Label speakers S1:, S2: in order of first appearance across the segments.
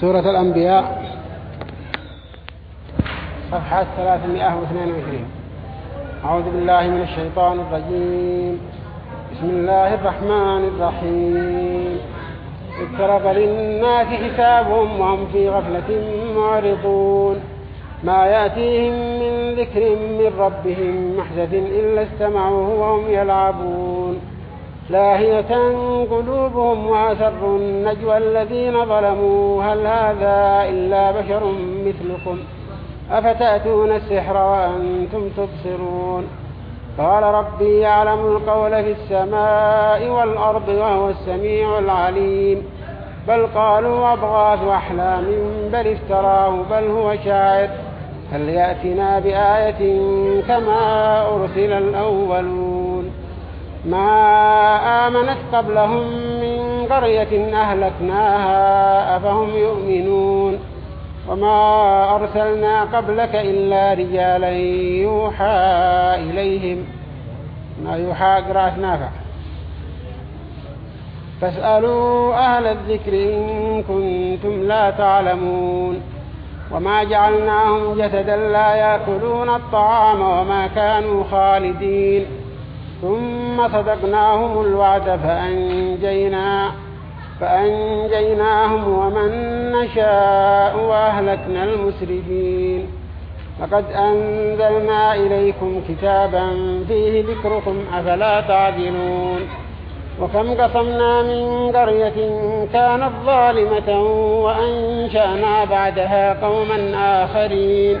S1: سورة الأنبياء صفحة 322 أعوذ بالله من الشيطان الرجيم بسم الله الرحمن الرحيم اقترب للناس حسابهم وهم في غفلة معرضون ما يأتيهم من ذكر من ربهم محدث إلا استمعوه وهم يلعبون لاهية قلوبهم وأسروا النجوى الذين ظلموا هل هذا إلا بشر مثلكم أفتأتون السحر وأنتم تبصرون قال ربي يعلم القول في السماء والأرض وهو السميع العليم بل قالوا أبغاث أحلام بل افتراه بل هو شاعر هل يأتنا بآية كما أرسل الأولون ما آمنت قبلهم من قرية أهلكناها أفهم يؤمنون وما أرسلنا قبلك إلا رجالا يوحى إليهم ما يوحى قراءة نافع فاسألوا أهل الذكر إن كنتم لا تعلمون وما جعلناهم جسدا لا يأكلون الطعام وما كانوا خالدين ثم ثم صدقناهم الوعد فأنجينا فأنجيناهم ومن نشاء وأهلكنا المسرفين لقد أنزلنا إليكم كتابا فيه ذكركم أفلا تعدلون وكم قصمنا من قرية كانت ظالمة وأنشأنا بعدها قوما آخرين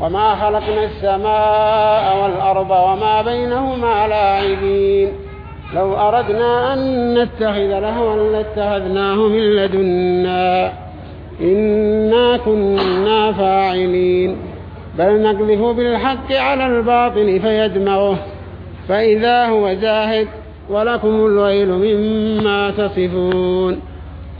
S1: وما خلقنا السماء والأرض وما بينهما لاعبين لو أردنا أن نتخذ لهوا لاتخذناه من لدنا إنا كنا فاعلين بل نقذف بالحق على الباطل فيدمغه فإذا هو زاهد ولكم الويل مما تصفون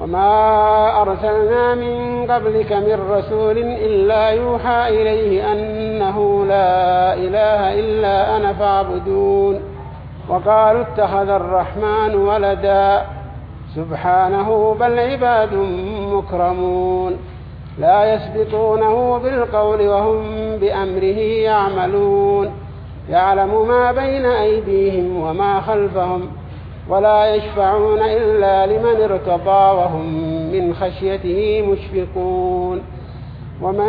S1: وما أرسلنا من قبلك من رسول إلا يوحى إليه أنه لا إله إلا أنا فاعبدون وقالوا اتخذ الرحمن ولدا سبحانه بل عباد مكرمون لا يسبقونه بالقول وهم بأمره يعملون يعلم ما بين أيديهم وما خلفهم ولا يشفعون إلا لمن ارتضى وهم من خشيته مشفقون ومن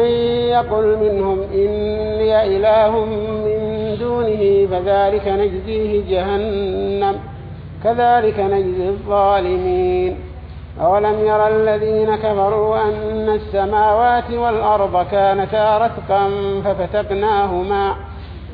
S1: يقل منهم إني إله من دونه فذلك نجزيه جهنم كذلك نجزي الظالمين أولم يرى الذين كفروا أن السماوات والأرض كانتا رتقا ففتقناهما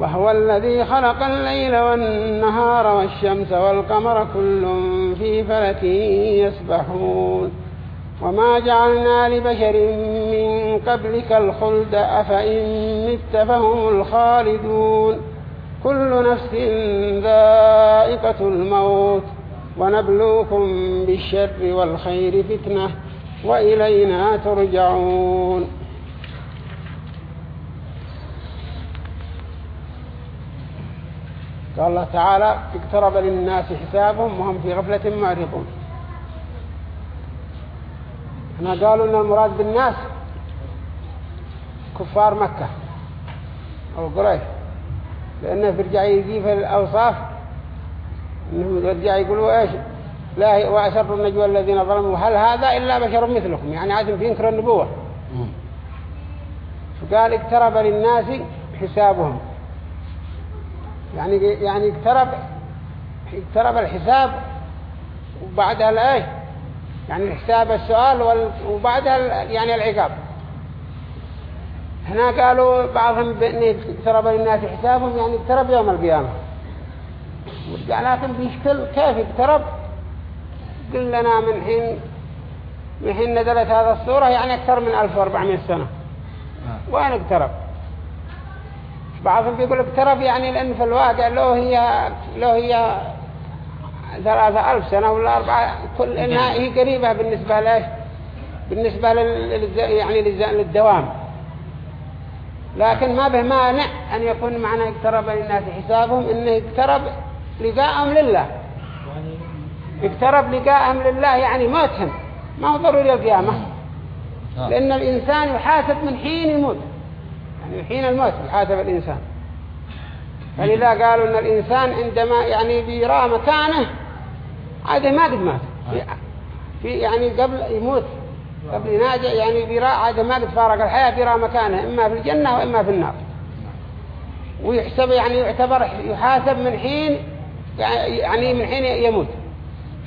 S1: وهو الذي خلق الليل والنهار والشمس والقمر كل في فلك يسبحون وما جعلنا لبشر من قبلك الخلد أفإن مت فهم الخالدون كل نفس ذائقة الموت ونبلوكم بالشر والخير فتنة وإلينا ترجعون قال الله تعالى اقترب للناس حسابهم وهم في غفلة معرضون هنا قالوا ان المراد بالناس كفار مكة او قريش لانه برجع يجيب في الاوصاف انهم يرجع يقولوا ايش لا وأسروا النجوى الذين ظلموا هل هذا إلا بشر مثلكم يعني عادم بينكر النبوة فقال اقترب للناس حسابهم يعني إيه، يعني اقترب اقترب الحساب وبعدها الايه يعني حساب السؤال وال... وبعدها يعني العقاب هنا قالوا بعضهم بأن اقترب الناس حسابهم يعني اقترب يوم القيامة لكن بيشكل كيف اقترب قل لنا من حين من حين نزلت هذا الصورة يعني أكثر من 1400 سنة آه. وين اقترب بعضهم بيقول اقترب يعني لأن في الواقع لو هي لو هي ثلاثة ألف سنة ولا أربعة كل إنها هي قريبة بالنسبة له بالنسبة لل يعني للدوام لكن ما به مانع أن يكون معنا اقترب للناس حسابهم إنه اقترب لقاءهم لله اقترب لقاءهم لله يعني موتهم ما هو ضروري القيامة آه. لأن الإنسان يحاسب من حين يموت حين الموت يحاسب الإنسان فلذا قالوا أن الإنسان عندما يعني بيرى مكانه عاده ما قد مات آه. في يعني قبل يموت قبل ناجع يعني بيرى عاده ما قد فارق الحياة بيرى مكانه إما في الجنة وإما في النار ويحسب يعني يعتبر يحاسب من حين يعني من حين يموت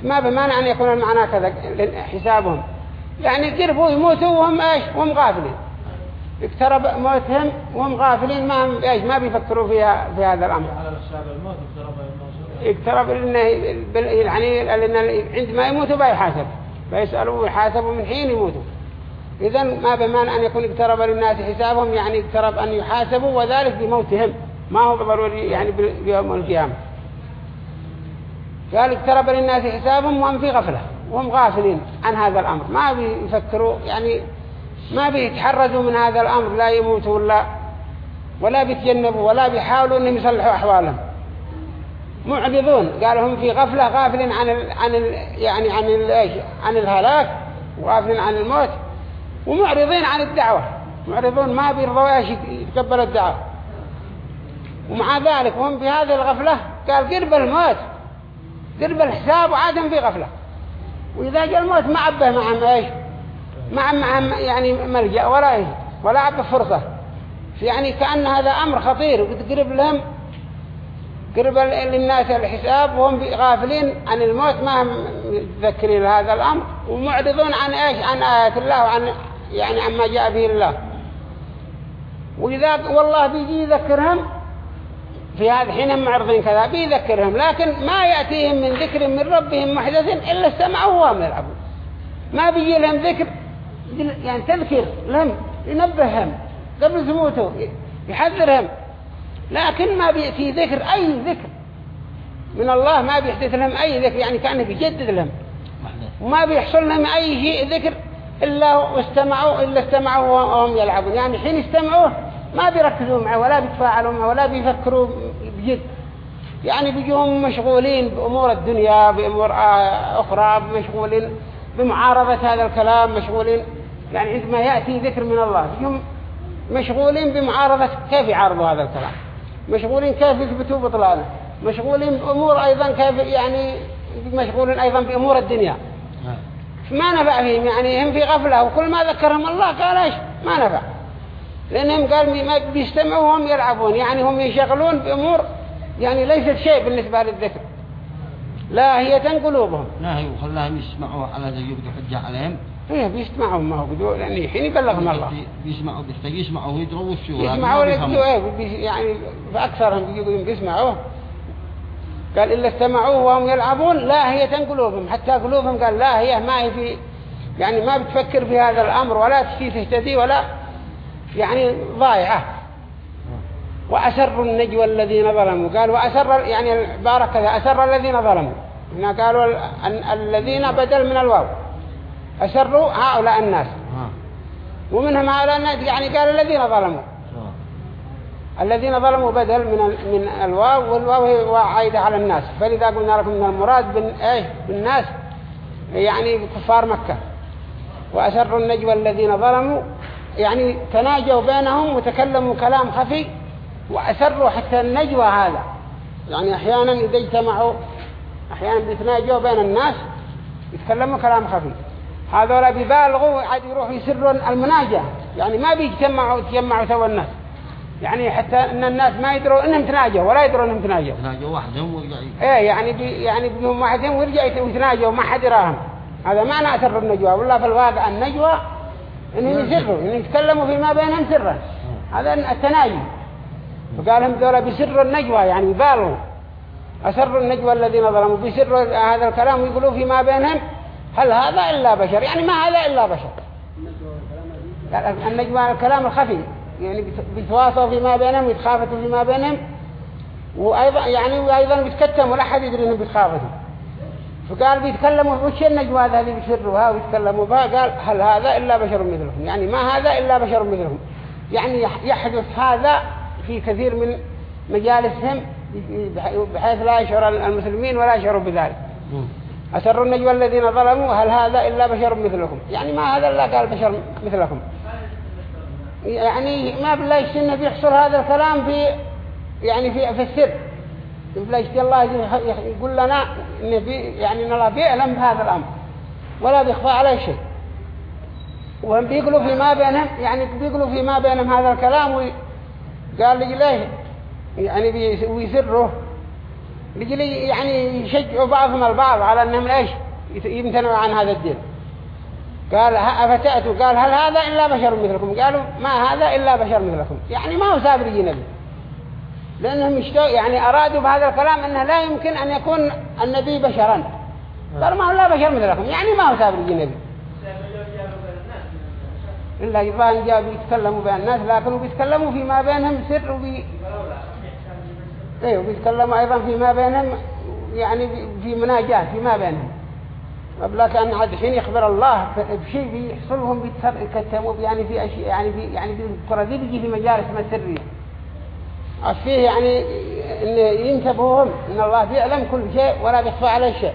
S1: ما بمانع أن يكون المعنى كذا حسابهم يعني قربوا يموتوا وهم ايش وهم غافلين اقترب موتهم وهم غافلين ما هم ايش ما بيفكروا فيها في هذا الامر
S2: اقترب لانه يعني لان
S1: عندما يموتوا بيحاسب بيسالوا ويحاسبوا من حين يموتوا اذا ما بمان ان يكون اقترب للناس حسابهم يعني اقترب ان يحاسبوا وذلك بموتهم ما هو ضروري يعني بيوم القيامه قال اقترب للناس حسابهم وهم في غفله وهم غافلين عن هذا الامر ما بيفكروا يعني ما بيتحرزوا من هذا الأمر لا يموتوا ولا ولا بيتجنبوا ولا بيحاولوا أنهم يصلحوا أحوالهم معرضون قالوا هم في غفلة غافلين عن الـ عن الـ يعني عن الـ عن الهلاك وغافلين عن الموت ومعرضين عن الدعوة معرضون ما بيرضوا ايش يتقبل الدعوة ومع ذلك وهم في هذه الغفلة قال قرب الموت قرب الحساب وعادهم في غفلة وإذا جاء الموت ما عبه معهم ايش ما مع يعني ملجأ ولا إيه ولا عبد فرصة يعني كأن هذا أمر خطير وتقرب لهم قرب للناس الحساب وهم غافلين عن الموت ما هم متذكرين هذا الأمر ومعرضون عن إيش عن آيات الله وعن يعني عما جاء به الله وإذا والله بيجي يذكرهم في هذا الحين هم معرضين كذا بيذكرهم لكن ما يأتيهم من ذكر من ربهم محدث إلا السمع وهم يلعبون ما بيجي لهم ذكر يمكن يعني تذكر لهم ينبههم قبل ثبوته يحذرهم لكن ما بيأتي ذكر أي ذكر من الله ما بيحدث لهم أي ذكر يعني كأنه بيجدد لهم وما بيحصل لهم أي شيء ذكر إلا واستمعوا إلا استمعوا وهم يلعبون يعني حين استمعوا ما بيركزوا معه ولا بيتفاعلوا معه ولا بيفكروا بجد يعني بيجوهم مشغولين بأمور الدنيا بأمور آه، أخرى مشغولين بمعارضة هذا الكلام مشغولين يعني عندما يأتي ذكر من الله هم مشغولين بمعارضة كيف يعارضوا هذا الكلام مشغولين كيف يثبتوا بطلانه مشغولين بأمور أيضا كيف يعني مشغولين أيضا بأمور الدنيا نعم. ما نفع فيهم يعني هم في غفلة وكل ما ذكرهم الله قال ايش ما نفع لأنهم قال ما بيستمعوا وهم يلعبون يعني هم يشغلون بأمور يعني ليست شيء بالنسبة للذكر لا هي قلوبهم لا هي وخلاهم يسمعوا على ذي يبدو حجة عليهم ايه بيجتمعوا ما هو بدو يعني الحين يبلغهم الله
S2: بيسمعوا بيحتاج يسمعوا يدروا الشورى يسمعوا ولا
S1: ايه يعني فاكثرهم بيجوا بيسمعوا قال إلا استمعوه وهم يلعبون لاهية قلوبهم حتى قلوبهم قال لاهية ما هي في يعني ما بتفكر في هذا الأمر ولا تشي تهتدي ولا يعني ضايعة وأسر النجوى الذين ظلموا قال وأسر يعني بارك أسر الذين ظلموا هنا قالوا الذين بدل من الواو أسروا هؤلاء الناس ومنهم هؤلاء الناس يعني قال الذين ظلموا الذين ظلموا بدل من من الواو والواو هي عايدة على الناس فلذا قلنا لكم من المراد بن ايه بالناس يعني كفار مكة وأسروا النجوى الذين ظلموا يعني تناجوا بينهم وتكلموا كلام خفي وأسروا حتى النجوى هذا يعني أحيانا إذا اجتمعوا أحيانا بيتناجوا بين الناس يتكلموا كلام خفي هذول بيبالغوا عاد يروحوا يسروا المناجاة يعني ما بيجتمعوا يتجمعوا سوا الناس يعني حتى ان الناس ما يدروا انهم تناجوا ولا يدروا انهم تناجوا تناجوا واحدهم ويرجعوا ايه يعني بي يعني بهم واحدهم ويرجع يتناجوا وما حد يراهم هذا معنى اسر النجوى والله في الواقع النجوى انهم نعم. يسروا انهم يتكلموا فيما بينهم سرا نعم. هذا التناجي فقال هم ذولا بسر النجوى يعني بالغوا اسر النجوى الذين ظلموا بسر هذا الكلام ويقولوا فيما بينهم هل هذا إلا بشر يعني ما هذا إلا بشر النجمة الكلام الخفي يعني بيتواصلوا فيما بينهم ويتخافتوا فيما بينهم وأيضا يعني وأيضا بيتكتموا لا أحد يدري إنهم بيتخافتوا فقال بيتكلموا وش النجمة هذه بيسروها ويتكلموا بها قال هل هذا إلا بشر مثلكم يعني ما هذا إلا بشر مثلهم يعني يحدث هذا في كثير من مجالسهم بحيث لا يشعر المسلمين ولا يشعروا بذلك أسروا النجوى الذين ظلموا هل هذا إلا بشر مثلكم يعني ما هذا إلا قال بشر مثلكم يعني ما بلاش إنه بيحصل هذا الكلام في يعني في في السر بلاش الله يقول لنا إنه بي يعني إن الله بيعلم بهذا الأمر ولا بيخفى عليه شيء وهم بيقولوا فيما بينهم يعني بيقولوا فيما بينهم هذا الكلام وقال لي ليه يعني ويسره لجل يعني يشجعوا بعضهم البعض على أنهم إيش يمتنعوا عن هذا الدين قال أفتأتوا قال هل هذا إلا بشر مثلكم قالوا ما هذا إلا بشر مثلكم يعني ما هو سابر جنبي لأنهم اشتوا يعني أرادوا بهذا الكلام أنه لا يمكن أن يكون النبي بشرا قالوا ما هو لا بشر مثلكم يعني ما هو سابر جنبي إلا يبان جاء بيتكلموا بين الناس لكنوا بيتكلموا فيما بينهم سر وبي اي وبيتكلموا ايضا فيما بينهم يعني في مناجاة فيما بينهم قبل ان عاد حين يخبر الله بشيء بيحصلهم بيتكتموا يعني في اشياء يعني في يعني في دي بيجي في مجالس سريه فيه يعني ان ينتبهوهم ان الله بيعلم كل شيء ولا بيخفى عليه شيء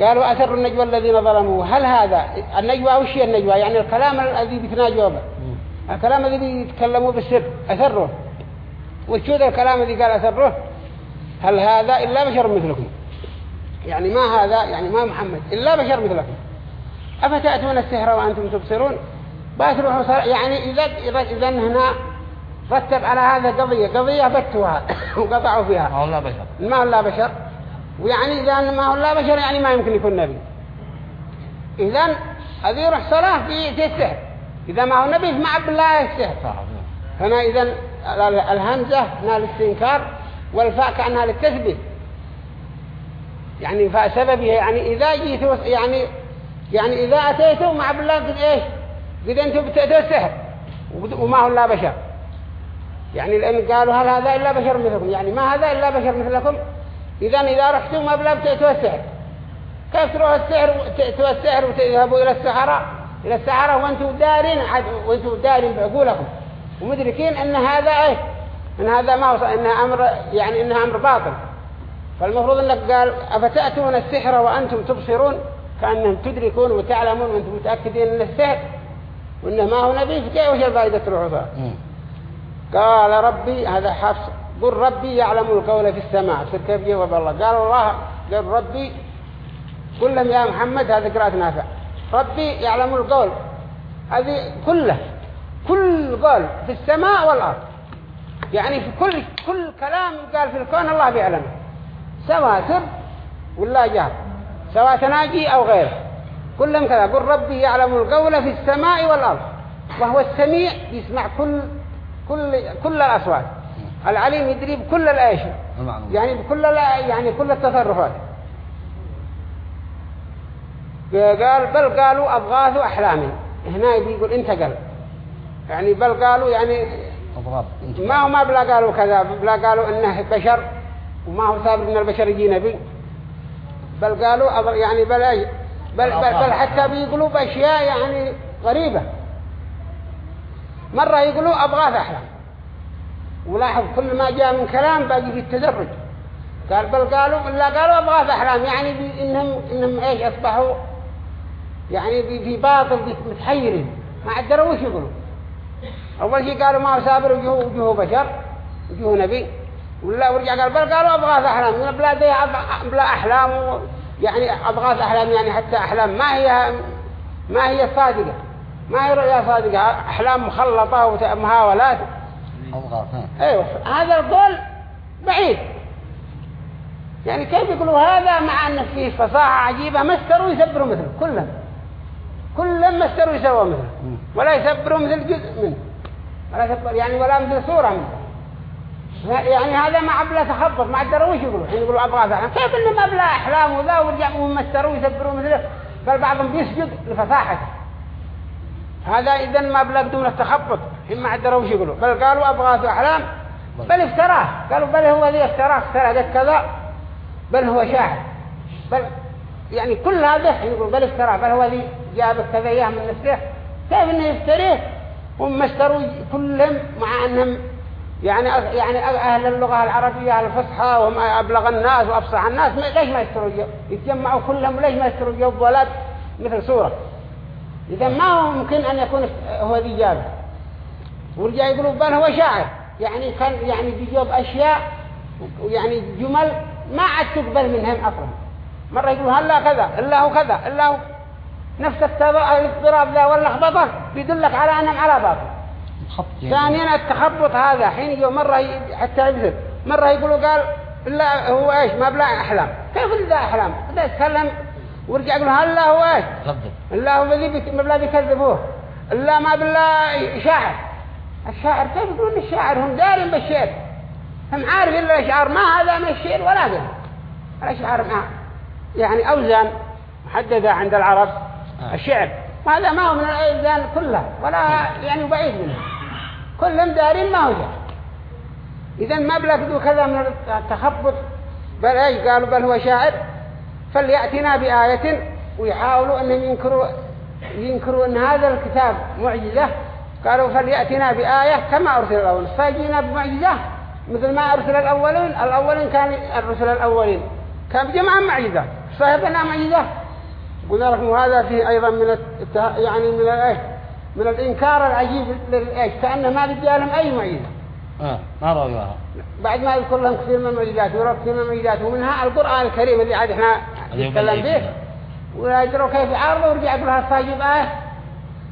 S1: قالوا اثر النجوى الذين ظلموا هل هذا النجوى وش هي النجوى يعني الكلام الذي بيتناجوا به الكلام الذي بيتكلموا بالسر أثره وتشوف الكلام الذي قال أسره هل هذا إلا بشر مثلكم يعني ما هذا يعني ما محمد إلا بشر مثلكم أفتأتون السحر وأنتم تبصرون باتروحوا صار يعني إذا إذا هنا رتب على هذا قضية قضية بتوها وقطعوا فيها ما هو لا بشر ما هو لا بشر ويعني إذا ما هو لا بشر يعني ما يمكن يكون نبي إذا هذه روح صلاة في السحر إذا ما هو نبي ما عبد الله السحر هنا إذا الهمزة هنا للسنكار والفاء كأنها للتثبيت يعني فاء سببها يعني إذا جيت يعني يعني إذا أتيتوا مع بلاد قد إيش قد أنتوا بتأتوا السحر وما هو إلا بشر يعني لأن قالوا هل هذا إلا بشر مثلكم يعني ما هذا إلا بشر مثلكم إذا إذا رحتوا ما بالله بتأتوا السحر كيف تروح السحر وتأتوا السحر وتذهبوا إلى السحراء إلى السحراء وأنتوا دارين وأنتوا دارين بعقولكم ومدركين ان هذا ايه ان هذا ما وصل ان امر يعني انها امر باطل فالمفروض انك قال افتاتون السحر وانتم تبصرون كانهم تدركون وتعلمون وانتم متاكدين ان السحر وانه ما هو نبي فكيف وش الفائده العظام قال ربي هذا حفص قل ربي يعلم القول في السماء في كيف جواب الله قال الله قال ربي قل لهم يا محمد هذا قراءة نافع ربي يعلم القول هذه كله كل قول في السماء والأرض يعني في كل كل كلام قال في الكون الله بيعلمه سواء سر ولا جهر سواء تناجي أو غيره كلهم كذا قل ربي يعلم القول في السماء والأرض وهو السميع يسمع كل كل كل الأصوات العليم يدري بكل الأشياء يعني بكل يعني كل التصرفات قال بل قالوا أبغاث أحلامي هنا يقول انتقل يعني بل قالوا يعني ما هو ما بلا قالوا كذا بلا قالوا إنه بشر وما هو ثابت ان البشر يجي نبي بل قالوا يعني بل بل, بل, بل حتى بيقولوا بأشياء يعني غريبة مرة يقولوا أبغاث أحلام ولاحظ كل ما جاء من كلام باقي في التدرج قال بل قالوا إلا قالوا أبغاث أحلام يعني إنهم, إنهم إيش أصبحوا يعني في باطل متحيرين ما عدروا وش يقولوا أول شيء قالوا ما هو سابر وجهه وجهه بشر وجهه نبي ولا ورجع قال بل قالوا أبغاث أحلام من بلا ذي بلا أحلام يعني أبغاث أحلام يعني حتى أحلام ما هي ما هي صادقة ما هي رؤيا صادقة أحلام مخلطة ومهاولات أبغاث أيوة هذا القول بعيد يعني كيف يقولوا هذا مع أن فيه فصاحة عجيبة مستروا يسبروا مثله كلهم كلهم مستروا يسووا مثله ولا يسبروا مثل جزء منه ولا تطلب يعني ولا مثل صورة منه يعني هذا ما عبلا تخبط ما عدروا وش يقولوا حين يقولوا أبغى أحلام كيف ما بلا أحلام وذا ورجعوا استروا يسبروا مثله بل بعضهم بيسجد لفصاحة هذا إذا ما بدون التخبط حين ما عدروا وش يقولوا بل قالوا أبغاث أحلام بل افتراه قالوا بل هو ذي افتراه افتراه ذا كذا بل هو شاعر بل يعني كل هذا يقول بل افتراه بل هو ذي جاب كذا إياه من نفسه كيف إنه يفتريه هم اشتروا كلهم مع أنهم يعني يعني أهل اللغة العربية الفصحى وهم أبلغ الناس وأفصح الناس ليش ما يشتروا يتجمعوا كلهم ليش ما يشتروا جواب مثل صورة إذا ما هو ممكن أن يكون هو ذي جابه ورجع يقولوا بان هو شاعر يعني كان يعني بيجيب أشياء ويعني جمل ما عاد تقبل منهم أصلا مرة يقولوا هلا كذا إلا هو كذا إلا هو نفس الاضطراب ذا واللخبطة بيدلك على أنهم على باطل يعني. ثانيا التخبط هذا حين يجوا مرة حتى يبذل مرة يقولوا قال لا هو ايش ما بلا احلام كيف ذا احلام ذا سلم ورجع يقول هلا هو ايش الله هو الذي ما بلا بيكذبوه الله ما بلا شاعر الشاعر كيف يقولون الشاعر هم دارين بالشعر هم عارفين الاشعار ما هذا من الشعر ولا قل الاشعار ما يعني اوزان محددة عند العرب آه. الشعر هذا ما هو من الأذان كلها ولا آه. يعني بعيد منه كلهم دارين ما هو شعر إذا ما بلغوا كذا من التخبط بل إيش قالوا بل هو شاعر فليأتنا بآية ويحاولوا أنهم ينكروا ينكروا أن هذا الكتاب معجزة قالوا فليأتنا بآية كما أرسل الأول فجينا بمعجزة مثل ما أرسل الأولين الأولين كان الرسل الأولين كان بجمع معجزة صاحبنا معجزة قلنا لكم هذا فيه أيضا من الته... يعني من الإيه من الإنكار العجيب للإيه كأنه ما بدي لهم أي معجزة.
S2: آه ما رأيها
S1: بعد ما يذكر لهم كثير من المعجزات ورب كثير من المعجزات ومنها القرآن الكريم اللي عاد احنا نتكلم به ويجروا كيف يعارضوا ورجع يقول لها الصاجب آه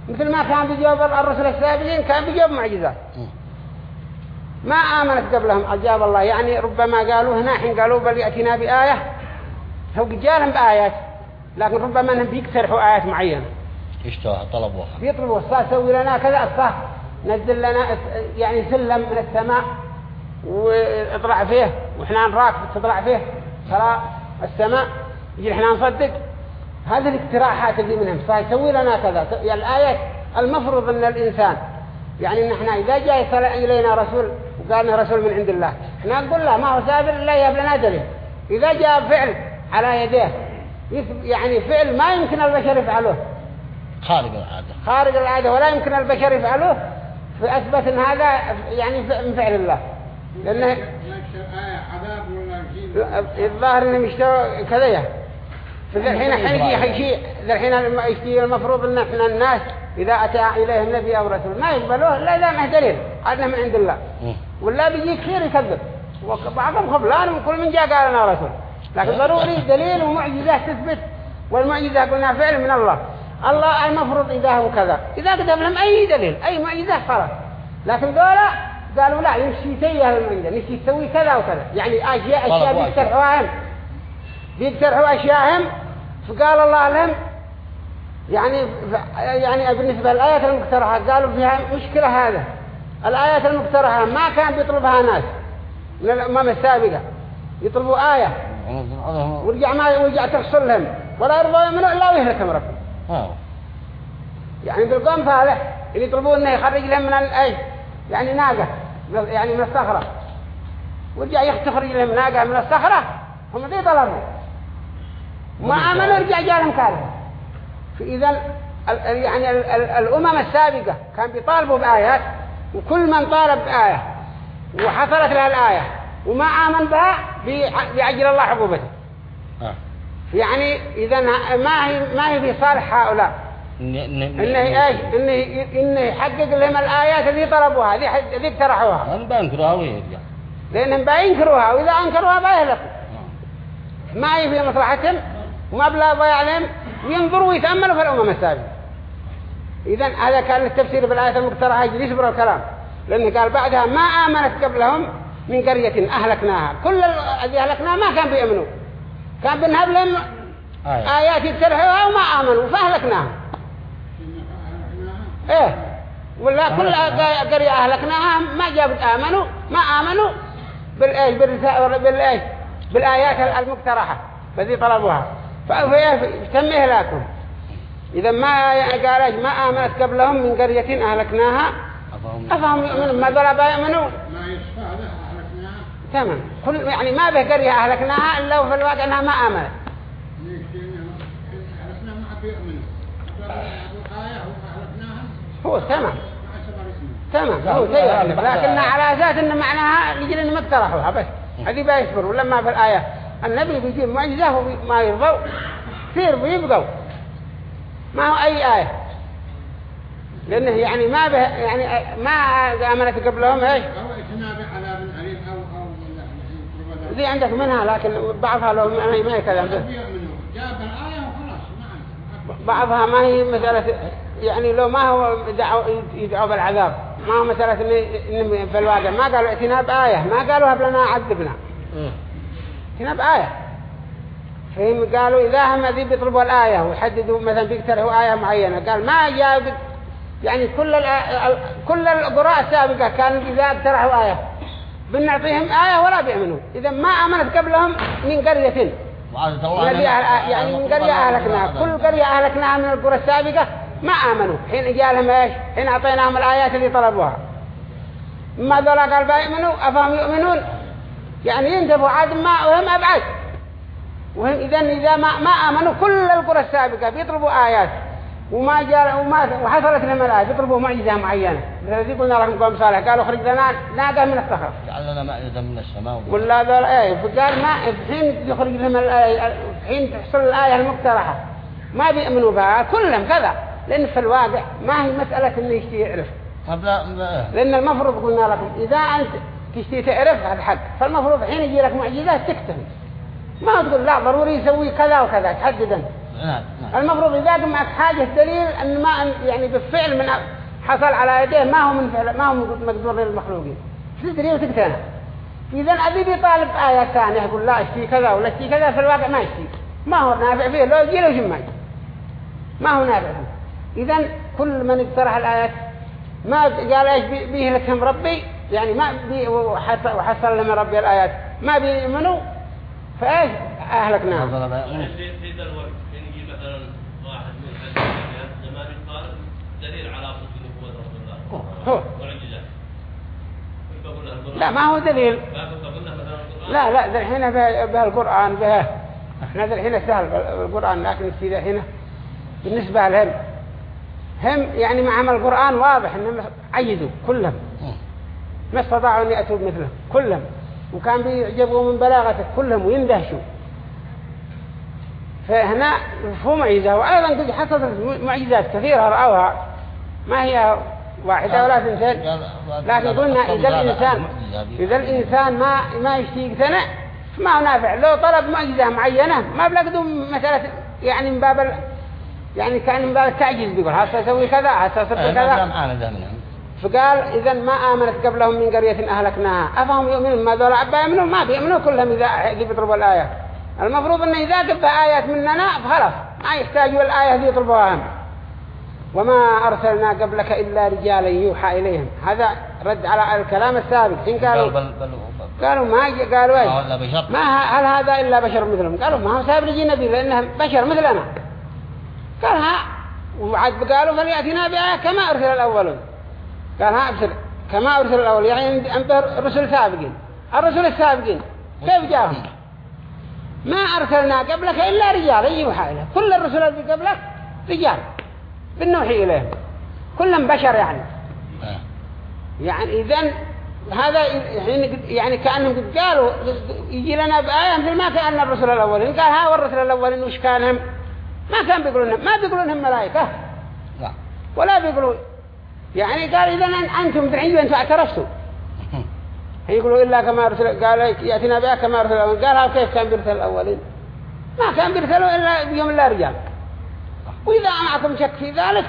S1: مثل ما كان بجواب الرسل السابقين كان بجواب معجزات ما آمنت قبلهم أجاب الله يعني ربما قالوا هنا حين قالوا بل يأتينا بآية هو قد جالهم بآيات لكن ربما انهم بيقترحوا آيات معينة
S2: يشتوها طلبوها
S1: بيطلبوا الصلاة سوي لنا كذا الصلاة نزل لنا يعني سلم من السماء واطلع فيه واحنا نراك تطلع فيه ترى السماء يجي احنا نصدق هذه الاقتراحات اللي منهم سوي لنا كذا يا يعني الآيات المفروض ان الإنسان يعني ان احنا إذا جاء إلينا رسول وقال انه رسول من عند الله احنا نقول له ما هو سابر الا يجاب لنا دليل إذا جاء فعل على يديه يعني فعل ما يمكن البشر يفعله
S2: خارج العادة
S1: خارج العادة ولا يمكن البشر يفعله فأثبت أن هذا يعني من فعل الله لأنه آية الظاهر أنهم يشتروا كذا فذا الحين حين يجي ذا الحين المفروض أن احنا الناس إذا أتى إليهم نبي أو رسول ما يقبلوه لا لا ما دليل عدنا من عند الله ولا بيجي كثير يكذب وبعضهم خبلان وكل من جاء قال أنا رسول لكن ضروري دليل ومعجزة تثبت والمعجزة قلنا فعل من الله الله المفروض إذا وكذا إذا قدم لهم أي دليل أي معجزة خلاص لكن ذولا قالوا لا نمشي تيه المعجزة نمشي تسوي كذا وكذا يعني أشياء أشياء بيقترحوها بيقترحوا أشياءهم فقال الله لهم يعني يعني بالنسبة للآيات المقترحة قالوا فيها مشكلة هذا الآيات المقترحة ما كان بيطلبها ناس من الأمم السابقة يطلبوا آية ورجع ما ورجع تغسل لهم ولا يرضى منه إلا ويهلكهم ربهم يعني بالقوم فالح اللي يطلبون انه يخرج لهم من الاي يعني ناقة يعني من الصخرة ورجع يخرج لهم ناقة من الصخرة هم ذي طلبوا ما عملوا رجع جالهم كاره فإذا يعني الأمم السابقة كان بيطالبوا بآيات وكل من طالب بآية وحصلت لها الآية وما آمن بها بأجل الله عقوبته آه. يعني إذا ما هي ما هي في صالح هؤلاء
S2: إنه إيش
S1: إنه إنه يحقق لهم الآيات اللي طلبوها اللي ذي اقترحوها. أنا
S2: بينكروها ويرجع.
S1: لأنهم بينكروها وإذا أنكروها بيهلكوا. آه. ما هي في مصلحتهم وما بلا بيعلم لهم وينظروا ويتأملوا في الأمم السابقة. إذا هذا كان التفسير بالآيات المقترحة يجلس برا الكلام لأنه قال بعدها ما آمنت قبلهم من قرية أهلكناها كل الذي أهلكناها ما كان بيأمنوا
S2: كان بنهب لهم
S3: آية.
S1: آيات يترحوها وما آمنوا فأهلكناها إيه ولا كل قرية أهلكناها ما جابت آمنوا ما آمنوا بالإيش بالإيش بالآيات المقترحة الذي طلبوها فيتم لكم إذا ما يعني قال ما آمنت قبلهم من قرية أهلكناها أفهم ما ضرب يؤمنون
S3: تمام كل يعني ما به قرية أهلكناها إلا وفي الواقع أنها ما آمنت هو تمام
S1: تمام هو زي لكن على أساس أن معناها لجل ما اقترحوها بس هذي بيصبروا ولما في الآية النبي بيجيب معجزة وما يرضوا كثير بيبقوا ما هو أي آية لأنه يعني ما به يعني ما آمنت قبلهم إيش في عندك منها لكن بعضها لو ما هي كذا
S3: بعضها ما هي مسألة يعني لو
S1: ما هو يدعو, يدعو بالعذاب ما هو مسألة إن في الواقع ما قالوا اتنا بآية ما قالوا هب لنا عذبنا اتنا بآية فهم قالوا إذا هم ذي بيطلبوا الآية ويحددوا مثلا بيقترحوا آية معينة قال ما جاء يعني كل كل القراء السابقة كانوا إذا اقترحوا آية بنعطيهم آية ولا بيؤمنون إذا ما آمنت قبلهم من قرية
S2: آه، يعني من قرية أهلكناها كل قرية
S1: أهلكناها من القرى السابقة ما آمنوا حين جاء لهم إيش حين أعطيناهم الآيات اللي طلبوها ما ذولا قال بيؤمنوا أفهم يؤمنون يعني ينتبوا عاد ما وهم أبعد وهم إذا إذا ما, ما آمنوا كل القرى السابقة بيطلبوا آيات وما جاء وما وحصلت لهم الآية يطلبوا معجزة معينة الذي قلنا لهم قوم صالح قالوا خرج لنا ناقة من الصخر
S2: جعلنا مائدة من السماء قلنا ذول
S1: ايه فقال ما حين يخرج لهم الآية حين تحصل الآية المقترحة ما بيؤمنوا بها كلهم كذا لأن في الواقع ما هي مسألة إنه يشتي يعرف إيه. لأن المفروض قلنا لكم إذا أنت تشتي تعرف هذا حق فالمفروض حين يجي لك معجزة تكتم ما تقول لا ضروري يسوي كذا وكذا تحدد أنت نعم،, نعم المفروض إذا كان معك حاجة دليل أن ما يعني بالفعل من حصل على يديه ما هو من فعل ما هو مقدور للمخلوقين شو دليل تقتنع إذا أبي بيطالب آية ثانية يقول لا اشتي كذا ولا اشتي كذا في الواقع ما اشتي ما هو نافع فيه لو يجي له جمعي ما هو نافع فيه إذا كل من اقترح الآيات ما قال ايش لكم ربي يعني ما وحصل لهم ربي الآيات ما بيؤمنوا فايش أهلكناهم
S2: لا ما هو دليل لا
S1: لا ذا الحين به القرآن به احنا ذا الحين سهل القرآن لكن في ذا هنا بالنسبة لهم هم يعني معهم القرآن واضح انهم عيدوا كلهم ما استطاعوا ان يأتوا مثله كلهم وكان بيعجبوا من بلاغته كلهم ويندهشوا فهنا فهو معجزة وأيضا قد حصلت معجزات كثيرة رأوها ما هي واحدة ولا اثنتين لكن قلنا إذا الإنسان إذا الإنسان ما ما يشتي يقتنع ما هو نافع لو طلب معجزة معينة ما بلقده مثلا يعني من باب يعني كان من باب التعجيز بيقول هسا أسوي كذا هسا صرت كذا فقال إذا ما آمنت قبلهم من قرية أهلكناها أفهم يؤمنون ما ذولا عبا يؤمنون ما بيؤمنون كلهم إذا يطلبوا الآية المفروض أن إذا قبها آيات مننا فخلص ما يحتاجوا الآية دي يطلبوها وما أرسلنا قبلك إلا رجالا يوحى إليهم هذا رد على الكلام السابق حين قالوا بل بل بل قالوا ما قالوا أي ما هل هذا إلا بشر مثلهم قالوا ما هو نجي نبي لأنهم بشر مثلنا قال ها وعد قالوا فليأتنا بآية كما أرسل الأولون قال ها أبسل كما أرسل الأول يعني أنبه رسل سابقين الرسل السابقين كيف جاءهم ما أرسلنا قبلك إلا رجال يوحى إليهم كل الرسل اللي قبلك رجال بالنوحي إليهم كلهم بشر يعني آه. يعني إذن هذا يعني, يعني كأنهم قالوا يجي لنا بآية مثل ما كأن الرسل الأولين قال ها والرسل الأولين وش كانهم ما كان بيقولون ما بيقولونهم ملائكة ولا بيقولوا يعني قال إذا أنتم دعيوا أنتم اعترفتوا يقولوا إلا كما رسل قال يأتينا بها كما رسل الأولين قال كيف كان برسل الأولين ما كان برسلوا إلا بيوم الله رجال وإذا معكم شك في ذلك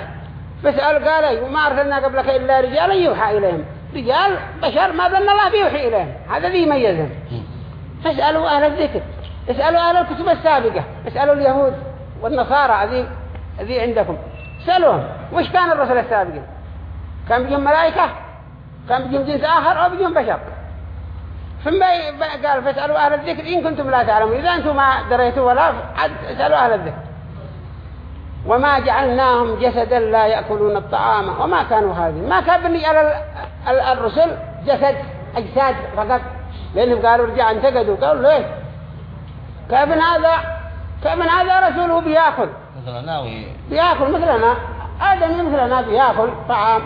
S1: فاسأل قال وما أيوة، أرسلنا قبلك إلا رجالا يوحى إليهم رجال بشر ما ظن الله بيوحي إليهم هذا ذي يميزهم فاسألوا أهل الذكر اسألوا أهل الكتب السابقة اسألوا اليهود والنصارى ذي, ذي عندكم اسألوهم وش كان الرسل السابقين كان بيجهم ملائكة كان بيجهم جنس آخر أو بيجهم بشر ثم قال فاسألوا أهل الذكر إن كنتم لا تعلمون إذا أنتم ما دريتوا ولا اسألوا أهل الذكر وما جعلناهم جسدا لا يأكلون الطعام وما كانوا هذه ما كان بني على الرسل جسد أجساد فقط لأنهم قالوا رجع انتقدوا قالوا ليه كيف هذا كيف هذا رسوله بيأكل مثلنا بيأكل مثلنا آدم مثلنا بيأكل طعام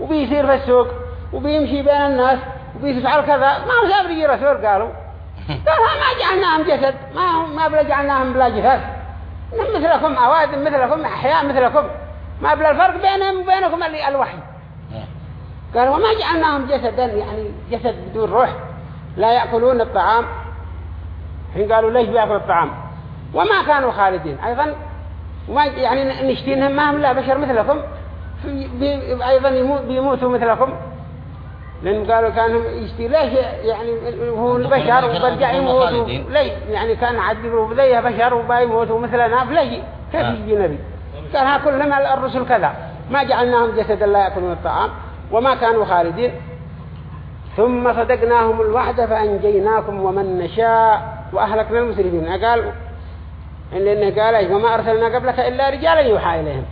S1: وبيصير في السوق وبيمشي بين الناس وبيفعل كذا ما هو سابري رسول قالوا قالوا ما جعلناهم جسد ما ما بلا جعلناهم بلا جسد مثلكم أوادم مثلكم أحياء مثلكم ما بلا الفرق بينهم وبينكم الوحي قال وما جعلناهم جسدا يعني جسد بدون روح لا يأكلون الطعام حين قالوا ليش بيأكلوا الطعام وما كانوا خالدين أيضا وما يعني نشتينهم ما هم لا بشر مثلكم أيضا بيموتوا مثلكم لأن قالوا كان يشتي ليش يعني هو البشر وبرجع يموتوا ليش يعني كان عذبوا زيه بشر وبيموتوا مثلنا فليش كيف آه. يجي نبي قال ها كلهم الرسل كذا ما جعلناهم جسدا لا يأكلون الطعام وما كانوا خالدين ثم صدقناهم الوعد فأنجيناكم ومن نشاء وأهلكنا المسرفين قال لأنه قال وما أرسلنا قبلك إلا رجالا يوحى إليهم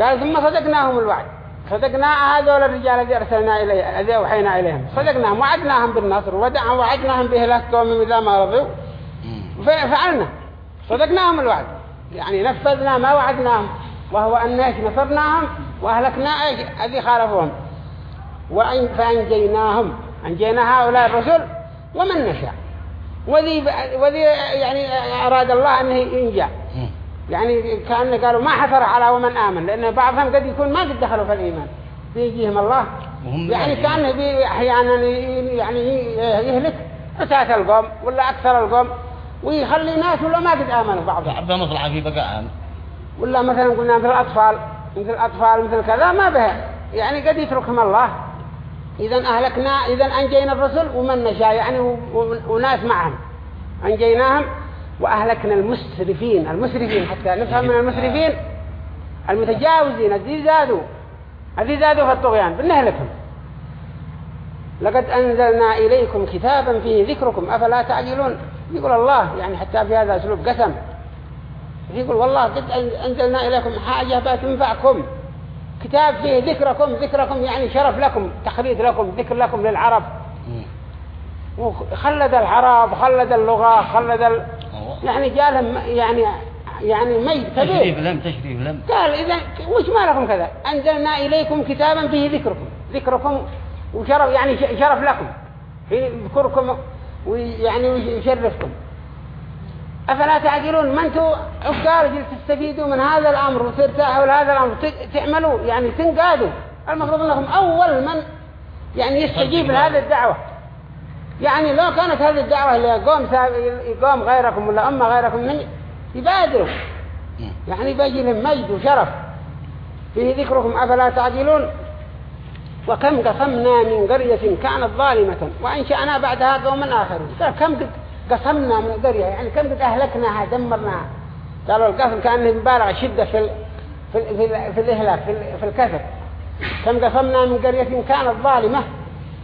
S1: قال ثم صدقناهم الوعد صدقنا هذول الرجال الذي أرسلنا إليهم الذي أوحينا إليهم صدقناهم وعدناهم بالنصر وعدناهم بهلاك قومهم إذا ما رضوا فعلنا صدقناهم الوعد يعني نفذنا ما وعدناهم وهو أن إيش نصرناهم وأهلكنا إيش الذي خالفوهم وإن فأنجيناهم أنجينا هؤلاء الرسل ومن نشاء وذي, وذي يعني أراد الله أنه ينجح يعني كأنه قالوا ما حفر على ومن آمن لأن بعضهم قد يكون ما قد دخلوا في الإيمان بيجيهم الله يعني كأنه أحيانا يعني يهلك أساس القوم ولا أكثر القوم ويخلي ناس ولا ما قد آمنوا بعضهم
S2: حبة مطلعة في بقاء
S1: ولا مثلا قلنا مثل الأطفال مثل الأطفال مثل كذا ما به يعني قد يتركهم الله إذا أهلكنا إذا أنجينا الرسل ومن نشاء يعني وناس معهم أنجيناهم وأهلكنا المسرفين المسرفين حتى نفهم من المسرفين المتجاوزين الذي زادوا الذي زادوا في الطغيان بنهلكهم لقد أنزلنا إليكم كتابا فيه ذكركم أفلا تعجلون يقول الله يعني حتى في هذا أسلوب قسم يقول والله قد أنزلنا إليكم حاجة تنفعكم كتاب فيه ذكركم ذكركم يعني شرف لكم تخليد لكم ذكر لكم للعرب وخلد العرب خلد اللغة خلد يعني جالهم يعني يعني مجد تشريف لم تشريف لم قال إذا وش مالكم كذا أنزلنا إليكم كتابا فيه ذكركم ذكركم وشرف يعني شرف لكم يذكركم ويعني ويشرفكم أفلا تعقلون ما أنتم عقال تستفيدوا من هذا الأمر وترتاحوا لهذا الأمر تعملوا يعني تنقادوا المفروض أنكم أول من يعني يستجيب لهذه الدعوة يعني لو كانت هذه الدعوة اللي يقوم غيركم ولا أمة غيركم من يبادروا يعني بيجي لهم مجد وشرف فيه ذكركم أفلا تعجلون وكم قسمنا من قرية كانت ظالمة وأنشأنا بعدها قوما آخر كم قسمنا من قرية يعني كم قد أهلكناها دمرناها قالوا القسم كان مبارع شدة في ال... في ال... في, ال... في الإهلاك في, ال... في الكثر كم قسمنا من قرية كانت ظالمة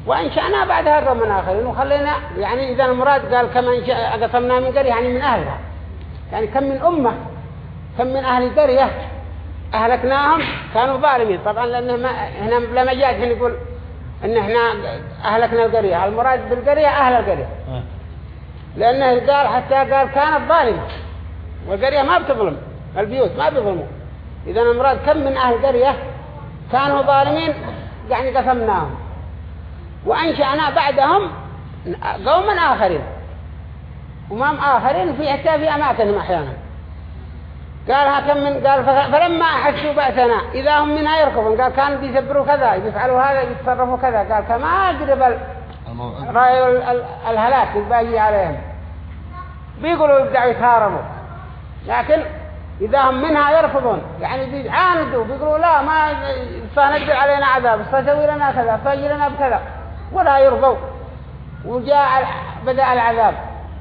S1: وأنشأنا بعدها قوم آخرين وخلينا يعني إذا المراد قال كما أقسمنا من قرية يعني من أهلها يعني كم من أمة كم من أهل قرية أهلكناهم كانوا ظالمين طبعا لأنه ما هنا لما جاء يقول إن إحنا أهلكنا القرية المراد بالقرية أهل القرية آه. لأنه قال حتى قال كانت ظالمة والقرية ما بتظلم البيوت ما بيظلموا إذا المراد كم من أهل قرية كانوا ظالمين يعني قسمناهم وأنشأنا بعدهم قوما آخرين أمام آخرين في حتى في أماكنهم أحيانا قال كم من قال فلما أحسوا بأسنا إذا هم منها يركضون قال كانوا يزبروا كذا يفعلوا هذا يتصرفوا كذا قال كما أقرب رأي الهلاك الباقي عليهم بيقولوا يبدعوا يتهاربوا لكن إذا هم منها يرفضون يعني بيعاندوا بيقولوا لا ما فنزل علينا عذاب فسوي لنا كذا فاجي لنا بكذا ولا يرضوا وجاء بدأ العذاب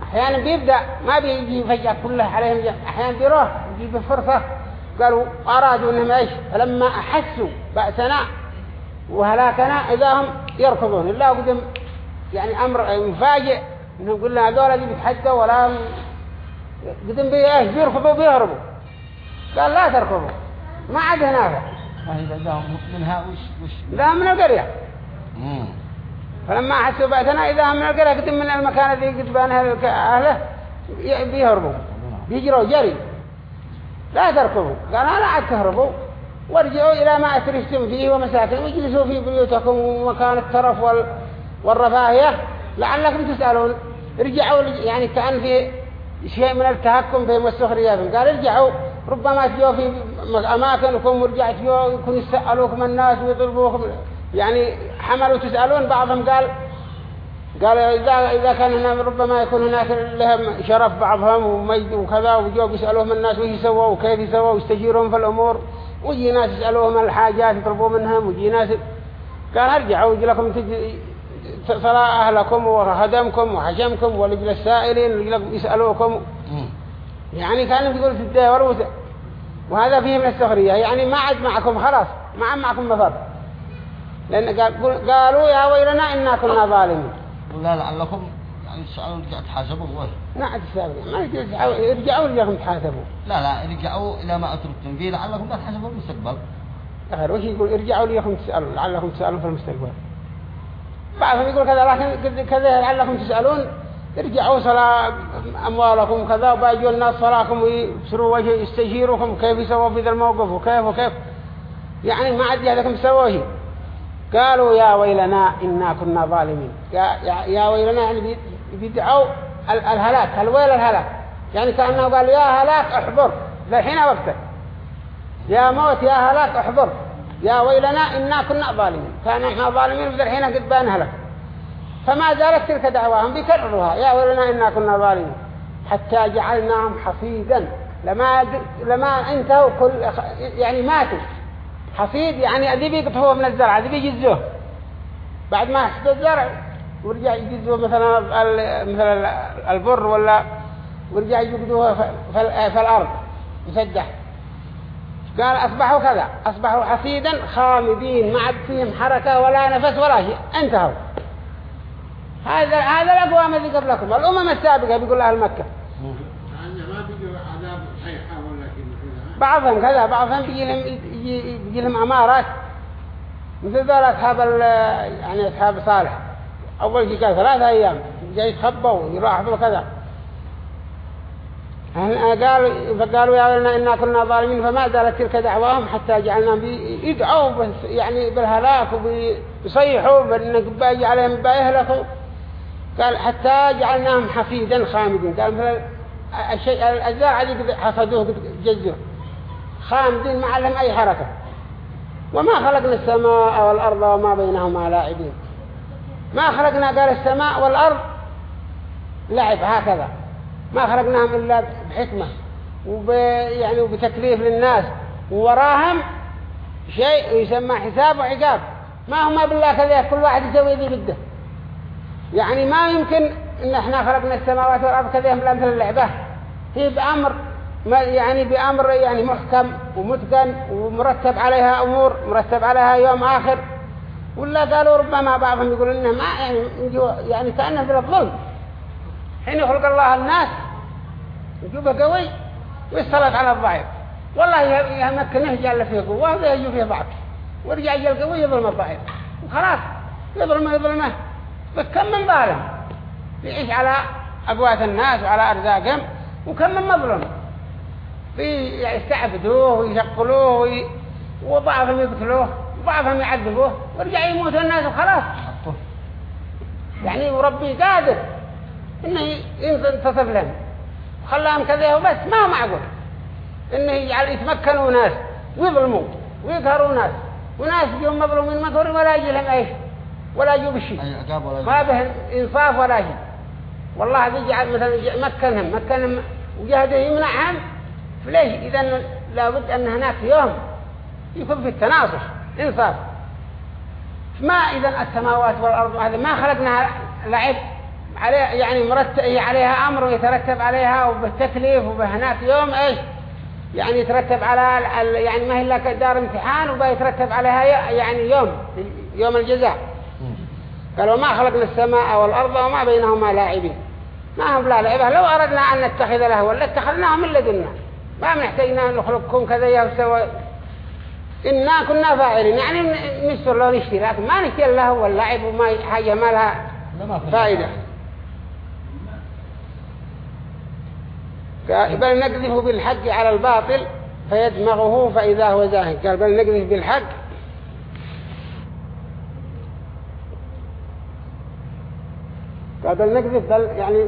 S1: أحيانا بيبدأ ما بيجي فجأة كله عليهم جاء. أحيانا بيروح بيجي بفرصة قالوا أرادوا أنهم إيش فلما أحسوا بأسنا وهلاكنا إذا هم يركضون الله قدم يعني أمر مفاجئ أنهم قلنا هذول دي بتحدوا ولا قدم بيه إيش بيركضوا بيهربوا قال لا تركضوا ما عاد هناك طيب، منها وش وش لا من القرية فلما حسوا بأسنا إذا هم من القرية قدم من المكان الذي قد بانها أهله بيهربوا بيجروا جري لا تركبوا قالوا لا عاد تهربوا وارجعوا إلى ما أترشتم فيه ومساكن واجلسوا في بيوتكم ومكان الترف وال... والرفاهية لعلكم تسألون رجعوا يعني كأن في شيء من التهكم بهم السخرية قال ارجعوا ربما تجوا في أماكنكم ورجعتوا يكون يسألوكم الناس ويطلبوكم يعني حملوا تسألون بعضهم قال قال إذا إذا كان هنا ربما يكون هناك لهم شرف بعضهم ومجد وكذا وجوا بيسألوهم الناس وش سووا وكيف سووا ويستجيرهم في الأمور وجي ناس يسألوهم الحاجات يطلبوا منهم وجي ناس قال ارجعوا وجي لكم صلاة أهلكم وهدمكم وحشمكم ولجل السائلين يسألوكم يعني كانوا يقول تدوروا وهذا فيه من السخرية يعني ما عد معكم خلاص ما عد معكم مفر لأن قالوا يا ويلنا إنا كنا ظالمين لا لعلكم يسألون يعني رجعوا تحاسبوا عاد نعم ما يرجعوا
S2: رجعهم تحاسبوا لا لا يرجعوا إلى ما أتركتم فيه
S1: لعلكم لا تحاسبوا في المستقبل غير آه، وش يقول ارجعوا ليهم تسألوا لعلكم تسألون في المستقبل بعضهم يقول كذا لكن كذا لعلكم تسألون ارجعوا صلاة أموالكم كذا وباجوا الناس صلاكم ويبصروا وجه يستجيروكم كيف يسووا في ذا الموقف وكيف وكيف يعني ما عاد تسووا شيء. قالوا يا ويلنا إنا كنا ظالمين يا, يا, ويلنا يعني بيدعوا الهلاك الويل الهلاك يعني كأنه قال يا هلاك احضر لحين وقتك يا موت يا هلاك احضر يا ويلنا إنا كنا ظالمين كان إحنا ظالمين وذلحين قد بان هلك فما زالت تلك دعواهم بيكرروها يا ويلنا إنا كنا ظالمين حتى جعلناهم حفيدا لما لما انتهوا كل يعني ماتوا حصيد يعني ذي بيقطفوه من الزرع ذي بيجزوه بعد ما حصد الزرع ورجع يجزوه مثلا مثلا البر ولا ورجع يجدوه في الأرض مسجح قال أصبحوا كذا أصبحوا حصيدا خامدين ما عاد فيهم حركة ولا نفس ولا شيء انتهوا هذا هذا الأقوام ذكر قبلكم الأمم السابقة بيقول أهل مكة
S3: بعضهم كذا بعضهم بيجي يجي لهم عمارات
S1: مثل ذلك أصحاب يعني أصحاب صالح أول شيء كان ثلاثة أيام جاي يتخبوا يراحبوا كذا قالوا فقالوا يا ولنا إنا كنا ظالمين فما زالت تلك دعواهم حتى جعلناهم يدعوا يعني بالهلاك ويصيحوا بأن عليهم بيهلكوا قال حتى جعلناهم حفيدا خامدين قال مثلا الشيء الزرع عليك حصدوه جزوه خامدين ما علم أي حركة وما خلقنا السماء والأرض وما بينهما لاعبين ما خلقنا قال السماء والأرض لعب هكذا ما خلقناهم إلا بحكمة وب يعني وبتكليف للناس ووراهم شيء يسمى حساب وعقاب ما هما بالله كذا كل واحد يسوي ذي بده يعني ما يمكن ان احنا خلقنا السماوات والارض كذا مثل اللعبه هي بامر يعني بأمر يعني محكم ومتقن ومرتب عليها أمور مرتب عليها يوم آخر ولا قالوا ربما بعضهم يقول إنه ما يعني يعني كأنه في الظلم حين يخلق الله الناس يجوبه قوي ويصلت على الضعيف والله يمكنه جل فيه قوة ويجو فيه ضعف ورجع جل قوي يظلم الضعيف وخلاص يظلمه يظلمه فكم من ظالم يعيش على أقوات الناس وعلى أرزاقهم وكم من مظلم يستعبدوه ويشقلوه وبعضهم يقتلوه وبعضهم يعذبوه ورجع يموت الناس وخلاص يعني وربي قادر انه ينتصف لهم وخلاهم كذا وبس ما هو معقول انه يجعل يتمكنوا ناس ويظلموا ويقهروا ناس وناس يوم مظلومين مظهر ولا يجي لهم ايش ولا يجوا بشيء ما به انصاف ولا شيء والله بيجعل مثلا مكنهم مكنهم وجهده يمنعهم فليش إذا لابد أن هناك يوم يكون في التناصر إنصاف ما إذا السماوات والأرض هذا ما خلقنا لعب عليه يعني مرتب عليها أمر ويترتب عليها وبالتكليف وبهناك يوم إيش يعني يترتب على يعني ما هي إلا دار امتحان وبيترتب عليها يعني يوم يوم الجزاء قالوا ما خلقنا السماء والأرض وما بينهما لاعبين ما هم لا لعبة لو أردنا أن نتخذ له ولا اتخذناه من لدنا ما محتاجنا نخلقكم كذا يا سوا إنا كنا فاعلين يعني نستر له الاشتراك ما نشتري له هو اللعب وما حاجة ما لها فائدة قال بل نقذف بالحق على الباطل فيدمغه فإذا هو زاهد قال بل نقذف بالحق قال بل نقذف بل يعني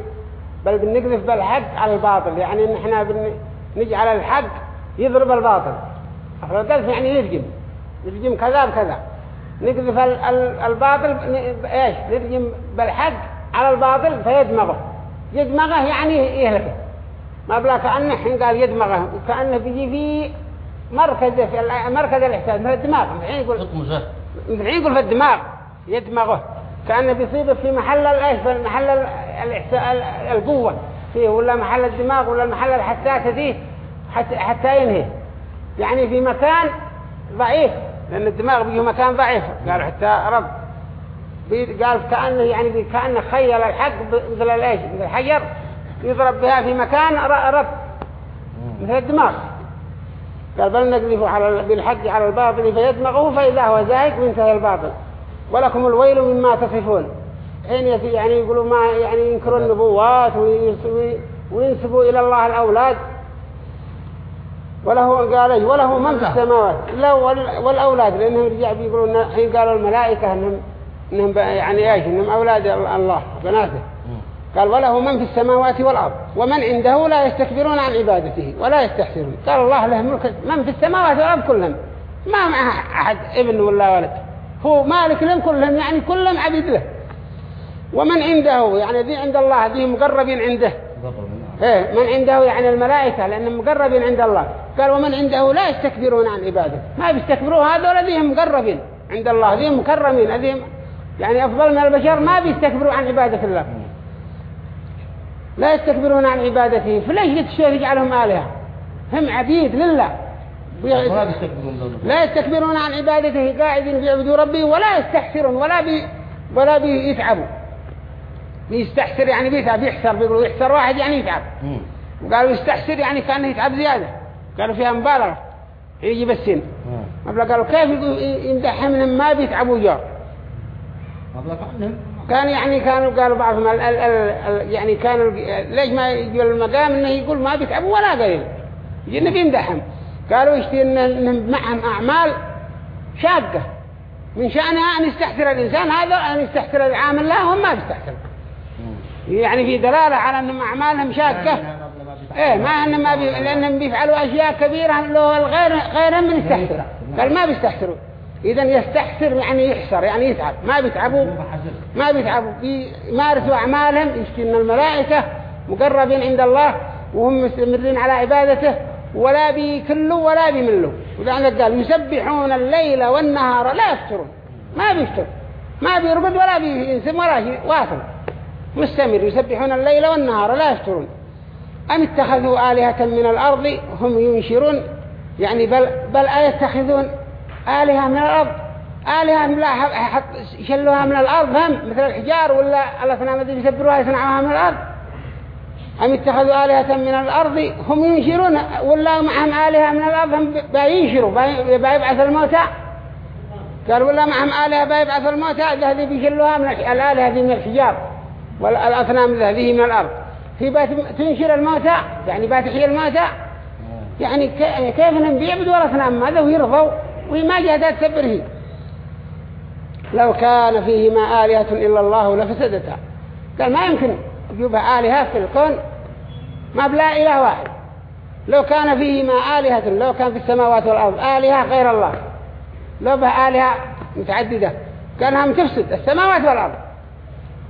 S1: بل بنقذف بالحق على الباطل يعني نحن بن نجعل الحق يضرب الباطل القذف يعني يرجم يرجم كذا بكذا نقذف الباطل ايش نرجم بالحق على الباطل فيدمغه يدمغه يعني يهلكه ما بلا كأنه حين قال يدمغه وكأنه بيجي في مركز في مركز الاحساس في الدماغ الحين يقول الحين يقول في الدماغ يدمغه كأنه بيصيبه في محل الايش في محل الاحساس القوه فيه ولا محل الدماغ ولا محل الحساسة فيه حتى حتى ينهي يعني في مكان ضعيف لأن الدماغ بيجي مكان ضعيف قالوا حتى رب قال كأنه يعني كأنه خيل الحق مثل الإيش مثل الحجر يضرب بها في مكان رب مثل الدماغ قال بل نقذف على بالحق على الباطل فيدمغه فإذا هو زاهق وانتهى الباطل ولكم الويل مما تصفون حين يعني يقولوا ما يعني ينكروا نعم. النبوات وينسبوا إلى الله الأولاد وله قال وله من في نعم. السماوات لا والأولاد لأنهم رجع بيقولوا حين قالوا الملائكة أنهم إنهم يعني إيش إنهم أولاد الله بناته نعم. قال وله من في السماوات والأرض ومن عنده لا يستكبرون عن عبادته ولا يستحسرون قال الله له ملك من في السماوات والأرض كلهم ما معه أحد ابن ولا ولد هو مالك لهم كلهم يعني كلهم عبيد له ومن عنده يعني ذي عند الله ذي مقربين عنده إيه،, إيه من عنده يعني الملائكة لأنهم مقربين عند الله قال ومن عنده لا يستكبرون عن عباده ما بيستكبروا هذول ذيهم مقربين عند الله ذيهم مكرمين ذيهم يعني أفضل من البشر ما بيستكبروا عن عبادة الله لا يستكبرون عن عبادته فليش الشيء يجعلهم آلهة هم عبيد لله لا يستكبرون عن عبادته قاعدين بيعبدوا ربي ولا يستحسرون ولا بي ولا بيتعبوا يستحسر يعني بيتعب يحسر بيقولوا يحسر واحد يعني يتعب وقالوا يستحسر يعني كأنه يتعب زيادة قالوا فيها مبالغة يجيب السن مبلغ قالوا كيف إيه، يمدح من ما بيتعبوا جار كان يعني كانوا قالوا بعضهم ال ال ال يعني كانوا ليش ما يجوا المقام انه يقول ما بيتعبوا ولا قليل يجينا بيمدحهم قالوا يشتي ان معهم اعمال شاقة من شأنها أن يستحسر الإنسان هذا أن يستحسر العامل لا هم ما بيستحسر يعني في دلالة على ان أعمالهم شاكة إيه ما أنهم بي... لأنهم بيفعلوا أشياء كبيرة لو الغير غيرهم من يستحسر قال ما بيستحسروا إذا يستحسر يعني يحسر يعني يتعب ما بيتعبوا ما بيتعبوا بيمارسوا أعمالهم يشكي إن الملائكة مقربين عند الله وهم مستمرين على عبادته ولا بيكلوا ولا بيملوا ولذلك قال يسبحون الليل والنهار لا يفترون ما بيفتر ما بيرقد ولا بينسم ولا شيء واصل مستمر يسبحون الليل والنهار لا يفترون أم اتخذوا آلهة من الأرض هم ينشرون يعني بل, بل أيتخذون آلهة من الأرض آلهة من حط شلوها من الأرض هم مثل الحجار ولا الأصنام التي يسبروها يصنعوها من الأرض أم اتخذوا آلهة من الأرض هم ينشرون ولا معهم آلهة من الأرض هم بينشروا بيبعث الموتى قال ولا معهم آلهة بيبعث الموتى هذه بيشلوها من الآلهة من الحجار والأصنام هذه من الأرض هي بات تنشر الموتى يعني بات بتحيي الموتى نعم. يعني, يعني كيف انهم بيعبدوا الأصنام ماذا ويرضوا وهي ما تبره لو كان فيهما آلهة إلا الله لفسدتها قال ما يمكن يبقى آلهة في الكون ما بلا إله واحد لو كان فيهما آلهة لو كان في السماوات والأرض آلهة غير الله لو بها آلهة متعددة كانها متفسد السماوات والأرض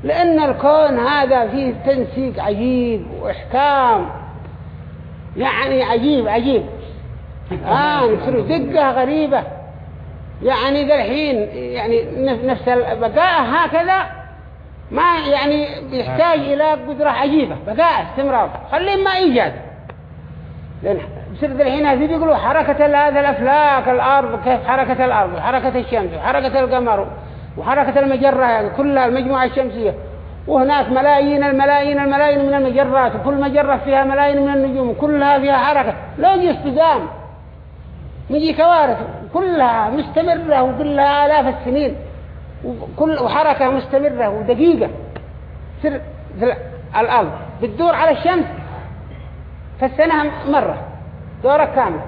S1: لأن الكون هذا فيه تنسيق عجيب وإحكام يعني عجيب عجيب آه دقة غريبة يعني ذا الحين يعني نفس البقاء هكذا ما يعني يحتاج إلى قدرة عجيبة بقاء استمرار خليه ما إيجاد لأن بصير ذا الحين هذي بيقولوا حركة هذا الأفلاك الأرض كيف حركة الأرض وحركة الشمس وحركة القمر وحركة المجرة كلها المجموعة الشمسية وهناك ملايين الملايين الملايين من المجرات وكل مجرة فيها ملايين من النجوم كلها فيها حركة لا يجي استدام يجي كوارث كلها مستمرة وكلها آلاف السنين وكل وحركة مستمرة ودقيقة سر الأرض بتدور على الشمس فالسنة مرة دورة كاملة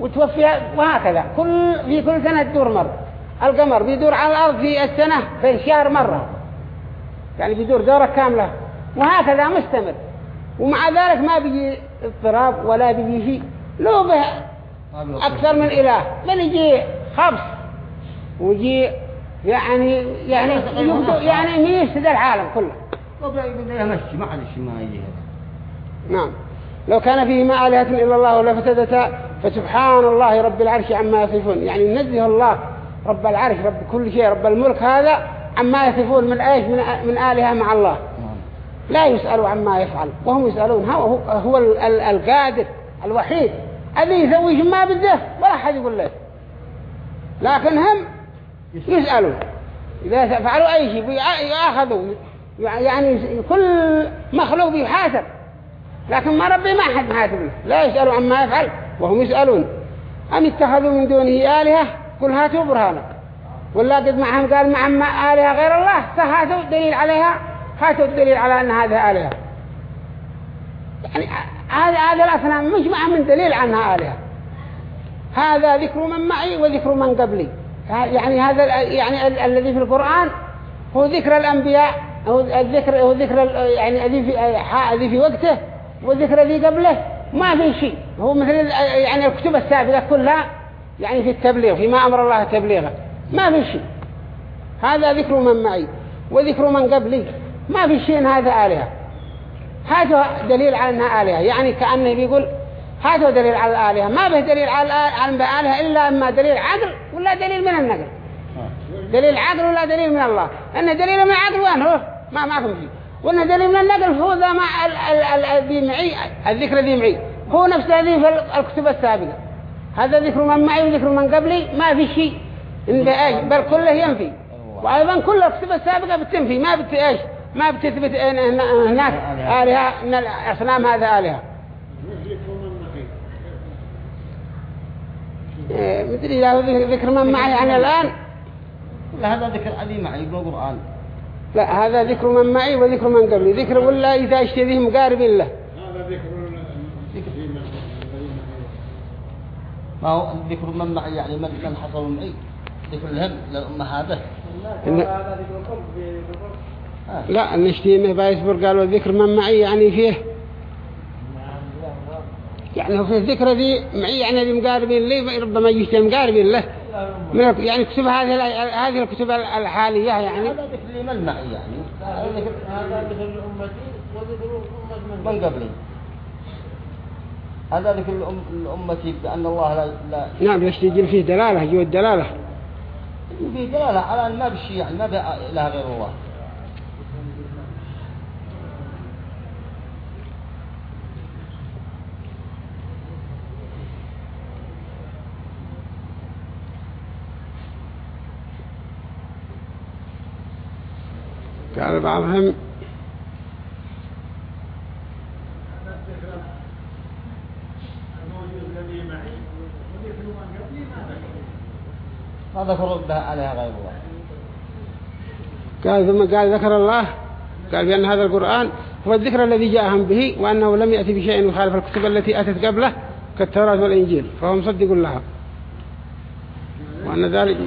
S1: وتوفيها وهكذا كل في كل سنة تدور مرة القمر بيدور على الأرض في السنة في الشهر مرة يعني بيدور دورة كاملة وهكذا مستمر ومع ذلك ما بيجي اضطراب ولا بيجي شيء لو به
S2: أكثر من إله
S1: من يجي خبص ويجي يعني يعني يعني ميس هذا العالم كله
S2: ما
S1: ما يجي نعم لو كان فيه ما آلهة إلا الله فسدتا فسبحان الله رب العرش عما يصفون يعني نزه الله رب العرش رب كل شيء رب الملك هذا عما يصفون من ايش من, من آلهة مع الله لا يسألوا عما يفعل وهم يسألون هو, هو القادر الوحيد الذي يسوي ما بده ولا حد يقول له لكن هم يسألوا إذا فعلوا أي شيء يأخذوا يعني كل مخلوق يحاسب لكن ما ربي ما حد محاسبه لا يسألوا عما يفعل وهم يسألون أم اتخذوا من دونه آلهة قل هاتوا برهانك ولا قد معهم قال معهم آلهة غير الله فهاتوا دليل عليها هاتوا دليل على أن هذه آلهة يعني هذا هذا مش مجمع من دليل عنها آلهة هذا ذكر من معي وذكر من قبلي يعني هذا يعني ال الذي في القرآن هو ذكر الأنبياء هو الذكر هو ذكر يعني الذي في الذي في وقته وذكر الذي قبله ما في شيء هو مثل يعني الكتب السابقة كلها يعني في التبليغ فيما أمر الله تبليغه ما في شيء هذا ذكر من معي وذكر من قبلي ما في شيء هذا آلهة هذا دليل على أنها آلهة يعني كأنه بيقول هذا دليل على الآلهة ما به دليل على الآلهة إلا إما دليل عقل ولا دليل من النقل دليل عقل ولا دليل من الله أن دليل من العقل وين هو ما معكم شيء وأن دليل من النقل هو ذا ما الذي معي الذكر الذي معي هو نفس الذي في الكتب السابقة هذا ذكر من معي وذكر من قبلي ما في شيء بل كله ينفي أيوة. وأيضا كل الصفة السابقة بتنفي ما بت إيش ما بتثبت إيه هناك آلهة إن الأصنام هذا آلهة مدري له ذكر من معي عن الآن لا
S2: هذا ذكر علي معي بالقرآن
S1: لا هذا ذكر من معي وذكر من قبلي ذكر ولا إذا اشتريه مقارب له
S2: ما هو ذكر من معي يعني من من حصل معي ذكر الهم للأمة هذا
S3: إن...
S1: آه. لا النشتيمه بايسبر قالوا ذكر من معي يعني فيه يعني في الذكرى ذي معي يعني دي مقاربين لي ربما يجتمع مقاربين له من يعني كتب هذه هذه الكتب الحالية يعني هذا ذكر لي من معي يعني
S2: هذا ذكر أمتي وذكر أمة من قبلي هذا لكل الأمة بأن الله لا, لا نعم بس يجي فيه
S1: دلالة يجي الدلالة
S2: فيه دلالة على أن ما بشي يعني ما بقى إله غير الله قال بعضهم
S1: عليها غير الله قال ثم قال ذكر الله قال بأن هذا القرآن هو الذكر الذي جاءهم به وأنه لم يأتي بشيء يخالف الكتب التي أتت قبله كالتوراة والإنجيل فهم صدقوا لها وأن ذلك إيه،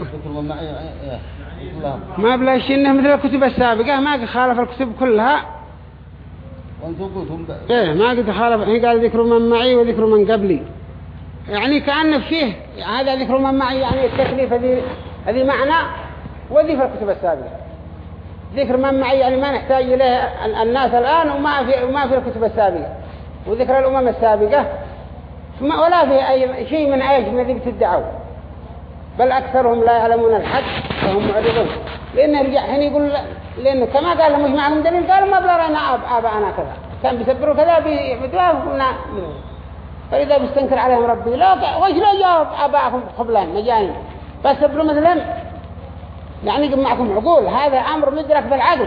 S1: إيه، ما بلا شيء إنه مثل الكتب السابقة ما خالف الكتب كلها إيه ما قد خالف الحين قال ذكر من معي وذكر من قبلي يعني كأن فيه هذا ذكر من معي يعني التكليف هذه هذه معنى وذي في الكتب السابقة ذكر من معي يعني ما نحتاج إليه الناس الآن وما في, وما في الكتب السابقة وذكر الأمم السابقة ولا فيه أي شيء من من ذي الدعوة بل أكثرهم لا يعلمون الحق فهم معرضون لأن رجع هنا يقول لان كما قال مش معهم دليل قالوا ما بلرنا آباءنا كذا كان بيسبروا كذا بدواه منه فإذا بستنكر عليهم ربي لا وش لا جاوب أباكم قبلهم مجانين فاستبروا مثلهم يعني جمعكم عقول هذا أمر مدرك بالعقل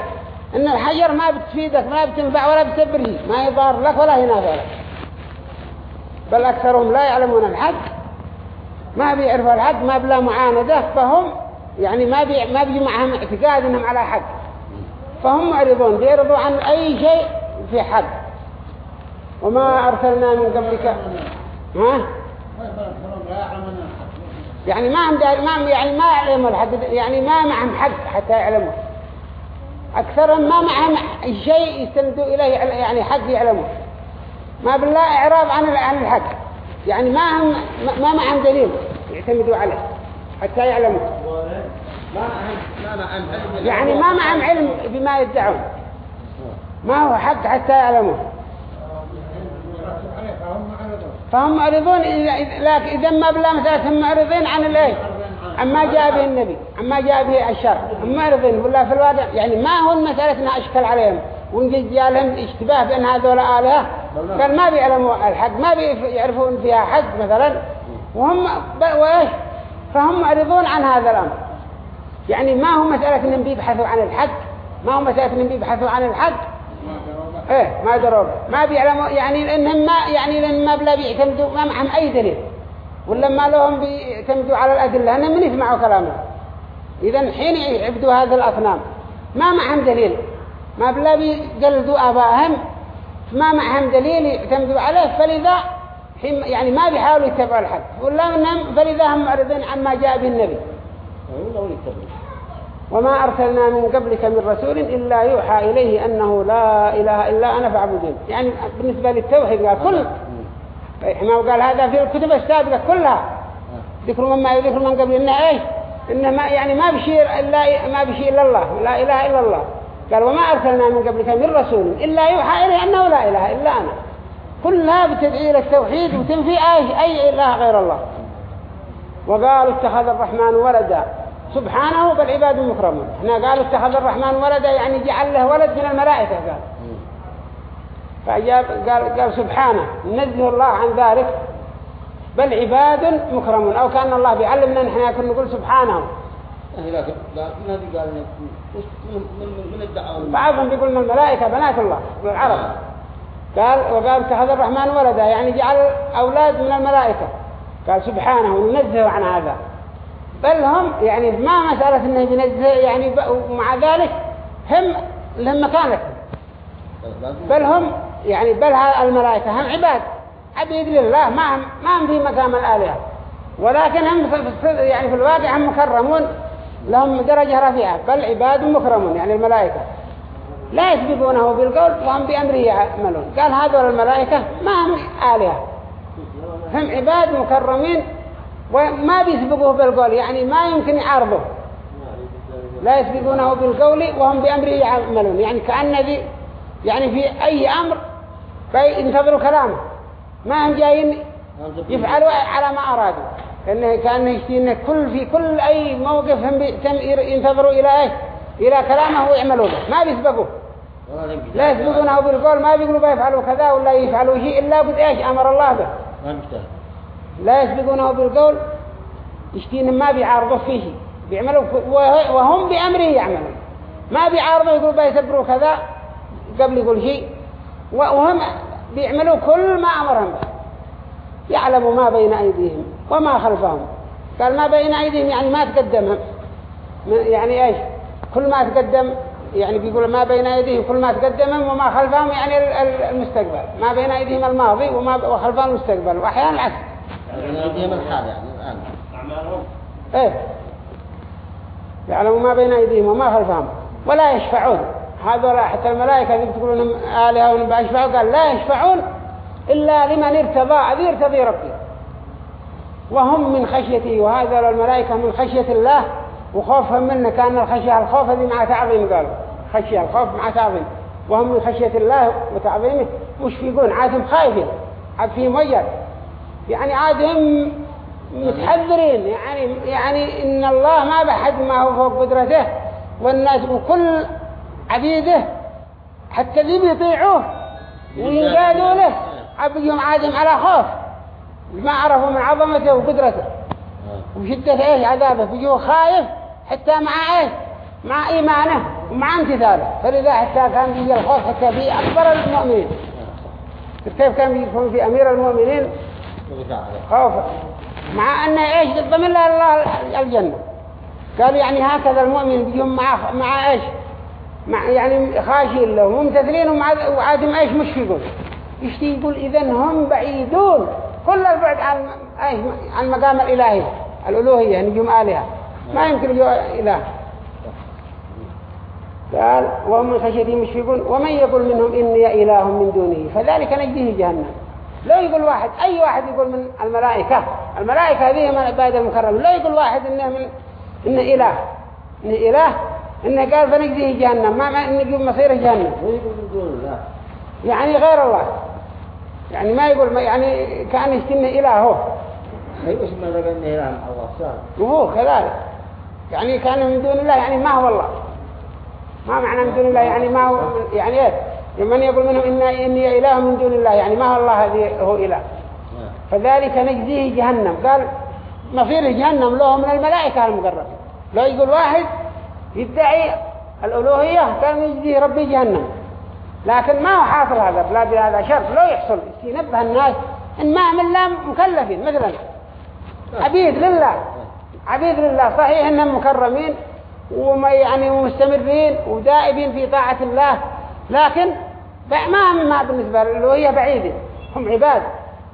S1: إن الحجر ما بتفيدك ما بتنفع ولا بتبره ما يضار لك ولا ينافع لك بل أكثرهم لا يعلمون الحق ما بيعرفوا الحق ما بلا معاندة فهم يعني ما بي ما بيجي معهم اعتقاد إنهم على حق فهم معرضون بيرضوا عن أي شيء في حق وما أرسلنا من قبلك ها؟ يعني ما هم ما يعني ما يعلموا الحق يعني ما معهم حق حتى يعلموا أكثرهم ما معهم شيء يستندوا إليه يعني حق يعلموا ما بالله إعراب عن عن الحق يعني ما هم ما معهم دليل يعتمدوا عليه حتى يعلموا
S2: يعني ما معهم علم
S1: بما يدعون ما هو حق حتى يعلموا فهم معرضون لكن إذا ما بلا هم معرضين عن الايه
S3: عما جاء به
S1: النبي عما جاء به الشر هم معرضين ولا في الواقع يعني ما هو المسألة انها اشكل عليهم ونجد لهم اشتباه بأن هذول آلهة قال ما بيعلموا الحق ما بيعرفون فيها حق مثلا وهم وإيش فهم معرضون عن هذا الأمر يعني ما هو مسألة أنهم بيبحثوا عن الحق ما هو مسألة أنهم بيبحثوا عن الحق ايه ما دروا ما بيعلموا يعني لانهم ما يعني لان ما بلا بيعتمدوا ما معهم اي دليل ولما لهم بيعتمدوا على الادله انهم من يسمعوا كلامه اذا حين يعبدوا هذه الاصنام ما معهم دليل ما بلا بيجلدوا ابائهم ما معهم دليل يعتمدوا عليه فلذا حين يعني ما بيحاولوا يتبعوا الحق ولا منهم فلذا هم معرضين عما جاء به النبي أيوة، وما أرسلنا من قبلك من رسول إلا يوحى إليه أنه لا إله إلا أنا فاعبدون يعني بالنسبة للتوحيد قال كل ما قال هذا في الكتب السابقة كلها ذكر مما يذكر من قبل إنه إيه إنه ما يعني ما بشير إلا ما بشير إلا الله لا إله إلا الله قال وما أرسلنا من قبلك من رسول إلا يوحى إليه أنه لا إله إلا أنا كلها بتدعي للتوحيد وتنفي أي أي إله غير الله وقالوا اتخذ الرحمن ولدا سبحانه بل عباد مكرمون احنا قالوا اتخذ الرحمن ولدا يعني جعل له ولد من الملائكة قال فأجاب قال, قال سبحانه نزه الله عن ذلك بل عباد مكرمون أو كان الله بيعلمنا نحن لكن نقول سبحانه
S2: بعضهم بيقول من الملائكة بنات الله بالعرب العرب آه.
S1: قال وقال اتخذ الرحمن ولدا يعني جعل أولاد من الملائكة قال سبحانه نزه عن هذا بل هم يعني ما مسألة انه ينزع يعني ومع ذلك هم لهم مكانتهم بل هم يعني بل الملائكة هم عباد عبيد لله ما هم ما هم في مقام الآلهة ولكن هم يعني في الواقع هم مكرمون لهم درجة رفيعة بل عباد مكرمون يعني الملائكة لا يسبقونه بالقول وهم بأمره يعملون قال هذول الملائكة ما هم آلهة هم عباد مكرمين وما بيسبقوه بالقول يعني ما يمكن يعارضه لا يسبقونه بالقول وهم بأمره يعملون يعني كأن ذي يعني في أي أمر ينتظروا كلامه ما هم جايين يفعلوا على ما أرادوا كأنه كأنه يشتين كل في كل أي موقف هم ينتظروا إلى إيه إلى كلامه ويعملوا به ما بيسبقوه
S2: لا يسبقونه
S1: بالقول ما بيقولوا بيفعلوا كذا ولا يفعلوا شيء إلا بد إيش أمر الله به لا يسبقونه بالقول يشتين ما بيعارضوا فيه بيعملوا وهم بأمره يعملون ما بيعارضوا يقول بيسبروا كذا قبل يقول شيء وهم بيعملوا كل ما أمرهم به يعلموا ما بين أيديهم وما خلفهم قال ما بين أيديهم يعني ما تقدمهم يعني ايش كل ما تقدم يعني بيقول ما بين أيديهم كل ما تقدمهم وما خلفهم يعني المستقبل ما بين أيديهم الماضي وما وخلفهم المستقبل وأحيانا العكس من الحال يعني الآن
S2: أعمالهم إيه
S1: يعلم ما بين أيديهم وما خلفهم ولا يشفعون هذا حتى الملائكة اللي بتقولون آلهة ونبقى يشفعوا قال لا يشفعون إلا لمن ارتضى أذي ارتضي ربي وهم من خشيته وهذا الملائكة من خشية الله وخوفهم منه كان الخشية الخوف هذه مع تعظيم قالوا خشية الخوف مع تعظيم وهم من خشية الله وتعظيمه مشفقون عادهم خايفين عاد فيهم وجر يعني عاد هم متحذرين يعني, يعني إن الله ما بحد ما هو فوق قدرته والناس وكل عبيده حتى اللي بيطيعوه وينقادوا له عبيهم عادهم على خوف ما عرفوا من عظمته وقدرته آه. وشدة ايه عذابه بيجوا خايف حتى مع ايش مع ايمانه ومع امتثاله فلذا حتى كان بيجي الخوف حتى في اكبر المؤمنين آه. كيف كان بيجي في امير المؤمنين خوفا مع أن إيش ضمن الله الجنة قال يعني هكذا المؤمن بيهم مع مع إيش مع يعني خاشين له ممتثلين وعادم إيش مش يقول يشتي يقول إذن هم بعيدون كل البعد عن إيش عن مقام الإلهي الألوهية نجوم يعني آلهة ما يمكن يجوا إله قال وهم من خشيته مشفقون ومن يقول منهم إني إله من دونه فذلك نجده جهنم لا يقول واحد أي واحد يقول من الملائكة الملائكة هذه من عباد المكرم لا يقول واحد إنه من إنه إله إنه إله إنه قال فنجده جهنم ما ما إنه مصيره جهنم يعني غير الله يعني ما يقول ما يعني كأن إله هو أي اسم إنه إله الله صار وهو كذلك يعني كان من دون الله يعني ما هو الله
S2: ما معنى من دون الله يعني ما هو يعني إيه
S1: من يقول منهم إن إني إله من دون الله يعني ما هو الله هو إله فذلك نجزيه جهنم قال مصير جهنم له من الملائكة المقربة لو يقول واحد يدعي الألوهية كان نجزيه ربي جهنم لكن ما هو حاصل هذا بلا بهذا شرط لو يحصل ينبه الناس إن ما لا مكلفين مثلا
S3: عبيد لله
S1: عبيد لله صحيح إنهم مكرمين وما يعني مستمرين ودائبين في طاعة الله لكن ما ما بالنسبة له هي بعيدة هم عباد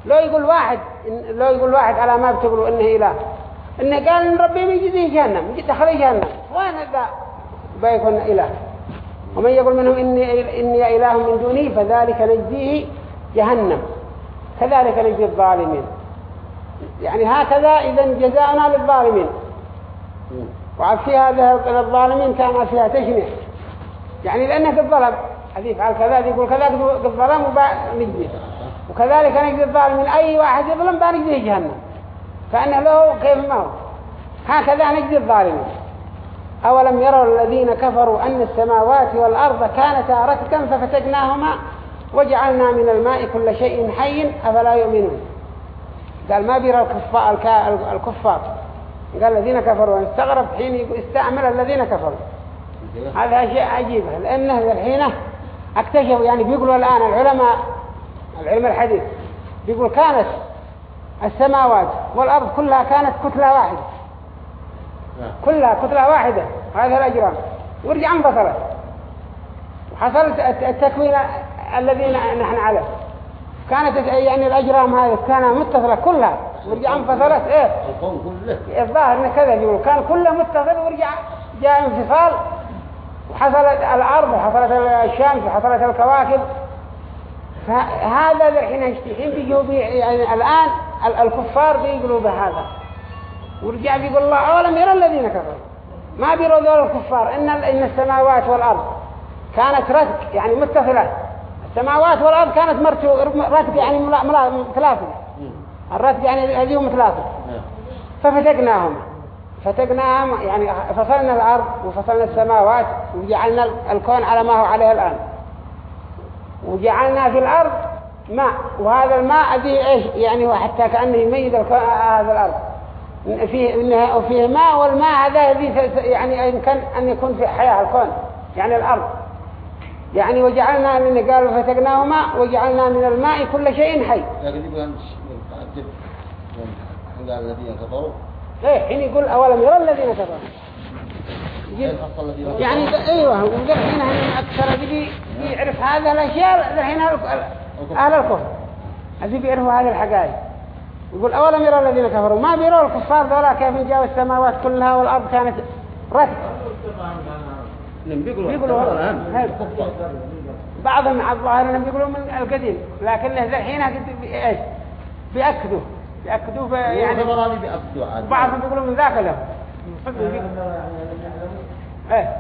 S1: لو يقول واحد لو يقول واحد على ما بتقولوا إنه إله إنه قال إن ربي من جديه جهنم ميجي دخل جهنم وين هذا بيكون إله ومن يقول منهم إني, إني إله من دوني فذلك نجزيه جهنم كذلك نجزي الظالمين يعني هكذا إذا جزاؤنا للظالمين وعفيها للظالمين كان فيها تشنع يعني لأنه الظلم هذه فعل كذا يقول كذا قد ظلم ونجزيه وكذلك قد الظالم من أي واحد يظلم بنجزيه جهنم فان له كيف ما هو هكذا نجزي الظالمين أولم يروا الذين كفروا أن السماوات والأرض كانتا رتكا ففتقناهما وجعلنا من الماء كل شيء حي أفلا يؤمنون قال ما بيرى الكفار, الكفار قال الذين كفروا استغرب حين يستعمل الذين كفروا هذا شيء عجيب لأنه الحين اكتشفوا يعني بيقولوا الآن العلماء العلم الحديث بيقول كانت السماوات والأرض كلها كانت كتلة واحدة نعم. كلها كتلة واحدة هذه الأجرام ورجع انبطلت وحصلت التكوين الذي نحن عليه كانت يعني الأجرام هذه كانت متصلة كلها ورجع انفصلت
S2: ايه
S1: الظاهر إن كذا يقول كان كله متصل ورجع جاء انفصال وحصلت الأرض وحصلت الشمس وحصلت الكواكب فهذا الحين اشتحين بيجوا بي يعني الآن الكفار بيقولوا بهذا ورجع بيقول الله أولم يرى الذين كفروا ما بيروا ذول الكفار إن إن السماوات والأرض كانت رتك يعني متصلة السماوات والأرض كانت مرتو رتك يعني ملا ملا يعني ملا ملا ملا فتقناها يعني فصلنا الأرض وفصلنا السماوات وجعلنا الكون على ما هو عليه الآن وجعلنا في الأرض ماء وهذا الماء أدي إيش يعني هو حتى كأنه يميز هذا الأرض فيه وفيه ماء والماء هذا يعني يمكن أن يكون في حياة الكون يعني الأرض يعني وجعلنا من قالوا فتقناه ماء وجعلنا من الماء كل شيء حي
S2: لكن الذين
S1: كفروا ايه حين يقول اولم يرى الذين كفروا إيه، يعني ايوه وقال هنا اكثر بدي يعرف هذا الاشياء الحين اهل الكفر هذي بيعرفوا هذه الحقائق يقول اولم يرى الذين كفروا ما بيروا الكفار ذولا كيف جاءوا السماوات كلها والارض كانت رتب
S2: بيقولوا, بيقولوا نعم.
S1: بعضهم الظاهر بيقولوا من القديم لكن الحين ايش بيأكدوا في إيه، يعني بعضهم يقولوا من ذاك له يعني يعني يعني ايه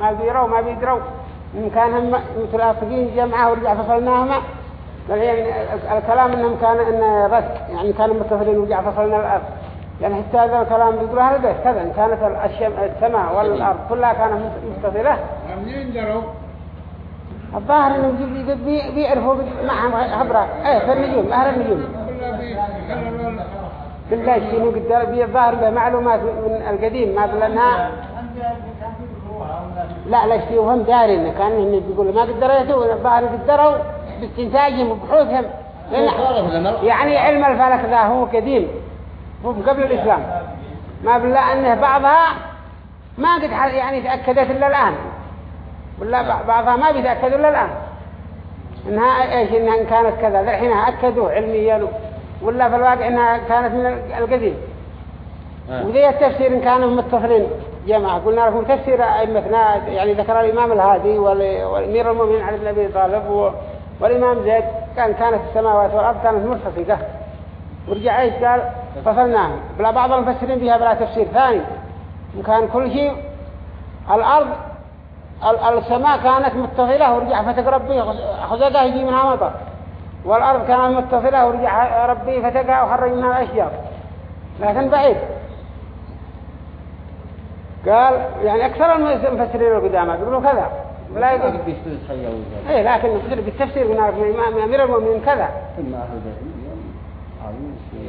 S1: ما بيروا ما بيدروا ان هم متلافقين جمعه ورجع فصلناهما يعني الكلام انهم كان ان رك يعني كانوا متفقين ورجع فصلنا الارض يعني حتى هذا الكلام بيقولوا هذا كذا ان كانت السماء والارض كلها كانت متصله منين دروا الظاهر انهم بيعرفوا معهم خبره ايه في النجوم اهل النجوم
S3: بالله شنو قدر
S1: فيه الظاهر به معلومات من القديم ما بلنها
S3: لا لا شيء وهم دارين
S1: كان إنه بيقول ما قدرتوا الظاهر قدروا باستنتاجهم وبحوثهم يعني علم الفلك ذا هو قديم هو قبل الإسلام ما بالله أنه بعضها ما قد يعني تأكدت إلا الآن ولا بعضها ما بيتأكدوا إلا الآن إنها إيش إنها كانت كذا ذلحين أكدوا علميا ولا في الواقع انها كانت من القديم آه. وذي التفسير إن كانوا متصلين جماعة قلنا لكم تفسير أئمتنا يعني ذكر الإمام الهادي والأمير المؤمنين علي بن أبي طالب والإمام زيد كان كانت السماوات والأرض كانت منفصلة ورجع ايش قال فصلناها بلا بعض المفسرين بها بلا تفسير ثاني وكان كل شيء الأرض السماء كانت متصلة ورجع فتقرب بها خذ يجي منها مطر والأرض كانت متصلة ورجع ربي وخرج منها الأشجار لكن بعيد قال يعني أكثر المفسرين القدامى يقولوا كذا لا يقول اي لكن نفسر بالتفسير قلنا لكم أمير المؤمنين كذا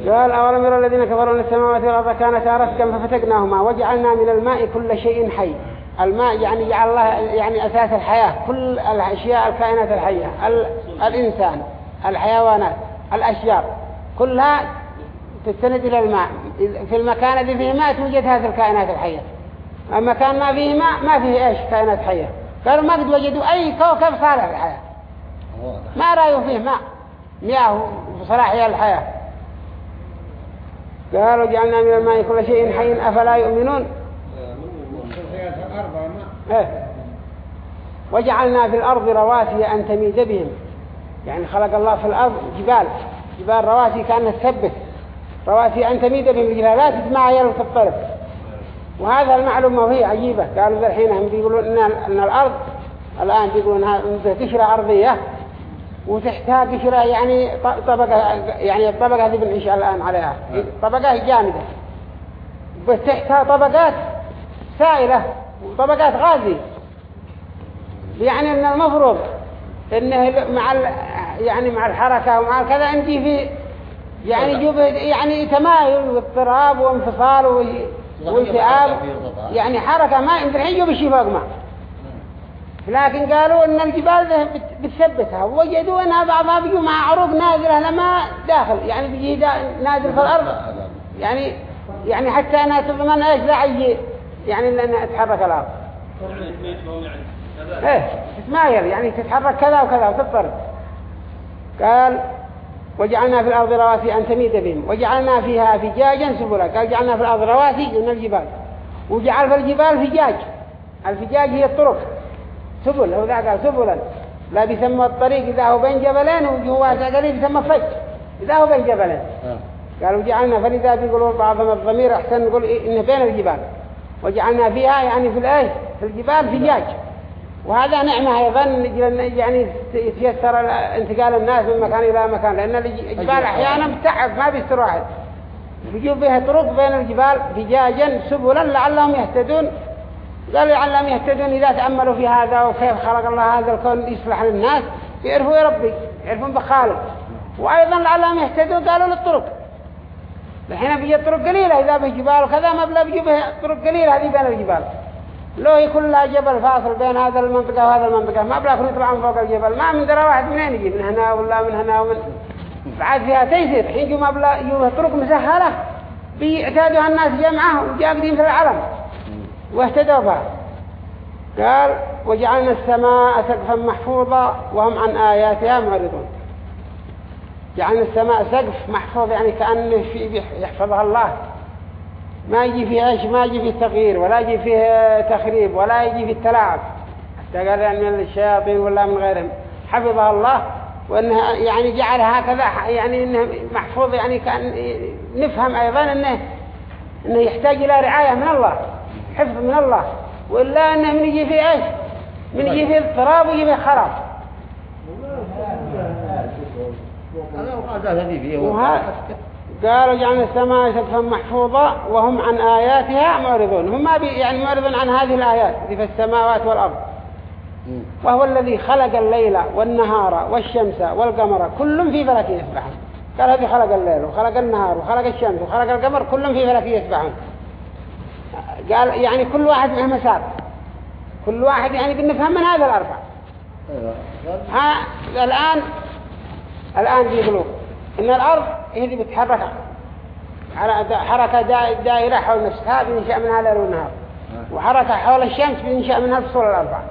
S1: قال أولم يرى الذين كفروا من السماوات والأرض كانتا أرسكا ففتقناهما وجعلنا من الماء كل شيء حي الماء يعني جعل الله يعني أساس الحياة كل الأشياء الكائنات الحية الإنسان الحيوانات الأشجار كلها تستند إلى الماء في المكان الذي فيه ماء توجد هذه الكائنات الحية المكان ما فيه ماء ما فيه إيش كائنات حية قالوا ما قد وجدوا أي كوكب صالح للحياة ما رأيوا فيه ماء مياه وصلاحية الحياة قالوا جعلنا من الماء كل شيء حي أفلا يؤمنون إيه. وجعلنا في الأرض رواسي أن تميز بهم يعني خلق الله في الأرض جبال جبال رواسي كانت تثبت رواسي أن تميد بالجلالات ما يلو الطرف وهذا المعلومة وهي عجيبة قالوا ذا الحين هم بيقولون إن, إن الأرض الآن بيقولون إنها قشرة أرضية وتحتها قشرة يعني طبقة يعني الطبقة هذه بنعيش الآن عليها طبقة جامدة وتحتها طبقات سائلة وطبقات غازي يعني أن المفروض انه مع يعني مع الحركة ومع كذا عندي في يعني جوب يعني تمايل واضطراب وانفصال والتئاب يعني حركة ما عندنا الحين جوب شيء فوق نعم. لكن قالوا ان الجبال بتثبتها ووجدوا انها بعضها بيجوا مع عروق نازلة لما داخل يعني بيجي دا نازل في الارض يعني يعني حتى أنا تضمن ايش لا يعني لانها تحرك الارض
S3: طيب، ايه تتمايل يعني تتحرك كذا
S1: وكذا وتضطر قال وجعلنا في الأرض رواسي أن تميد بهم وجعلنا فيها فجاجا سبلا قال جعلنا في الأرض رواسي من الجبال وجعل في الجبال فجاج الفجاج هي الطرق سبل هو ذا قال سبلا لا بيسمى الطريق إذا هو بين جبلين وجواسع قليل بيسمى فج إذا هو بين جبلين آه. قال وجعلنا فلذا بيقولوا بعضهم الضمير أحسن نقول إنه بين الجبال وجعلنا فيها يعني في الآية في الجبال فجاج وهذا نعمة أيضا يعني يتيسر انتقال الناس من مكان إلى مكان لأن الجبال أحيانا آه. بتعب ما بيستر واحد بيجيب بها طرق بين الجبال فجاجا سبلا لعلهم يهتدون قالوا لعلهم يهتدون إذا تأملوا في هذا وكيف خلق الله هذا الكون يصلح للناس يعرفوا ربي يعرفون بخالق وأيضا لعلهم يهتدون قالوا للطرق الحين بيجي طرق قليلة إذا به جبال وكذا ما بلا بيجي طرق قليلة هذه بين الجبال لو يكون لا جبل فاصل بين هذا المنطقة وهذا المنطقة ما بلاكم يطلعون فوق الجبل ما من درى واحد منين يجي من هنا ولا من هنا ومن بعد فيها تيسير حين ما بلا يوم طرق مسهلة بيعتادوا الناس جمعة وجاقدين في العلم واهتدوا بها قال وجعلنا السماء سقفا محفوظا وهم عن آياتها معرضون جعلنا السماء سقف محفوظ يعني كأنه في يحفظها الله ما يجي فيه إيش ما يجي فيه تغيير ولا يجي فيه تخريب ولا يجي فيه تلاعب حتى قال يعني من الشياطين ولا من غيرهم حفظها الله وأنها يعني جعلها هكذا يعني إنه محفوظ يعني كان نفهم أيضا أنه, إنه يحتاج إلى رعاية من الله حفظ من الله وإلا أنه من يجي فيه إيش من يجي فيه اضطراب ويجي فيه خراب وهذا قالوا جعلنا السماء سقفا محفوظا وهم عن آياتها معرضون هم يعني معرضون عن هذه الآيات اللي في السماوات والأرض وهو الذي خلق الليل والنهار والشمس والقمر كل في فلك يسبحون قال هذه خلق الليل وخلق النهار وخلق الشمس وخلق القمر كلهم في فلك يسبحون قال يعني كل واحد معه مسار كل واحد يعني بنفهم من هذا الأربع أيوة. ها الآن الآن بيقولوا ان الارض هي اللي بتتحرك على حركة دائرة حول نفسها بينشأ منها ليل ونهار نعم. وحركة حول الشمس بينشأ منها الصور الأربعة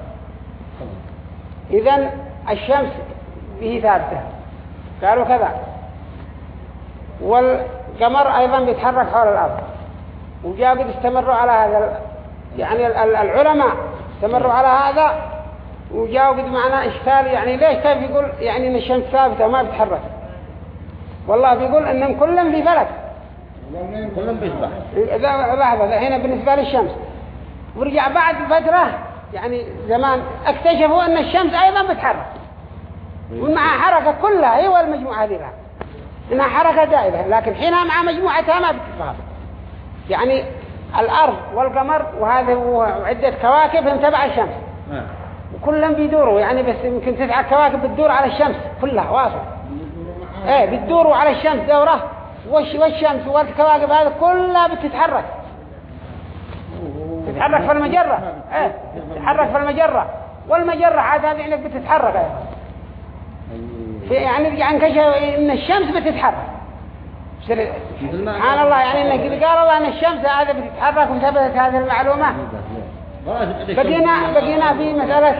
S1: إذا الشمس به ثابتة قالوا كذا والقمر أيضا بيتحرك حول الأرض وجاء قد استمروا على هذا يعني العلماء استمروا على هذا وجاءوا قد معنا إشكال يعني ليش كيف يقول يعني إن الشمس ثابتة وما بتحرك والله بيقول انهم كلهم في فلك كلهم بيصبح لحظة هنا بالنسبة للشمس ورجع بعد فترة يعني زمان اكتشفوا ان الشمس ايضا بتحرك ومعها حركة كلها هي أيوة والمجموعة هذه انها حركة دائرة لكن حينها مع مجموعتها ما بتتفاهم يعني الارض والقمر وهذه وعدة كواكب هم تبع الشمس نعم. وكلهم بيدوروا يعني بس يمكن تسعة كواكب بتدور على الشمس كلها واصل ايه بتدوروا على الشمس دوره إيه، وش والشمس والكواكب هذا كلها بتتحرك
S3: تتحرك في المجرة ايه تتحرك في
S1: المجرة والمجرة عاد هذه انك بتتحرك ايه
S3: يعني رجع انكشف ان الشمس
S1: بتتحرك
S2: سبحان الله يعني انك
S1: قال الله ان الشمس هذا بتتحرك وثبتت هذه المعلومة بقينا بقينا في مسألة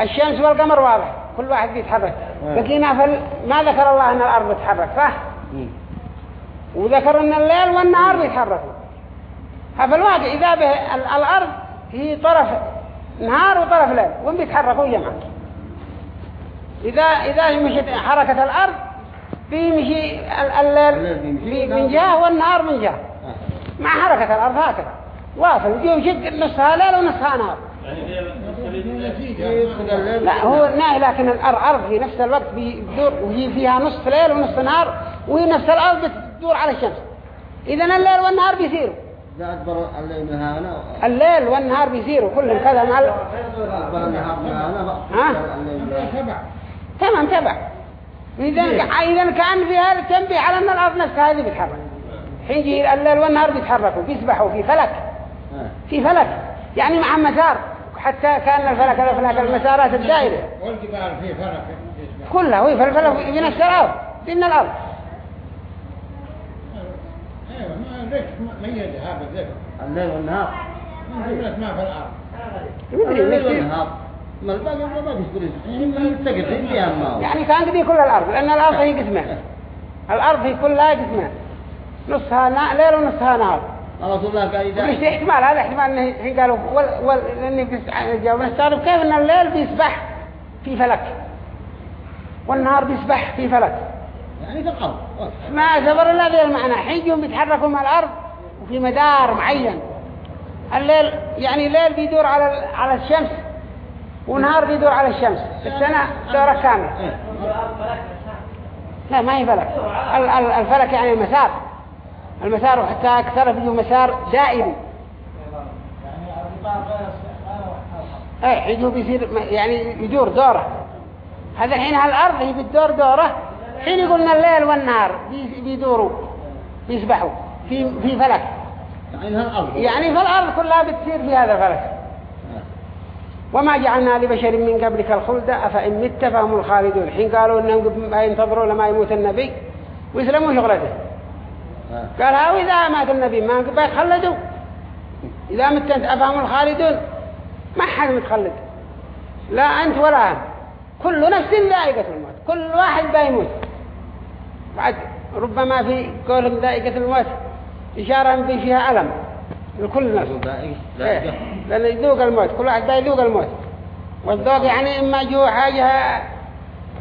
S1: الشمس والقمر واضح كل واحد بيتحرك بقينا آه. فل... ما ذكر الله أن الأرض تحرك صح وذكر أن الليل والنهار بيتحركوا ففي الواقع إذا به الأرض هي طرف نهار وطرف ليل وهم بيتحركوا جمعا إذا إذا مشت حركة الأرض بيمشي الليل من جهة والنهار من جهة آه. مع حركة الأرض هكذا واصل يمشي نصها ليل ونصها نهار لا هو ناي لكن الأرض في نفس الوقت بيدور وهي فيها نصف ليل ونصف نهار وهي نفس الأرض بتدور على الشمس إذا الليل والنهار بيسيروا
S2: الليل والنهار بيسيروا كلهم كذا مع ها؟
S1: تمام تبع إذا إذا كان في هذا التنبيه على أن الأرض نفسها هذه بتحرك حين يجي الليل والنهار بيتحركوا بيسبحوا في فلك في فلك يعني مع مسار حتى كان الفلك هذا فلك المسارات الدائرة
S2: والجبال في فلك كلها وي فالفلك
S1: من الشراب من الأرض
S2: ايوه ما ليش ميز هذا
S1: الليل والنهار
S2: ما في الأرض الليل والنهار ما الباقي ما بيشتري يعني, يعني كان قدي كل الأرض لأن الأرض هي
S1: قسمة الأرض هي كلها قسمة نصها ليل ونصها نهار رسول الله قال إذا مش احتمال هذا احتمال انه حين قالوا وال وال لأني جاوب استغرب كيف أن الليل بيسبح في فلك والنهار بيسبح في فلك يعني في الأرض ما سبر الله ذي المعنى حين يوم بيتحركوا مع الأرض وفي مدار معين الليل يعني الليل بيدور على على الشمس ونهار بيدور على الشمس السنة دورة كاملة إيه. لا ما هي فلك الفلك يعني المسار المسار حتى أكثر في مسار دائري اي يجوا بيصير يعني يدور دوره هذا الحين هالارض هي بتدور دوره حين يقولنا الليل والنهار بيدوروا بيسبحوا في في فلك
S2: يعني, يعني
S1: في الارض كلها بتصير في هذا الفلك وما جعلنا لبشر من قبلك الخلد أفإن مت فهم الخالدون الحين قالوا إنهم ينتظروا لما يموت النبي ويسلموا شغلته قال هاو إذا مات النبي ما انقبه يخلدوا إذا مت أنت أفهم الخالدون ما حد متخلد لا أنت ولا أنت كل نفس ذائقة الموت كل واحد بيموت بعد ربما في قولهم ذائقة الموت إشارة في فيها ألم لكل نفس إيه. لأن يذوق الموت كل واحد بيذوق الموت والذوق يعني إما جو حاجة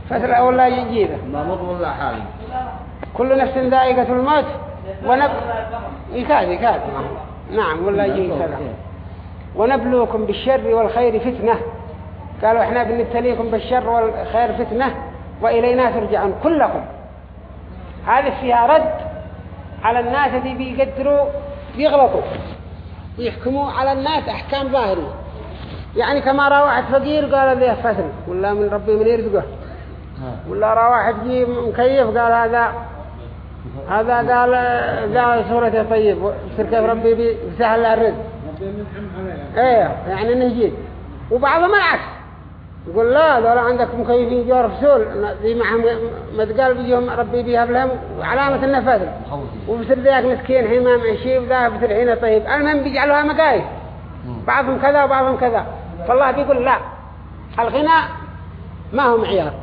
S2: فترة ولا يجيبه
S1: ما مض ولا حالي كل نفس ذائقة الموت ونب... يكاد يكاد نعم والله يجي سلام ونبلوكم بالشر والخير فتنة قالوا احنا بنبتليكم بالشر والخير فتنة وإلينا ترجعون كلكم هذه فيها رد على الناس اللي بيقدروا بيغلطوا ويحكموا على الناس أحكام ظاهرية يعني كما رأى واحد فقير قال لي فتن ولا من ربي من يرزقه ولا رأى واحد مكيف قال هذا هذا قال قال سورة طيب بصير كيف ربي بيسهل الرزق ايه يعني نهجي وبعضهم العكس يقول لا ذولا عندك مكيفين جوار فسول ذي معهم تقال بيهم ربي بيها بلهم علامة النفاذ وبصير ذاك مسكين حين ما معشي وذاك بصير حين طيب المهم بيجعلوها مقايف بعضهم كذا وبعضهم كذا فالله بيقول لا الغنى ما هو معيار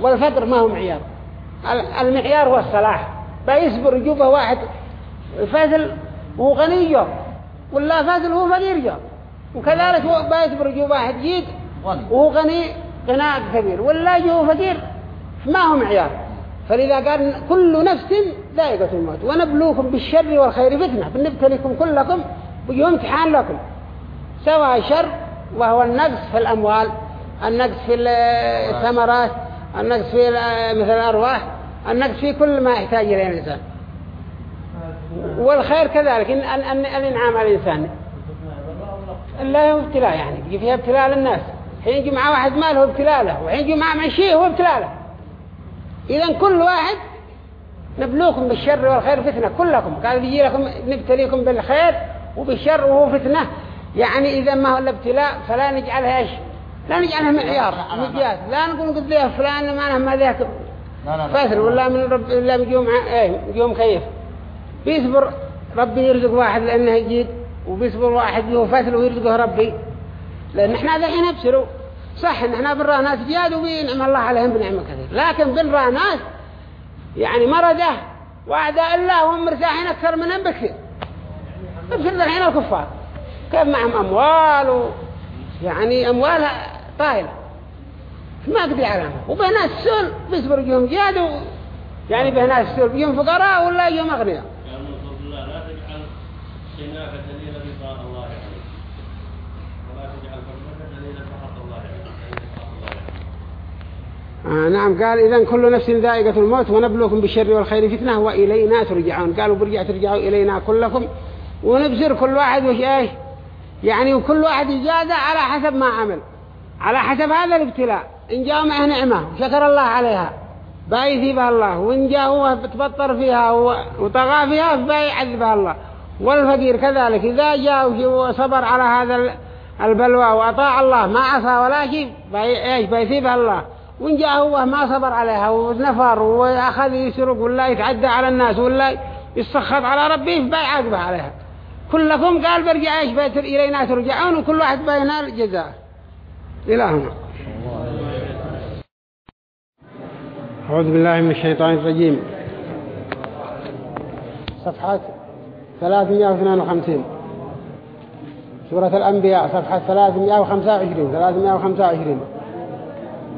S1: والفقر ما هو معيار المعيار هو الصلاح بيصبر يجوبه واحد فازل هو غني ولا فازل هو فقير جوب وكذلك بيصبر يجوب واحد جيد وهو غني غناء كبير ولا يجوب فقير ما هم عيال فلذا قال كل نفس ذائقة الموت ونبلوكم بالشر والخير فتنة بنبتليكم كلكم ويوم امتحان لكم سواء شر وهو النقص في الأموال النقص في الثمرات النقص في مثل الأرواح النقص في كل ما يحتاج إليه الإنسان والخير كذلك إن أن أن الإنعام على الإنسان لا هو ابتلاء يعني يجي فيها ابتلاء للناس حين يجي مع واحد مال هو ابتلاء له وحين يجي من شيء هو ابتلاء له إذا كل واحد نبلوكم بالشر والخير فتنة كلكم قال بيجي لكم نبتليكم بالخير وبالشر وهو فتنة يعني إذا ما هو الابتلاء فلا نجعلها إيش لا نجعلها معيار مقياس لا نقول قد فلان ما أنا ما ذاك فاسر ولا من رب الله بيجوا ايه بيجوا مكيف بيصبر ربي يرزق واحد لانه جيد وبيصبر واحد له فاسر ويرزقه ربي لان احنا ذا حين ابصروا صح ان احنا بنرى ناس جياد وبينعم الله عليهم بنعمه كثير لكن بنرى ناس يعني مرضه وعداء الله هم مرتاحين اكثر منهم بكثير ابشر الحين الكفار كيف معهم اموال و... يعني اموالها طائله ما قد يعلمها وبه ناس سول بيصبر يوم جاد يعني به ناس سول يوم فقراء ولا يوم أغنياء آه نعم قال إذا كل نفس ذائقة الموت ونبلوكم بالشر والخير فتنة وإلينا ترجعون قالوا برجع ترجعوا إلينا كلكم ونبزر كل واحد وش ايه يعني وكل واحد إجازة على حسب ما عمل على حسب هذا الابتلاء إن جاء معه نعمة شكر الله عليها باي يثيبها الله وإن جاء هو تبطر فيها وطغى فيها فباي يعذبها الله والفقير كذلك إذا جاء وصبر على هذا البلوى وأطاع الله ما عصى ولا شيء باي يثيبها الله وإن جاء هو ما صبر عليها ونفر وأخذ يسرق ولا يتعدى على الناس ولا يصخط على ربه فباي عليها كلكم قال برجع ايش بيت إلينا ترجعون وكل واحد بينال إلى إلهنا أعوذ بالله من الشيطان الرجيم صفحة 352 سورة الأنبياء صفحة 325 325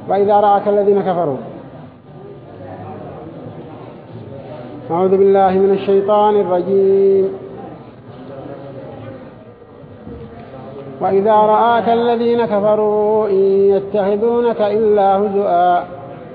S1: وإذا رأك الذين كفروا أعوذ بالله من الشيطان الرجيم وإذا رآك الذين كفروا إن يتخذونك إلا هزؤا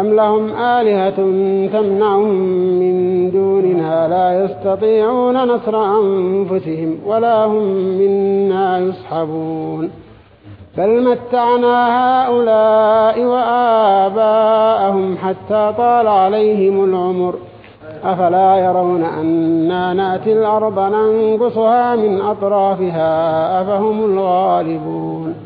S1: أم لهم آلهة تمنعهم من دوننا لا يستطيعون نصر أنفسهم ولا هم منا يصحبون بل متعنا هؤلاء وآباءهم حتى طال عليهم العمر أفلا يرون أنا ناتي الأرض ننقصها من أطرافها أفهم الغالبون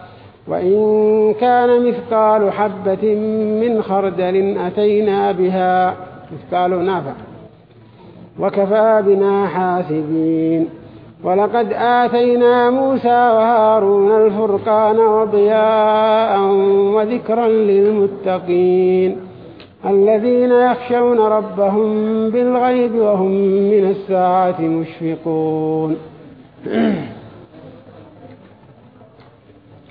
S1: وإن كان مثقال حبة من خردل أتينا بها مثقال نافع وكفى بنا حاسبين ولقد آتينا موسى وهارون الفرقان وضياء وذكرا للمتقين الذين يخشون ربهم بالغيب وهم من الساعة مشفقون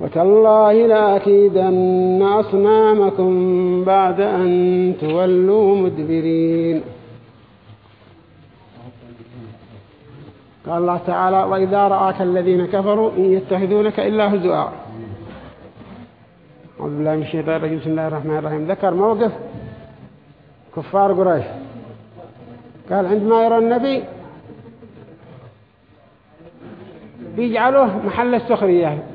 S1: وتالله لأكيدن أصنامكم بعد أن تولوا مدبرين قال الله تعالى وإذا رآك الذين كفروا إن يتخذونك إلا هزؤا أعوذ بالله من الشيطان الرجيم بسم الله الرحمن الرحيم ذكر موقف كفار قريش قال عندما يرى النبي بيجعلوه محل السخرية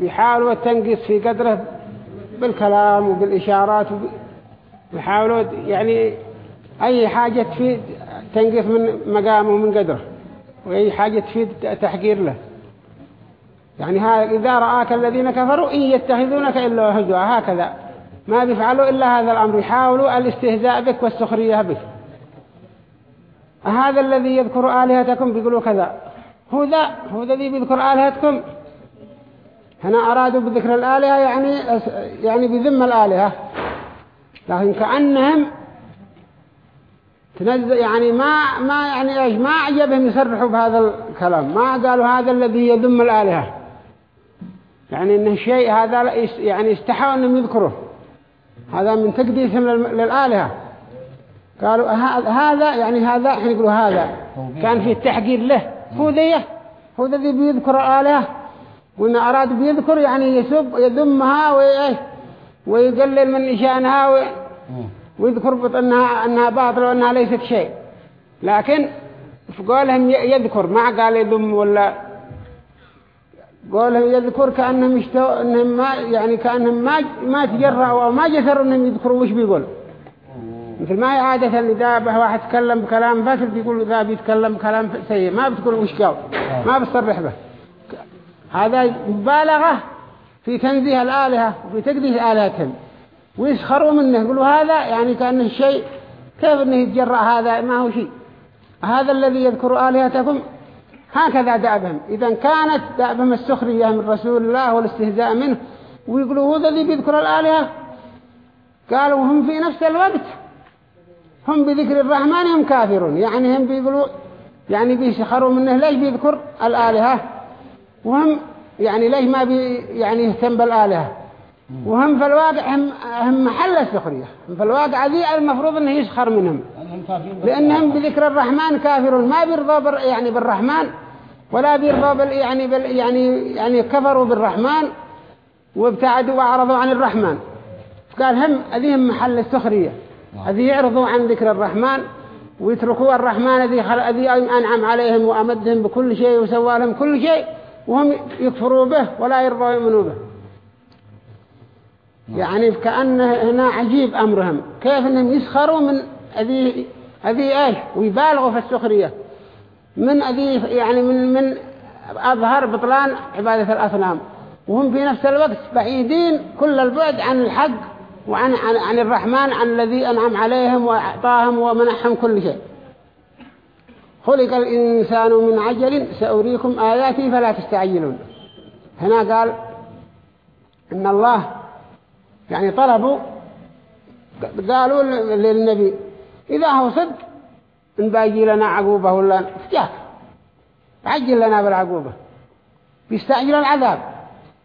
S1: يحاولوا التنقيص في قدره بالكلام وبالإشارات يحاولوا يعني أي حاجة تفيد تنقيص من مقامه ومن قدره وأي حاجة تفيد تحقير له يعني إذا رآك الذين كفروا إن يتخذونك إلا هزوا هكذا ما بيفعلوا إلا هذا الأمر يحاولوا الاستهزاء بك والسخرية بك هذا الذي يذكر آلهتكم بيقولوا كذا هو ذا هو الذي بيذكر آلهتكم هنا أرادوا بذكر الآلهة يعني يعني بذم الآلهة لكن كأنهم تنزل يعني ما ما يعني إيش ما عجبهم يصرحوا بهذا الكلام ما قالوا هذا الذي يذم الآلهة يعني إن الشيء هذا يعني استحوا أنهم يذكروه هذا من تقديسهم للآلهة قالوا أه- هذا يعني هذا حين يقولوا هذا كان في التحقير له هو ذي هو ذي بيذكر الآلهة وإن أراد بيذكر يعني يسب يذمها وإيه ويقلل من إشانها ويذكر بأنها أنها باطلة وأنها ليست شيء لكن في قولهم يذكر ما قال يذم ولا قولهم يذكر كأنهم اشتوا إنهم ما يعني كأنهم ما ما تجرأوا أو ما جسروا إنهم يذكروا وش بيقول مثل ما هي عادة إذا واحد تكلم بكلام فاسد يقول إذا بيتكلم كلام سيء ما بتقول وش قال آه. ما بتصرح به هذا مبالغة في تنزيه الآلهة وفي تقديس آلاتهم ويسخروا منه يقولوا هذا يعني كأنه شيء كيف أنه يتجرأ هذا ما هو شيء هذا الذي يذكر آلهتكم هكذا دعبهم إذا كانت دعبهم السخرية من رسول الله والاستهزاء منه ويقولوا هذا الذي بيذكر الآلهة قالوا هم في نفس الوقت هم بذكر الرحمن هم كافرون يعني هم بيقولوا يعني بيسخروا منه ليش بيذكر الآلهة وهم يعني ليش ما بي يعني يهتم بالآلهة وهم في الواقع هم, هم محل السخرية في الواقع ذي المفروض انه يسخر منهم لأنهم بذكر الرحمن كافرون ما بيرضى يعني بالرحمن ولا بيرضى بال يعني بال يعني يعني كفروا بالرحمن وابتعدوا واعرضوا عن الرحمن قال هم هذه محل السخرية هذه يعرضوا عن ذكر الرحمن ويتركوا الرحمن الذي خلق الذي أنعم عليهم وأمدهم بكل شيء وسوى لهم كل شيء وهم يكفروا به ولا يرضوا يؤمنوا به نعم. يعني كأن هنا عجيب أمرهم كيف أنهم يسخروا من هذه هذه إيش ويبالغوا في السخرية من هذه يعني من من أظهر بطلان عبادة الأصنام وهم في نفس الوقت بعيدين كل البعد عن الحق وعن عن الرحمن عن الذي أنعم عليهم وأعطاهم ومنحهم كل شيء خلق الإنسان من عجل سأريكم آياتي فلا تستعجلون هنا قال إن الله يعني طلبوا قالوا للنبي إذا هو صدق باجي لنا عقوبة ولا فجاك عجل لنا بالعقوبة بيستعجل العذاب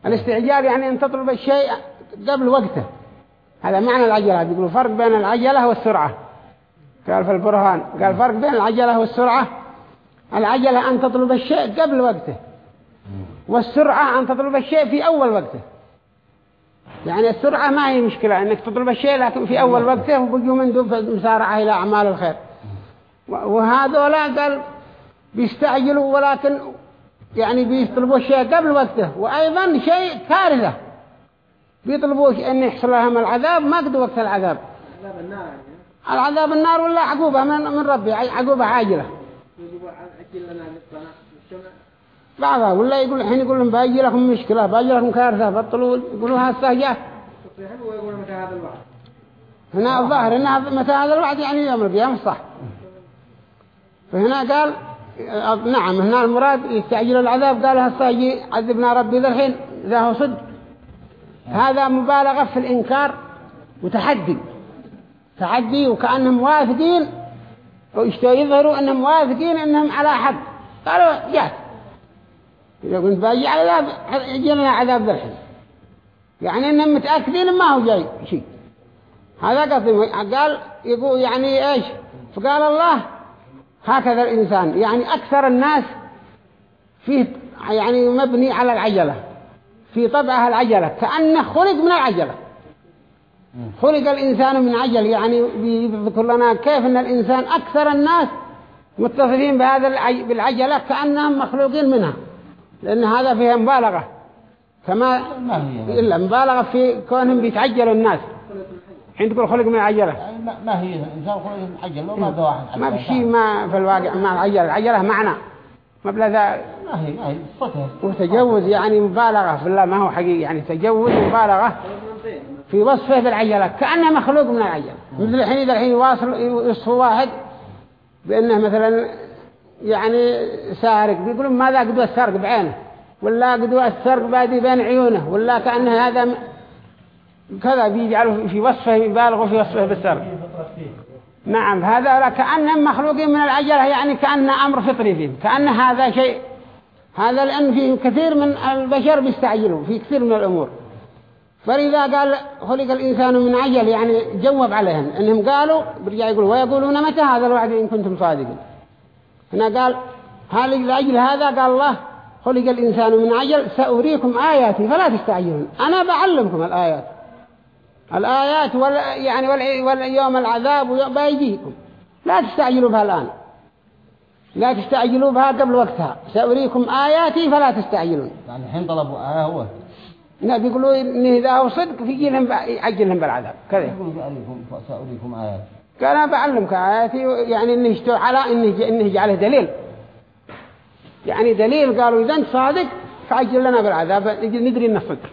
S1: الاستعجال يعني أن تطلب الشيء قبل وقته هذا معنى العجلة بيقولوا فرق بين العجلة والسرعة قال في البرهان قال فرق بين العجلة والسرعة العجلة أن تطلب الشيء قبل وقته والسرعة أن تطلب الشيء في أول وقته يعني السرعة ما هي مشكلة أنك تطلب الشيء لكن في أول وقته وبيجوا من دون مسارعة إلى أعمال الخير وهذولا قال بيستعجلوا ولكن يعني بيطلبوا الشيء قبل وقته وأيضا شيء كارثة بيطلبوا أن يحصل لهم العذاب ما قد وقت العذاب العذاب النار ولا عقوبة من من ربي عقوبة عاجلة بعضها ولا يقول الحين يقول لهم باجي لكم مشكلة باجي لكم كارثة بطلوا يقولوا هالسهجة هنا الظاهر هنا متى هذا الوعد يعني يوم القيامة صح فهنا قال نعم هنا المراد يستعجل العذاب قال هالسهجة عذبنا ربي ذا الحين ذا هو صدق هذا مبالغة في الإنكار وتحدي تعدي وكأنهم وافدين يظهروا أنهم وافدين أنهم على حد قالوا جات إذا كنت باجي على عذاب يجينا عذاب ذرحل يعني أنهم متأكدين ما هو جاي شيء هذا قصدي قال يقول يعني إيش فقال الله هكذا الإنسان يعني أكثر الناس فيه يعني مبني على العجلة في طبعها العجلة كأنه خلق من العجلة خلق الإنسان من عجل يعني بيذكر لنا كيف أن الإنسان أكثر الناس متصفين بهذا بالعجلة كأنهم مخلوقين منها لأن هذا فيها مبالغة كما إلا مبالغة في كونهم بيتعجلوا الناس حين تقول خلق من عجلة
S2: يعني ما هي الإنسان خلق من عجلة ما ذا واحد ما بشي ما في الواقع ما العجلة العجلة معنى
S1: ما بلا ذا ما هي وتجوز يعني مبالغة في الله ما هو حقيقي يعني تجوز مبالغة طيب، في وصفه بالعجلة كأنه مخلوق من العجلة مثل الحين إذا الحين يواصل يصف واحد بأنه مثلا يعني سارق بيقولون ماذا قدوا السرق بعينه ولا قدوا السرق بادي بين عيونه ولا كأنه هذا كذا بيجعلوا في وصفه يبالغوا في وصفه بالسرق نعم هذا كأنهم مخلوقين من العجلة يعني كأنه أمر فطري فيهم كأن هذا شيء هذا لأن فيه كثير من البشر بيستعجلوا في كثير من الأمور فلذا قال خلق الإنسان من عجل يعني جوب عليهم إنهم قالوا برجع يقول ويقولون متى هذا الوعد إن كنتم صادقين هنا قال هل لأجل هذا قال الله خلق الإنسان من عجل سأريكم آياتي فلا تستعجلون أنا بعلمكم الآيات الآيات وال يعني واليوم العذاب بيجيكم لا تستعجلوا بها الآن لا تستعجلوا بها قبل وقتها سأريكم آياتي فلا تستعجلون يعني الحين طلبوا آية هو لا بيقولوا إن إذا هو صدق فيجيلهم يعجلهم بالعذاب كذا
S2: سأريكم آيات
S1: قال أنا بعلمك آياتي يعني إنه يشتوى على إنه إنه يجعله دليل يعني دليل قالوا إذا أنت صادق فعجل لنا بالعذاب ندري إنه صدق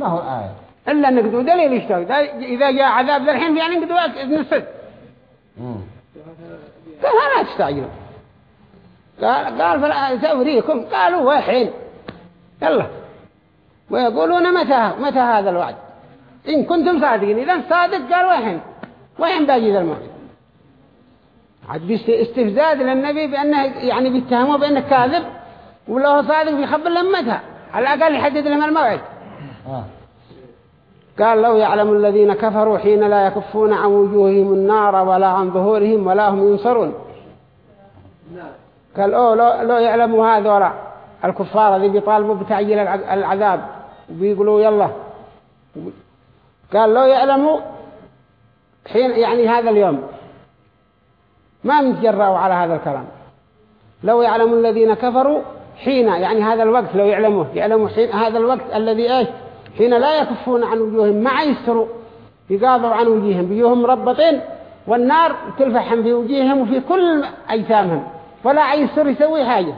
S1: ما هو الآية إلا إنك دليل يشتوى إذا جاء عذاب ذا الحين يعني إنك دو إذن صدق قال لا تستعجلوا قال قال سأريكم قالوا وحين يلا ويقولون متى متى هذا الوعد إن كنتم صادقين إذا صادق قال وين وين باجي ذا الموعد عاد استفزاز للنبي بأنه يعني بيتهموه بأنه كاذب ولو هو صادق بيخبر لهم متى على الأقل يحدد لهم الموعد آه. قال لو يعلم الذين كفروا حين لا يكفون عن وجوههم النار ولا عن ظهورهم ولا هم ينصرون قال أوه لو, لو يعلموا ولا الكفار الذي بيطالبوا بتعجيل العذاب وبيقولوا يلا قال لو يعلموا حين يعني هذا اليوم ما متجرأوا على هذا الكلام لو يعلم الذين كفروا حين يعني هذا الوقت لو يعلموه يعلموا حين هذا الوقت الذي ايش حين لا يكفون عن وجوههم ما يسروا يقاضوا عن وجوههم بيوهم مربطين والنار تلفحهم في وجوههم وفي كل أجسامهم ولا عيسر يسوي حاجة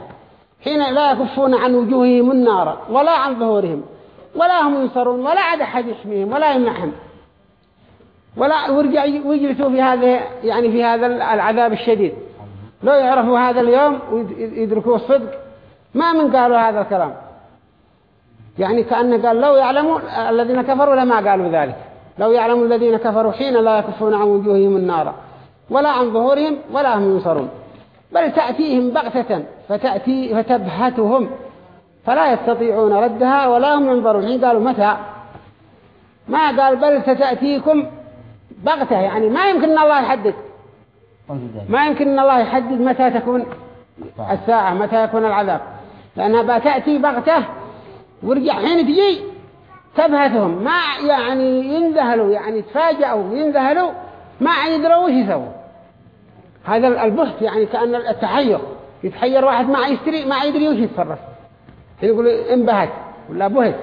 S1: حين لا يكفون عن وجوههم النار ولا عن ظهورهم ولا هم ينصرون ولا عاد أحد يحميهم ولا يمنعهم ولا ورجع ويجلسوا في هذا يعني في هذا العذاب الشديد لو يعرفوا هذا اليوم ويدركوا الصدق ما من قالوا هذا الكلام يعني كأنه قال لو يعلموا الذين كفروا لما قالوا ذلك لو يعلموا الذين كفروا حين لا يكفون عن وجوههم النار ولا عن ظهورهم ولا هم ينصرون بل تأتيهم بغتة فتأتي فتبهتهم فلا يستطيعون ردها ولا هم ينظرون حين يعني قالوا متى ما قال بل ستأتيكم بغتة يعني ما يمكن أن الله يحدد ما يمكن أن الله يحدد متى تكون طيب. الساعة متى يكون العذاب لأنها بتأتي بغتة ورجع حين تجي تبهتهم ما يعني ينذهلوا يعني تفاجأوا ينذهلوا ما يدروا وش يسووا هذا البحث يعني كأن التحير يتحير واحد ما يشتري ما يدري وش يتصرف يقول انبهت ولا بهت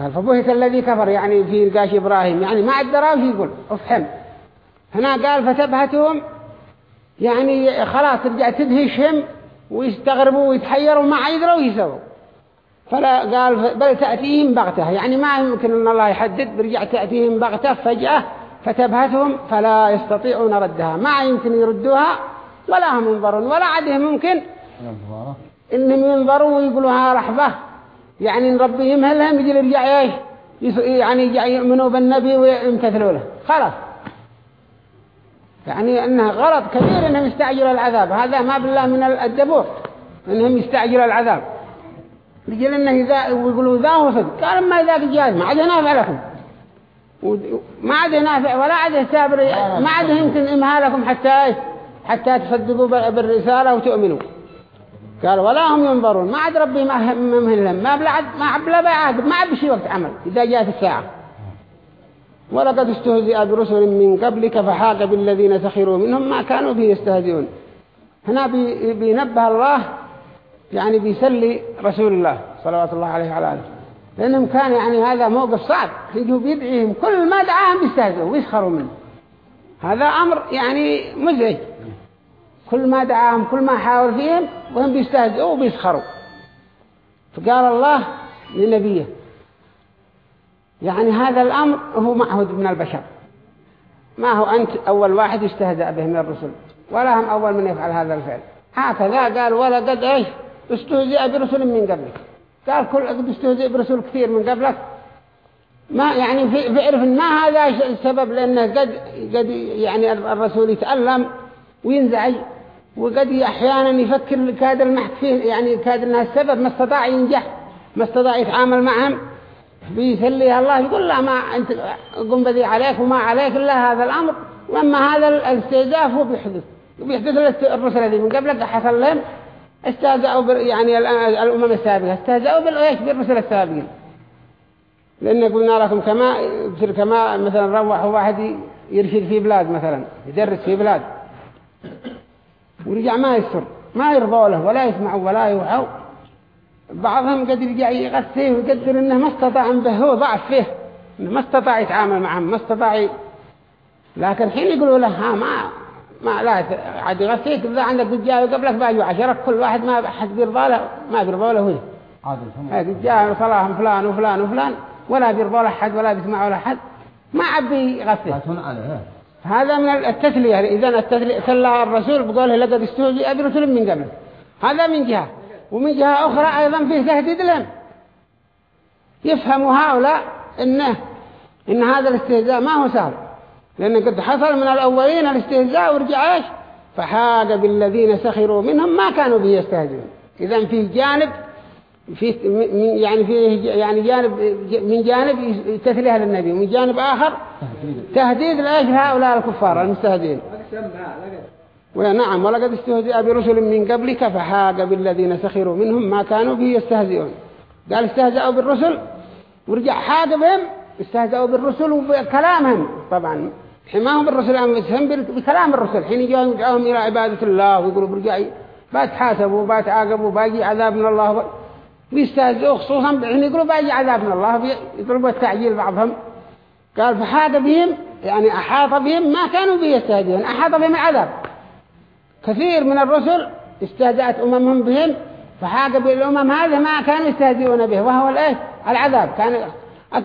S1: قال فبهت الذي كفر يعني في رقاش إبراهيم يعني ما الدراوش يقول افهم هنا قال فتبهتهم يعني خلاص ترجع تدهشهم ويستغربوا ويتحيروا ما يدروا يسووا فلا قال بل تأتيهم بغتة يعني ما يمكن أن الله يحدد برجع تأتيهم بغتة فجأة فتبهتهم فلا يستطيعون ردها ما يمكن يردوها ولا هم ينظرون ولا عدهم ممكن إنهم ينظروا ويقولوا ها رحبة يعني ربي يمهلهم يجي يرجع إيه يعني يؤمنوا بالنبي ويمتثلوا له خلاص يعني أنها غلط كبير أنهم يستعجلوا العذاب هذا ما بالله من الدبور أنهم يستعجلوا العذاب يجي إنه إذا ويقولوا ذا هو صدق قال ما إذا جاهز ما عاد ينافع لكم ما عاد ينافع ولا عاد سابر ما عاد يمكن إمهالكم حتى حتى تصدقوا بالرسالة وتؤمنوا قال ولا هم ينظرون ما عاد ربي ما ممهن ما بلعد ما عبلا بيعاقب ما بشي وقت عمل إذا جاءت الساعة ولقد استهزئ برسل من قبلك فحاق بالذين سخروا منهم ما كانوا به يستهزئون هنا بي بينبه الله يعني بيسلي رسول الله صلوات الله عليه وعلى آله لأنهم كان يعني هذا موقف صعب يجوا بيدعيهم كل ما دعاهم يستهزئوا ويسخروا منه هذا أمر يعني مزعج كل ما دعاهم كل ما حاول فيهم وهم بيستهزئوا وبيسخروا فقال الله لنبيه يعني هذا الأمر هو معهود من البشر ما هو أنت أول واحد يستهزأ به من الرسل ولا هم أول من يفعل هذا الفعل هكذا قال ولا قد إيش استهزئ برسل من قبلك قال كل قد استهزئ برسل كثير من قبلك ما يعني في بعرف ما هذا السبب لأنه قد قد يعني الرسول يتألم وينزعج وقد أحيانا يفكر كاد المحك فيه يعني كاد انها السبب ما استطاع ينجح ما استطاع يتعامل معهم بيسليها الله يقول لا ما أنت قم بذي عليك وما عليك إلا هذا الأمر واما هذا الاستهداف هو بيحدث بيحدث الرسل هذه من قبلك حصل لهم استهزأوا يعني الأمم السابقة استهزأوا بالايش بالرسل السابقين لأن قلنا لكم كما كما مثلا روحوا واحد يرشد في بلاد مثلا يدرس في بلاد ورجع ما يسر ما يرضوا له ولا يسمعوا ولا يوعوا بعضهم قد يرجع يغثيه ويقدر انه ما استطاع به هو ضعف فيه انه ما استطاع يتعامل معهم ما استطاع ي... لكن حين يقولوا له ها ما ما لا عاد يغثيك اذا عندك قد وقبلك قبلك باجوا عشرة كل واحد ما حد بيرضى له ما بيرضى له هو قد جاء صلاهم فلان وفلان وفلان ولا بيرضى له حد ولا بيسمعوا له حد ما عبي يغثيه هذا من التثلية يعني إذا التثلية ثلى الرسول بقوله لقد استهزئ برسل من قبل هذا من جهة ومن جهة أخرى أيضا فيه تهديد لهم يفهم هؤلاء إنه إن هذا الاستهزاء ما هو سهل لأن قد حصل من الأولين الاستهزاء ورجع ايش فحاق بالذين سخروا منهم ما كانوا به يستهزئون إذا فيه جانب في يعني فيه يعني جانب من جانب تثليها للنبي ومن جانب آخر تهديد لأجل هؤلاء الكفار المستهدين ونعم ولقد استهزئ برسل من قبلك فحاق بالذين سخروا منهم ما كانوا به يستهزئون قال استهزئوا بالرسل ورجع حاق بهم استهزئوا بالرسل وبكلامهم طبعا حماهم بالرسل أنفسهم بكلام الرسل حين يجوا إلى عبادة الله ويقولوا برجعي باتحاسبوا باتعاقبوا باجي عذاب من الله بيستهزئوا خصوصا يعني يقولوا باجي عذاب من الله يطلبوا التعجيل بعضهم قال فحاط بهم يعني أحاط بهم ما كانوا بيستهزئون أحاط بهم العذاب كثير من الرسل استهزأت أممهم بهم فحاق بالأمم هذه ما كانوا يستهزئون به وهو الإيه العذاب كان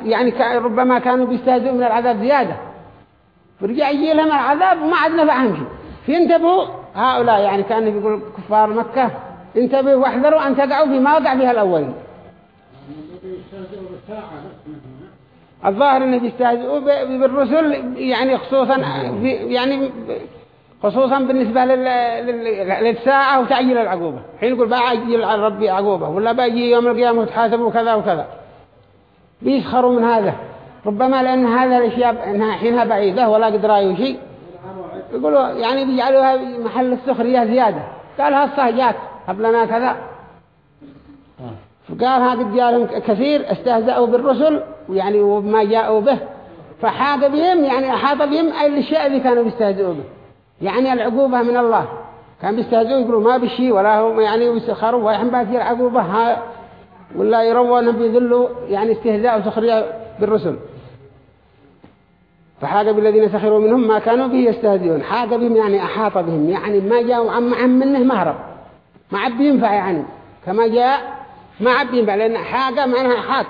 S1: يعني ربما كانوا بيستهزئون من العذاب زيادة فرجع يجي لهم العذاب وما عاد نفعهم شيء فينتبهوا هؤلاء يعني كانوا يقولوا كفار مكة انتبهوا واحذروا أن تقعوا بما وقع بها الأولين الظاهر ان بيستهزئوا بالرسل يعني خصوصا يعني خصوصا بالنسبة للساعة وتعجيل العقوبة حين يقول بعجل على ربي عقوبة ولا باجي يوم القيامة وتحاسبوا كذا وكذا بيسخروا من هذا ربما لأن هذا الأشياء إنها حينها بعيدة ولا قد رأيوا شيء يقولوا يعني بيجعلوها محل السخرية زيادة قالها الصهجات هب لنا كذا فقال هذا جالهم كثير استهزأوا بالرسل ويعني وما جاءوا به فحاط بهم يعني أحاط بهم أي الشيء اللي كانوا بيستهزئوا به يعني العقوبة من الله كان بيستهزئوا يقولوا ما بشي ولا هم يعني يسخروا ويحن باكير عقوبة ها ولا يروونهم بيذلوا يعني استهزاء وسخرية بالرسل فحاق بالذين سخروا منهم ما كانوا به يستهزئون حاق بهم يعني أحاط بهم يعني ما جاءوا عن عم منه مهرب ما عاد بينفع يعني كما جاء ما عاد بينفع لأن حاجة معناها حاط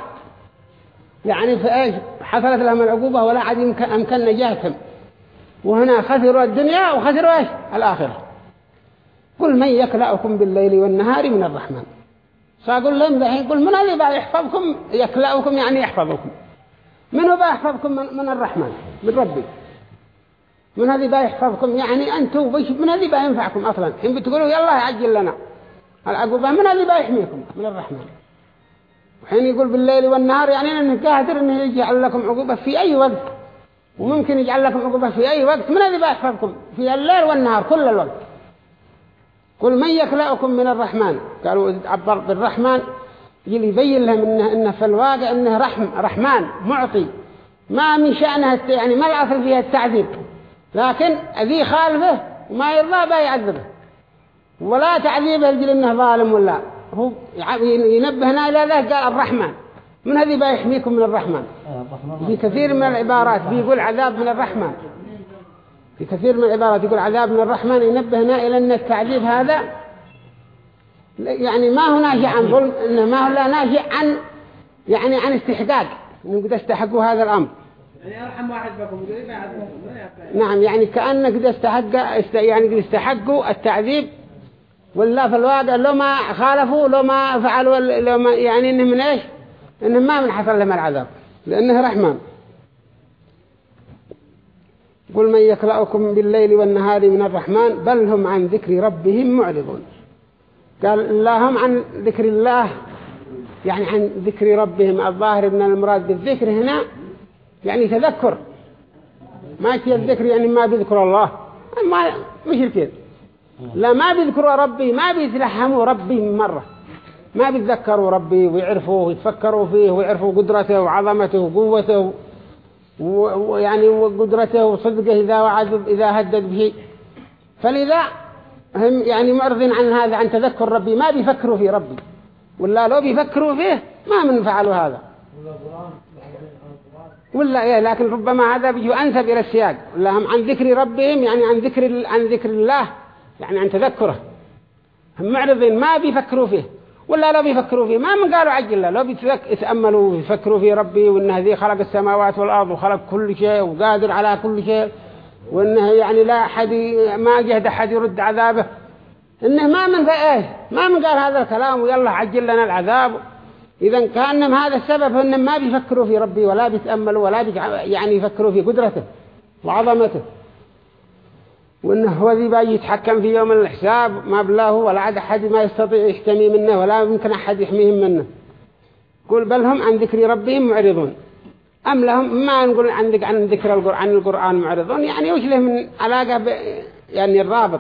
S1: يعني فإيش حصلت لهم العقوبة ولا عاد يمكن أمكن نجاتهم وهنا خسروا الدنيا وخسروا إيش الآخرة قل من يكلأكم بالليل والنهار من الرحمن فأقول لهم ذحين قل من الذي يحفظكم يكلأكم يعني يحفظكم من هو يحفظكم من, الرحمن من ربي من هذه بيحفظكم يعني أنتم من هذه بينفعكم أصلا حين بتقولوا يلا عجل لنا العقوبة من اللي بيحميكم من الرحمن وحين يقول بالليل والنهار يعني انه قادر انه يجعل لكم عقوبة في اي وقت وممكن يجعل لكم عقوبة في اي وقت من اللي بيحفظكم في الليل والنهار كل الوقت قل من يخلقكم من الرحمن قالوا عبر بالرحمن يلي يبين لهم انه, إنه في الواقع انه رحم رحمن معطي ما من شأنها يعني ما الأصل فيها التعذيب لكن ذي خالفه وما يرضى بيعذبه ولا تعذيبه يقول إنه ظالم ولا هو ينبهنا إلى ذلك قال الرحمن من هذه بيحميكم من الرحمن في كثير من العبارات بيقول عذاب من الرحمن في كثير من العبارات يقول عذاب من الرحمن ينبهنا إلى أن التعذيب هذا يعني ما هو ناجي عن ظلم إنه ما هو لا ناجي عن يعني عن استحقاق انه قد استحقوا هذا الأمر يعني أرحم واحد بكم إيه نعم يعني كأنك قد استحق يعني قد استحقوا التعذيب ولا في الواقع لو ما خالفوا لو ما فعلوا لو ما يعني إنه من إيش إنه ما من حصل لهم العذاب لأنه رحمن قل من يكلأكم بالليل والنهار من الرحمن بل هم عن ذكر ربهم معرضون قال اللهم عن ذكر الله يعني عن ذكر ربهم الظاهر من المراد بالذكر هنا يعني تذكر ما يتذكر يعني ما بذكر الله ما مش الكذب لا ما بيذكروا ربي ما بيتلحموا ربي من مرة ما بيتذكروا ربي ويعرفوه ويتفكروا فيه ويعرفوا قدرته وعظمته وقوته ويعني وقدرته وصدقه إذا وعد إذا هدد به فلذا هم يعني معرضين عن هذا عن تذكر ربي ما بيفكروا في ربي ولا لو بيفكروا فيه ما من فعلوا هذا ولا إيه لكن ربما هذا بيجوا أنسب إلى السياق لهم عن ذكر ربهم يعني عن ذكر عن ذكر الله يعني عن تذكره هم معرضين ما بيفكروا فيه ولا لا بيفكروا فيه ما من قالوا عجل لو بيتأملوا ويفكروا في ربي وإنه ذي خلق السماوات والأرض وخلق كل شيء وقادر على كل شيء وإنه يعني لا أحد ما جهد أحد يرد عذابه إنه ما من ايه ما من قال هذا الكلام ويلا عجل لنا العذاب إذا كأنهم هذا السبب إنهم ما بيفكروا في ربي ولا بيتأملوا ولا بي يعني يفكروا في قدرته وعظمته وانه هو ذي باي يتحكم في يوم الحساب ما بلاه ولا عاد احد ما يستطيع يحتمي منه ولا يمكن احد يحميهم منه قل بل هم عن ذكر ربهم معرضون ام لهم ما نقول عن ذكر عن ذكر القران القران معرضون يعني وش له من علاقه يعني الرابط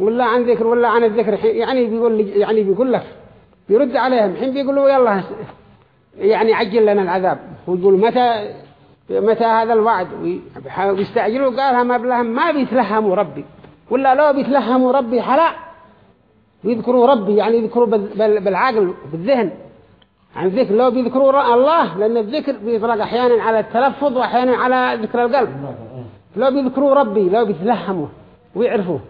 S1: ولا عن ذكر ولا عن الذكر يعني بيقول يعني بيقول لك بيرد عليهم الحين بيقولوا يلا يعني عجل لنا العذاب ويقول متى متى هذا الوعد ويستعجلوا قالها ما بلهم ما بيتلهموا ربي ولا لو بيتلهموا ربي حلا ويذكروا ربي يعني يذكروا بالعقل بالذهن عن ذكر لو بيذكروا الله لأن الذكر بيطلق أحيانا على التلفظ وأحيانا على ذكر القلب لو بيذكروا ربي لو بيتلهموا ويعرفوه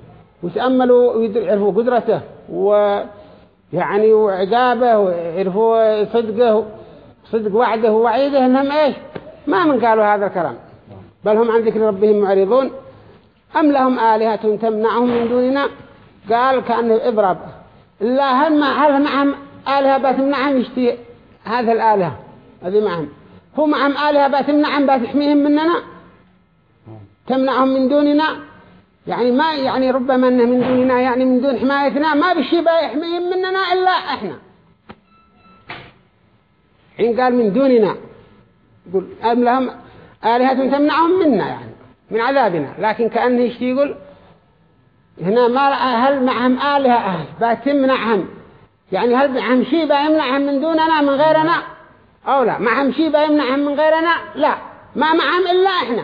S1: ويتأملوا ويعرفوا قدرته ويعني وعقابه ويعرفوا صدقه صدق وعده ووعيده انهم ايش ما من قالوا هذا الكلام بل هم عن ذكر ربهم معرضون أم لهم آلهة تمنعهم من دوننا قال كأنه إضرب لا هل ما هل معهم آلهة بتمنعهم يشتي هذا الآلهة هذه معهم هو معهم آلهة بتمنعهم بتحميهم مننا تمنعهم من دوننا يعني ما يعني ربما أنه من دوننا يعني من دون حمايتنا ما بشي بيحميهم مننا إلا إحنا حين قال من دوننا يقول أم لهم آلهة تمنعهم منا يعني من عذابنا لكن كأنه يشتي يقول هنا ما هل معهم آلهة باتمنعهم يعني هل معهم شيء بيمنعهم من دوننا من غيرنا أو لا معهم شيء بيمنعهم من غيرنا لا ما معهم إلا إحنا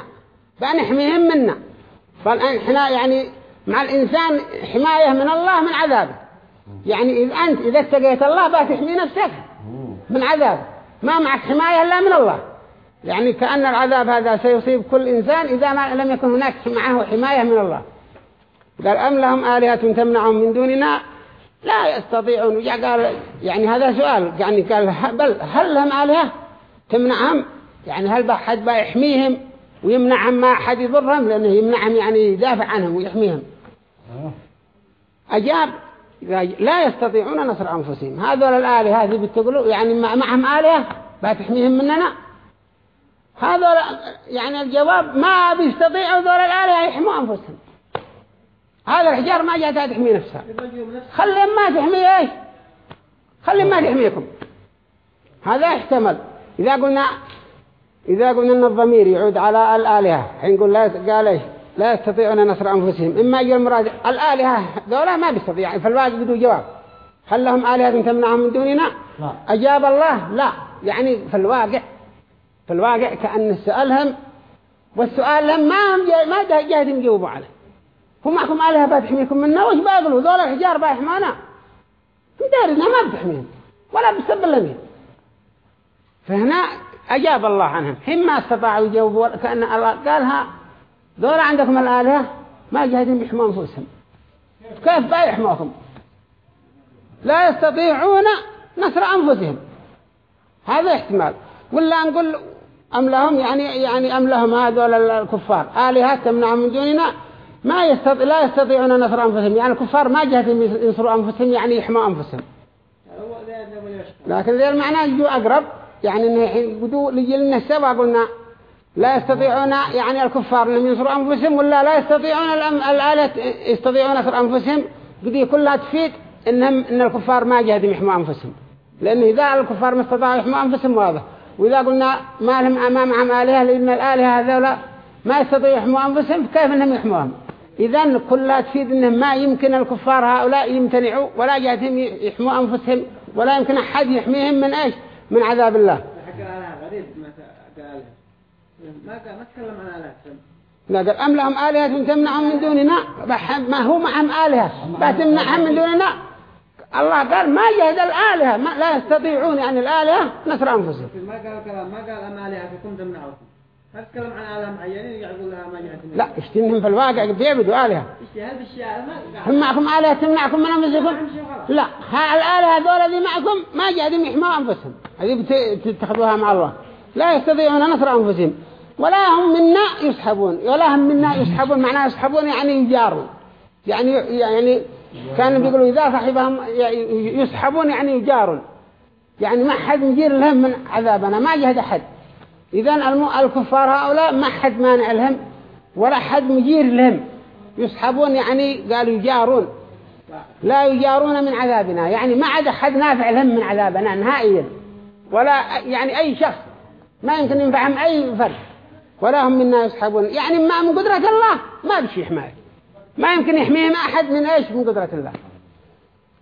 S1: بنحميهم منا فإحنا يعني مع الإنسان حماية من الله من عذابه يعني إذا أنت إذا اتقيت الله بتحمي نفسك من عذابه ما معك حماية إلا من الله يعني كأن العذاب هذا سيصيب كل إنسان إذا ما لم يكن هناك معه حماية من الله قال أم لهم آلهة تمنعهم من دوننا لا يستطيعون قال يعني هذا سؤال يعني قال بل هل لهم آلهة تمنعهم يعني هل بحد بيحميهم ويمنعهم ما حد يضرهم لأنه يمنعهم يعني يدافع عنهم ويحميهم أجاب لا يستطيعون نصر أنفسهم هذول الآلهة هذه بتقولوا يعني معهم آلهة بتحميهم مننا هذول يعني الجواب ما بيستطيعوا ذول الآلهة يحموا أنفسهم هذا الحجار ما جاءت تحمي نفسها خلي ما تحمي ايش خلي ما تحميكم هذا احتمل إذا قلنا إذا قلنا أن الضمير يعود على الآلهة حين قل لا قال إيش لا يستطيعون نصر أنفسهم إما يجي المراد الآلهة دولة ما بيستطيع يعني فالواجه بدو جواب هل لهم آلهة تمنعهم من دوننا لا. أجاب الله لا يعني في الواقع في الواقع كأن سألهم والسؤال هم ما ده جاهد يجاوبوا عليه هم معكم آلهة بتحميكم منا وش باقلوا ذول الحجار بايحمانا هم دارنا ما بتحميهم ولا بتسبلهم فهنا أجاب الله عنهم حين ما استطاعوا يجاوبوا كأن الله قالها ذول عندكم الآلهة ما جاهدين بيحموا أنفسهم كيف بايحموكم لا يستطيعون نصر أنفسهم هذا احتمال ولا نقول أم لهم يعني يعني أم لهم هذول الكفار آلهة تمنعهم من دوننا ما يستطيع لا يستطيعون نصر أنفسهم يعني الكفار ما جهتهم ينصروا أنفسهم يعني يحموا أنفسهم لكن ذي المعنى جو أقرب يعني إنه بدو لجلنا السبب قلنا لا يستطيعون يعني الكفار أنهم ينصروا أنفسهم ولا لا يستطيعون الآلة يستطيعون نصر أنفسهم بدي كلها تفيد إنهم إن الكفار ما جهتهم يحموا أنفسهم لأن إذا الكفار ما استطاعوا يحموا أنفسهم واضح وإذا قلنا ما لهم عم آلهة لأن الآلهة هذولا ما يستطيعوا يحموا أنفسهم فكيف أنهم يحموهم إذا كلها تفيد أنه ما يمكن الكفار هؤلاء يمتنعوا ولا جاءتهم يحموا أنفسهم ولا يمكن أحد يحميهم من إيش من عذاب الله
S2: ما تكلم عن آلهة
S1: لا قال أم لهم آلهة تمنعهم من دوننا ما هو معهم آلهة بتمنعهم من دوننا الله قال ما جهد الآلهة ما لا يستطيعون عن يعني الآلهة نصر أنفسهم
S2: ما قال كلام ما قال أما آلهتكم تمنعوكم هل تكلم عن آلهة معينين يقول لها ما جهد لا
S1: اشتنهم في الواقع بيعبدوا آلهة
S2: هم معكم آلهة تمنعكم من أنفسكم لا الآلهة
S1: ذولا ذي معكم ما جهدهم يحموا أنفسهم هذه بتتخذوها مع الله لا يستطيعون نصر أنفسهم ولا هم منا يسحبون ولا هم منا يسحبون معناه يسحبون يعني يجارون يعني يعني كانوا بيقولوا إذا صاحبهم يسحبون يعني يجارون يعني ما حد يجير لهم من عذابنا ما جهد أحد إذا الكفار هؤلاء ما حد مانع لهم ولا حد مجير لهم يسحبون يعني قالوا يجارون لا يجارون من عذابنا يعني ما عاد أحد نافع لهم من عذابنا نهائيا ولا يعني أي شخص ما يمكن ينفعهم أي فرد ولا هم منا يسحبون يعني ما من قدرة الله ما بشي حماية
S2: ما يمكن يحميهم أحد
S1: من إيش من قدرة الله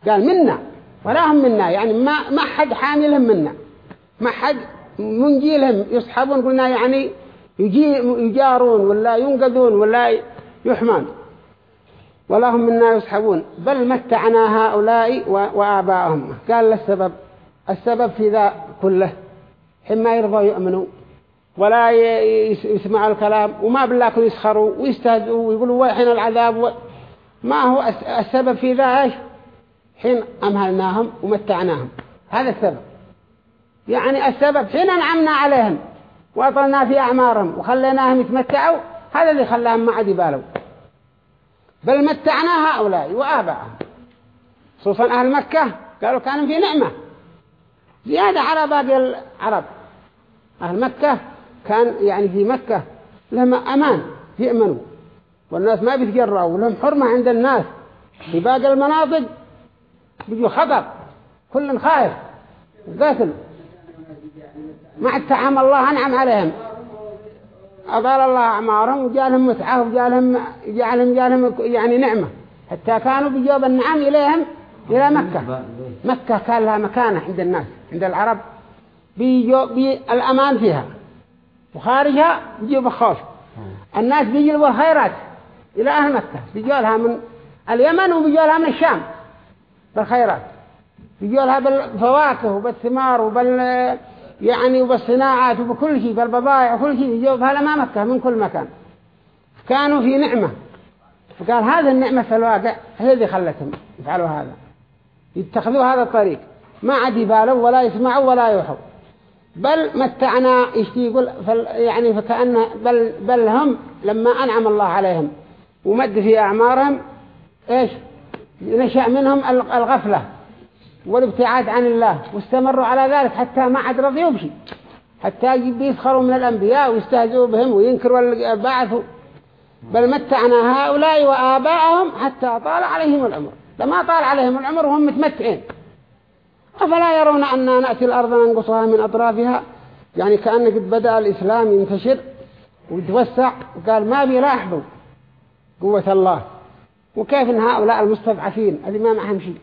S1: قال منا ولا هم منا يعني ما ما حد حاملهم منا ما حد منجي لهم يصحبون قلنا يعني يجي يجارون ولا ينقذون ولا يحمان ولا هم منا يصحبون بل متعنا هؤلاء وآباءهم قال السبب السبب في ذا كله حما يرضى يؤمنوا ولا يسمعوا الكلام وما بالله يسخروا ويستهدوا ويقولوا وحين العذاب و... ما هو السبب في ذا ايش حين أمهلناهم ومتعناهم هذا السبب يعني السبب حين أنعمنا عليهم وأطلنا في أعمارهم وخليناهم يتمتعوا هذا اللي خلاهم ما عاد يبالوا بل متعنا هؤلاء وآباءهم خصوصا أهل مكة قالوا كانوا في نعمة زيادة على باقي العرب أهل مكة كان يعني في مكة لما أمان يأمنوا والناس ما بيتجرأوا ولهم حرمة عند الناس في باقي المناطق بيجوا خطر كل خايف قاتل مع التعام الله أنعم عليهم أطال الله أعمارهم وجالهم متعة وجالهم جالهم جالهم يعني نعمة حتى كانوا بجواب النعم إليهم إلى مكة مكة كان لها مكانة عند الناس عند العرب بيجو بي الأمان فيها وخارجها يجيب خوف الناس بيجيبوا الخيرات إلى أهل مكة بيجوا لها من اليمن وبيجوا لها من الشام بالخيرات بيجوا لها بالفواكه وبالثمار وبال يعني وبالصناعات وبكل شيء بالبضائع وكل شيء بيجوا بها لما مكة من كل مكان كانوا في نعمة فقال هذا النعمة في الواقع هي اللي خلتهم يفعلوا هذا يتخذوا هذا الطريق ما عاد يبالوا ولا يسمعوا ولا يوحوا بل متعنا يشتي يقول يعني فكان بل, بل هم لما أنعم الله عليهم ومد في أعمارهم إيش نشأ منهم الغفلة والابتعاد عن الله واستمروا على ذلك حتى ما عاد رضيوا بشيء حتى يسخروا من الأنبياء ويستهزئوا بهم وينكروا البعث بل متعنا هؤلاء وآباءهم حتى طال عليهم العمر لما طال عليهم العمر وهم متمتعين أفلا يرون أننا نأتي الأرض ننقصها من أطرافها يعني كأنك بدأ الإسلام ينتشر ويتوسع وقال ما بيلاحظوا قوة الله وكيف ان هؤلاء المستضعفين اللي ما معهم شيء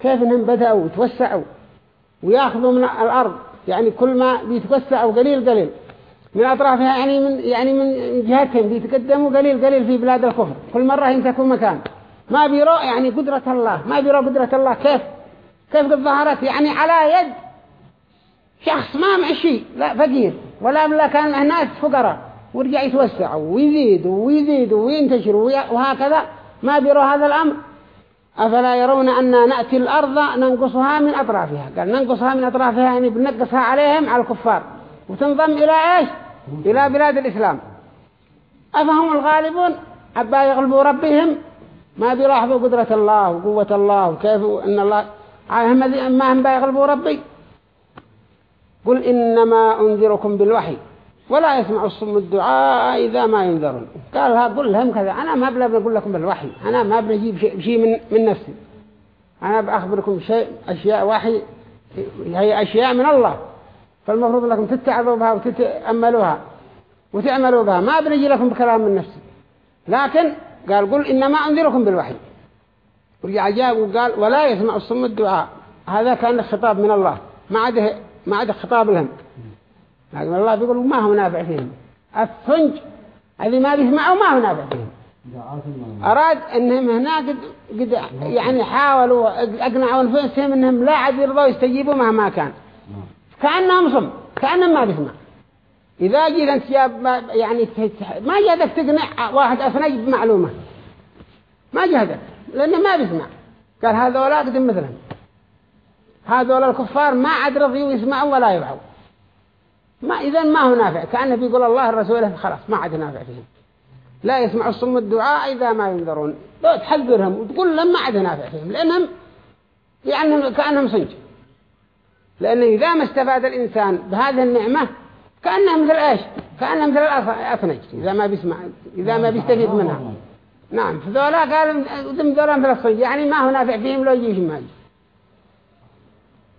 S1: كيف انهم بدأوا وتوسعوا وياخذوا من الأرض يعني كل ما بيتوسعوا قليل قليل من أطرافها يعني من يعني من جهتهم بيتقدموا قليل قليل في بلاد الكفر كل مرة يمسكوا مكان ما بيروا يعني قدرة الله ما بيروا قدرة الله كيف كيف قد ظهرت يعني على يد شخص ما معشي لا فقير ولا بلا كان مع ناس فقراء ورجع يتوسع ويزيد ويزيد وينتشر وهكذا ما بيروا هذا الأمر أفلا يرون أن نأتي الأرض ننقصها من أطرافها قال ننقصها من أطرافها يعني بنقصها عليهم على الكفار وتنضم إلى إيش إلى بلاد الإسلام أفهم الغالبون أبا يغلبوا ربهم ما بيلاحظوا قدرة الله وقوة الله وكيف أن الله عاهم ما هم بيغلبوا ربي قل إنما أنذركم بالوحي ولا يسمع الصم الدعاء إذا ما ينذرون قالها قل لهم كذا أنا ما بلا بقول لكم بالوحي أنا ما بجيب شيء شي من, من نفسي أنا بأخبركم شيء أشياء وحي هي أشياء من الله فالمفروض لكم تتعبوا بها وتتأملوها وتعملوا بها ما بنجي لكم بكلام من نفسي لكن قال قل إنما أنذركم بالوحي جاب وقال ولا يسمع الصم الدعاء هذا كان الخطاب من الله ما عاد ما عاد خطاب لهم لكن الله بيقول ما هو نافع فيهم الصنج هذه ما بيسمعوا ما هو نافع فيهم أراد أنهم هنا قد, قد يعني حاولوا أقنعوا أنفسهم أنهم لا عاد يرضوا يستجيبوا مهما كان كأنهم صم كأنهم ما بيسمع إذا جيت أنت يعني ما جهدك تقنع واحد أثنى بمعلومة ما جهدك لأنه ما بيسمع قال هذولا قدم مثلهم هذولا الكفار ما عاد رضيوا يسمعوا ولا يوعوا ما إذا ما هو نافع كأنه بيقول الله رسوله خلاص ما عاد نافع فيهم لا يسمع الصم الدعاء إذا ما ينذرون لو تحذرهم وتقول لهم ما عاد نافع فيهم لأنهم يعني كأنهم صنج لأن إذا ما استفاد الإنسان بهذه النعمة كأنه مثل إيش كأنه مثل الأفنج إذا ما بيسمع إذا ما بيستفيد منها نعم فذولا قال ذم ذولا مثل الصيد يعني ما هو نافع فيهم لو يجيش ماج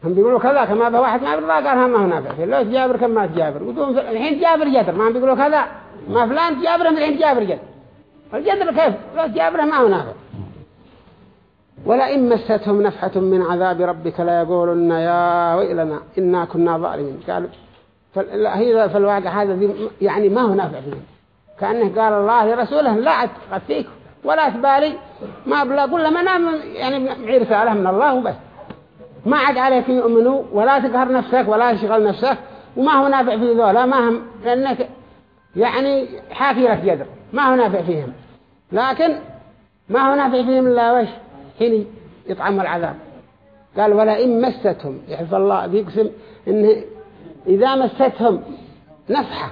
S1: هم بيقولوا كذا كما واحد ما قال هم ما هو نافع فيه لو تجابر كما تجابر ودوم الحين تجابر جدر ما بيقولوا كذا ما فلان تجابرهم الحين تجابر جدر الجدر كيف لو جابر ما هو نافع ولئن مستهم نفحة من عذاب ربك ليقولن يا ويلنا إنا كنا ظالمين قالوا فلا في الواقع هذا يعني ما هو نافع فيهم كأنه قال الله لرسوله لا أتقفيكم ولا تبالي ما بلا أقول لما أنا يعني معي رسالة من الله وبس ما عاد عليك يؤمنوا ولا تقهر نفسك ولا تشغل نفسك وما هو نافع في ذولا ما هم لأنك يعني حافيرة يدر ما هو نافع فيهم لكن ما هو نافع فيهم إلا وش حين يطعم العذاب قال ولا إن مستهم يحفظ الله بيقسم إنه إذا مستهم نفحة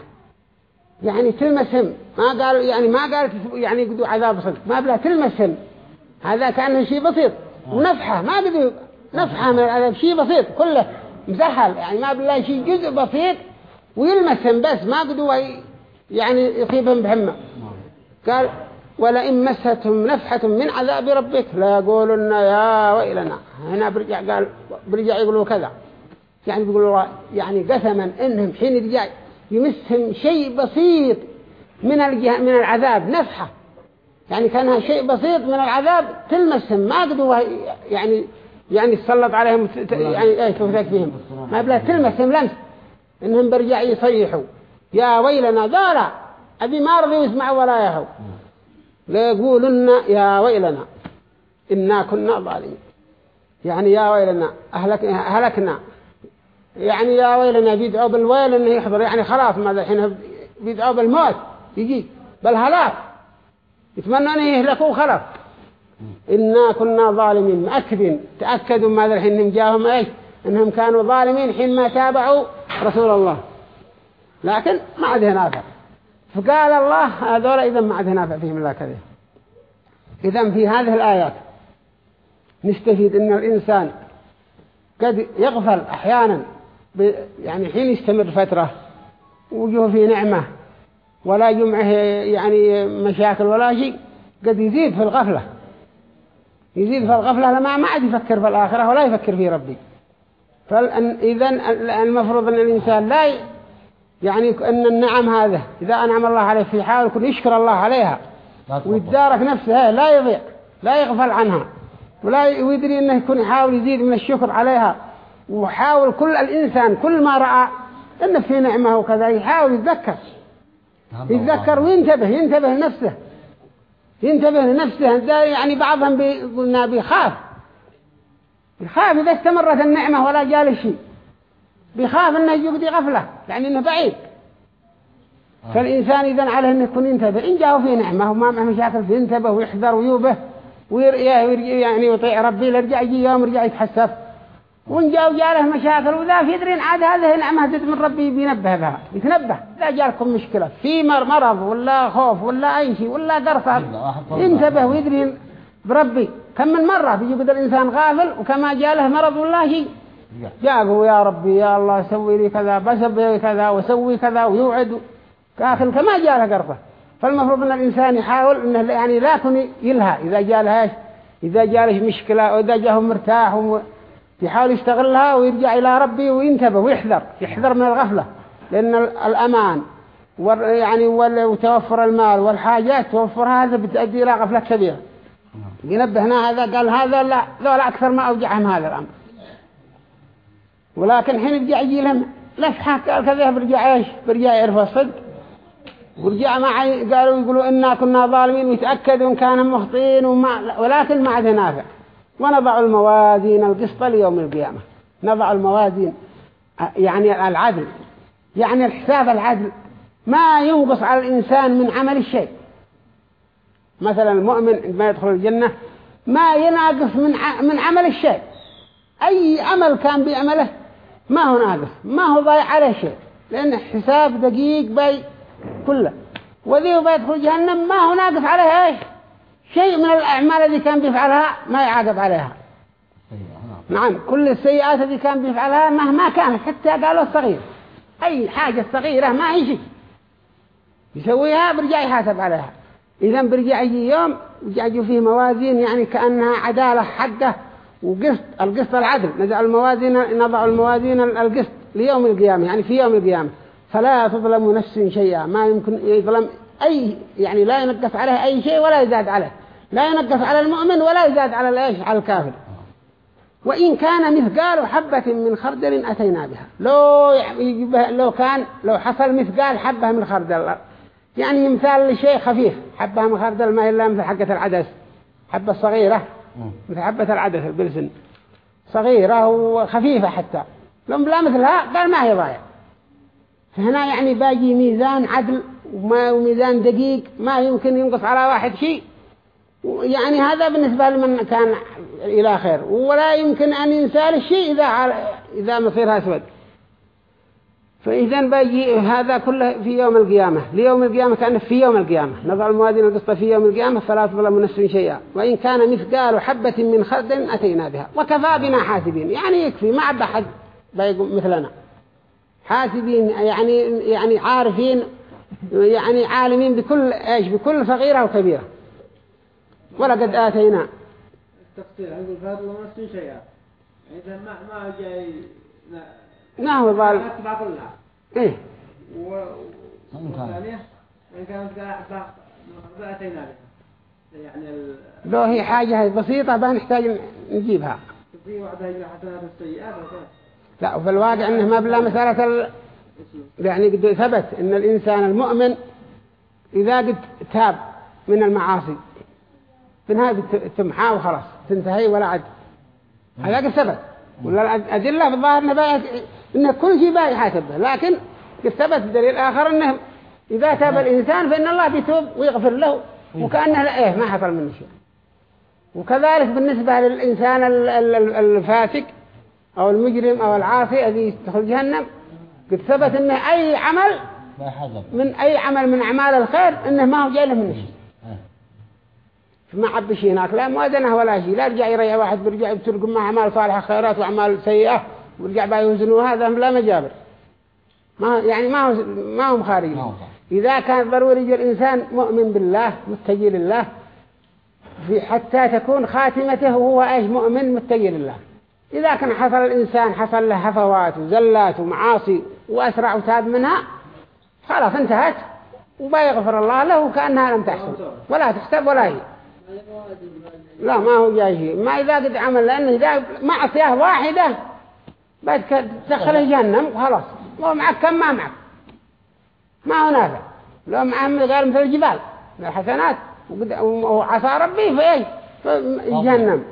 S1: يعني تلمسهم ما قالوا يعني ما قالت يعني يقدوا عذاب صدق ما بلا تلمسهم هذا كان شيء بسيط ونفحة ما بدو نفحة من العذاب شيء بسيط كله مزحل يعني ما بلا شيء جزء بسيط ويلمسهم بس ما قدوا يعني يصيبهم بهمة قال ولئن مستهم نفحة من عذاب ربك لا يقولن يا ويلنا هنا برجع قال برجع يقولوا كذا يعني بيقولوا يعني قسما انهم حين الجاي يمسهم شيء بسيط من من العذاب نفحة يعني كانها شيء بسيط من العذاب تلمسهم ما قدوا يعني يعني تسلط عليهم يعني إيه، تفتك فيهم ما بلا تلمسهم لمس انهم برجع يصيحوا يا ويلنا ذالا أبي ما رضي يسمع ولا يهو ليقولن يا ويلنا إنا كنا ظالمين يعني يا ويلنا أهلكنا يعني يا ويلنا بيدعوا بالويل انه يحضر يعني خلاص ماذا الحين بيدعوا بالموت يجي بالهلاك يتمنى أن يهلكوا خلاص إنا كنا ظالمين مأكدين تأكدوا ماذا الحين جاهم ايش انهم كانوا ظالمين حينما تابعوا رسول الله لكن ما عاد نافع فقال الله هذول إذا ما عاد نافع فيهم الله كذا إذا في هذه الآيات نستفيد أن الإنسان قد يغفل أحيانا يعني حين يستمر فترة وجوه في نعمة ولا جمعه يعني مشاكل ولا شيء قد يزيد في الغفلة يزيد في الغفلة لما ما عاد يفكر في الآخرة ولا يفكر في ربي إذا المفروض أن الإنسان لا يعني أن النعم هذا إذا أنعم الله عليه في حال يكون يشكر الله عليها ويتدارك نفسه لا يضيع لا يغفل عنها ولا ويدري أنه يكون يحاول يزيد من الشكر عليها وحاول كل الإنسان كل ما رأى إن في نعمة وكذا يحاول يتذكر نعم، يتذكر وينتبه ينتبه لنفسه ينتبه لنفسه يعني بعضهم قلنا بيخاف بيخاف إذا استمرت النعمة ولا جال شيء بيخاف أنه يبدي غفلة يعني أنه بعيد آه. فالإنسان إذا عليه أنه يكون ينتبه إن جاءه في نعمة وما معه مشاكل فينتبه ويحذر ويوبه ويرئيه يعني يطيع ربي لرجع يجي يوم يرجع يتحسف وإن جاءوا جاله مشاكل وذا في درين عاد هذه نعمة من ربي بينبه بها يتنبه إذا جالكم مشكلة في مرض ولا خوف ولا أي شيء ولا قرفة ينتبه ويدرين بربي كم من مرة بيجي قدر الإنسان غافل وكما جاله مرض ولا شيء جاءه يا ربي يا الله سوي لي كذا بسب لي كذا وسوي كذا ويوعد كاخل كما جاله قرفة فالمفروض أن الإنسان يحاول أنه يعني لا يكون يلهى إذا جاله إذا جاله مشكلة وإذا جاءه مرتاح ومرتاح يحاول يشتغلها ويرجع إلى ربي وينتبه ويحذر يحذر من الغفلة لأن الأمان يعني وتوفر المال والحاجات توفرها هذا بتؤدي إلى غفلة كبيرة ينبهنا هذا قال هذا لا ذولا أكثر ما أوجعهم هذا الأمر ولكن حين يرجع يجي لهم لفحة قال كذا برجع إيش برجع يعرف الصدق ورجع معي قالوا يقولوا إنا كنا ظالمين ويتأكدوا إن كانوا مخطئين وما ولكن ما عاد نافع ونضع الموازين القسط ليوم القيامة نضع الموازين يعني العدل يعني الحساب العدل ما ينقص على الإنسان من عمل الشيء مثلا المؤمن عندما يدخل الجنة ما يناقص من من عمل الشيء أي عمل كان بيعمله ما هو ناقص ما هو ضايع عليه شيء لأن حساب دقيق باي كله وذي بيدخل جهنم ما هو ناقص عليه ايش شيء من الأعمال التي كان بيفعلها ما يعاقب عليها نعم كل السيئات التي كان بيفعلها مهما كانت حتى قالوا الصغير أي حاجة صغيرة ما هي شيء يسويها برجع يحاسب عليها إذا برجع يجي يوم برجع يجي فيه موازين يعني كأنها عدالة حقه وقسط القسط العدل نضع الموازين نضع الموازين القسط ليوم القيامة يعني في يوم القيامة فلا تظلم نفس شيئا ما يمكن يظلم أي يعني لا ينقص عليه أي شيء ولا يزاد عليه لا ينقص على المؤمن ولا يزاد على الإيش على الكافر وإن كان مثقال حبة من خردل أتينا بها لو لو كان لو حصل مثقال حبة من خردل يعني مثال لشيء خفيف حبة من خردل ما إلا مثل حقة العدس حبة صغيرة مثل حبة العدس البلسن صغيرة وخفيفة حتى لو لا مثلها قال ما هي ضايع فهنا يعني باقي ميزان عدل وما وميزان دقيق ما يمكن ينقص على واحد شيء يعني هذا بالنسبة لمن كان إلى خير ولا يمكن أن ينسال الشيء إذا إذا مصيرها أسود فإذا بيجي هذا كله في يوم القيامة ليوم القيامة كان في يوم القيامة نضع الموازين القصة في يوم القيامة فلا تظلم نفس شيئا وإن كان مثقال حبة من خرد أتينا بها وكفى بنا حاسبين يعني يكفي ما عبد بيقول مثلنا حاسبين يعني يعني عارفين يعني عالمين بكل ايش بكل صغيره وكبيره ولقد اتينا
S2: التفصيل يقول فهذا ما في شيء اذا ما ما جاي
S1: ما هو بال اتبع كلها ايه
S2: و الثانيه ان كانت اتينا بها يعني
S1: لو هي حاجه بسيطه بنحتاج نجيبها
S2: في واحده هي حسنات السيئات
S1: لا وفي الواقع انه ما بلا مساله يعني قد ثبت ان الانسان المؤمن اذا قد تاب من المعاصي في النهاية تمحى وخلاص تنتهي ولا عد هذا قد ثبت ولا الادله في الظاهر انه انه كل شيء بايع حسبه لكن قد ثبت بدليل اخر انه اذا تاب الانسان فان الله بيتوب ويغفر له وكانه لا ايه ما حصل منه شيء وكذلك بالنسبة للإنسان الفاسق أو المجرم أو العاصي الذي يدخل جهنم قد ثبت أن أي عمل من أي عمل من أعمال الخير أنه ما هو جاي له من شيء فما آه. عبي شيء هناك لا موازنه ولا شيء لا رجع يريع واحد برجع يترقم مع أعمال صالحة خيرات وأعمال سيئة ورجع بقى يوزنوا هذا لا مجابر ما يعني ما هو ما هم خارجين إذا كان ضروري يجي الإنسان مؤمن بالله متجه لله في حتى تكون خاتمته هو ايش مؤمن متجه لله إذا كان حصل الإنسان حصل له هفوات وزلات ومعاصي وأسرع وتاب منها خلاص انتهت وبيغفر الله له كأنها لم تحصل ولا تحسب ولا هي لا ما هو جاي ما إذا قد عمل لأنه إذا معصية واحدة بعد تدخله جهنم وخلاص لو معك كم ما معك ما هو نافع لو معه غير مثل الجبال من الحسنات وعصى ربي فإيه جهنم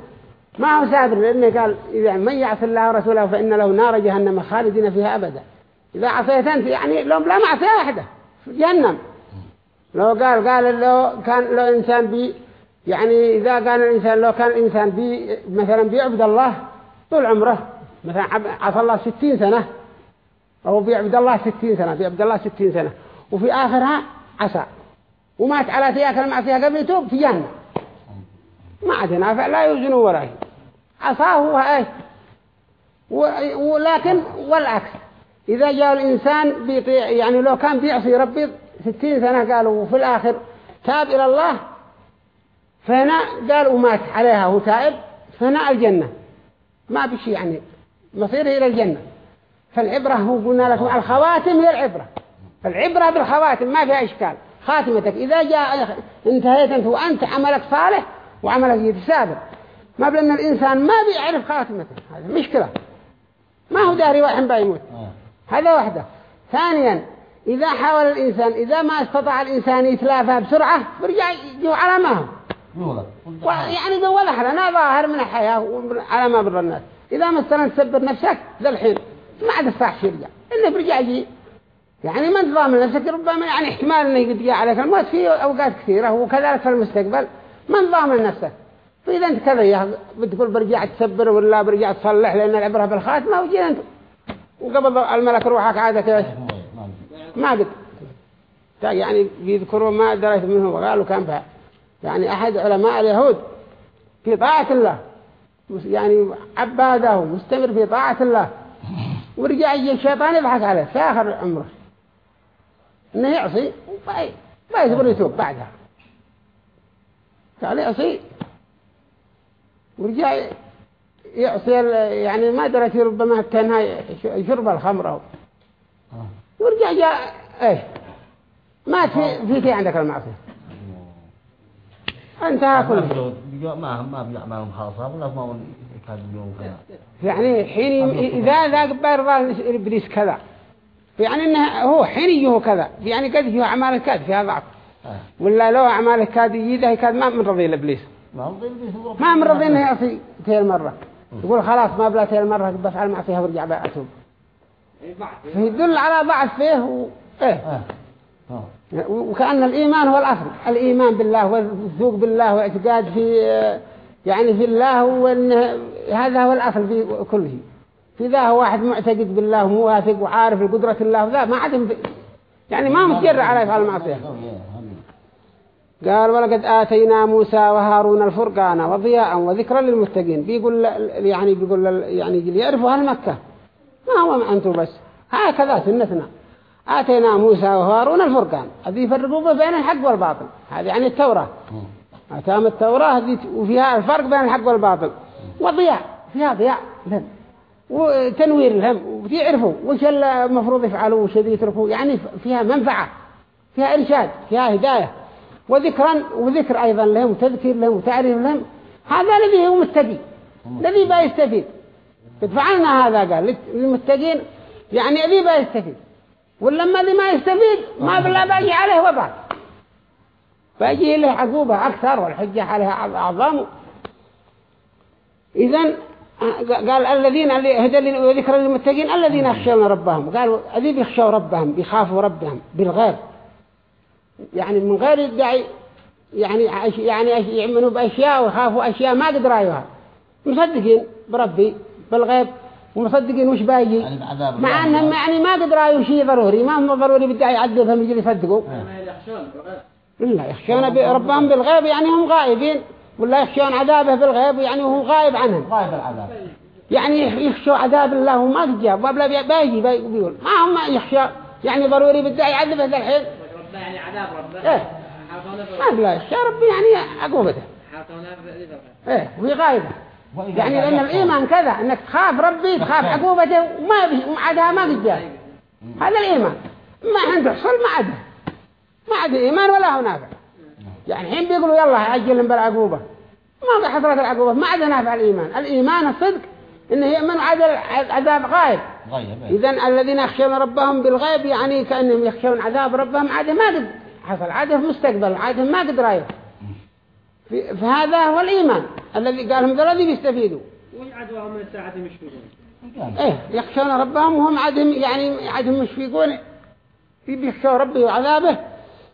S1: ما هو سابر لأنه قال إذا من يعصي الله ورسوله فإن له نار جهنم خالدين فيها أبدا إذا أنت يعني لو لا معصية واحدة في لو قال قال لو كان لو إنسان بي يعني إذا قال الإنسان لو كان الإنسان بي مثلا بيعبد الله طول عمره مثلا عصى الله ستين سنة أو بيعبد الله ستين سنة بيعبد الله ستين سنة وفي آخرها عصى ومات على تياك المعصية قبل يتوب في جهنم ما عاد نافع لا يوزنوا وراه عصاه هو ايه ولكن والعكس إذا جاء الإنسان بيطيع يعني لو كان بيعصي ربي ستين سنة قالوا وفي الآخر تاب إلى الله فهنا قال ومات عليها هو تائب فهنا الجنة ما بشي يعني مصيره إلى الجنة فالعبرة هو قلنا لكم الخواتم هي العبرة العبرة بالخواتم ما فيها إشكال خاتمتك إذا جاء انتهيت أنت وأنت عملك صالح وعملك يتسابق ما بل أن الإنسان ما بيعرف خاتمته هذا مشكلة ما هو داري واحد بيموت آه. هذا وحده ثانيا إذا حاول الإنسان إذا ما استطاع الإنسان يتلافها بسرعة برجع يجو على ما هو يعني ذو الحر أنا ظاهر من الحياة على ما بر الناس إذا استطاع تسبر نفسك ذا الحين ما عاد الصح يرجع إنه برجع يجي يعني ما تضامن نفسك ربما يعني احتمال إنه يجي عليك الموت في أوقات كثيرة وكذلك في المستقبل ما تضامن نفسك فإذا طيب أنت كذا بتقول برجع تسبر ولا برجع تصلح لأن العبرة بالخاتمة وجينا أنت وقبل الملك روحك عادة ايش ما قد يعني بيذكروا ما دريت منه وقالوا كان بها يعني أحد علماء اليهود في طاعة الله يعني عباده مستمر في طاعة الله ورجع يجي الشيطان يضحك عليه في آخر عمره إنه يعصي ما يصبر يتوب بعدها قال يعصي ورجع يعصي يعني ما درت ربما تنهى شرب الخمر
S3: ويرجع آه. جاء
S1: ايه ما في آه. في, في عندك المعصية انتهى كل
S2: ما ما بيعملهم خاصة ولا ما يكذبون يعني حين إذا
S1: ذاك بار إبليس كذا يعني إنه هو حين يجوه كذا يعني قد يجيه أعمال في فيها ضعف آه. ولا لو أعمال كاد يجيه ده كاد ما من رضي الإبليس
S2: ما من رضي إنه
S1: يعصي كثير مرة يقول خلاص ما تيل مرة بفعل ما فيها ورجع بقى أتوب
S2: فيدل على
S1: بعض فيه و... إيه؟ آه. وكأن الإيمان هو الأصل الإيمان بالله والذوق بالله واعتقاد في يعني في الله وأن هذا هو الأصل في كله في ذا هو واحد معتقد بالله وموافق وعارف القدرة الله وذا ما عدم يعني ما متجرع على يفعل المعصية قال ولقد آتينا موسى وهارون الفرقان وضياء وذكرا للمتقين بيقول يعني بيقول يعني يعرفوا هالمكة ما هو أنتم بس هكذا سنتنا آتينا موسى وهارون الفرقان هذه يفرقوا بين الحق والباطل هذه يعني التوراة أتام التوراة هذه وفيها الفرق بين الحق والباطل وضياء فيها ضياء لهم وتنوير لهم وتعرفوا وش المفروض يفعلوا وش يتركوا يعني فيها منفعة فيها إرشاد فيها هداية وذكرا وذكر أيضا لهم وتذكير لهم وتعريف لهم هذا الذي هو متقي الذي بيستفيد فعلنا هذا قال للمتقين يعني الذي بيستفيد ولما الذي ما يستفيد ما بالله باجي عليه وبال باجي له عقوبة أكثر والحجة عليها أعظم إذن قال الذين هدى وذكر للمتقين آه. الذين يخشون ربهم قالوا الذين يخشوا ربهم يخافوا ربهم بالغيب يعني من غير يدعي يعني يعني يؤمنوا بأشياء ويخافوا أشياء ما قد رأيوها مصدقين بربي بالغيب ومصدقين وش باجي يعني مع أنهم يعني ما قد رأيوا شيء ضروري ما هم ضروري بدعي يعذبهم يجي يصدقوا لا يخشون ربهم بالغيب يعني هم غائبين ولا يخشون عذابه بالغيب يعني هو غائب عنهم غائب العذاب يعني يخشوا عذاب الله وما تجاب وابلا بيجي بيقول ما هم يخشى يعني ضروري بدعي يعذبه الحين
S3: يعني عذاب ربه إيه ما طيب، بلاش ربي يعني عقوبته إيه وهي غايبة
S1: يعني لأن الإيمان كذا أنك تخاف ربي تخاف عقوبته وما بي عدها ما بي هذا الإيمان ما عنده حصل ما عده ما عده إيمان ولا هو نافع يعني حين بيقولوا يلا أجل بالعقوبة ما بحضرة العقوبة ما عده نافع الإيمان الإيمان الصدق إن من عدل عذاب غائب إيه. إذا الذين يخشون ربهم بالغيب يعني كأنهم يخشون عذاب ربهم عاده ما قد حصل عاده في مستقبل عاده ما قد رايه فهذا هو الإيمان الذي قالهم ذا الذي بيستفيدوا
S2: والعدوى من ساعة مشفقون إيه. إيه
S1: يخشون ربهم وهم عادهم يعني عدهم مشفقون يخشون ربي وعذابه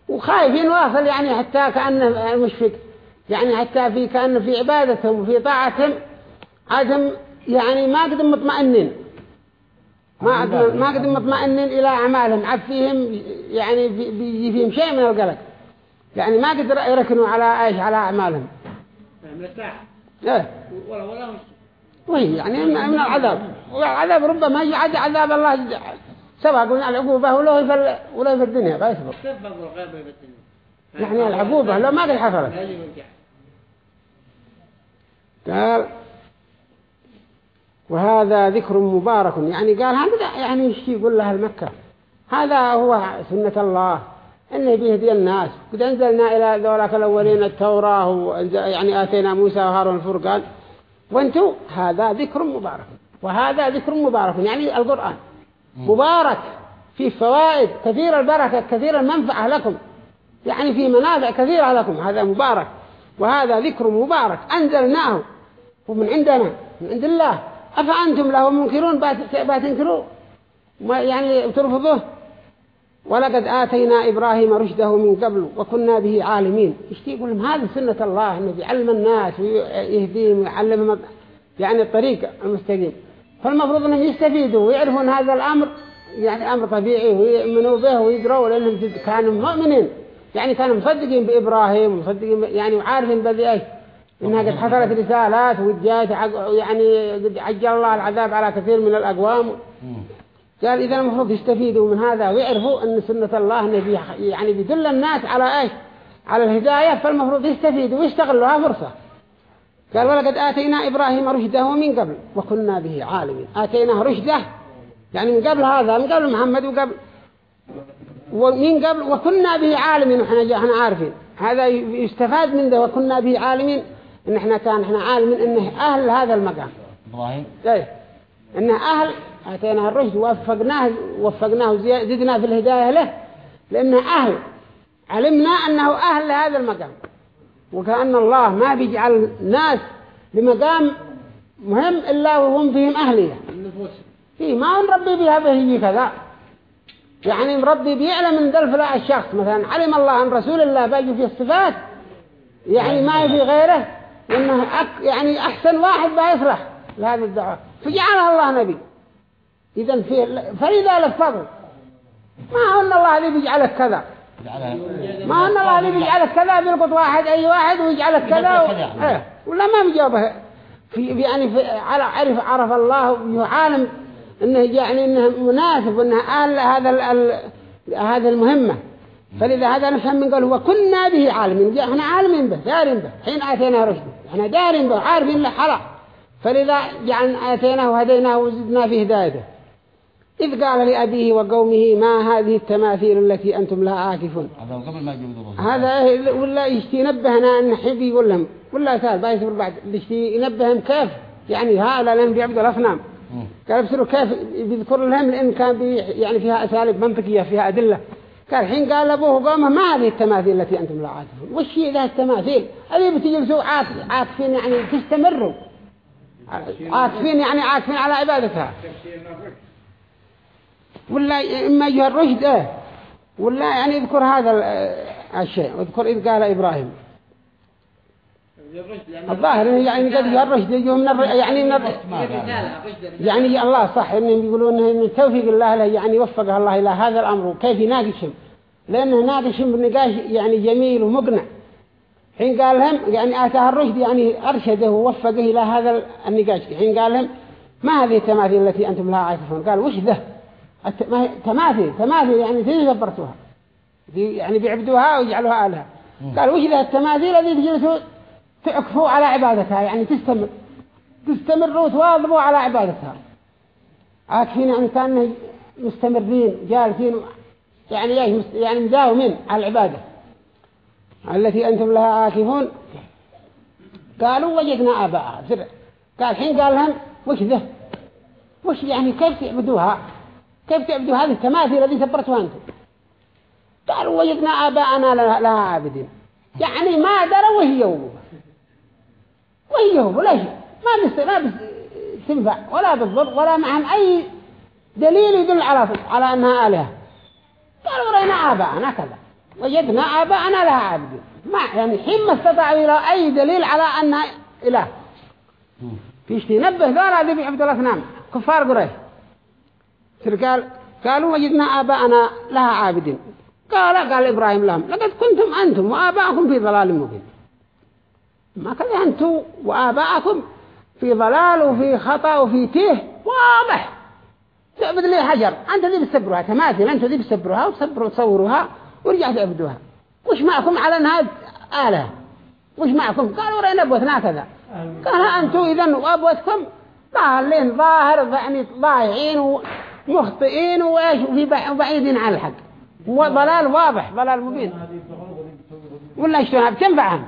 S1: وخايفين واصل يعني حتى كأنه مشفق يعني حتى في كأنه في عبادتهم وفي طاعتهم عادهم يعني ما قد مطمئنين ما ما قد مطمئنين إلى أعمالهم عفيهم يعني بيجي فيهم شيء من القلق يعني ما قد يركنوا على إيش على أعمالهم
S3: يعني
S2: مرتاح إيه ولا ولا وهي يعني من العذاب والعذاب ربما يعد عذاب الله
S1: سبق قلنا العقوبة ولو في ولو في الدنيا فيسبق
S2: يعني العقوبة لو ما قد حصلت
S1: قال وهذا ذكر مبارك يعني قال هذا يعني ايش يقول له المكة هذا هو سنة الله انه بيهدي الناس قد انزلنا الى ذولاك الاولين التوراة يعني اتينا موسى وهارون الفرقان وانتو هذا ذكر مبارك وهذا ذكر مبارك يعني القرآن مبارك في فوائد كثير البركة كثير المنفعة لكم يعني في منافع كثيرة لكم هذا مبارك وهذا ذكر مبارك أنزلناه ومن عندنا من عند الله أفأنتم له منكرون باتنكروا يعني ترفضوه ولقد آتينا إبراهيم رشده من قبل وكنا به عالمين يشتي يقول لهم هذه سنة الله أنه يعلم الناس ويهديهم ويعلمهم يعني الطريق المستقيم فالمفروض أنهم يستفيدوا ويعرفون هذا الأمر يعني أمر طبيعي ويؤمنوا به ويقرأوا لأنهم كانوا مؤمنين يعني كانوا مصدقين بإبراهيم ومصدقين يعني وعارفين بذي إنها قد حصلت رسالات وجاءت يعني قد عجل الله العذاب على كثير من الأقوام قال إذا المفروض يستفيدوا من هذا ويعرفوا أن سنة الله نبي يعني بدل الناس على إيش على الهداية فالمفروض يستفيدوا ويستغلوها فرصة قال ولقد آتينا إبراهيم رشده من قبل وكنا به عالمين آتيناه رشده يعني من قبل هذا من قبل محمد وقبل ومن قبل وكنا به عالمين وحنا احنا عارفين هذا يستفاد من ذا وكنا به عالمين ان احنا كان احنا عالم انه اهل هذا المقام ابراهيم ايه طيب. انه اهل اتيناه الرشد ووفقناه وفقناه زدناه في الهدايه له لانه اهل علمنا انه اهل لهذا المقام وكأن الله ما بيجعل ناس لمقام مهم إلا وهم فيهم أهلية في ما نربي بها به كذا يعني مربي بيعلم من فلا الشخص مثلا علم الله ان رسول الله باجي في الصفات يعني ما يبي غيره انه أك يعني احسن واحد بيفرح لهذه الدعوة فجعله الله نبي اذا فيه فلذا الفضل ما هو ان الله اللي بيجعلك كذا
S3: ما ان الله اللي بيجعلك
S1: كذا بيربط واحد اي واحد ويجعلك كذا و... إيه. ولا ما بجاوبه في يعني في على عرف عرف الله يعلم انه يعني انه مناسب انه اهل هذا ال... هذا المهمه فلذا هذا نفهم من قال هو كنا به عالمين احنا عالمين به دارين به حين اتينا رشده احنا دارين به عارفين له حرام فلذا جعلنا آتيناه وهديناه وزدنا في هدايته إذ قال لأبيه وقومه ما هذه التماثيل التي أنتم لها عاكفون هذا قبل ما هذا ولا يشتي ينبهنا أن حبي يقول لهم ولا سال بايس بعد ينبههم كيف يعني هؤلاء لم بيعبدوا الأصنام قال بسروا كيف بيذكر لهم لأن كان يعني فيها أساليب منطقية فيها أدلة قال حين قال لأبوه قومه ما هذه التماثيل التي أنتم لا عاكفون وش هي ذا التماثيل أبي بتجلسوا عاكف يعني تستمروا
S3: عاكفين يعني عاكفين على عبادتها
S1: ولا إما يجهر رشد إيه. ولا يعني اذكر هذا الشيء واذكر إذ قال إبراهيم
S2: الظاهر يعني قد الرشد يجوه من الر... يعني من الر... إيه، يعني الله صح
S1: انهم يقولون انه من توفيق الله له يعني وفقه الله الى هذا الامر وكيف يناقشهم لانه ناقشهم بنقاش يعني جميل ومقنع حين قال لهم يعني اتاه الرشد يعني ارشده ووفقه الى هذا النقاش حين قال لهم ما هذه التماثيل التي انتم لها عاكفون قال وش ذا تماثيل تماثيل يعني دبرتوها يعني بيعبدوها ويجعلوها الها قال وش ذا التماثيل التي تجلسوا تعكفوا على عبادتها يعني تستمر تستمروا وتواظبوا على عبادتها عاكفين يعني كان مستمرين جالسين يعني ايش يعني مداومين على العبادة التي أنتم لها عاكفون قالوا وجدنا اباء زرع قال الحين قال لهم وش ذا وش يعني كيف تعبدوها كيف تعبدوا هذه التماثيل التي سبرتوا أنتم قالوا وجدنا آباءنا لها عابدين يعني ما دروا هي يوم وهي هو ولا شيء ما بس ما تنفع ولا بالضر ولا معهم أي دليل يدل على على أنها آلهة
S3: قالوا رأينا آباءنا
S1: كذا وجدنا آباءنا لها عابدين ما يعني حين ما استطاعوا إلى أي دليل على أنها إله فيش تنبه قال أبي عبد الأصنام كفار قريش قال قالوا وجدنا آباءنا لها عابدين قال قال إبراهيم لهم لقد كنتم أنتم وآباءكم في ضلال مبين ما كان أنتم وآباءكم في ضلال وفي خطأ وفي تيه
S3: واضح
S1: تعبد لي حجر أنت ذي بتسبروها تماثل أنت ذي بتسبروها وتصبروا تصوروها ورجعت تعبدوها وش معكم على أنها آلة وش معكم قالوا رأينا أبوثنا كذا قال أنتم إذن وأبوثكم ضالين ظاهر يعني ضايعين ومخطئين وإيش وفي بعيدين عن الحق وضلال واضح ضلال مبين ولا اشتوها بتنفعهم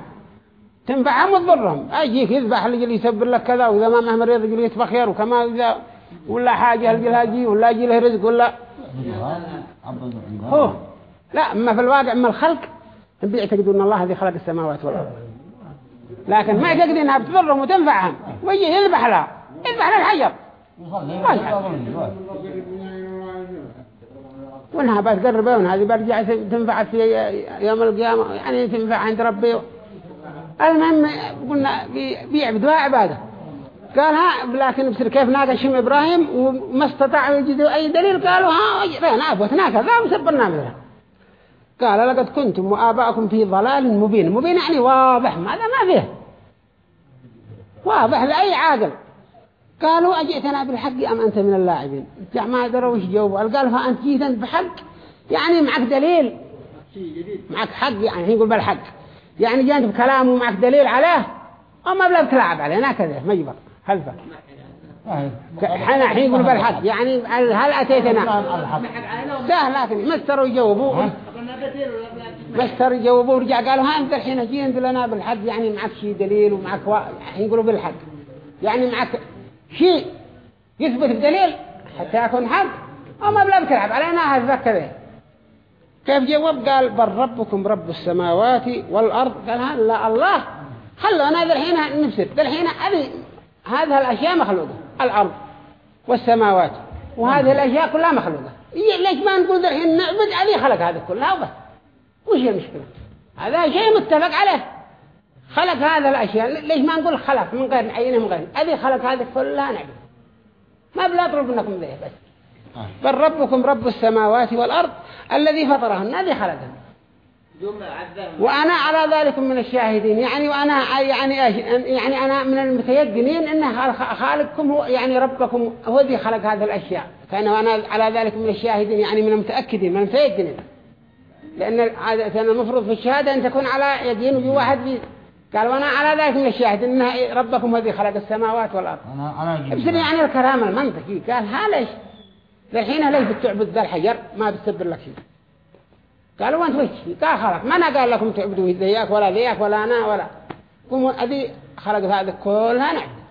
S1: تنفعهم وتضرهم أجيك يذبح اللي يجي يسبر لك كذا وإذا ما مه مريض يجي يتبخ خير وكما إذا ولا حاجة هل جلها ولا يجي له رزق ولا
S2: هو لا أما في
S1: الواقع أما الخلق بيعتقدوا أن الله الذي خلق السماوات والأرض لكن ما يعتقد أنها بتضرهم وتنفعهم ويجي يذبح لها يذبح لها الحجر وانها بتقربه وانها هذه برجع تنفع في يوم القيامة يعني تنفع عند ربي المهم قلنا بيعبدوا عبادة قال ها لكن بصير كيف ناقشهم إبراهيم وما استطاعوا يجدوا أي دليل قالوا ها رأينا أبوتنا كذا وسبرنا بذلك قال لقد كنتم وآباءكم في ضلال مبين مبين يعني واضح ماذا ما فيه واضح لأي عاقل قالوا أجئتنا بالحق أم أنت من اللاعبين ما دروا وش جاوبوا قال فأنت جيتا بحق يعني معك دليل معك حق يعني يقول بالحق يعني جانت بكلامه ومعك دليل عليه أما بلا بتلعب عليه أنا كذا ما يبقى هلفة آه، حنا حين يقولوا بالحق يعني هل أتيتنا سهل لكن مستر يجاوبوا مستر يجاوبوا ورجع قالوا ها أنت الحين جي لنا بالحق يعني معك شيء دليل ومعك حين يقولوا بالحق يعني معك شيء يثبت بدليل حتى يكون حق أما بلا بتلعب علينا هذا كذا كيف جواب قال بل ربكم رب السماوات والأرض قال لا الله خلوا أنا ذا الحين نفسر ذا الحين أبي هذه الأشياء مخلوقة الأرض والسماوات وهذه الأشياء كلها مخلوقة إيه، ليش ما نقول ذا الحين نعبد أبي خلق هذا كلها وبس وش المشكلة هذا شيء متفق عليه خلق هذا الأشياء ليش ما نقول خلق من غير عينه من غير أبي خلق هذا كلها نعبد ما بلا أطلب منكم ذي بس آه. بل ربكم رب السماوات والأرض الذي فطرهن الذي خلقهن وأنا على ذلك من الشاهدين يعني وأنا يعني يعني أنا من المتيقنين أن خالقكم هو يعني ربكم هو الذي خلق هذه الأشياء فأنا وأنا على ذلك من الشاهدين يعني من المتأكدين من المتيقنين لأن كان المفروض في الشهادة أن تكون على يدين وفي واحد بي قال وأنا على ذلك من الشاهدين أن ربكم هو الذي خلق السماوات والأرض أنا أنا بس يعني الكرامة المنطقي قال هالش للحين ليش بتعبد ذا الحجر ما بتسبر لك شيء قالوا وانت وش قال خلاص ما انا قال لكم تعبدوا ذياك ولا ذياك ولا انا ولا قوموا هذه خلق هذه كلها نعبد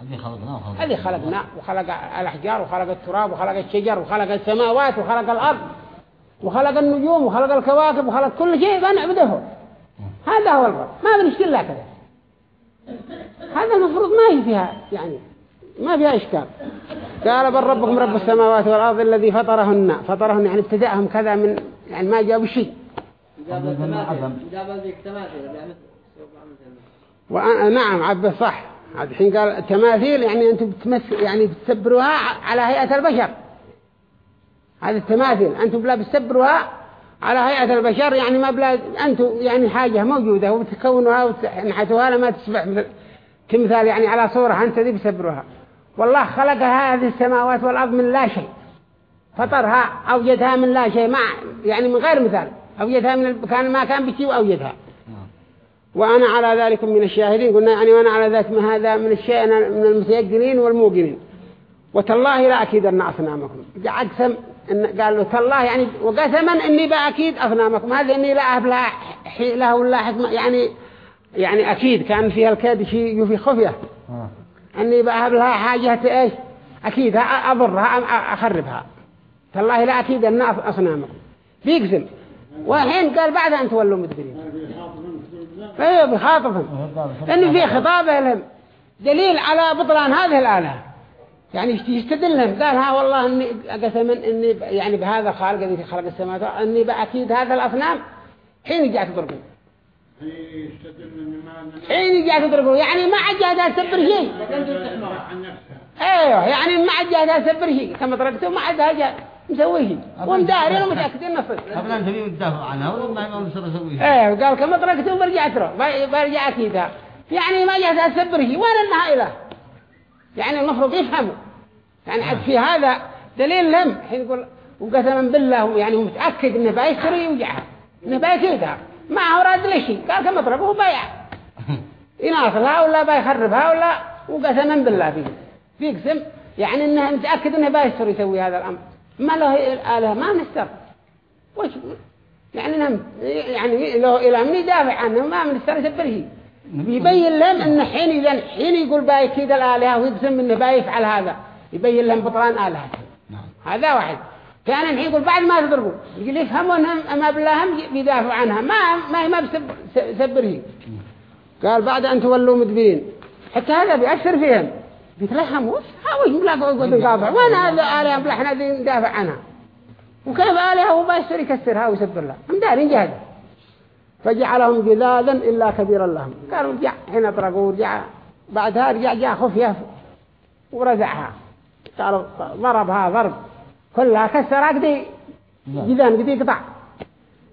S2: هذه خلقناه هذه
S1: خلقنا وخلق الاحجار وخلق التراب وخلق الشجر وخلق السماوات وخلق الارض وخلق النجوم وخلق الكواكب وخلق كل شيء فنعبده هذا هو الرب ما بنشتري كذا هذا المفروض ما هي فيها يعني ما فيها إشكال قال بل ربكم رب السماوات والأرض الذي فطرهن فطرهن يعني ابتدأهم كذا من يعني ما جابوا شيء آه، نعم عبد صح الحين قال تماثيل يعني أنتم بتمثل يعني بتسبروها على هيئة البشر هذه التماثيل أنتم بلا بتسبروها على هيئة البشر يعني ما بلا أنتم يعني حاجة موجودة وبتكونوها وتنحتوها لما تصبح مثل تمثال يعني على صورة أنت ذي بتسبروها والله خلق هذه السماوات والأرض من لا شيء فطرها أوجدها من لا شيء ما يعني من غير مثال أوجدها من كان ما كان بشيء وأوجدها وأنا على ذلك من الشاهدين قلنا يعني وأنا على ذلك من هذا من الشيء من المتيقنين والموقنين وتالله لا أكيدن أصنامكم أقسم إن قال له تالله يعني وقسما إني بأكيد أصنامكم هذا إني لا أبلع حيلة ولا حكمة يعني يعني أكيد كان فيها الكيد شيء يوفي خفية آه. أني بأهب لها حاجة إيش أكيد أضرها أم أخربها فالله لا أكيد أن أصنامكم بيقسم والحين قال بعد أن تولوا مدبرين فهي إيه، بخاطفهم لأنه في خطابه لهم دليل على بطلان هذه الآلهة يعني لهم قال ها والله إني قسم إني يعني بهذا خالق الذي خلق السماوات إني بأكيد هذا الأصنام حين جاءت ضربين
S3: حين جاء تضربه يعني ما عاد جاهدها تسبر شيء
S1: ايوه يعني ما عاد جاهدها تسبر شيء كما طرقته ما عاد هاجا مسويه ومدارين ومتأكدين نفس قبل أن تبي تدافع
S2: عنها ولا ما يقوم يصير
S1: ايوه قال كما طرقته برجع ترى برجع أكيدها يعني ما جاهدها تسبر شيء وين أنها له يعني المفروض يفهم يعني عاد في هذا دليل لهم حين يقول وقسما بالله يعني هو متأكد انه بايشتري يوجعها انه بايشيدها هو راد لشي قال كم اضربه بايع يناصرها ولا بيخربها ولا وقسما بالله فيه بيقسم يعني انه متأكد انه بايستر يسوي هذا الامر ما له آله ما نستر وش يعني نم يعني لو إلى من يدافع عنه ما من استر يسبره يبين لهم ان حين اذا حين يقول بايكيد الالهه ويقسم انه بايفعل هذا يبين لهم بطلان الهه نعم. هذا واحد كان الحين يقول بعد ما تضربوا يقول يفهموا انهم ما بلاهم بيدافعوا عنها ما ما هي ما بسبره قال بعد ان تولوا مدبرين حتى هذا بيأثر فيهم بيتلهموا هاوي ملاقوا قد يقاطع وين هذا آلهة إحنا ذي ندافع عنها وكيف آلهة وما يصير يكسرها ويسبر لها هم دارين جهد فجعلهم جذاذا إلا كبيرا لهم قالوا رجع حين اطرقوا ورجع بعدها رجع جاء خفية ورزعها قالوا ضربها ضرب كلها كسرها كدي نعم. جذان كدي قطع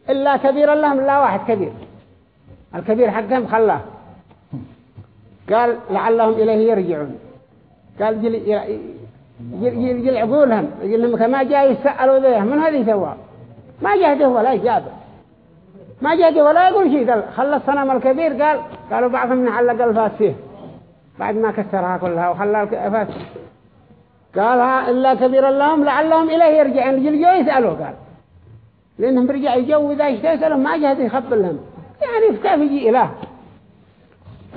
S1: إلا كبير لهم لا واحد كبير الكبير حقهم خلاه قال لعلهم إليه يرجعون قال جل جل جل لهم كما جاء يسألوا ذيه من هذه سوا ما جهده ولا يجابه ما جهده ولا يقول شيء قال خلى الصنم الكبير قال قالوا بعضهم نعلق الفاس فيه بعد ما كسرها كلها وخلى الفاس قالها إلا كبيرا لهم لعلهم إليه يرجعون الجو يسألوا قال لأنهم برجع يجوا إذا اشتوا يسألهم ما جهد يخبر لهم يعني كيف يجي إله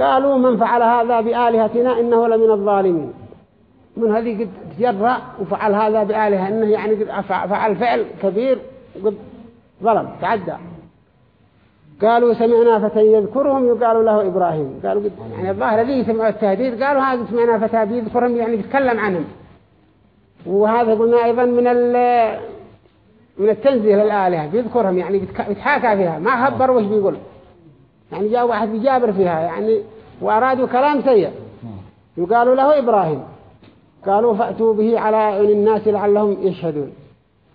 S1: قالوا من فعل هذا بآلهتنا إنه لمن الظالمين من هذه قد تجرأ وفعل هذا بآلهة إنه يعني قد فعل فعل كبير وقد ظلم تعدى قالوا سمعنا فتى يذكرهم يقال له إبراهيم قالوا قد يعني الظاهر الذي سمعوا التهديد قالوا هذا سمعنا فتى يذكرهم يعني يتكلم عنهم وهذا قلنا أيضا من ال من التنزيه للآلهة بيذكرهم يعني بيتحاكى فيها ما خبر وش بيقول يعني جاء واحد بيجابر فيها يعني وأرادوا كلام سيء وقالوا له إبراهيم قالوا فأتوا به على أعين الناس لعلهم يشهدون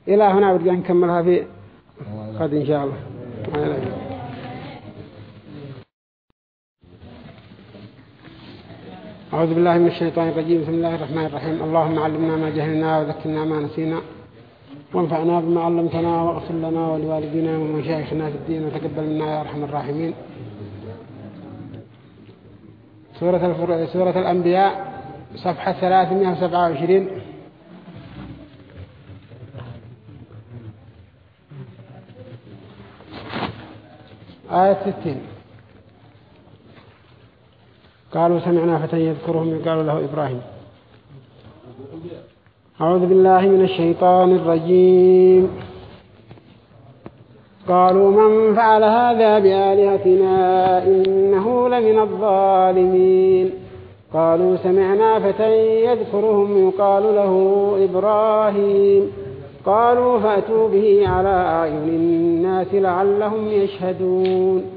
S1: إلى هنا بدي نكملها في قد إن شاء الله أعوذ بالله من الشيطان الرجيم بسم الله الرحمن الرحيم اللهم علمنا ما جهلنا وذكرنا ما نسينا وانفعنا بما علمتنا واغفر لنا ولوالدينا ومشايخنا في الدين وتقبل منا يا أرحم الراحمين سورة, الفر... سورة الأنبياء صفحة 327 آية 60 قالوا سمعنا فتى يذكرهم يقال له إبراهيم أعوذ بالله من الشيطان الرجيم قالوا من فعل هذا بآلهتنا إنه لمن الظالمين قالوا سمعنا فتى يذكرهم يقال له إبراهيم قالوا فأتوا به على أعين الناس لعلهم يشهدون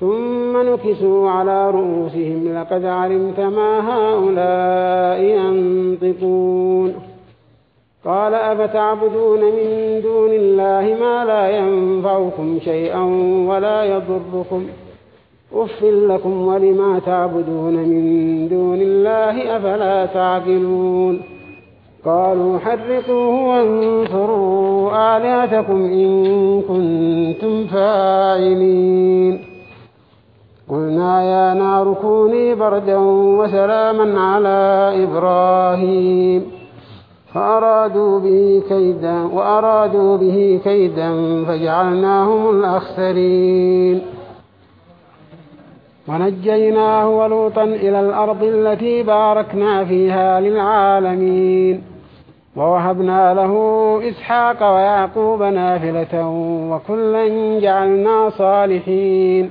S1: ثم نكسوا على رؤوسهم لقد علمت ما هؤلاء ينطقون قال أفتعبدون من دون الله ما لا ينفعكم شيئا ولا يضركم أفل لكم ولما تعبدون من دون الله أفلا تعقلون قالوا حرقوه وانصروا آلاتكم إن كنتم فاعلين قلنا يا نار كوني بردا وسلاما على إبراهيم فأرادوا به كيدا وأرادوا به كيدا فجعلناهم الأخسرين ونجيناه ولوطا إلى الأرض التي باركنا فيها للعالمين ووهبنا له إسحاق ويعقوب نافلة وكلا جعلنا صالحين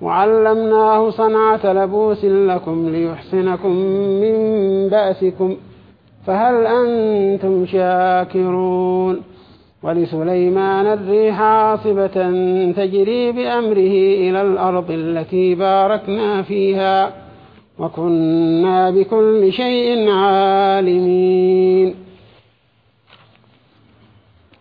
S1: وعلمناه صنعة لبوس لكم ليحسنكم من بأسكم فهل أنتم شاكرون ولسليمان الريح عاصبة تجري بأمره إلى الأرض التي باركنا فيها وكنا بكل شيء عالمين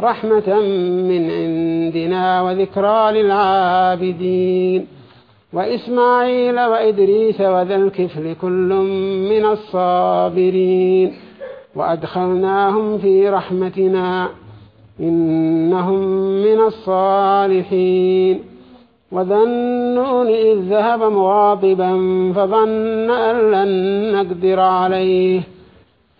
S1: رحمة من عندنا وذكرى للعابدين وإسماعيل وإدريس وذا الكفل كل من الصابرين وأدخلناهم في رحمتنا إنهم من الصالحين وذنون إذ ذهب مغاضبا فظن أن لن نقدر عليه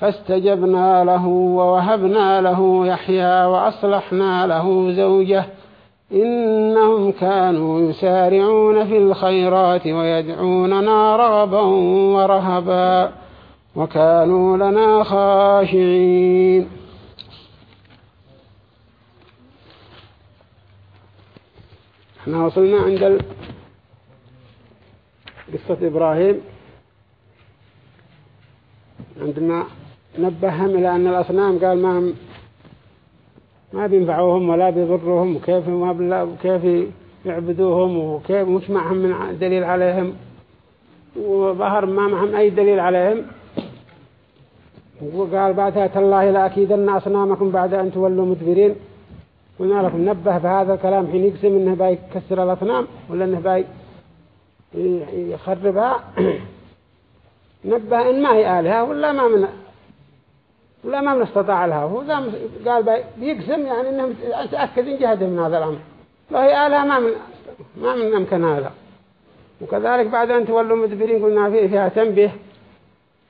S1: فاستجبنا له ووهبنا له يحيى وأصلحنا له زوجه إنهم كانوا يسارعون في الخيرات ويدعوننا رغبا ورهبا وكانوا لنا خاشعين احنا وصلنا عند ال... قصة إبراهيم عندنا نبههم إلى أن الأصنام قال ما هم ما بينفعوهم ولا بيضرهم وكيف ما بالله وكيف يعبدوهم وكيف مش معهم من دليل عليهم وظهر ما معهم أي دليل عليهم وقال بعدها تالله لأكيدن أصنامكم بعد أن تولوا مدبرين قلنا لكم نبه بهذا الكلام حين يقسم انه باي يكسر الأصنام ولا انه باي يخربها نبه ان ما هي آلهة ولا ما من ولا ما من استطاع لها هو قال بيقسم يعني انهم يتأكدين جهدهم من هذا الأمر لو هي ما من ما من أمكن هذا وكذلك بعد أن تولوا مدبرين قلنا فيه فيها تنبيه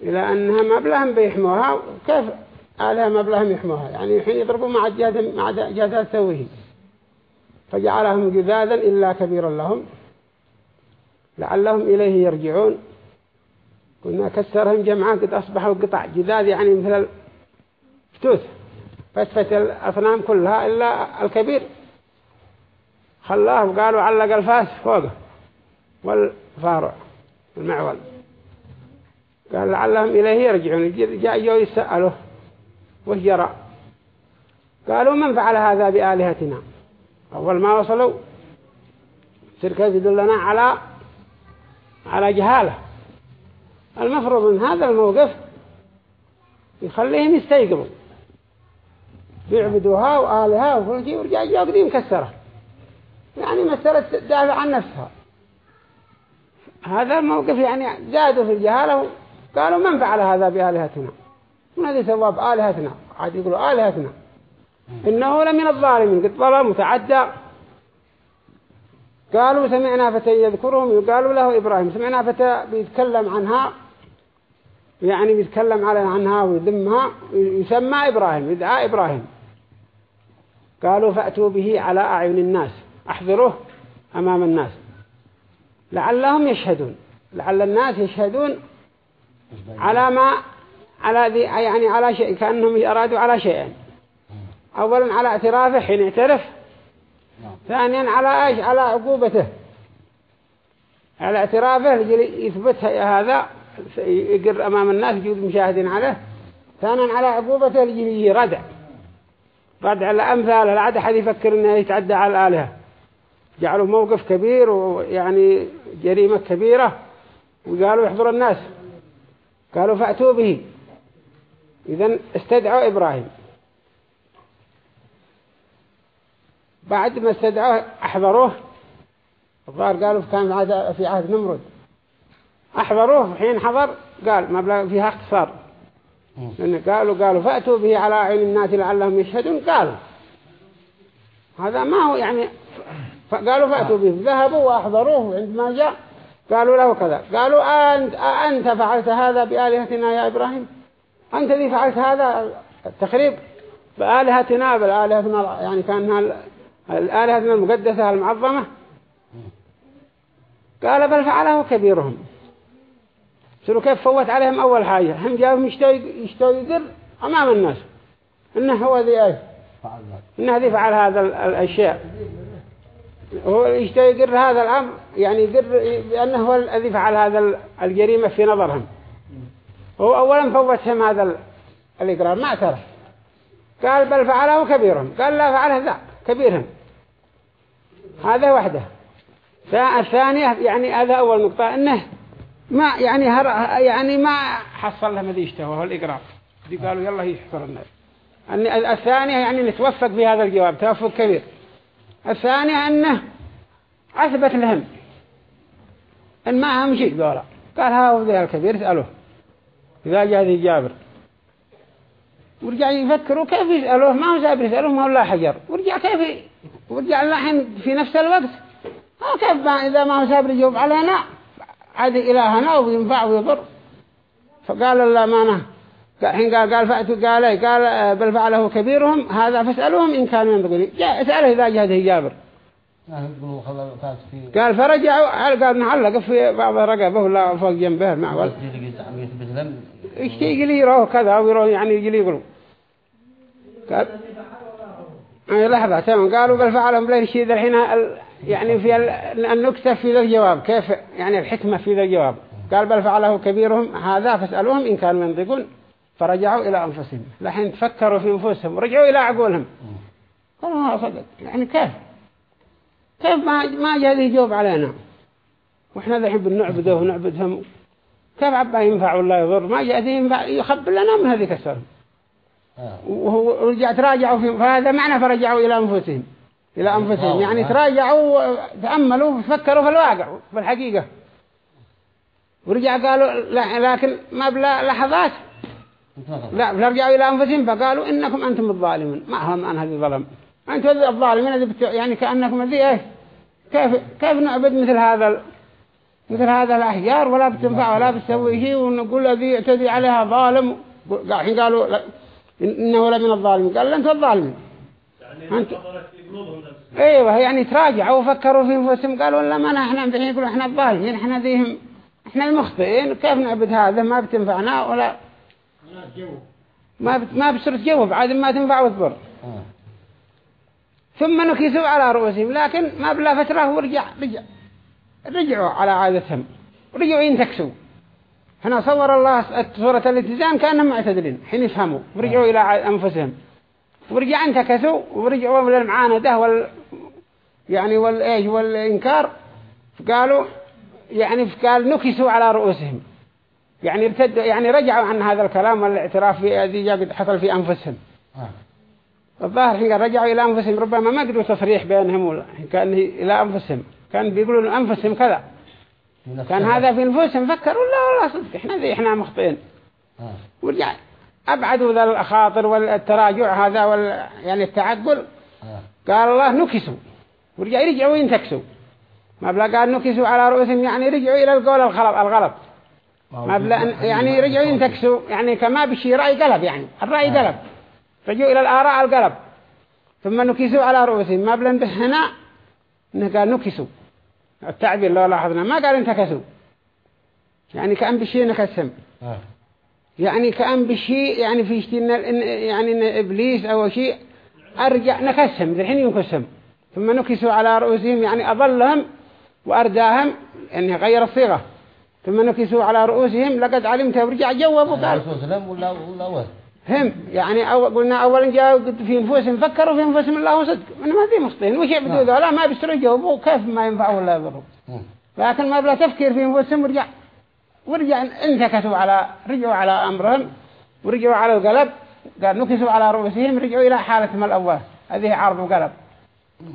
S1: إلى أنها مبلغهم بيحموها كيف ما مبلغهم يحموها يعني الحين يضربوا مع جهد مع جهد تسويه فجعلهم جذاذا إلا كبيرا لهم لعلهم إليه يرجعون قلنا كسرهم جمعا قد أصبحوا قطع جذاذ يعني مثل فتوث فسفت الأصنام كلها إلا الكبير خلاه وقالوا علق الفاس فوقه والفارع المعول قال لعلهم إليه يرجعون جاء جو يسأله وش جرى قالوا من فعل هذا بآلهتنا أول ما وصلوا شركة يدلنا على على جهاله المفروض ان هذا الموقف يخليهم يستيقظوا بيعبدوها وآلهة وكل شيء ورجع جاء قديم مكسرة يعني مسألة تدافع عن نفسها هذا الموقف يعني زادوا في الجهالة قالوا من فعل هذا بآلهتنا من الذي سواه بآلهتنا عاد يقولوا آلهتنا إنه لمن الظالمين قد ظلم وتعدى قالوا سمعنا فتى يذكرهم وقالوا له إبراهيم سمعنا فتى بيتكلم عنها يعني بيتكلم عنها ويذمها يسمى إبراهيم يدعى إبراهيم قالوا فأتوا به على أعين الناس أحضروه أمام الناس لعلهم يشهدون لعل الناس يشهدون على ما على ذي يعني على شيء كأنهم أرادوا على شيئين أولا على اعترافه حين اعترف ثانيا على ايش على عقوبته على اعترافه يثبت هذا يقر أمام الناس يجود مشاهدين عليه ثانيا على عقوبته لجل يردع بعد على أمثاله لا عاد أحد يفكر أنه يتعدى على الآلهة جعلوا موقف كبير ويعني جريمة كبيرة وقالوا يحضر الناس قالوا فأتوا به إذا استدعوا إبراهيم بعد ما استدعوه أحضروه الظاهر قالوا كان في عهد نمرد أحضروه حين حضر قال مبلغ فيها اختصار لأن قالوا قالوا فأتوا به على عين الناس لعلهم يشهدون قالوا هذا ما هو يعني قالوا فأتوا به ذهبوا وأحضروه عندما جاء قالوا له كذا قالوا أنت, أنت فعلت هذا بآلهتنا يا إبراهيم أنت ذي فعلت هذا التخريب بآلهتنا بالآلهتنا يعني كانها الآلهتنا المقدسة المعظمة قال بل فعله كبيرهم سلو كيف فوت عليهم أول حاجة هم جاءوا يشتوا يقر أمام الناس إنه هو ذي أي إنه ذي فعل هذا الأشياء هو يشتوا يقر هذا الأمر يعني يقر بأنه هو الذي فعل هذا الجريمة في نظرهم هو أولا فوتهم هذا الإقرار ما اعترف قال بل فعله كبيرهم قال لا فعله ذا كبيرهم هذا وحده الثانية يعني هذا أول نقطة إنه ما يعني هر يعني ما حصل لهم ذي اشتهى وهو دي قالوا يلا يحفر النار الثانية يعني نتوفق بهذا الجواب توفق كبير الثانية أنه أثبت لهم أن ما هم شيء دولة قال هو ذي الكبير اسألوه إذا جاء ذي جابر ورجع يفكروا كيف يسألوه ما هو جابر يسألوه ما هو لا حجر ورجع كيف ورجع اللحن في نفس الوقت هو كيف ما إذا ما هو جابر يجاوب علينا عادي إلهنا وينفع ويضر فقال الله ما نه حين قال قال فأتوا قال قال آه، بل فعله كبيرهم هذا فاسألهم إن كانوا ينطقون جاء اسأله إذا جهده جابر
S2: قال فرجعوا قال نعلق في
S1: بعض رقبه ولا فوق جنبه المعول يشتي يجلي يروه كذا ويروه يعني يجلي يقولوا قال آه، لحظة تمام قالوا بل فعلهم بلا شيء الحين يعني في النكتة في ذا الجواب كيف يعني الحكمة في ذا الجواب قال بل فعله كبيرهم هذا فاسألوهم إن كانوا ينطقون فرجعوا إلى أنفسهم لحين تفكروا في أنفسهم رجعوا إلى عقولهم قالوا ما صدق يعني كيف كيف ما ما جاء جواب علينا وإحنا حب بنعبده ونعبدهم كيف عبا ينفع ولا يضر ما جاء ينفع يخبر لنا من هذه آه. كسر وهو راجعوا تراجعوا في هذا معنى فرجعوا إلى أنفسهم إلى يعني أنفسهم يعني تراجعوا تأملوا فكروا في الواقع في الحقيقة ورجع قالوا لكن ما بلا لحظات لا رجعوا إلى أنفسهم فقالوا إنكم أنتم الظالمون ما هم أنها ظلم أنتم الظالمين يعني كأنكم ذي إيه كيف كيف نعبد مثل هذا مثل هذا الأحجار ولا بتنفع ولا بتسوي شيء ونقول الذي يعتدي عليها ظالم الحين قالوا إنه لمن الظالمين قال أنتم الظالمين يعني أنت ايوه يعني تراجعوا وفكروا في انفسهم قالوا لا ما احنا الحين يقولوا احنا الظالمين احنا ذيهم احنا المخطئين كيف نعبد هذا ما بتنفعنا ولا ما بت... ما بصير تجاوب عاد ما تنفع وتضر آه. ثم نكسوا على رؤوسهم لكن ما بلا فترة ورجع رجع رجعوا على عادتهم رجعوا ينتكسوا هنا صور الله صوره الاتزان كأنهم معتدلين حين يفهموا ورجعوا آه. إلى أنفسهم ورجع انتكسوا ورجعوا المعاندة وال يعني والإيش والإنكار فقالوا يعني فقال نكسوا على رؤوسهم يعني ارتدوا يعني رجعوا عن هذا الكلام والاعتراف الذي قد حصل في أنفسهم
S3: آه.
S1: الظاهر حين رجعوا إلى أنفسهم ربما ما قدروا تصريح بينهم كان إلى أنفسهم كان بيقولون أنفسهم كذا كان هذا في أنفسهم فكروا لا والله صدق إحنا ذي إحنا مخطئين آه. ورجع أبعدوا ذا الخاطر والتراجع هذا وال يعني التعقل آه. قال الله نكسوا ورجع يرجعوا ينتكسوا ما بلا قال نكسوا على رؤوسهم يعني رجعوا إلى القول الغلط الغلط ما بلا يعني رجعوا ينتكسوا يعني كما بشي رأي قلب يعني الرأي آه. قلب رجعوا إلى الآراء القلب ثم نكسوا على رؤوسهم ما بلا هنا إنه قال نكسوا التعبير لو لاحظنا ما قال انتكسوا يعني كأن بشي نكسهم آه. يعني كأن بشيء يعني في إن يعني إن إبليس أو شيء أرجع نكسهم الحين ينكسهم ثم نكسوا على رؤوسهم يعني أضلهم وأرداهم أنه يعني غير الصيغة ثم نكسوا على رؤوسهم لقد علمت ورجع جواب يعني وقال هم يعني أو قلنا أولا جاءوا في نفوسهم فكروا في أنفسهم الله صدق من ما ذي مصطين وش يعبدوا نعم. ذولا ما بيستروا جوابه كيف ما ينفعوا ولا يضروا نعم. لكن ما بلا تفكير في نفوسهم ورجع ورجع انتكسوا على رجعوا على أمرهم ورجعوا على القلب قال نكسوا على رؤوسهم رجعوا إلى حالتهم الأول هذه عرض وقلب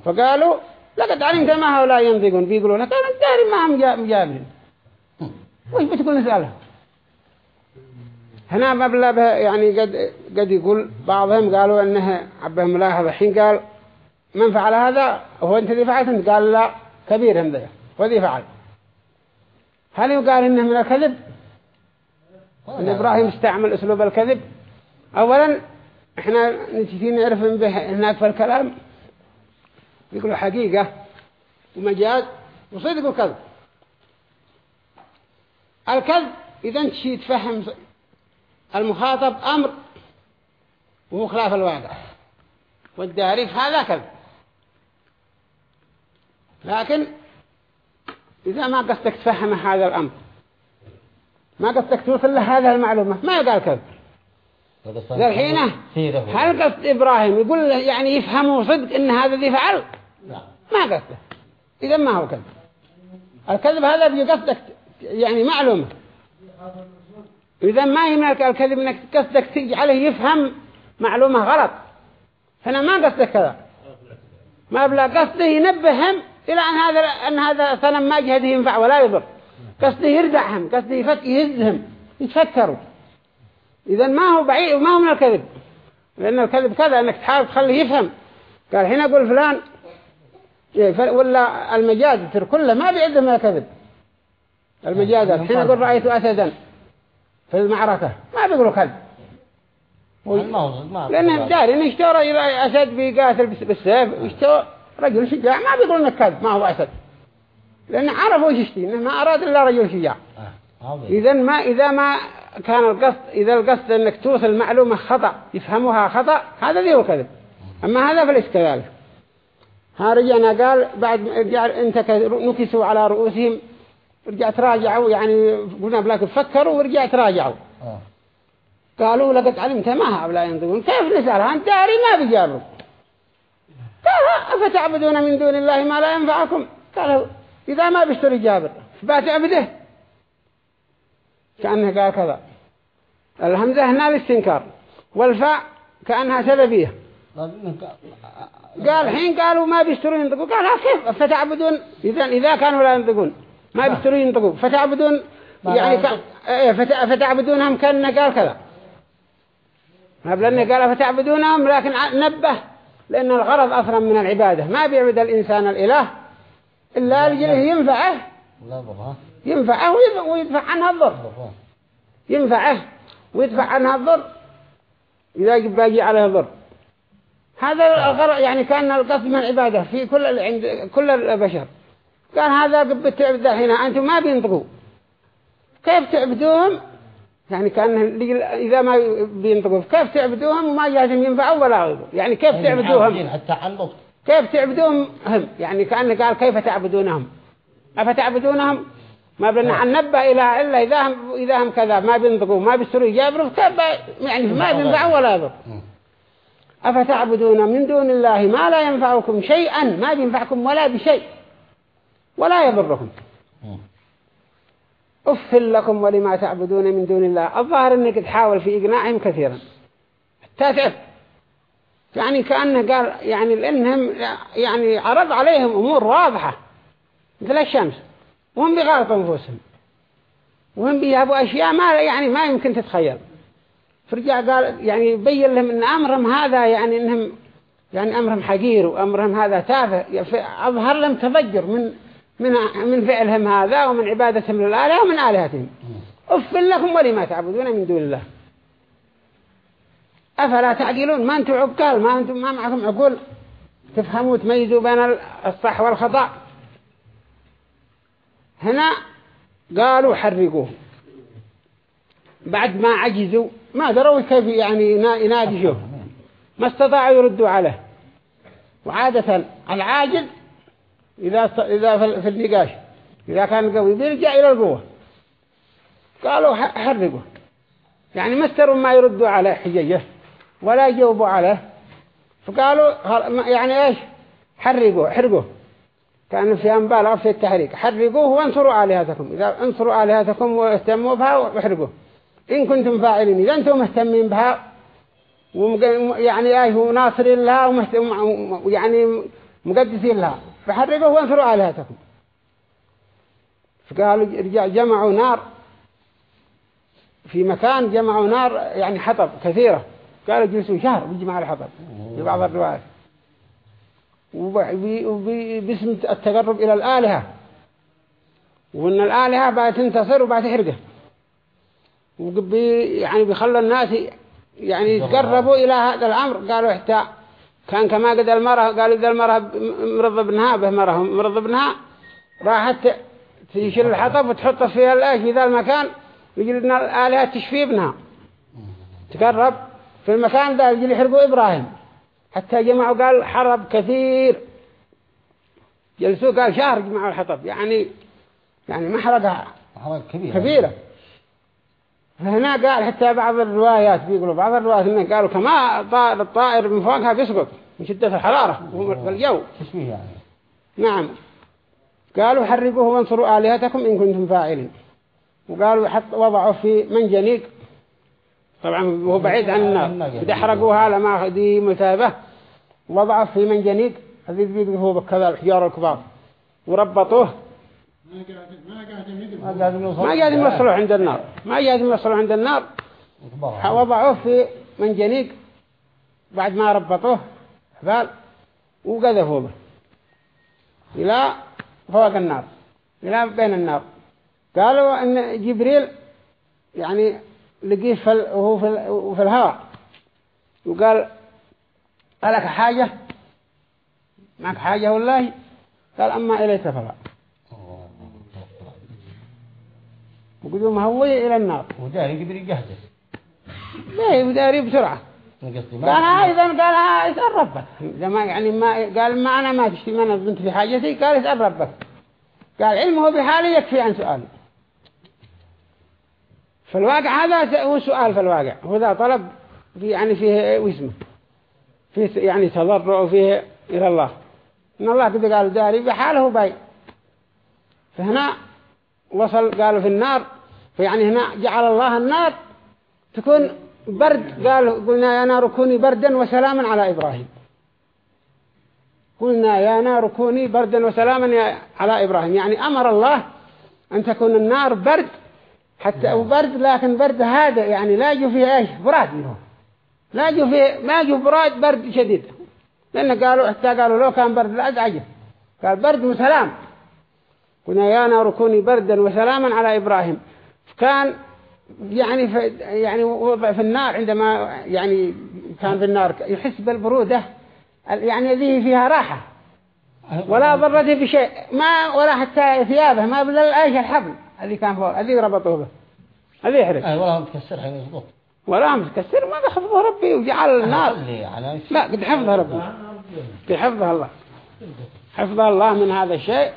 S1: فقالوا لقد علمت ما هؤلاء ينطقون بيقولون لك أنا داري ما هم جابرين وش بتقول نسألهم هنا مبلغ يعني قد قد يقول بعضهم قالوا أنه عبه ملاحظ الحين قال من فعل هذا هو أنت اللي فعلت قال لا كبيرهم ذا وذي فعل هل يقال إنه من الكذب أن إبراهيم استعمل أسلوب الكذب أولا إحنا نتيجي نعرف هناك في الكلام يقولوا حقيقة ومجاز وصدق وكذب الكذب إذا انت تفهم المخاطب أمر وهو خلاف الواقع والداري هذا كذب لكن إذا ما قصدك تفهمه هذا الأمر ما قصدك توصل له هذه المعلومة ما قال كذب
S2: الحين هل
S1: قصد إبراهيم يقول له يعني يفهموا صدق إن هذا ذي فعل لا. ما قصده إذا ما هو كذب الكذب هذا قصدك يعني معلومة إذا ما يملك الكذب إنك قصدك تجعله يفهم معلومة غلط هنا ما قصدك كذا ما بلا قصده ينبههم إلى أن هذا أن هذا ثنم ما جهده ينفع ولا يضر قصده يردعهم قصده يفك يهزهم يتفكروا إذا ما هو بعيد وما هو من الكذب لأن الكذب كذا أنك تحاول تخليه يفهم قال هنا أقول فلان إيه، ولا المجاز كله ما بيعده من الكذب المجاز يعني حين أقول رأيت أسدا في المعركة ما بيقولوا كذب لأنهم دارين اشتروا أسد بيقاتل بالسيف اشتروا رجل شجاع ما بيقول انك كذب ما هو أسد لأن عرفوا يشتي إنه ما أراد إلا رجل شجاع آه، إذا ما إذا ما كان القصد إذا القصد أنك توصل معلومة خطأ يفهمها خطأ هذا ذي هو كذب أما هذا فليس كذلك ها رجعنا قال بعد انت نكسوا على رؤوسهم رجعت راجعوا يعني قلنا بلاك فكروا ورجعت راجعوا آه. قالوا لقد علمت ما هؤلاء ينطقون كيف نسألها انت داري ما بيجابوا قال أفتعبدون من دون الله ما لا ينفعكم قالوا إذا ما بيشتري جابر عبده كأنه قال كذا الهمزة هنا للسنكار والفاء كأنها سببية قال حين قالوا ما بيشترون ينطقوا قال كيف فتعبدون إذا إذا كانوا لا ينطقون ما بيشترون ينطقوا فتعبدون يعني إيه، فتعبدونهم كأنه قال كذا ما بلنه قال فتعبدونهم لكن نبه لأن الغرض أصلا من العبادة ما بيعبد الإنسان الإله إلا لجله ينفعه ينفعه ويدفع عنها الضر ينفعه ويدفع عنها الضر إذا باقي عليه ضر هذا الغرض يعني كان القصد من العبادة في كل عند كل البشر كان هذا قبل تعبد الحين أنتم ما بينطقوا كيف تعبدوهم يعني كأن إذا ما بينطقوا كيف تعبدوهم وما جاهم ينفعوا ولا غيبوا يعني كيف إيه، تعبدوهم كيف تعبدوهم هم يعني كأن قال كيف تعبدونهم أفتعبدونهم ما بدنا ننبه نعم. إلى إلا إذا هم إذا هم كذا ما بينطقوا ما بيسروا يجبروا كيف يعني ما بينفعوا نعم. ولا غيبوا نعم. أفتعبدون من دون الله ما لا ينفعكم شيئا ما بينفعكم ولا بشيء ولا يضركم أف لكم ولما تعبدون من دون الله الظاهر أنك تحاول في إقناعهم كثيرا تتعب يعني كأنه قال يعني لأنهم يعني عرض عليهم أمور واضحة مثل الشمس وهم بغالطوا أنفسهم وهم بيهبوا أشياء ما يعني ما يمكن تتخيل فرجع قال يعني بين لهم أن أمرهم هذا يعني أنهم يعني أمرهم حقير وأمرهم هذا تافه أظهر لهم تفجر من من من فعلهم هذا ومن عبادتهم للآلهة ومن آلهتهم أف لكم ولما تعبدون من دون الله أفلا تعقلون ما أنتم عقال ما أنتم ما معكم عقول تفهموا تميزوا بين الصح والخطأ هنا قالوا حرقوه بعد ما عجزوا ما دروا كيف يعني يناقشوه ما استطاعوا يردوا عليه وعادة العاجز إذا إذا في النقاش إذا كان قوي بيرجع إلى القوة قالوا حرقوا يعني مستر ما يردوا على حججه ولا يجاوبوا عليه فقالوا يعني إيش حرقوا حرقوا كان في أنبالغ في التحريك حرقوه وانصروا آلهتكم إذا انصروا آلهتكم واهتموا بها واحرقوه إن كنتم فاعلين إذا أنتم مهتمين بها ومج... يعني إيش وناصرين لها ومهت... يعني مقدسين لها فحرقوه وانثروا آلهتكم فقالوا جمعوا نار في مكان جمعوا نار يعني حطب كثيرة قالوا جلسوا شهر بجمع الحطب في بعض الروايات وباسم التقرب إلى الآلهة وإن الآلهة بتنتصر وبتحرقه وبي يعني بيخلوا الناس يعني يتقربوا إلى هذا الأمر قالوا حتى كان كما قد المرأة قال إذا المرأة مرض ابنها به مرأة مرض ابنها راحت تشيل الحطب وتحط فيها الأشي في ذا المكان يجري لنا الآلهة تشفي ابنها تقرب في المكان ذا يجري يحرقوا إبراهيم حتى جمعوا قال حرب كثير جلسوا قال شهر جمعوا الحطب يعني يعني محرقة محرق كبيرة, كبيرة. فهنا قال حتى بعض الروايات بيقولوا بعض الروايات إنه قالوا كما طائر الطائر من فوقها يسقط من شدة الحرارة والجو الجو يعني. نعم قالوا حرقوه وانصروا آلهتكم إن كنتم فاعلين وقالوا حط وضعوا في منجنيق طبعا هو بعيد عن النار دحرقوها لما دي مثابة وضعوا في منجنيق هذه بيقولوا كذا الحجار الكبار وربطوه
S2: ما قاعد يمصلوا عند النار
S1: ما قاعد يمصلوا عند النار وضعوه في منجنيق بعد ما ربطوه حبال وقذفوا به إلى فوق النار إلى بين النار قالوا أن جبريل يعني لقيه في وهو في الهواء وقال ألك حاجة معك حاجة والله قال أما إليك فلا وقدوا مهوية إلى النار وداري قدر يجهزه ليه وداري بسرعة قال إذا قال اسأل ربك إذا ما يعني ما قال ما أنا ما تشتي ما أنا بنت في حاجتي قال اسأل ربك قال علمه بحالي يكفي عن سؤالي فالواقع هذا هو سؤال في الواقع وذا طلب في يعني فيه واسمه فيه يعني تضرع وفيه إلى الله إن الله قد قال داري بحاله باي فهنا وصل قالوا في النار فيعني هنا جعل الله النار تكون برد قال قلنا يا نار كوني بردا وسلاما على إبراهيم قلنا يا نار كوني بردا وسلاما على إبراهيم يعني أمر الله أن تكون النار برد حتى وبرد لكن برد هذا يعني لا يجو فيه ايش براد لا يجو فيه ما يجو براد برد شديد لأن قالوا حتى قالوا لو كان برد لا عجب قال برد وسلام قلنا يا نار كوني بردا وسلاما على إبراهيم كان يعني في يعني وضع في النار عندما يعني كان في النار يحس بالبرودة يعني هذه فيها راحة ولا ضرته بشيء ما ولا حتى ثيابه ما بل الأيش الحبل اللي كان فوق الذي ربطوه به الذي يحرق آه، ولا متكسر يضبط ولا متكسر ما حفظه ربي وجعل النار يعني، لا قد حفظه ربي قد آه، آه، حفظه الله حفظه الله من هذا الشيء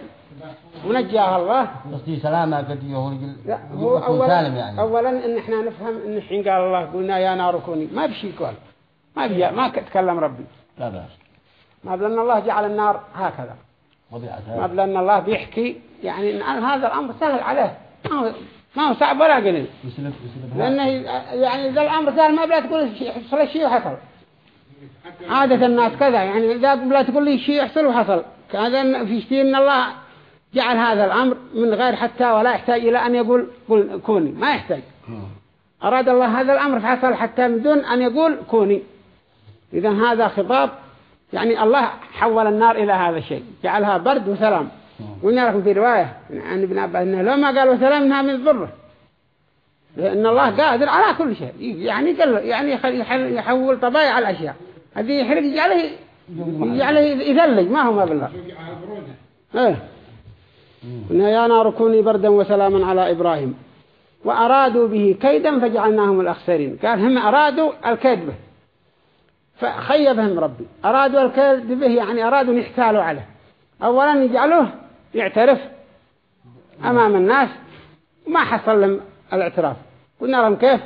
S1: ونجاه الله قصدي سلامة قد يخرج لا هو أولا سالم يعني أولا إن إحنا نفهم إن حين قال الله قلنا يا نار كوني ما بشي قال ما في ما تكلم ربي لا بأس ما بلن الله جعل النار هكذا ما بلن الله بيحكي يعني إن هذا الأمر سهل عليه ما هو ما هو صعب ولا قليل لأنه يعني إذا الأمر سهل ما بلا تقول حصل شيء وحصل عادة الناس كذا يعني إذا بلا تقول لي شيء يحصل وحصل هذا في شيء من الله جعل هذا الأمر من غير حتى ولا يحتاج إلى أن يقول قل كوني ما يحتاج أراد الله هذا الأمر فحصل حتى من دون أن يقول كوني إذا هذا خطاب يعني الله حول النار إلى هذا الشيء جعلها برد وسلام لكم في رواية عن ابن عباس أنه لو ما قالوا سلام إنها من ضره لأن الله قادر على كل شيء يعني يعني يحول طبايع الأشياء هذه يحرق يجعله يجعله يذلج ما هو ما بالله ايه قلنا يا نار كوني بردا وسلاما على إبراهيم وأرادوا به كيدا فجعلناهم الأخسرين قال هم أرادوا الكذبة فخيبهم ربي أرادوا الكذبة يعني أرادوا أن يحتالوا عليه أولا يجعلوه يعترف أمام الناس وما حصل لهم الاعتراف قلنا لهم كيف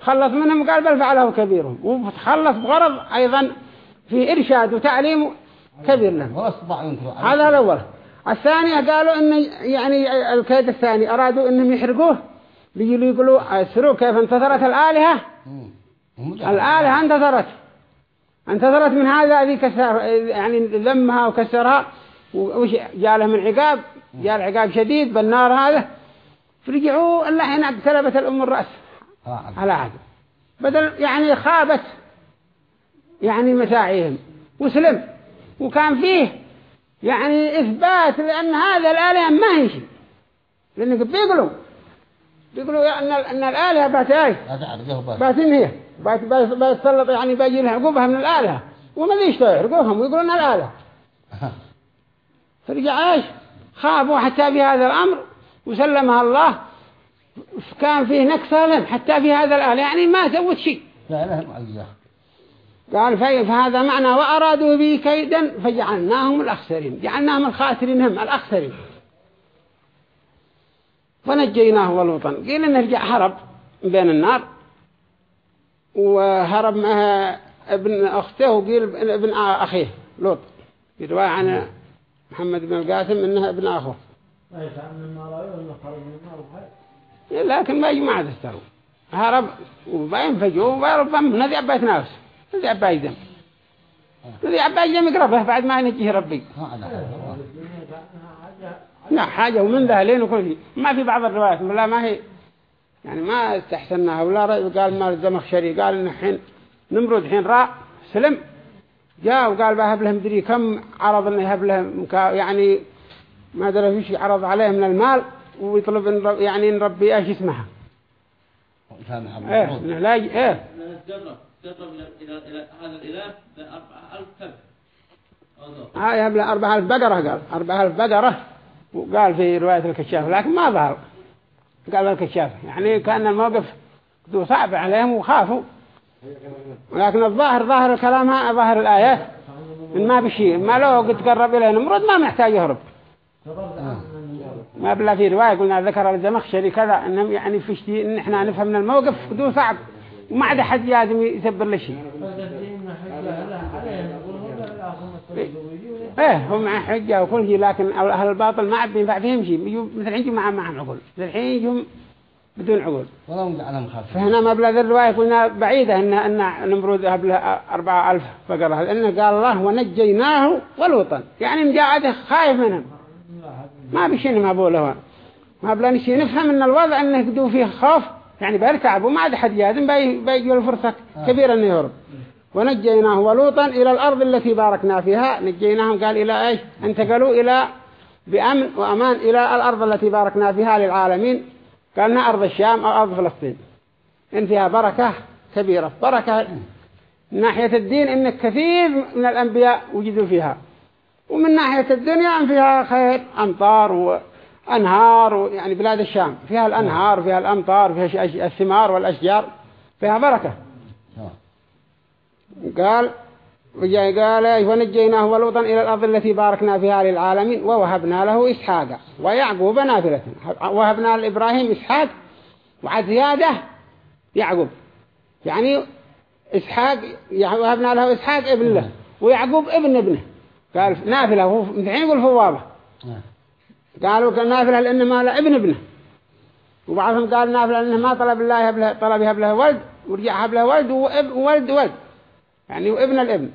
S1: خلص منهم قال بل فعله كبيرهم وتخلص بغرض أيضا في إرشاد وتعليم كبير لهم هذا الأول الثانية قالوا إن يعني الكيد الثاني أرادوا إنهم يحرقوه بيجوا يقولوا أسروا كيف انتصرت الآلهة الآلهة انتصرت انتظرت من هذا ذي كسر يعني ذمها وكسرها وش جاله من عقاب جاء العقاب شديد بالنار هذا فرجعوا الله هنا اقتربت الأم الرأس آه. على هذا بدل يعني خابت يعني مساعيهم وسلم وكان فيه يعني إثبات لأن هذا الآلهة ما هي شيء لأنك بيقولوا بيقولوا أن أن الآلهة باتاي باتين هي بات بات بتسلط يعني باجي لها عقوبها من الآلهة وما ليش طير عقوبهم ويقولون الآلهة فرجع ايش خابوا حتى في هذا الأمر وسلمها الله كان فيه نكسة لهم حتى في هذا الآلهة يعني ما سوت شيء لا لا معجزة قال فهذا معنى وأرادوا به كيدا فجعلناهم الأخسرين جعلناهم الخاسرين هم الأخسرين فنجيناه ولوطا قيل انه رجع هرب بين النار وهرب معها ابن أخته وقيل ابن أخيه لوط رواية عن محمد بن القاسم إنها ابن أخوه لكن ما يجمع هذا هرب هرب فجوه وربما نذع بيت ناس تذي عباي ذنب تذي عباي ذنب يقربه بعد ما ينجيه ربي لا حاجة ومن ذا لين وكل شيء ما في بعض الروايات لا ما هي يعني ما استحسنها ولا رأي قال ما الزمخشري قال إن حين نمرد حين راء سلم جاء وقال بهب لهم دري كم عرض إن يهب لهم يعني ما دري وش عرض عليه من المال ويطلب إن يعني إن ربي إيش اسمها
S2: إيه لا إيه إلى هذا الإله بأربع ألف كبش هاي آه، ألف
S1: بقرة قال أربعة ألف بقرة وقال في رواية الكشاف لكن ما ظهر قال الكشاف يعني كان الموقف صعب عليهم وخافوا لكن الظاهر ظاهر الكلام ظاهر الآية إن ما بشيء ما لو قد قرب إليه نمرد ما محتاج يهرب ما بلا في رواية قلنا ذكر الزمخشري كذا إنهم يعني في شيء إن إحنا نفهم الموقف بدون صعب وما عاد حد لازم يسبر له شيء ايه هم مع حجة وكل شيء لكن أهل الباطل ما عاد ينفع فيهم شيء يجوا مثل عندي مع معهم عقول الحين يجوا بدون عقول فهنا ما بلا ذر الرواية قلنا بعيدة إن إن نمرود قبل أربعة ألف فقرة لأن قال الله ونجيناه والوطن يعني مجاعده خايف منهم ما بشين ما بقوله ما بلا نشي نفهم إن الوضع إنه يقدو فيه خوف يعني بيرتعب وما عاد حد يهزم بيجي الفرصة آه. كبيرة انه يهرب ونجيناه ولوطا إلى الأرض التي باركنا فيها نجيناهم قال إلى إيش انتقلوا إلى بأمن وأمان إلى الأرض التي باركنا فيها للعالمين قالنا أرض الشام أو أرض فلسطين إن فيها بركة كبيرة بركة من ناحية الدين إن كثير من الأنبياء وجدوا فيها ومن ناحية الدنيا إن فيها خير أمطار أنهار يعني بلاد الشام فيها الأنهار نعم. فيها الأمطار فيها الثمار والأشجار فيها بركة نعم. قال وجاي قال إيه، ونجيناه ولوطا إلى الأرض التي باركنا فيها للعالمين ووهبنا له إسحاق ويعقوب نافلة وهبنا لإبراهيم إسحاق وعد زيادة يعقوب يعني إسحاق يعني وهبنا له إسحاق ابن له نعم. ويعقوب ابن ابنه قال نافلة هو مثل يقول فوابة قالوا كان نافلة لأنه ما له ابن ابنه وبعضهم قال نافلة لأنه ما طلب الله هبله طلب هبله ولد ورجع هبله ولد وولد ولد يعني وابن الابن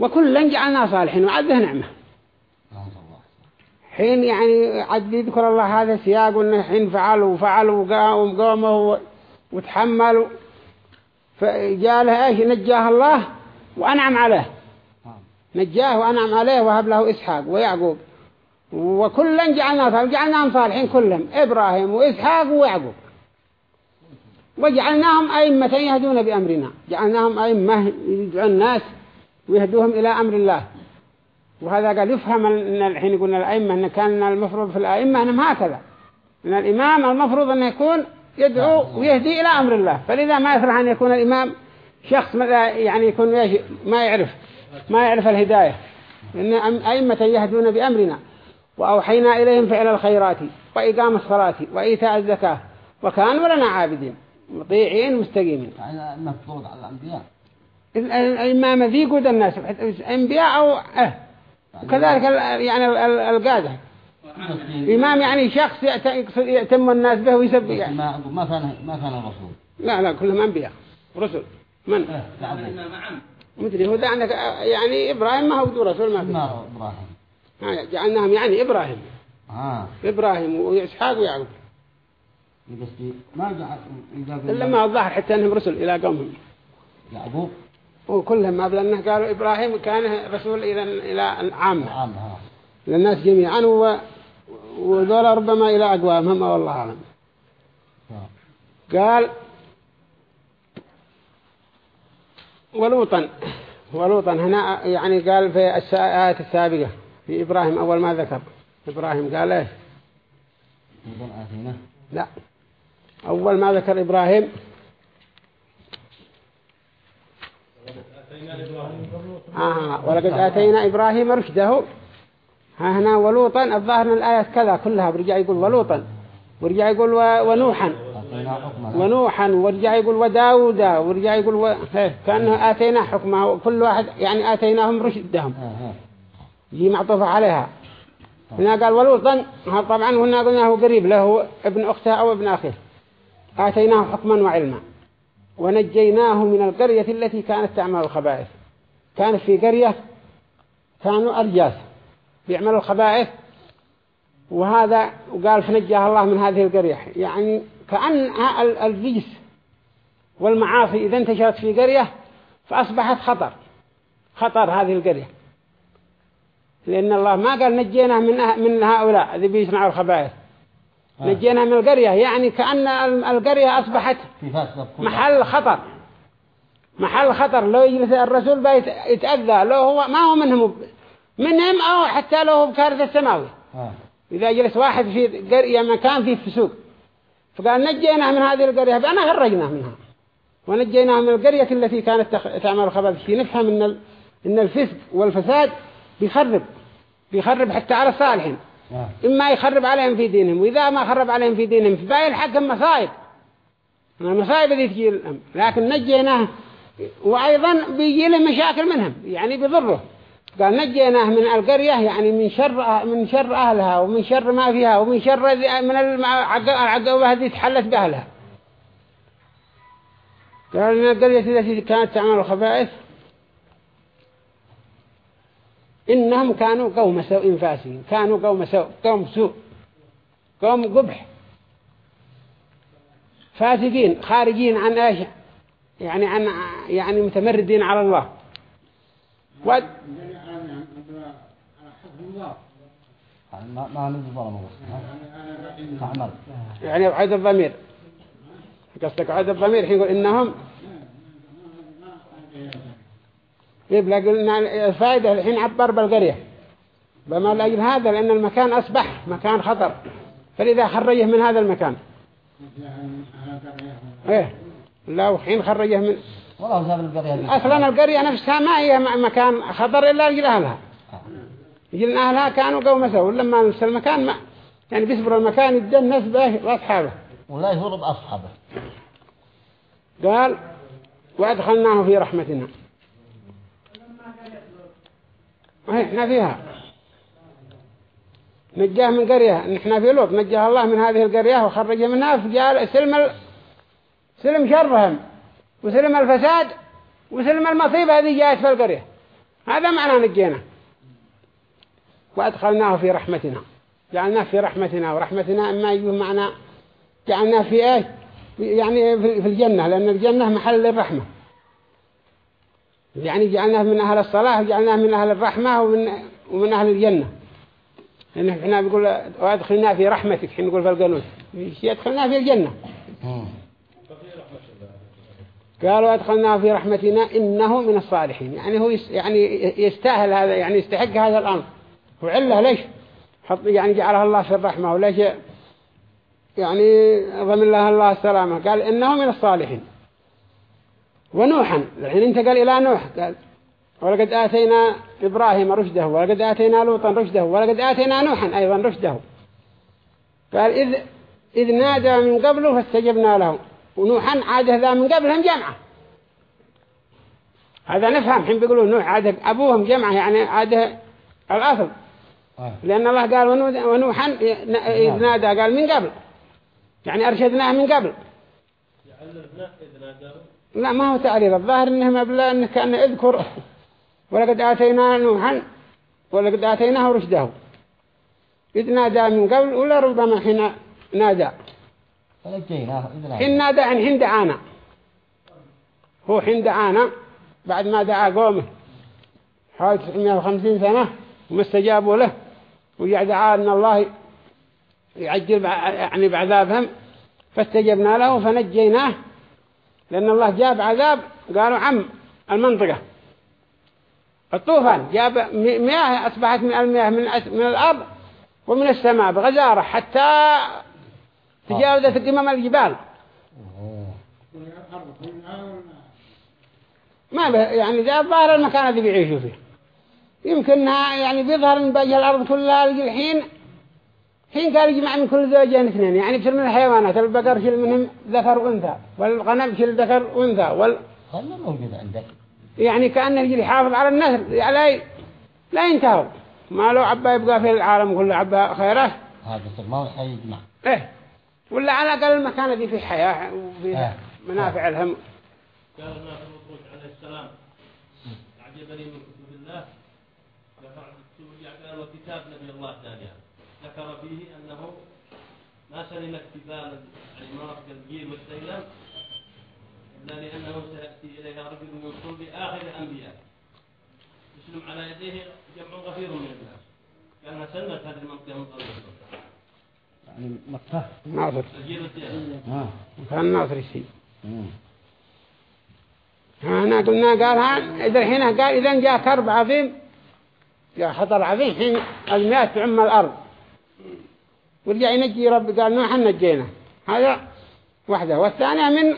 S1: وكلا جعلنا صالحين وعده نعمه حين يعني عد يذكر الله هذا سياق انه حين فعلوا وفعلوا وقاموا وتحملوا فجاء له ايش نجاه الله وانعم عليه نعم. نجاه وانعم عليه وهب له اسحاق ويعقوب وكلا جعلنا أمثال جعلناهم صالحين كلهم إبراهيم وإسحاق ويعقوب وجعلناهم أئمة يهدون بأمرنا جعلناهم أئمة يدعو الناس ويهدوهم إلى أمر الله وهذا قد يفهم أن الحين قلنا الأئمة أن كان المفروض في الأئمة أنهم هكذا أن الإمام المفروض أن يكون يدعو ويهدي إلى أمر الله فلذا ما يفرح أن يكون الإمام شخص يعني يكون ما يعرف ما يعرف الهداية إن أئمة يهدون بأمرنا وأوحينا إليهم فعل الخيرات وإقام الصلاة وإيتاء الزكاة وكانوا لنا عابدين مطيعين مستقيمين هذا مفروض على الأنبياء الإمامة ذي قد الناس أنبياء أو أه يعني وكذلك يعني القادة يعني إمام يعني شخص يتم الناس به ويسب يعني ما كان ما كان الرسول لا لا كلهم أنبياء رسل من أه، مدري هو ده عندك أه، يعني إبراهيم ما هو رسول ما في ما إبراهيم جعلناهم آه. يعني, يعني إبراهيم آه. إبراهيم وإسحاق ويعقوب إيه ما إلا ما الظاهر حتى أنهم رسل إلى قومهم يعقوب وكلهم ما بلنه قالوا إبراهيم كان رسول إلى إلى العامة آه. للناس جميعا و... وذولا ربما إلى أقوامهم والله أعلم آه. قال ولوطا ولوطا هنا يعني قال في الآيات السابقة في إبراهيم أول ما ذكر إبراهيم قال إيش لا أول ما ذكر إبراهيم
S2: آه ولقد آتينا إبراهيم
S1: رشده ها هنا ولوطا الظاهر من الآيات كذا كلها برجع يقول ولوطا ورجع يقول ونوحا ونوحا ورجع يقول وداودا ورجع يقول و... إيه، كأنه آتينا حكمه كل واحد يعني آتيناهم رشدهم آه، آه. هي معطوفة عليها هنا قال ولوطا طبعا هنا هو قريب له ابن أخته أو ابن أخيه آتيناه حكما وعلما ونجيناه من القرية التي كانت تعمل الخبائث كانت في قرية كانوا أرجاس بيعملوا الخبائث وهذا وقال فنجاه الله من هذه القرية يعني كأن الفيس والمعاصي إذا انتشرت في قرية فأصبحت خطر خطر هذه القرية لأن الله ما قال نجيناه من أه- من هؤلاء اللي بيصنعوا الخبائث نجينا آه. نجيناه من القرية يعني كأن القرية أصبحت محل خطر محل خطر لو يجلس الرسول يتأذى لو هو ما هو منهم منهم أو حتى لو هو بكارثة سماوية آه. إذا جلس واحد في قرية مكان فيه فسوق فقال نجيناه من هذه القرية فأنا خرجناه منها ونجيناه من القرية التي كانت تعمل الخبائث نفهم إن إن الفسق والفساد بيخرب بيخرب حتى على الصالحين آه. إما يخرب عليهم في دينهم وإذا ما خرب عليهم في دينهم فبيلحقهم مصائب المصائب اللي تجي لهم لكن نجيناه وأيضا بيجي له مشاكل منهم يعني بيضره قال نجيناه من القرية يعني من شر أه-، من شر أهلها ومن شر ما فيها ومن شر من العقوبة هذه تحلت بأهلها قال من القرية التي كانت تعمل الخبائث إنهم كانوا قوم سوء فاسين كانوا قوم سوء قوم سوء قوم قبح فاسدين خارجين عن ايش يعني عن يعني متمردين على الله و... ما ما يعني عيد الضمير قصدك عيد الضمير حين يقول إنهم يبقى قلنا الفائدة الحين عبر بالقرية بما لأجل هذا لأن المكان أصبح مكان خطر فلذا خرجه من هذا المكان ايه لا وحين خرجه من أصلا القرية نفسها ما هي مكان خطر إلا لجل أهلها لجل أهلها كانوا قوم سوا لما نفس المكان ما يعني بيصبر المكان يدن نسبه وأصحابه ولا يهرب أصحابه قال وأدخلناه في رحمتنا احنا فيها نجاه من قرية نحن في لوط نجاه الله من هذه القرية وخرج منها فجاء سلم ال... سلم شرهم وسلم الفساد وسلم المصيبة هذه جاءت في القرية هذا معنى نجينا وأدخلناه في رحمتنا جعلناه في رحمتنا ورحمتنا إما يجوه معنا جعلناه في إيه يعني في الجنة لأن الجنة محل الرحمة يعني جعلناه من أهل الصلاة وجعلناه من أهل الرحمة ومن, ومن أهل الجنة لأن يعني احنا بيقول وادخلنا في رحمتك حين نقول في القانون يدخلنا في الجنة قالوا ادخلنا في رحمتنا إنه من الصالحين يعني هو يعني يستاهل هذا يعني يستحق هذا الأمر وعله ليش حط يعني جعلها الله في الرحمة وليش يعني ضمن لها الله السلامة قال إنه من الصالحين ونوحا الحين انتقل إلى نوح قال ولقد آتينا إبراهيم رشده ولقد آتينا لوطا رشده ولقد آتينا نوحا أيضا رشده قال إذ, إذ نادى من قبله فاستجبنا له ونوحا عاده هذا من قبلهم جمعة هذا نفهم حين بيقولوا نوح عاده أبوهم جمعة يعني عاده الأصل آه. لأن الله قال ونوحا إذ آه. نادى قال من قبل يعني أرشدناه من قبل
S2: يعلمنا إذ نادى
S1: لا ما هو تعريض الظاهر انه مبلى انه كان اذكر ولقد آتينا نوحا ولقد آتيناه رشده إذ نادى من قبل ولا ربما حين نادى حين نادى عن حين دعانا هو حين دعانا بعد ما دعا قومه حوالي 950 سنة وما استجابوا له ويعدعا أن الله يعجل يعني بعذابهم فاستجبنا له فنجيناه لأن الله جاب عذاب قالوا عم المنطقة الطوفان جاب مياه أصبحت من المياه من, من الأرض ومن السماء بغزارة حتى تجاوزت آه. قمم الجبال ما يعني ذا ظاهر المكان الذي بيعيشوا فيه يمكنها يعني بيظهر من بجه الأرض كلها الحين حين قال يجمع من كل زوجين اثنين يعني بشر من الحيوانات البقر شل منهم ذكر وانثى والغنم شل ذكر وانثى وال هل
S2: موجود عندك
S1: يعني كأنه يجي يحافظ على النسل على يعني لا ينتهوا ما لو عبا يبقى في العالم كله عبا خيره
S2: هذا ما يجمع
S1: ايه ولا على الأقل المكان الذي فيه حياة وفي إيه. منافع آه. لهم
S2: قال الناس الوقود عليه السلام عجبني من كتب الله وكتاب نبي الله دانيال ذكر فيه أنه ما سلم اكتبال العمارة كالجيل والسيلم إلا لأنه سيأتي إليها رجل من صلب آخر الأنبياء يسلم على يديه جمع غفير من الناس كان سلمت هذه المنطقة من قبل يعني مكة ناصر الجيل والسيلم آه. كان ناصر السيل هنا قلنا
S1: قالها إذا الحين قال إذا جاء كرب عظيم جاء حضر عظيم حين المئات تعم الأرض ورجع ينجي ربي قال نوح نجينا هذا واحدة والثانية من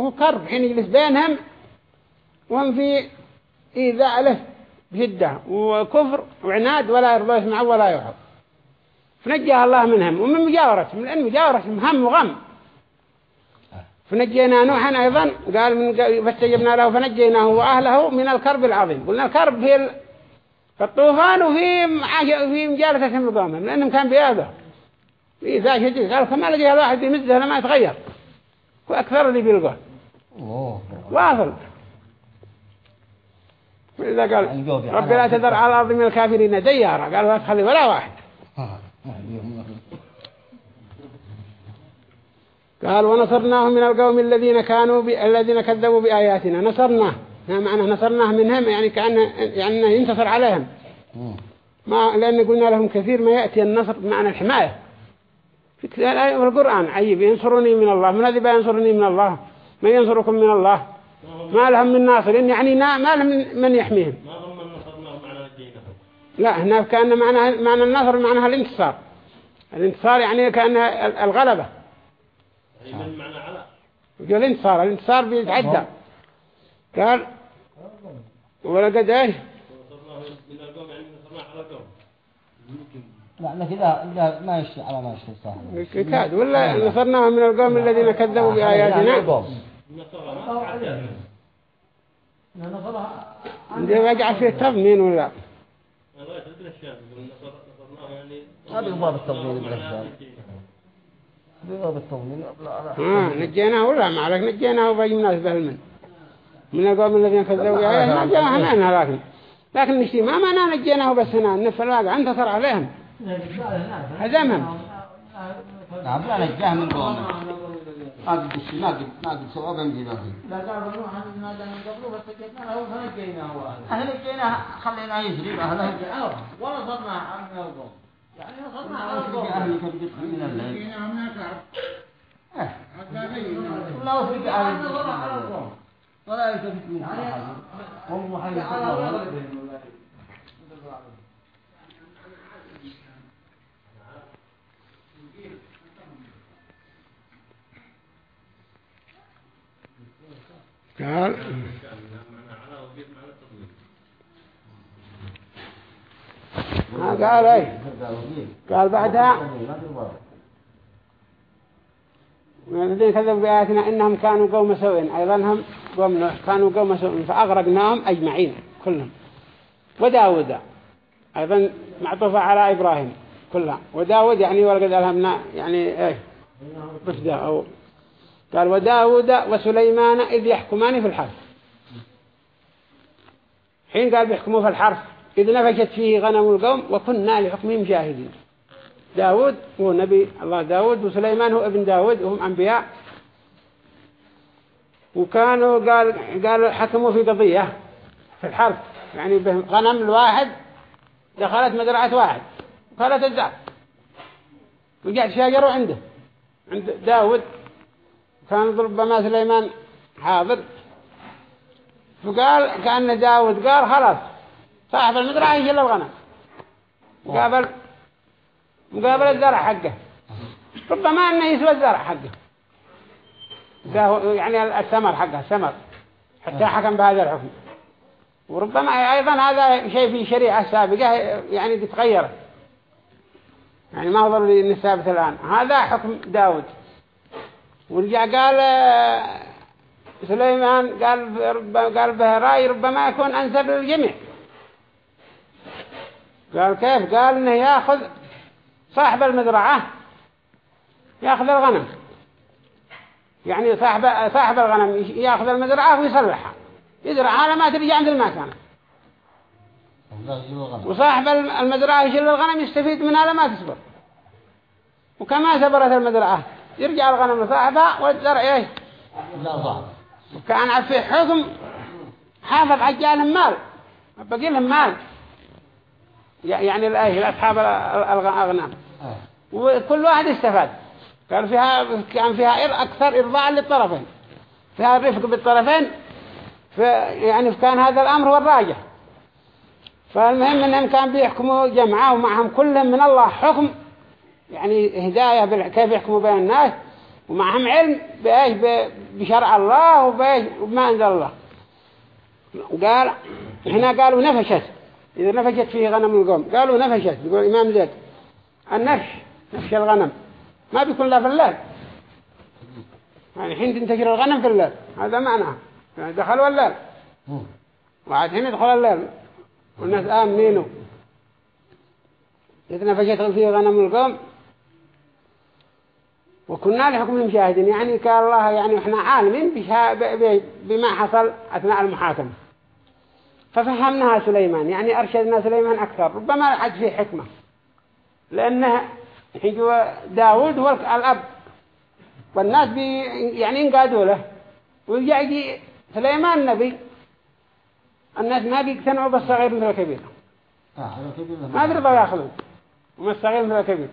S1: هو كرب حين يجلس بينهم وهم في إيذاء له بشدة وكفر وعناد ولا يرضى يسمع ولا يحب فنجاه الله منهم ومن مجاورتهم لأن مجاورتهم هم وغم فنجينا نوحا أيضا قال من فاستجبنا له فنجيناه وأهله من الكرب العظيم قلنا الكرب في الطوفان وفي في مجالسة قومهم لأنهم كان بيأذوا إيذاء شديد قال فما لقي الواحد يمزه لما يتغير وأكثر اللي أوه. واصل إذا قال يعني، ربي لا تذر على الأرض من الكافرين ديارة قال لا تخلي ولا واحد
S2: آه، آه،
S1: قال ونصرناه من القوم الذين كانوا ب... الذين كذبوا بآياتنا نصرناه معنى نصرناه منهم يعني كأنه يعني ينتصر عليهم آه. ما لأن قلنا لهم كثير ما يأتي النصر معنى الحماية في القرآن عيب ينصرني من الله من الذي ينصرني من الله ما ينصركم من الله ما لهم من ناصر يعني ما لهم من يحميهم لا هنا كان معنى معنى النصر معناها الانتصار الانتصار يعني كان الغلبة
S2: على
S1: يعني الانتصار الانتصار بيتعدى قال ولقد ايه
S2: لا لكن لا ما يشتي على ما يشتي صح كتاد ولا
S1: نصرناه يعني آه، من القوم الذين كذبوا بآياتنا
S2: دي رجع فيه تضمين ولا هذا التضمين بالأشياء
S1: نجيناه ولا ما عليك نجيناه وبجمناه بهلمن من القوم الذين كذبوا بآياتنا نجيناه هنا لكن لكن نشتي ما معناه نجيناه بس هنا النفر واقع انت ترى عليهم
S2: هزمهم نعم لا نجاه من قومه ناقب الشيء
S1: ناقب ناقب سوابا من جباهي
S2: لا قالوا عن نادى من قبله فسكتنا له فنجيناه وأهله أهله جيناه خليناه يسري أهله ورصدنا عنا القوم يعني رصدنا إيه. يعني يعني على القوم أهلك بدخل من الليل جيناه من الكعب لا أفرق على القوم ولا يتفق منك أحد قوم حي قال
S1: ما قال اي قال بعدها يعني الذين كذبوا بآياتنا إنهم كانوا قوم سوين أيضا هم قوم نوح كانوا قوم سوين فأغرقناهم أجمعين كلهم وداود أيضا معطوفة على إبراهيم كلها وداود يعني ولقد ألهمنا يعني إيه بفده أو قال وداود وسليمان إذ يحكمان في الحرف حين قال بيحكموا في الحرف إذ نفشت فيه غنم القوم وكنا لحكمهم جاهدين داود هو نبي الله داود وسليمان هو ابن داود وهم أنبياء وكانوا قال قالوا حكموا في قضية في الحرف يعني غنم الواحد دخلت مزرعة واحد وكانت الزعف وجاء شاجروا عنده عند داود كان ربما سليمان حاضر فقال كأن داود قال خلاص صاحب المزرعة يشيل الغنم مقابل مقابل الزرع حقه ربما أنه يسوى الزرع حقه يعني الثمر حقه الثمر حتى حكم بهذا الحكم وربما أيضا هذا شيء في شريعة سابقة يعني تتغير يعني ما هو ضروري أنه ثابت الآن هذا حكم داود ورجع قال آه، سليمان قال قال به رأي ربما يكون أنسب للجميع قال كيف قال انه ياخذ صاحب المزرعة ياخذ الغنم يعني صاحب صاحب الغنم ياخذ المزرعة ويصلحها يزرعها لما ترجع مثل ما كانت وصاحب المزرعة يشيل الغنم يستفيد منها لما تصبر وكما صبرت المزرعة يرجع الغنم صاحبها والزرع ايه كان في حكم حافظ عجال المال بقي لهم مال يعني الايه اصحاب الاغنام آه. وكل واحد استفاد كان فيها كان فيها اكثر ارضاء للطرفين فيها الرفق بالطرفين في يعني كان هذا الامر الراجح فالمهم انهم كان بيحكموا جمعه ومعهم كلهم من الله حكم يعني هداية كيف يحكموا بين الناس ومعهم علم بإيش بشرع الله وبإيش وما أنزل الله قال هنا قالوا نفشت إذا نفشت فيه غنم القوم قالوا نفشت يقول الإمام زيد النفش نفش الغنم ما بيكون لا في الليل يعني الحين تنتشر الغنم في الليل هذا معناه يعني دخلوا الليل وعاد هنا دخل الليل والناس آمنينه إذا نفشت فيه غنم القوم وكنا لحكم المشاهدين يعني قال الله يعني احنا عالمين بما حصل أثناء المحاكمة ففهمناها سليمان يعني أرشدنا سليمان أكثر ربما عد فيه حكمة لأنه داود هو الأب والناس بي يعني انقادوا له ويجي يجي سليمان نبي الناس ما بيقتنعوا بالصغير مثل الكبير آه، ما بيرضوا ياخذوه وما الصغير مثل الكبير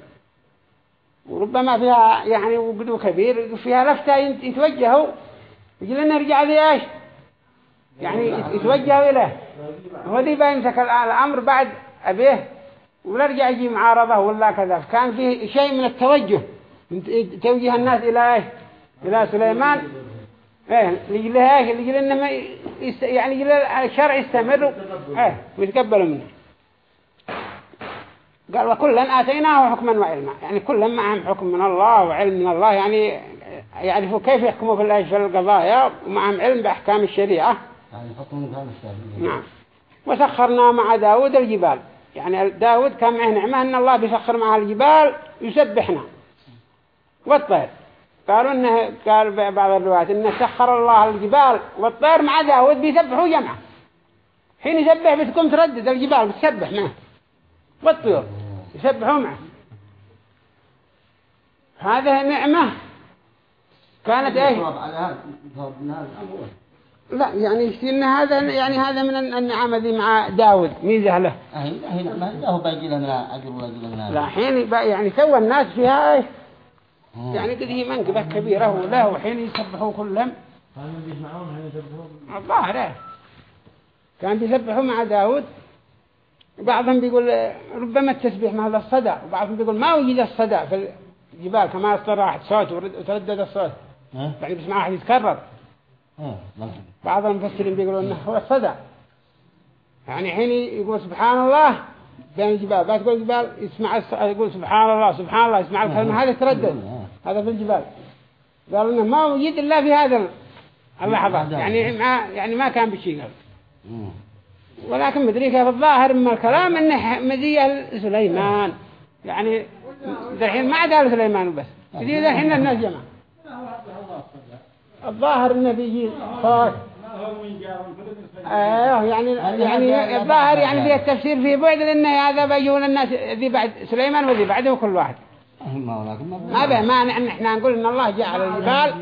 S1: وربما فيها يعني وقدو كبير فيها لفتة يتوجهوا يجي لنا يرجع لي ايش يعني يتوجهوا إليه هو با بيمسك الأمر بعد أبيه ولا رجع يجي معارضة ولا كذا كان فيه شيء من التوجه توجيه الناس إلى ايش إلى سليمان ايه لجل ايش لجل انه يعني الشرع يستمر ايه ويتقبل منه قال وكلا آتيناه حكما وعلما يعني كلا معهم حكم من الله وعلم من الله يعني يعرفوا كيف يحكموا في الأجل القضايا ومعهم علم بأحكام الشريعة
S2: يعني حكم نعم
S1: وسخرنا مع داود الجبال يعني داود كان معه نعمة أن الله بيسخر معه الجبال يسبحنا والطير قالوا إنه قال بعض الروايات إنه سخر الله الجبال والطير مع داود بيسبحوا جمعا حين يسبح بتكون تردد الجبال بتسبح معه والطيور يسبحوا معه هذه نعمة كانت ايه لا يعني يشتي هذا يعني هذا من النعمة ذي مع داود ميزة له لا هو
S2: باقي لنا أجر ولا لنا لا
S1: حين يعني سوى الناس فيها
S2: يعني قد هي منقبة كبيرة وله
S1: وحين يسبحوا كلهم الظاهر كان يسبحوا مع داود وبعضهم بيقول ربما التسبيح ما هذا الصدى وبعضهم بيقول ما وجد الصدى في الجبال كما استراحت صوت وتردد الصوت يعني بسمع أحد يتكرر آه، بعض المفسرين بيقولوا انه هو الصدى يعني حين يقول سبحان الله بين الجبال بعد يقول الجبال يسمع يقول سبحان الله سبحان الله يسمع الكلمة آه. هذا يتردد آه. هذا في الجبال قالوا انه ما وجد الا في هذا اللحظة يعني ما يعني ما كان بشيء قال ولكن مدري كيف الظاهر من الكلام أنه مزية سليمان يعني الحين ما عدا سليمان بس جديد الحين الناس جمع الظاهر أنه بيجي
S2: ايوه يعني يعني الظاهر يعني في التفسير
S1: في بعد لأن هذا بيجون الناس ذي بعد سليمان وذي بعده كل واحد
S2: ما به ما نحن
S1: نقول ان الله جعل الجبال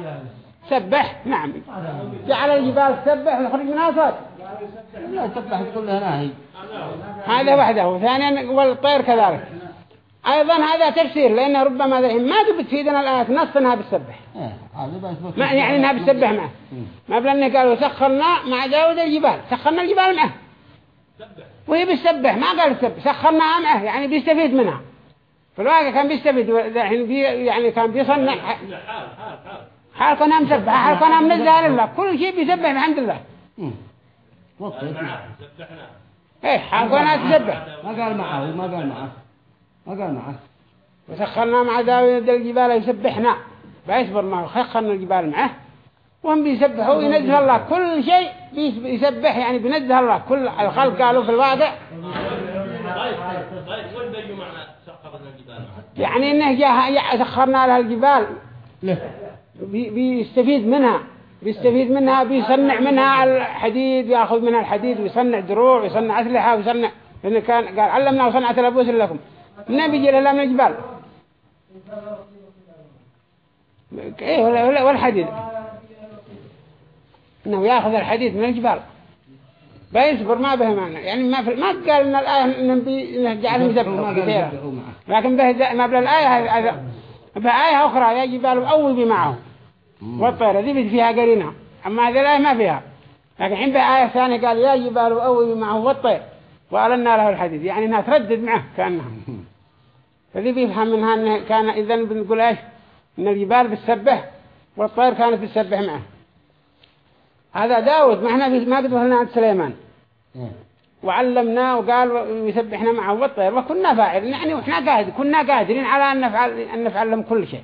S1: سبح نعم جعل الجبال تسبح ويخرج منها صوت لا سبح تقول لها ناهي هذا وحده وثانيا والطير كذلك أيضا هذا تفسير لأن ربما ما فيدنا الآيات نص أنها بتسبح آه،
S2: ما يعني أنها بتسبح معه
S1: ما بل انه قالوا سخرنا مع داود الجبال سخرنا الجبال معه وهي بتسبح ما قال تسبح سخرناها معه يعني بيستفيد منها في الواقع كان بيستفيد يعني, بي يعني كان بيصنع
S3: حال حال حال حالقنا مسبح حالقنا مزال الله كل
S1: شيء بيسبح الحمد لله
S3: ايه حالقنا تسبح ما قال معه ما قال معه
S1: ما قال معه وسخرنا مع داود الجبال يسبحنا بيصبر معه سخرنا الجبال معه وهم بيسبحوا وينزه الله كل شيء بيسبح يعني بينزه الله كل الخلق قالوا في الواقع
S2: طيب، طيب، يعني انه جاء
S1: سخرنا لها الجبال بيستفيد منها بيستفيد منها بيصنع منها الحديد ياخذ منها الحديد ويصنع دروع ويصنع أسلحة ويصنع لأنه كان قال علمنا وصنعة الأبوس لكم من بيجي لها من الجبال ايه والحديد انه ياخذ الحديد من الجبال بيصبر ما به معنى يعني ما في ما قال ان الايه ان بيجعلهم يذبحوا كثيرا لكن به ما بلا الايه فآية أخرى يا جبال أول معه والطير ذي فيها قرينة أما هذه الآية ما فيها لكن حين آية ثانية قال يا جبال أول معه والطير وألنا له الحديد يعني أنها تردد معه كأنها فذي بيفهم منها أنه كان إذا بنقول إيش أن الجبال بتسبح والطير كانت بتسبح معه هذا داود ما احنا ما قد وصلنا عند سليمان إيه. وعلمناه وقال يسبحنا معه والطير وكنا فاعلين يعني وإحنا قادر كنا قادرين على أن نفعل أن نفعلهم كل شيء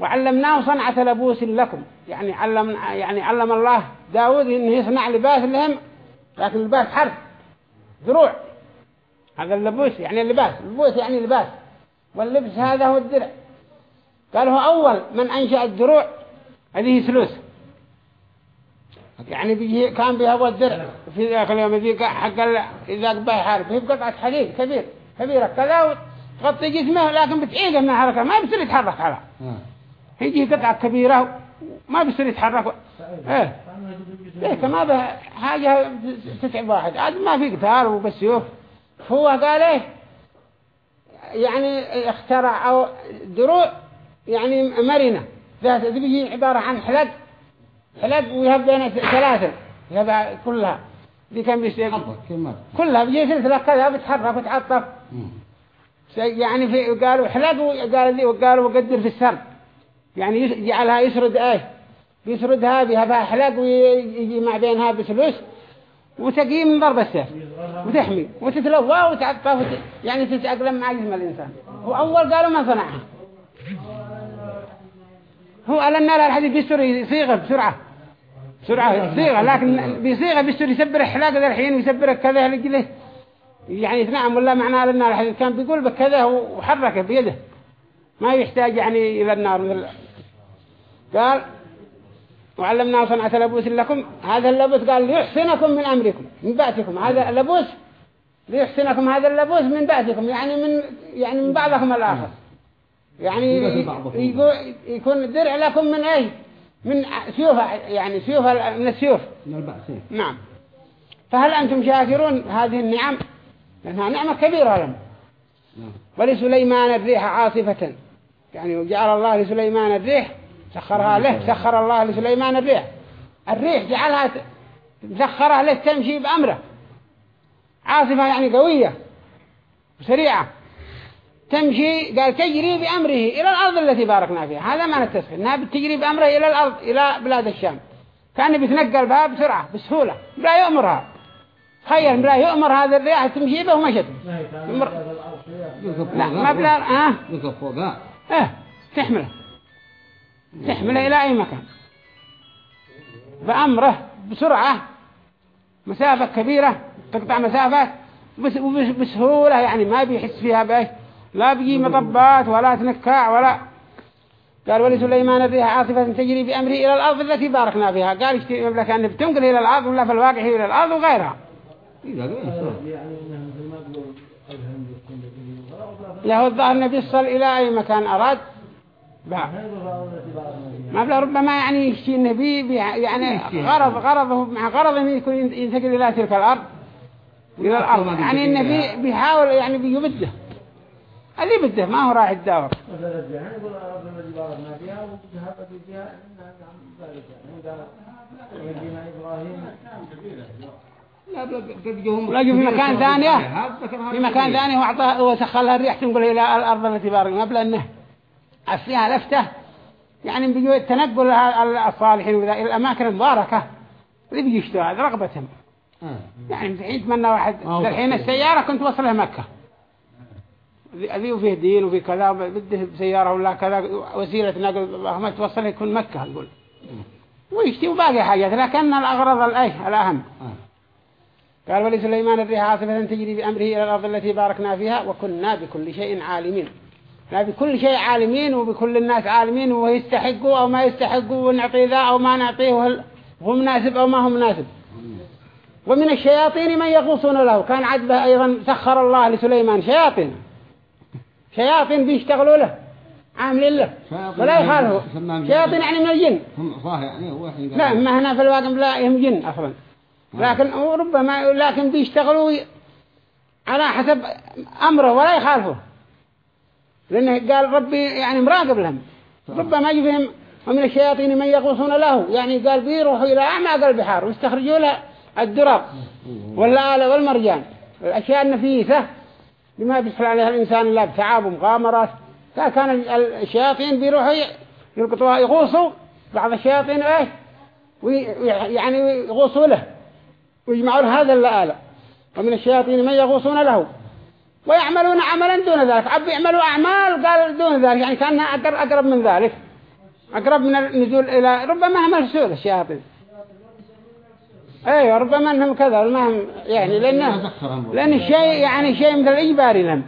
S1: وعلمناه صنعة لبوس لكم يعني علم يعني علم الله داود إنه يصنع لباس لهم لكن لباس حرف ذروع هذا اللبوس يعني اللباس اللبوس يعني لباس واللبس هذا هو الدرع قال هو أول من أنشأ الدروع هذه سلوس يعني بيه كان بيهوى الزرع في ذاك اليوم ذيك حق إذا ذاك حارب هي بقطعة حديد كبير كبيرة كذا وتغطي جسمه لكن بتعيد من حركة ما بيصير يتحرك على آه. هيجي قطعة كبيرة ما بيصير يتحرك ايه إيه كما به حاجة تتعب واحد عاد ما في قتال يوف هو قال ايه يعني اخترع او دروع يعني مرنة ذات بيجي عبارة عن حلق ثلاث ويهب بين ثلاثة يبع كلها دي كان بيستيق كلها بيجي ثلاثة كذا بتحرك وتعطف يعني في قالوا حلق وقال ذي وقالوا وقدر في السرد يعني يجعلها يسرد ايه بيسردها بيهبها حلق ويجي مع بينها بسلوس وتقيم من ضرب السيف وتحمي وتتلوى وتعطف وت... يعني تتأقلم مع جسم الإنسان وأول قالوا ما صنعها هو ألم نرى الحديث بيصير صيغة بسرعة بسرعة صيغة لكن بصيغة بيصير يسبر الحلاقة ذا الحين ويسبر كذا رجله يعني نعم ولا معناه النار الحديث كان بيقول بكذا وحركه بيده ما يحتاج يعني إلى النار مثل قال وعلمنا صنعة لبوس لكم هذا اللبوس قال ليحسنكم من أمركم من بعثكم هذا اللبوس ليحسنكم هذا اللبوس من بعثكم يعني من يعني من بعضكم الآخر يعني يكون الدرع لكم من أي من سيوف يعني سيوف من السيوف من نعم فهل أنتم شاكرون هذه النعم لأنها نعمة كبيرة لهم نعم. ولسليمان الريح عاصفة يعني جعل الله لسليمان الريح سخرها له نعم. سخر الله لسليمان الريح الريح جعلها سخرها له تمشي بأمره عاصفة يعني قوية وسريعة تمشي قال تجري بأمره إلى الأرض التي باركنا فيها هذا معنى التسخير إنها نعم، بتجري بأمره إلى الأرض إلى بلاد الشام كان بيتنقل بها بسرعة بسهولة لا يؤمرها تخيل لا يؤمر هذا الرياح تمشي به ومشت لا ما بلا ها آه. اه تحمله تحمله إلى أي مكان بأمره بسرعة مسافة كبيرة تقطع مسافات وبسهولة يعني ما بيحس فيها بأي لا بيجي مطبات ولا تنكاع ولا قال ولسليمان الريح عاصفة تجري بأمره إلى الأرض التي باركنا فيها قال اشتري مبلك أن بتنقل إلى الأرض ولا في الواقع إلى الأرض وغيرها له الظهر نبي صل إلى أي مكان أراد ما بلا ربما يعني يشتي النبي يعني غرض غرضه مع غرضه يكون ينتقل إلى تلك الأرض إلى الأرض يعني النبي بيحاول يعني بيبده اللي بده ما هو راح يتداور
S2: لا في مكان ثاني في مكان ثاني هو أعطاه
S1: الريح تنقل إلى الأرض التي باركنا بلا أنه أصلها لفته يعني بيجوا تنقل الصالحين إلى الأماكن المباركة اللي بيجوا هذا رغبتهم آه. يعني الحين يتمنى واحد الحين السيارة كنت وصلها مكة ذي وفيه دين وفيه كذا بده سيارة ولا كذا وسيلة نقل هم توصله يكون مكة نقول ويشتي وباقي حاجات لكن الأغراض الأيه الأهم
S3: آه.
S1: قال ولسليمان الريح عاصفة تجري بأمره إلى الأرض التي باركنا فيها وكنا بكل شيء عالمين لا بكل شيء عالمين وبكل الناس عالمين ويستحقوا أو ما يستحقوا ونعطي ذا أو ما نعطيه هو مناسب أو ما هو مناسب ومن الشياطين من يغوصون له كان عدبه أيضا سخر الله لسليمان شياطين شياطين بيشتغلوا له عاملين له ولا يعني يخالفوا يعني؟ شياطين يعني من الجن
S2: يعني لا ما هنا
S1: في الواقع لا هم جن أصلا آه. لكن ربما لكن بيشتغلوا على حسب أمره ولا يخالفه لأنه قال ربي يعني مراقب لهم آه. ربما يجبهم ومن الشياطين من يغوصون له يعني قال بيروحوا إلى أعماق البحار ويستخرجوا له الدرق
S4: آه.
S1: والآلة والمرجان الأشياء النفيسة لما بيحصل عليها الإنسان لا بتعب ومغامرات فكان الشياطين بيروحوا يلقطوها يغوصوا بعض الشياطين ايه يعني يغوصوا له ويجمعوا له هذا الآلة ومن الشياطين من يغوصون له ويعملون عملا دون ذلك عب يعملوا أعمال قال دون ذلك يعني كانها أقرب من ذلك أقرب من النزول إلى ربما هم السؤال الشياطين اي ربما انهم كذا المهم يعني لانه لان الشيء يعني شيء مثل اجباري لهم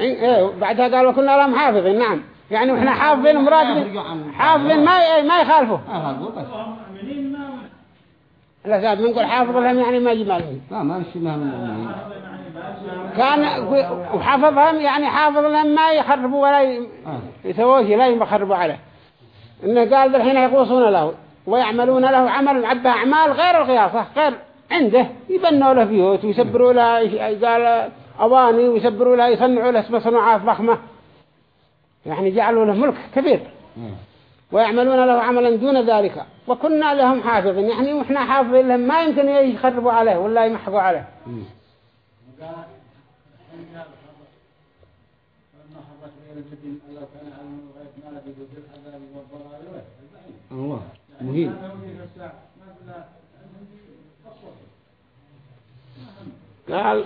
S1: ايه بعدها قالوا كنا لهم حافظين نعم يعني احنا حافظين مراقبين حافظين ما ما يخالفوا لا زاد منقول حافظ لهم يعني ما يجمالهم لا ما مش منهم كان وحافظهم يعني حافظ لهم ما يخربوا ولا آه. يسووا شيء لا يخربوا عليه انه قال الحين يقوصون له ويعملون له عمل عبا أعمال غير الغياصة غير عنده يبنوا له بيوت ويسبروا له قال أواني ويسبروا له يصنعوا له صناعات ضخمة يعني جعلوا له ملك كبير ويعملون له عملا دون ذلك وكنا لهم حافظين يعني وإحنا حافظين لهم ما يمكن يخربوا عليه ولا يمحقوا عليه
S3: الله مهين قال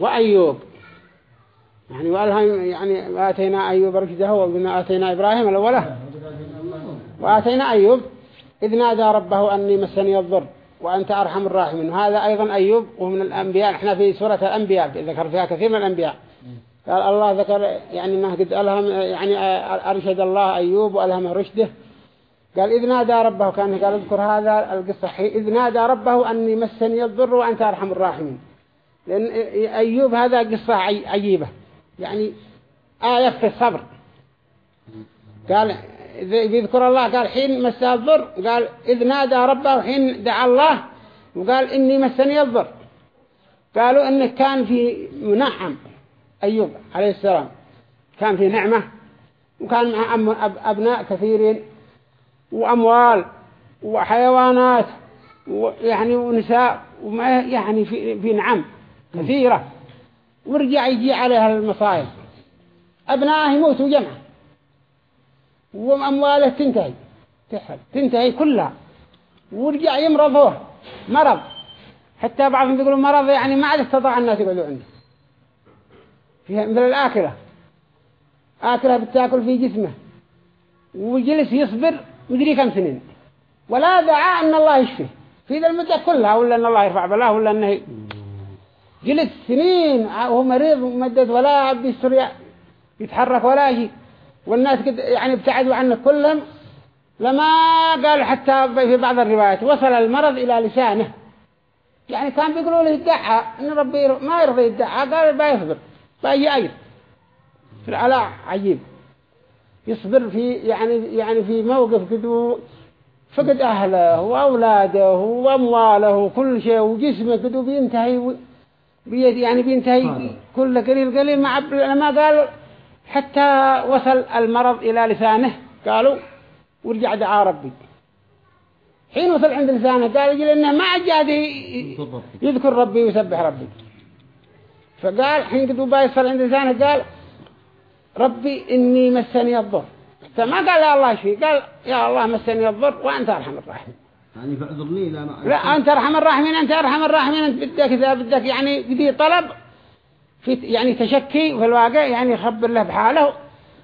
S1: وأيوب يعني وألهم يعني وآتينا أيوب رشده وقلنا آتينا إبراهيم الأولى وآتينا أيوب إذ نادى ربه أني مسني الضر وأنت أرحم الراحمين وهذا أيضا أيوب ومن الأنبياء نحن في سورة الأنبياء ذكر فيها كثير من الأنبياء قال الله ذكر يعني أنه قد ألهم يعني أرشد الله أيوب وألهمه رشده قال إذ نادى ربه كان قال اذكر هذا القصة إذ نادى ربه أني مسني الضر وأنت أرحم الراحمين لأن أيوب هذا قصة عجيبة يعني آية في الصبر قال إذ يذكر الله قال حين مسى الضر قال إذ نادى ربه حين دعا الله وقال إني مسني الضر قالوا إنه كان في منعم أيوب عليه السلام كان في نعمة وكان مع أبناء كثيرين وأموال وحيوانات ويعني ونساء وما يعني في, في نعم كثيرة ورجع يجي عليها المصائب أبنائه يموتوا جمعة وأمواله تنتهي تحل تنتهي كلها ورجع يمرضوه مرض حتى بعضهم يقولوا مرض يعني ما عاد استطاع الناس يقعدوا عنده فيها مثل الآكلة آكلة بتاكل في جسمه وجلس يصبر مدري كم سنين ولا دعاء أن الله يشفيه في ذا المدة كلها ولا أن الله يرفع بلاه ولا أنه جلت سنين آه، وهو مريض مدد ولا بيستر يتحرك ولا شيء والناس قد يعني ابتعدوا عنه كلهم لما قال حتى في بعض الروايات وصل المرض إلى لسانه يعني كان بيقولوا له ادعى إن ربي ما يرضى ادعى قال بيصبر بيجي أجر على عجيب يصبر في يعني يعني في موقف قد فقد أهله وأولاده وأمواله وكل شيء وجسمه قد بينتهي بيد يعني بينتهي كل قليل قليل ما عبر يعني ما قال حتى وصل المرض إلى لسانه قالوا ورجع دعاء ربي حين وصل عند لسانه قال يجي لأنه ما عجاد يذكر ربي ويسبح ربي فقال حين قد بايصل عند لسانه قال ربي إني مسني الضر فما قال يا الله شيء قال يا الله مسني الضر وأنت أرحم الراحمين يعني فاعذرني لا ما لا أنت أرحم الراحمين أنت أرحم الراحمين أنت بدك إذا بدك يعني بدي طلب في يعني تشكي في الواقع يعني يخبر له بحاله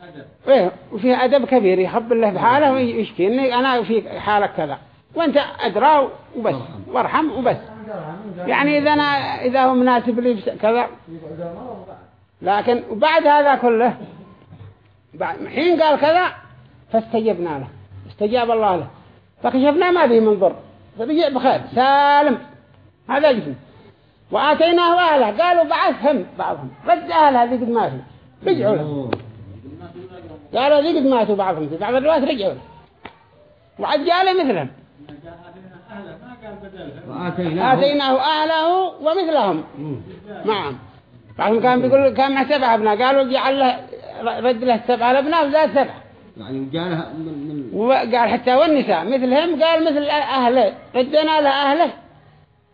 S1: أدب. إيه، وفي أدب كبير يخبر له بحاله ويشكي إني أنا في حالك كذا وأنت أدرى وبس وارحم وبس يعني إذا أنا إذا هو مناسب لي كذا لكن وبعد هذا كله حين قال كذا فاستجبنا له استجاب الله له فكشفنا ما به من ضر فرجع بخير سالم هذا جسم وآتيناه أهله قالوا بعثهم بعضهم رد أهلها ذي قد ماتوا رجعوا له قالوا ذي قد ماتوا بعضهم في بعض الرواس رجعوا له وعد جاله مثلهم
S2: آتيناه أهله
S1: ومثلهم معهم نعم. بعضهم كان بيقول كان مع سبع أبناء قالوا جعل له رد له سبع أبناء وزاد سبع
S2: يعني قال
S1: من حتى والنساء مثلهم قال مثل أهله ردنا له أهله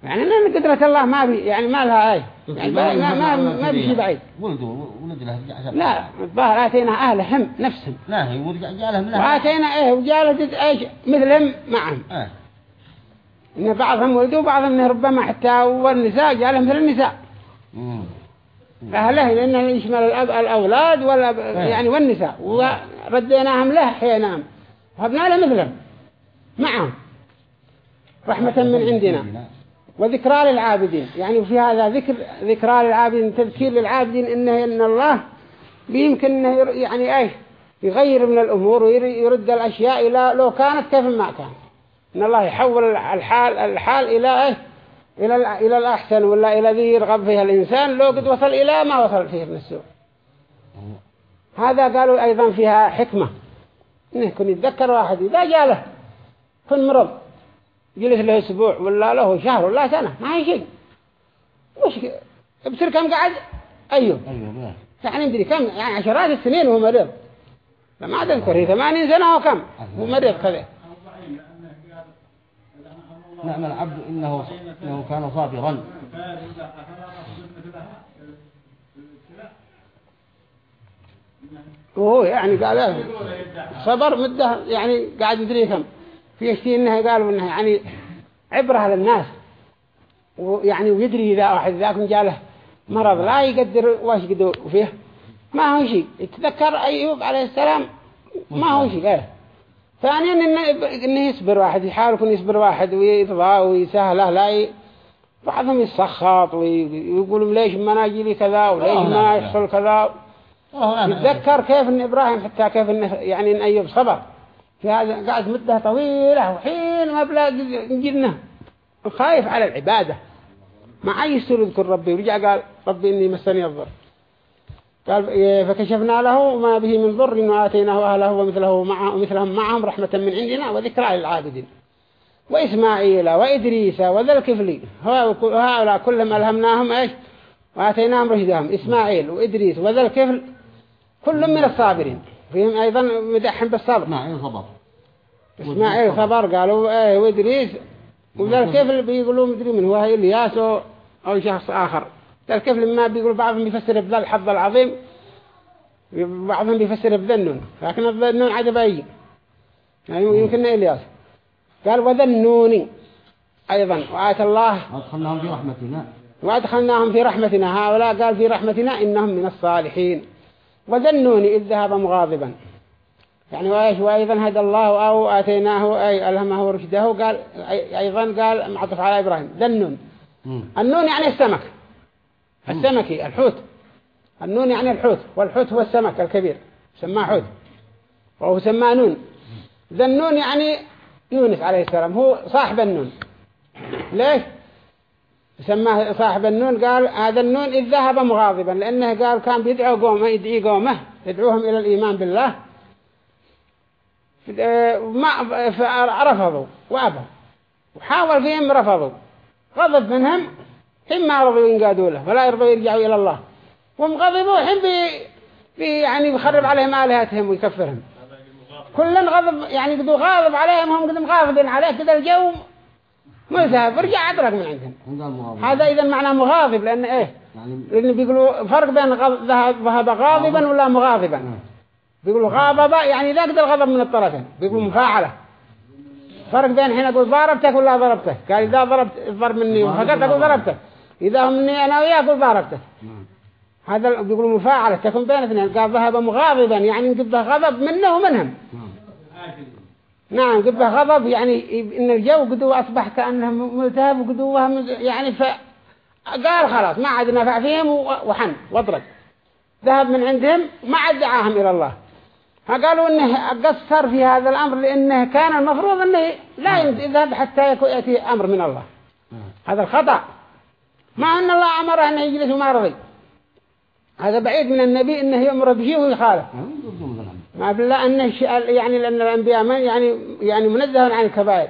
S1: يعني لأن قدرة الله ما بي يعني ما لها أي طيب، يعني ما ما ما بشي بعيد ولده ولد له لا الظاهر آتينا أهلهم نفسهم لا
S2: هي جالهم لا وآتينا
S1: إيه وجعلة إيش مثلهم معهم إيه إن بعضهم ولدوا بعضهم ربما حتى والنساء قال مثل النساء مم. أهله لأنه يشمل الأب الأولاد ولا إيه. يعني والنساء ورديناهم له حينام وهبنا له مثله معهم رحمة من عندنا وذكرى للعابدين يعني في هذا ذكر ذكرى للعابدين تذكير للعابدين إنه إن الله بيمكن إنه يعني إيه يغير من الأمور ويرد الأشياء إلى لو كانت كيف ما كان إن الله يحول الحال الحال إلى إيه إلى إلى الأحسن ولا إلى ذي يرغب فيها الإنسان لو قد وصل إلى ما وصل فيه من السوء هذا قالوا أيضا فيها حكمة إنه كن يتذكر واحد إذا جاء له كن مرض جلس له أسبوع ولا له شهر ولا سنة ما هي شيء وش بصير كم قعد أيوه, أيوه، يعني ندري كم يعني عشرات السنين وهو مريض لما أذكر هي ثمانين سنة وكم هو مريض كذا نعم العبد إنه, إنه كان صابرا وهو يعني قال صبر مده يعني قاعد يدري كم في شيء انها قالوا انها يعني عبره للناس ويعني ويدري اذا واحد ذاك جاله مرض لا يقدر واش قدر فيه ما هو شيء يتذكر ايوب عليه السلام ما هو شيء قاله ثانيا يعني إنه, إنه يصبر واحد يحاول يكون يصبر واحد ويرضى ويسهله لا ي... بعضهم يسخط ويقول ليش ما ناجي لي كذا وليش ما يحصل كذا يتذكر كيف ان إبراهيم حتى كيف ان يعني ان أيوب صبر في هذا قاعد مدة طويلة وحين ما بلاقي جنة خايف على العبادة ما عايز يذكر ربي ورجع قال ربي إني مسني الضر قال إيه، فكشفنا له ما به من ضر إنه آتيناه أهله ومثله مع ومثلهم معهم رحمة من عندنا وذكرى للعابدين وإسماعيل وإدريس وذا الكفلي هؤلاء كلهم ألهمناهم إيش وآتيناهم رشدهم إسماعيل وإدريس وذا الكفل كل من الصابرين فيهم أيضا مدحهم بالصبر إسماعيل صبر إسماعيل صبر قالوا إيه وإدريس وذا الكفل بيقولوا مدري من هو إلياس أو شخص آخر قال كيف لما بيقول بعضهم بيفسر بذا الحظ العظيم بعضهم بيفسر بذنون لكن الذنون عاد بأي يعني يمكن إلياس قال وذنوني أيضا وآية الله وأدخلناهم في رحمتنا وأدخلناهم في رحمتنا هؤلاء قال في رحمتنا إنهم من الصالحين وذنوني إذ ذهب مغاضبا يعني وإيش وأيضا هدى الله أو آتيناه أي ألهمه رشده قال أيضا قال معطف على إبراهيم ذنون النون يعني السمك السمكي الحوت النون يعني الحوت والحوت هو السمك الكبير سماه حوت وهو سماه نون ذا النون يعني يونس عليه السلام هو صاحب النون ليش سماه صاحب النون قال هذا النون إذ ذهب مغاضبا لأنه قال كان بيدعو قومه يدعي قومه يدعوهم إلى الإيمان بالله ما فرفضوا وأبوا وحاول فيهم رفضوا غضب منهم هم ما رضوا ينقادوا له ولا يرضوا يرجعوا إلى الله وهم غضبوا حين بي, بي يعني بيخرب عليهم آلهتهم ويكفرهم كلن غضب يعني قدوا غاضب عليهم هم قدوا مغاضبين عليه كده الجو مذهب ورجع أدرك من عندهم هذا إذا معنى مغاضب لأن إيه يعني لأن بيقولوا فرق بين ذهب غاضبا ولا مغاضبا نعم. بيقولوا غاضب يعني لا قد الغضب من الطرفين بيقولوا نعم. مفاعلة فرق بين حين أقول ضربتك ولا ضربتك قال إذا ضربت ضرب مني وفقدت أقول ضربتك إذا هم مني أنا وياك وباركته نعم. هذا بيقولوا مفاعلة تكون بين اثنين قال ذهب مغاضبا يعني نقبه غضب منه ومنهم نعم, نعم، قبه غضب يعني إن الجو قدوة أصبح كأنه ملتهب قدوه يعني ف قال خلاص ما عاد نفع فيهم وحن واطرد ذهب من عندهم ما عاد دعاهم إلى الله فقالوا انه قصر في هذا الامر لانه كان المفروض انه لا نعم. يذهب حتى ياتي امر من الله هذا الخطأ مع أن الله أمره أنه يجلس وما رضي هذا بعيد من النبي أنه يمر بشيء ويخالف ما بالله أنه يعني لأن الأنبياء من يعني يعني منزه عن الكبائر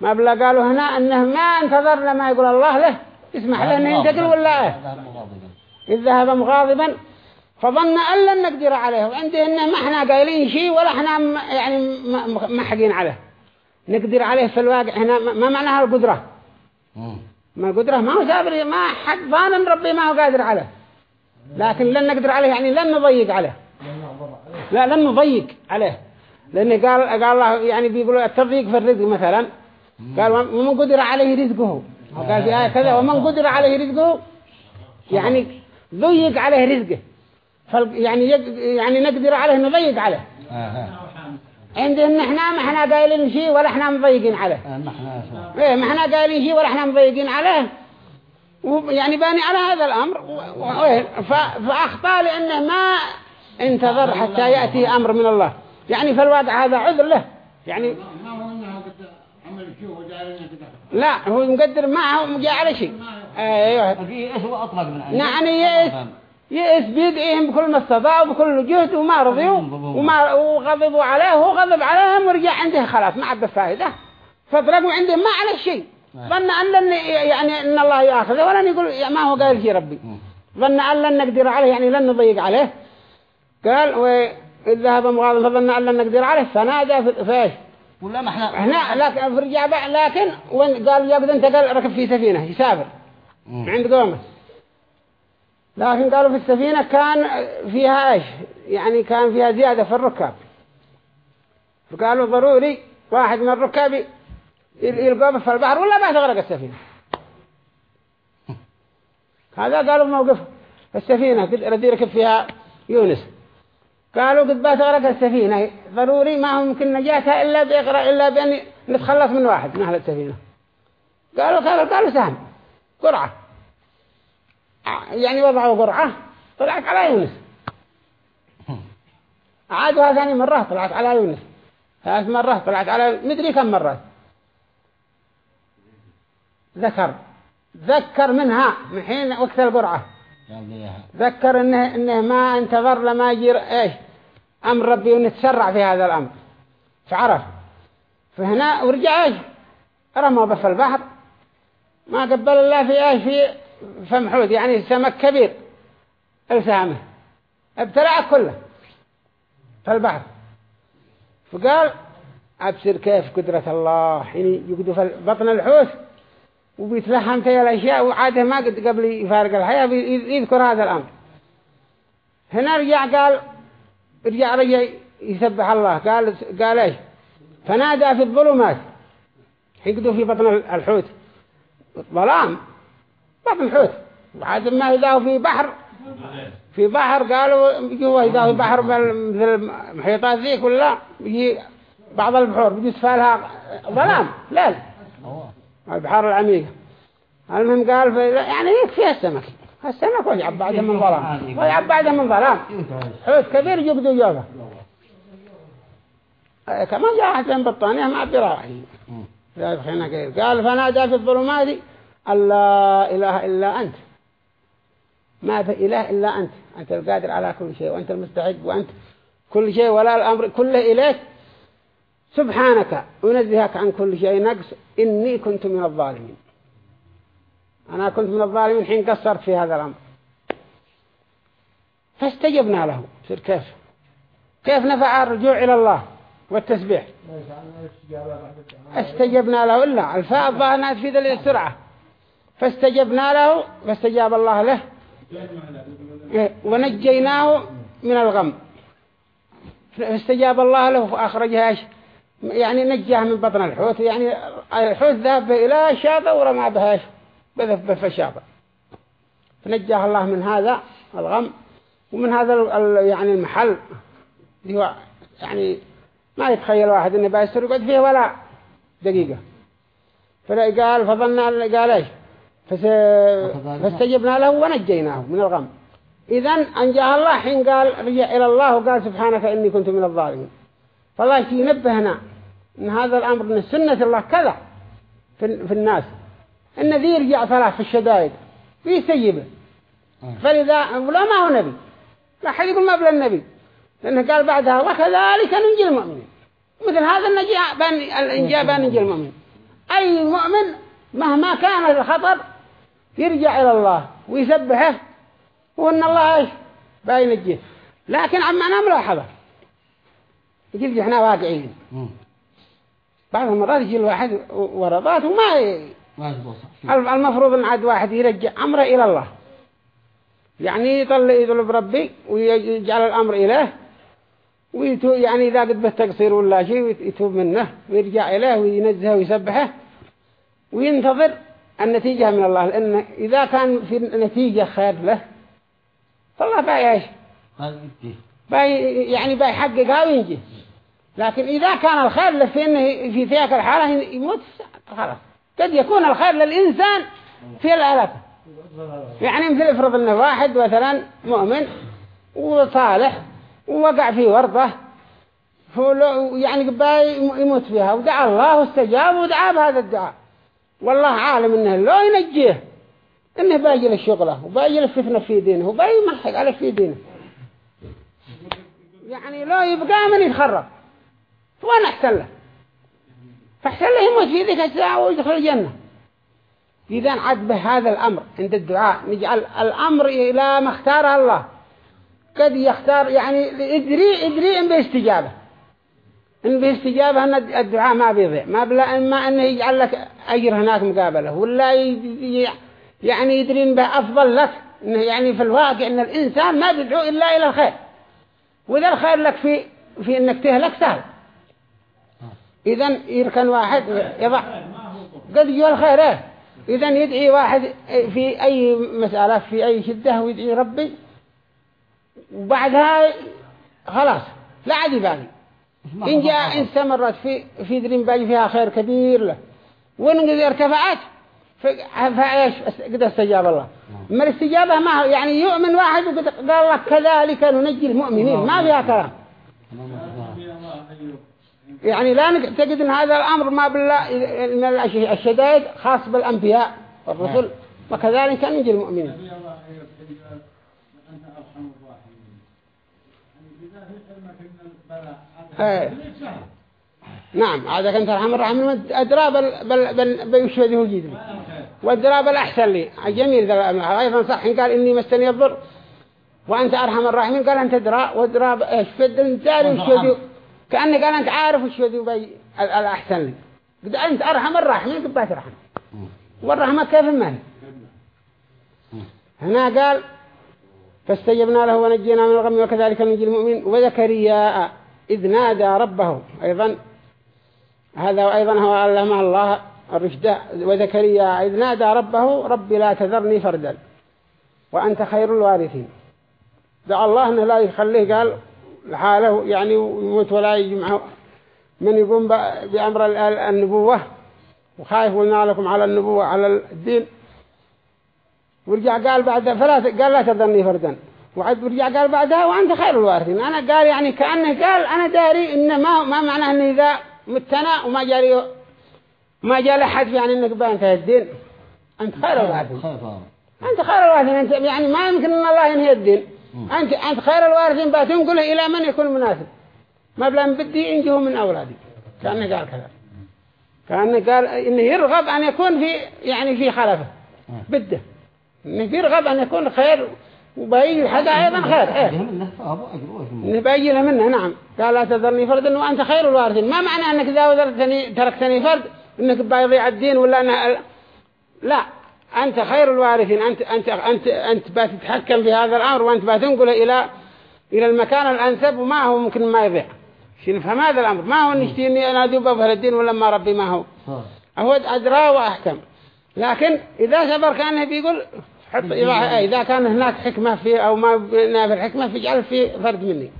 S1: ما بالله قالوا هنا أنه ما انتظر لما يقول الله له اسمح له أنه ينتقل ولا إيه إذ ذهب مغاضبا فظن أن لن نقدر عليه وعنده أنه ما احنا قايلين شيء ولا احنا يعني ما حقين عليه نقدر عليه في الواقع هنا ما معناها القدرة ما قدره ما هو سابر ما حد ظالم ربي ما هو قادر عليه لكن لن نقدر عليه يعني لن نضيق عليه لا لن نضيق عليه لأن قال قال الله يعني بيقولوا التضييق في الرزق مثلا قال ومن قدر عليه رزقه قال في آية كذا ومن قدر عليه رزقه يعني ضيق عليه رزقه يعني يعني نقدر عليه نضيق عليه
S3: آه، آه. عندهم احنا ما احنا
S1: قايلين شيء ولا احنا مضيقين عليه آه، ما ايه ما احنا قايلين شيء ولا احنا مضيقين عليه يعني باني على هذا الامر إيه، فاخطا لانه ما انتظر آه، حتى ياتي امر من الله يعني في الواقع هذا عذر له يعني لا هو مقدر ما هو جاء على شيء ايوه في اسوء اطلق من عنده نعني يئس بيدعيهم بكل ما استطاعوا بكل جهد وما رضيوا وما وغضبوا عليه وغضب عليهم ورجع عنده خلاص ما عاد فائدة فطلقوا عنده ما على شيء آه. ظن أن لن يعني إن الله يأخذه ولا يقول ما هو قال شيء ربي ظن أن لن نقدر عليه يعني لن نضيق عليه قال وإذ ذهب مغاضبا ظن أن لن نقدر عليه فنادى فيه
S2: ولا ما احنا احنا لكن
S1: فرجع لكن وين قال يا قد انت قال ركب في سفينة يسافر عند قومه لكن قالوا في السفينة كان فيها ايش يعني كان فيها زيادة في الركاب فقالوا ضروري واحد من الركاب يلقوا في البحر ولا ما تغرق السفينة هذا قالوا موقف السفينة الذي ركب فيها يونس قالوا قد غرق السفينة ضروري ما هو ممكن نجاتها إلا بإغراء إلا بأن نتخلص من واحد من أهل السفينة قالوا قالوا قالوا سهم قرعة يعني وضعوا قرعة طلعت على يونس عادوها ثاني مرة طلعت على يونس ثالث مرة طلعت على مدري كم مرة ذكر ذكر منها من حين وقت القرعة ذكر انه, إنه ما انتظر لما يجي ايش امر ربي ونتسرع في هذا الامر فعرف فهنا ورجع ايش رمى بس البحر ما قبل الله في ايش في حوت يعني سمك كبير السامه ابتلع كله في البحر فقال أبصر كيف قدرة الله يعني يقدو في بطن الحوت وبيتلحم فيها الأشياء وعاده ما قد قبل يفارق الحياة يذكر هذا الأمر هنا رجع قال رجع رجع يسبح الله قال قال ايش فنادى في الظلمات يقدو في بطن الحوت ظلام في الحوت عاد ما إذا في بحر في بحر قالوا يجوا إذا في بحر مثل المحيطات ذي كلها يجي بعض البحور بيجي سفالها ظلام ليل البحار العميقة المهم قال يعني هيك فيها السمك السمك ويعب بعده من ظلام ويعب بعده من ظلام حوت كبير يقدر جابه كما جاء حسن بطانية ما أبي براعي قال فنادى في الظلمات لا إله إلا أنت ما في إله إلا أنت أنت القادر على كل شيء وأنت المستحق وأنت كل شيء ولا الأمر كله إليك سبحانك أنزهك عن كل شيء نقص إني كنت من الظالمين أنا كنت من الظالمين حين قصرت في هذا الأمر فاستجبنا له سير كيف كيف نفع الرجوع إلى الله والتسبيح استجبنا له إلا الفاء الظاهر في دليل السرعة فاستجبنا له فاستجاب الله له ونجيناه من الغم فاستجاب الله له فأخرجها يعني نجاه من بطن الحوت يعني الحوت ذهب إلى شابة ورمى بها بذف بفشابة فنجاه الله من هذا الغم ومن هذا يعني المحل اللي هو يعني ما يتخيل واحد انه بيسر يقعد فيه ولا دقيقة فقال فظن قال ايش فس... فاستجبنا له ونجيناه من الغم إذا أنجاه الله حين قال رجع إلى الله وقال سبحانك إني كنت من الظالمين فالله ينبهنا أن هذا الأمر من سنة الله كذا في, في الناس أن ذي يرجع ثلاث في الشدائد بيستجيبه آه. فلذا ولا ما هو نبي لا حد يقول ما بلا النبي لأنه قال بعدها وكذلك ننجي المؤمنين مثل هذا النجاة بان الإنجاب بان ننجي المؤمنين أي مؤمن مهما كان الخطر يرجع إلى الله ويسبحه وإن الله إيش بينجيه لكن أنا ملاحظة يجي إحنا واقعين بعض المرات يجي الواحد ورضات وما المفروض ان عاد واحد يرجع امره الى الله يعني يطلع يطلب ربي ويجعل الامر اليه ويتو يعني اذا قد به تقصير ولا شيء يتوب منه ويرجع اليه وينزهه ويسبحه وينتظر النتيجة من الله لأن إذا كان في نتيجة خير له فالله بايش باي يعني بيحققها وينجي لكن إذا كان الخير له في إنه في ذيك الحالة يموت خلاص قد يكون الخير للإنسان في الآلات يعني مثل افرض أنه واحد مثلا مؤمن وصالح ووقع في ورطة فلو يعني باي يموت فيها ودعا الله واستجاب ودعا بهذا الدعاء والله عالم انه لا ينجيه انه باجي للشغله وباجي للفتنه في دينه وباجي ملحق على في دينه يعني لا يبقى من يتخرب وانا احسن له فاحسن له يموت في ذيك الساعة ويدخل الجنة إذا عد به هذا الأمر عند الدعاء نجعل الأمر إلى ما اختاره الله قد يختار يعني ادري ادري باستجابه إن باستجابة أن الدعاء ما بيضيع ما بلا إما أنه يجعل لك أجر هناك مقابله ولا يعني يدرين به أفضل لك إنه يعني في الواقع أن الإنسان ما بيدعو إلا إلى الخير وإذا الخير لك في في إنك تهلك سهل إذا يركن واحد يضع قد يجوا الخير إيه إذا يدعي واحد في أي مسألة في أي شدة ويدعي ربي وبعدها خلاص لا عاد يبالي إن جاء إن استمرت في في درين بالي فيها خير كبير له وإن قد ارتفعت فإيش قد استجاب الله نعم. ما الاستجابة ما يعني يؤمن واحد وقد قال الله كذلك ننجي المؤمنين ما فيها كلام يعني لا نعتقد ان هذا الامر ما بالله من الشدائد خاص بالانبياء والرسل نعم. وكذلك ننجي المؤمنين ايه نعم هذا كان ترحم الرحم الدراب بل بل بيشهده الجدري والدراب الأحسن لي جميل أيضا صح قال إني مستني الضر وأنت أرحم الراحمين قال أنت درا والدراب اشفد انت وشهده كأنه قال أنت عارف وشهده بي الأحسن لي قد أنت أرحم الراحمين قد رحم والرحمة كيف ما هنا قال فاستجبنا له ونجينا من الغم وكذلك نجي المؤمن وذكريا إذ نادى ربه أيضا هذا أيضا هو علم الله الرشد وزكريا إذ نادى ربه ربي لا تذرني فردا وأنت خير الوارثين دع الله أنه لا يخليه قال لحاله يعني يموت ولا يجمع من يقوم بأمر النبوة وخايف قلنا لكم على النبوة على الدين ورجع قال بعد فلا قال لا تذرني فردا وعد برجع قال بعدها وأنت خير الوارثين أنا قال يعني كأنه قال أنا داري إن ما ما معناه إن إذا متنا وما جاري ما جاء لحد يعني إنك بان الدين أنت خير الوارثين أنت خير الوارثين أنت يعني ما يمكن أن الله ينهي الدين أنت أنت خير الوارثين بتنقله إلى من يكون مناسب ما بلان بدي إنجه من أولادي كأنه قال كذا كأنه قال إنه يرغب أن يكون في يعني في خلفه بده إنه يرغب أن يكون خير وبيجي حدا أيضا خير
S2: إيه
S1: بيجي له منه نعم قال لا تذرني فردا وأنت خير الوارثين ما معنى أنك إذا وذرتني تركتني فرد أنك بيضيع الدين ولا أنا لا أنت خير الوارثين أنت أنت أنت أنت بتتحكم في هذا الأمر وأنت بتنقله إلى إلى المكان الأنسب وما هو ممكن ما يضيع شنفهم هذا الأمر ما هو نشتيني إني أنا ذوب أظهر الدين ولا ما ربي ما هو هو أدرى وأحكم لكن إذا سبر كانه بيقول حط إذا إذا كان هناك حكمة في أو ما في الحكمة جعل في فرد مني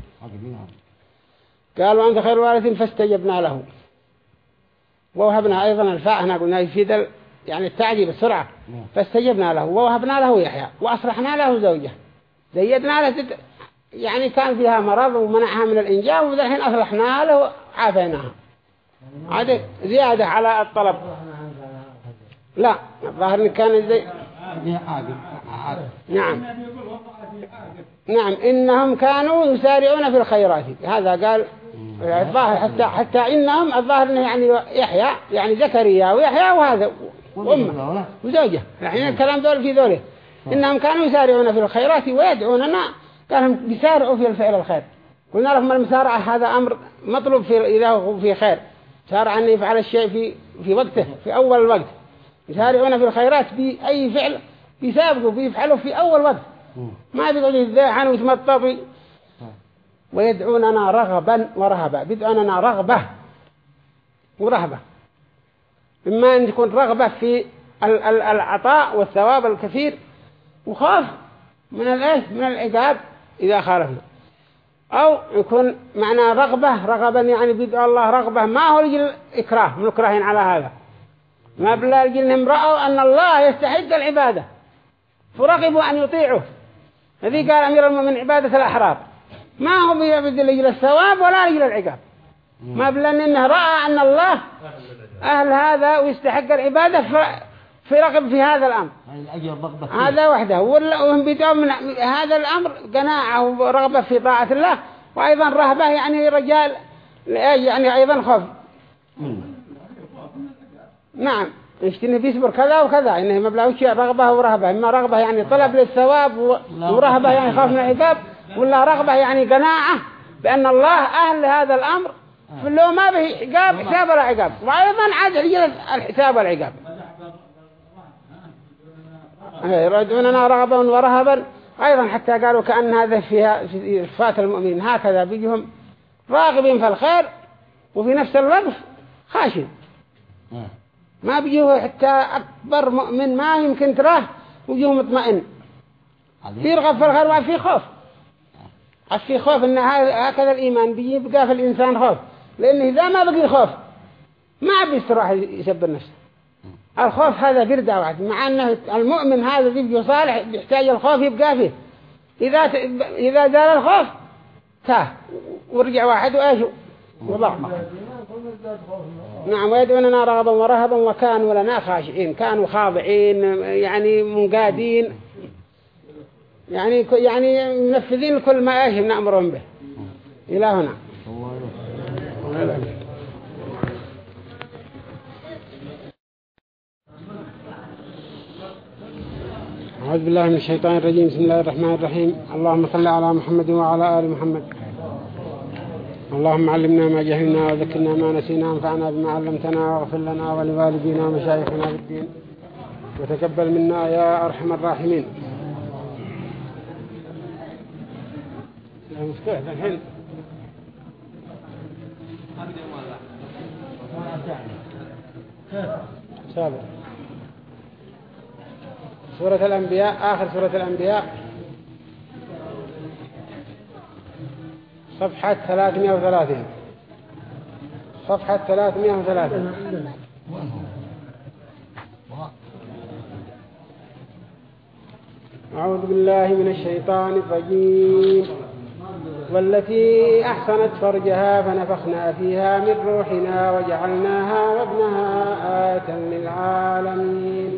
S1: قالوا أنت خير وارث فاستجبنا له ووهبنا أيضا الفاء هنا قلنا يفيد يعني التعدي بسرعة نعم. فاستجبنا له ووهبنا له يحيى وأصلحنا له زوجه زيدنا له يعني كان فيها مرض ومنعها من الإنجاب الحين أصلحنا له عافيناها نعم. عاد زيادة على الطلب لا الظاهر كان زي نعم نعم إنهم كانوا يسارعون في الخيرات هذا قال الظاهر حتى حتى إنهم الظاهر إنه يعني يحيى يعني زكريا ويحيى وهذا وأمه وزوجة الحين يعني نعم. الكلام دول في ذوله نعم. إنهم كانوا يسارعون في الخيرات ويدعوننا كانوا يسارعوا في الفعل الخير قلنا لهم المسارعة هذا أمر مطلوب في إذا هو في خير سارع أن يفعل الشيء في في وقته في أول الوقت يسارعون في الخيرات بأي فعل يسابقوا بيفعلوا في أول وقت ما بيقعد يذاحن ويتمطط ويدعوننا رغبا ورهبا بيدعوننا رغبة ورهبة إما أن تكون رغبة في العطاء والثواب الكثير وخاف من الايه من العقاب إذا خالفنا أو يكون معنى رغبة رغبا يعني بيدعو الله رغبة ما هو يجي إكراه من على هذا ما بلا يجي امرأة أن الله يستحق العبادة فرغبوا أن يطيعوه الذي قال أمير المؤمنين عبادة الأحرار ما هو بيعبد لأجل الثواب ولا لأجل العقاب ما بلن إنه رأى أن الله أهل هذا ويستحق العبادة فرغب في هذا الأمر هذا وحده وهم بيدعوا من هذا الأمر قناعة ورغبة في طاعة الله وأيضا رهبة يعني رجال يعني أيضا خوف نعم يشتني بيصبر كذا وكذا إنه ما بلاوش رغبة ورهبة إما رغبة يعني طلب للثواب ورهبة يعني خوف من العذاب ولا رغبة يعني قناعة بأن الله أهل هذا الأمر آه. فلو ما به عقاب حساب ولا عقاب وأيضا عاد عجل الحساب والعقاب إيه، يردوننا رغبا ورهبا أيضا حتى قالوا كأن هذا فيها في صفات المؤمنين هكذا بيجهم راغبين في الخير وفي نفس الوقت خاشين آه. ما بيجوه حتى أكبر مؤمن ما يمكن تراه ويجوه مطمئن في رغب في الغربة وفي خوف في خوف إن هكذا الإيمان بيبقى في الإنسان خوف لأنه إذا ما بقي خوف ما بيستراح يسبر نفسه الخوف هذا بيرجع واحد مع أنه المؤمن هذا بيبقى صالح بيحتاج الخوف يبقى فيه إذا إذا زال الخوف تاه ورجع واحد وإيش وضعمه
S3: نعم ويدعوننا
S1: رغبا ورهبا وكانوا لنا خاشعين كانوا خاضعين يعني منقادين يعني يعني منفذين كل ما ايش نأمرهم به إلى هنا أعوذ بالله من الشيطان الرجيم بسم الله الرحمن الرحيم اللهم صل على محمد وعلى آل محمد اللهم علمنا ما جهلنا وذكرنا ما نسينا وانفعنا بما علمتنا واغفر لنا ولوالدينا ومشايخنا بالدين وتقبل منا يا أرحم الراحمين سورة الأنبياء آخر سورة الأنبياء صفحة 330 صفحة 330 أعوذ بالله من الشيطان الرجيم والتي أحسنت فرجها فنفخنا فيها من روحنا وجعلناها وابنها آية للعالمين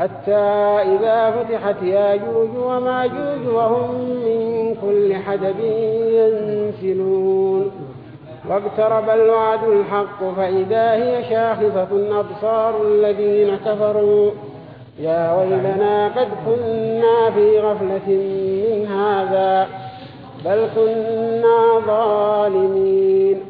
S1: حتى إذا فتحت ياجوج وماجوج وهم من كل حدب ينسلون واقترب الوعد الحق فإذا هي شاخصة أبصار الذين كفروا يا ويلنا قد كنا في غفلة من هذا بل كنا ظالمين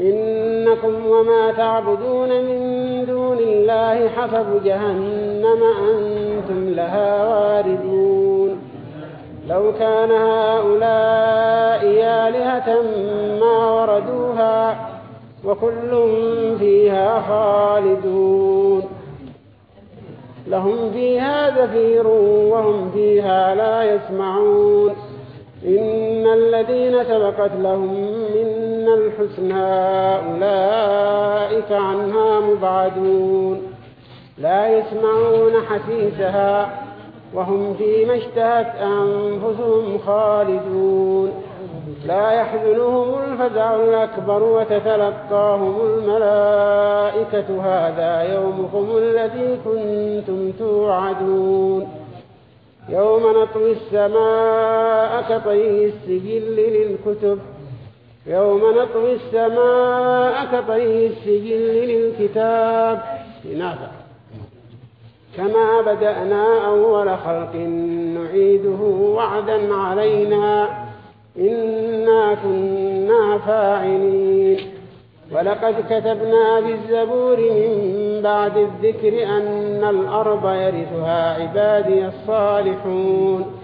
S1: إنكم وما تعبدون من دون الله حسب جهنم أنتم لها واردون لو كان هؤلاء آلهة ما وردوها وكل فيها خالدون لهم فيها زفير وهم فيها لا يسمعون إن الذين سبقت لهم من إن الحسنى أولئك عنها مبعدون لا يسمعون حسيسها وهم فيما اشتهت أنفسهم خالدون لا يحزنهم الفزع الأكبر وتتلقاهم الملائكة هذا يومكم الذي كنتم توعدون يوم نطوي السماء كطي السجل للكتب يوم نطوي السماء كطي السجل للكتاب لنافع كما بدأنا أول خلق نعيده وعدا علينا إنا كنا فاعلين ولقد كتبنا بالزبور من بعد الذكر أن الأرض يرثها عبادي الصالحون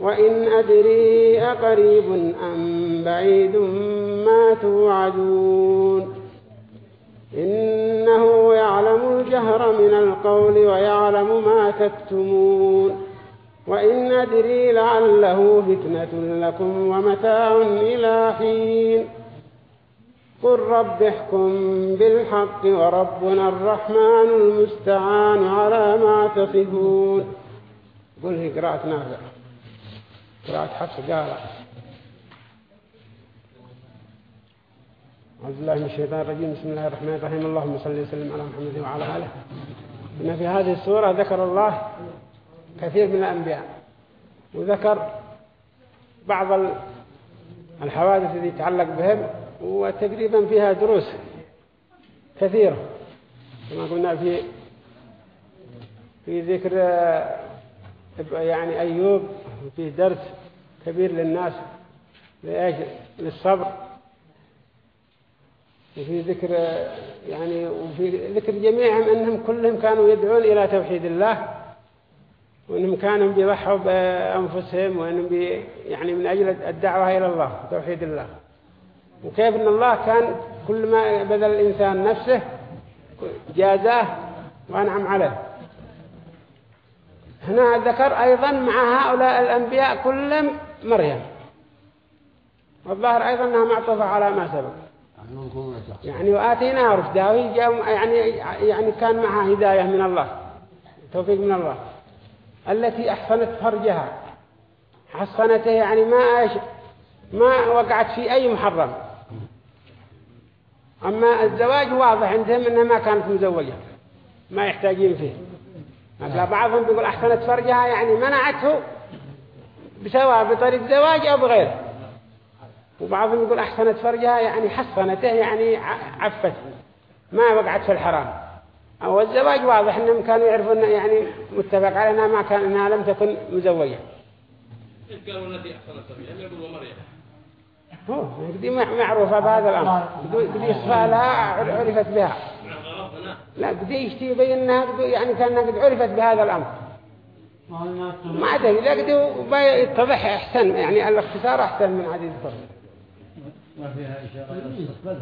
S1: وإن أدري أقريب أم بعيد ما توعدون إنه يعلم الجهر من القول ويعلم ما تكتمون وإن أدري لعله فتنة لكم ومتاع إلى حين قل رب احكم بالحق وربنا الرحمن المستعان على ما تصفون قل هي قراءة نافعه قراءة حفص قال أعوذ بالله من الشيطان الرجيم بسم الله الرحمن الرحيم اللهم صل وسلم على محمد وعلى آله إن في هذه السورة ذكر الله كثير من الأنبياء وذكر بعض الحوادث التي تتعلق بهم وتقريبا فيها دروس كثيرة كما قلنا في في ذكر آه، يعني أيوب وفيه درس كبير للناس لإيش للصبر وفي ذكر يعني وفي ذكر جميعهم أنهم كلهم كانوا يدعون إلى توحيد الله وأنهم كانوا بيضحوا بأنفسهم وأنهم بي يعني من أجل الدعوة إلى الله توحيد الله وكيف أن الله كان كل ما بذل الإنسان نفسه جازاه وأنعم عليه هنا ذكر أيضا مع هؤلاء الأنبياء كلهم مريم والظاهر أيضا أنها معطفة على ما سبق يعني وآتينا عرف داوي يعني يعني كان معها هداية من الله توفيق من الله التي أحصنت فرجها حصنته يعني ما أش... ما وقعت في أي محرم أما الزواج واضح عندهم أنها ما كانت مزوجة ما يحتاجين فيه مثلا بعضهم بيقول أحسنت فرجها يعني منعته بسواء بطريق زواج أو بغيره وبعضهم يقول أحسنت فرجها يعني حصنته يعني عفته ما وقعت في الحرام أو الزواج واضح أنهم كانوا يعرفون يعني متفق على أنها ما كان أنها لم تكن مزوجة
S2: قالوا التي أحسنت
S3: فرجها يقولوا مريم
S1: هو دي معروفة بهذا الأمر دي صفالها عرفت بها لا قد يشتي إنها يعني كان قد عرفت بهذا الأمر
S3: ما عاد لا قد يتضح أحسن يعني الاختصار أحسن
S1: من عديد الطرق ما فيها إشارة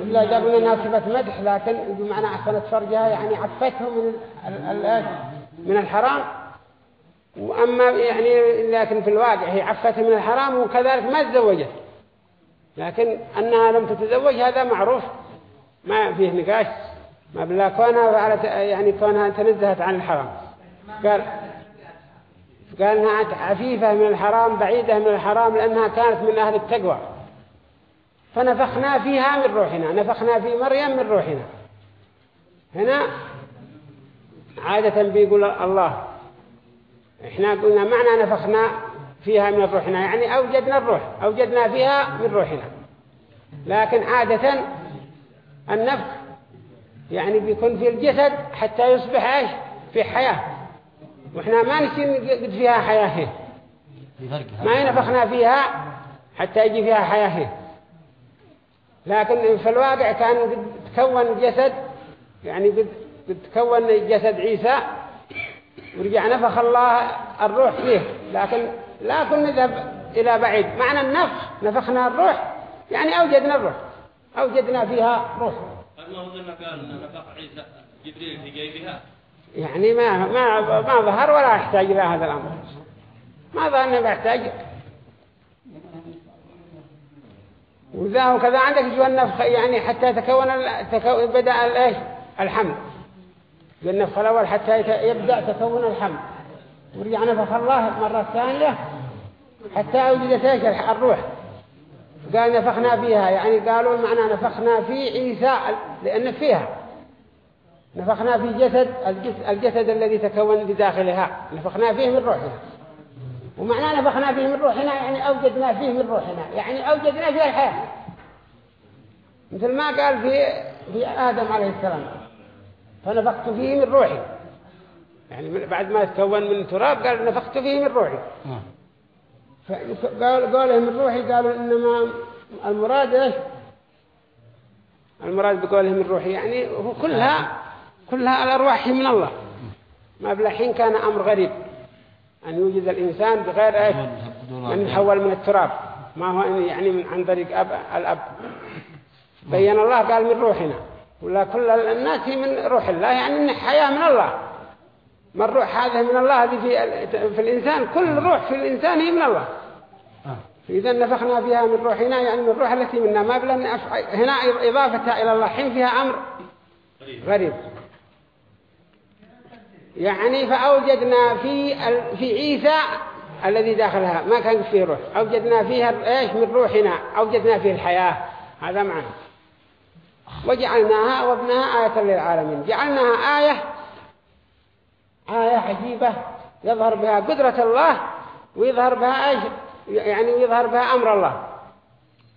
S2: إلا قلنا إنها صفة مدح
S1: لكن بمعنى أحسنت فرجها يعني عفته من من الحرام وأما يعني لكن في الواقع هي عفته من الحرام وكذلك ما تزوجت لكن أنها لم تتزوج هذا معروف ما فيه نقاش ما بلا كونها فعلت يعني كونها تنزهت عن الحرام قال قال انها عفيفة من الحرام بعيدة من الحرام لأنها كانت من أهل التقوى فنفخنا فيها من روحنا نفخنا في مريم من روحنا هنا عادة بيقول الله احنا قلنا معنى نفخنا فيها من روحنا يعني أوجدنا الروح أوجدنا فيها من روحنا لكن عادة النفخ يعني بيكون في الجسد حتى يصبح ايش في حياة واحنا ما نسين قد فيها حياة هي
S2: ما نفخنا فيها
S1: حتى يجي فيها حياة هي لكن في الواقع كان قد تكون جسد يعني قد, قد تكون جسد عيسى ورجع نفخ الله الروح فيه لكن لا كنا نذهب إلى بعيد معنى النفخ نفخنا الروح يعني أوجدنا الروح أوجدنا فيها روح
S2: يعني ما
S1: ما ما ظهر ولا احتاج إلى هذا الأمر ما ظهر أنه بحتاج وذا وكذا عندك جوا النفخ يعني حتى تكون تكون بدأ الإيش الحمل جوا النفخ الأول حتى يبدأ تكون الحمل ورجع نفخ الله مرة ثانية حتى وجدت إيش الروح قال نفخنا فيها يعني قالوا معنا نفخنا في عيسى لأن فيها نفخنا في جسد الجسد الذي تكون بداخلها نفخنا فيه من روحنا ومعنى نفخنا فيه من روحنا يعني أوجدنا فيه من روحنا يعني أوجدنا فيه الحياة مثل ما قال في, في آدم عليه السلام فنفخت فيه من روحي يعني بعد ما تكون من تراب قال نفخت فيه من روحي آه. فقال قوله من روحي قالوا إنما المراد إيش المراد بقوله من روحي يعني هو كلها كلها الأرواح من الله ما بلحين كان أمر غريب أن يوجد الإنسان بغير إيش أن يحول من التراب ما هو يعني من عن طريق أب الأب بين الله قال من روحنا ولا كل الناس من روح الله يعني إن حياة من الله ما الروح هذه من الله هذه في, في الإنسان كل روح في الإنسان هي من الله آه. إذا نفخنا فيها من روحنا يعني من الروح التي منا ما بلن هنا إضافتها إلى الله حين فيها أمر غريب يعني فأوجدنا في في عيسى الذي داخلها ما كان فيه روح أوجدنا فيها إيش من روحنا أوجدنا فيه الحياة هذا معنى وجعلناها وابنها آية للعالمين جعلناها آية آية عجيبة يظهر بها قدرة الله ويظهر بها أيش يعني ويظهر بها أمر الله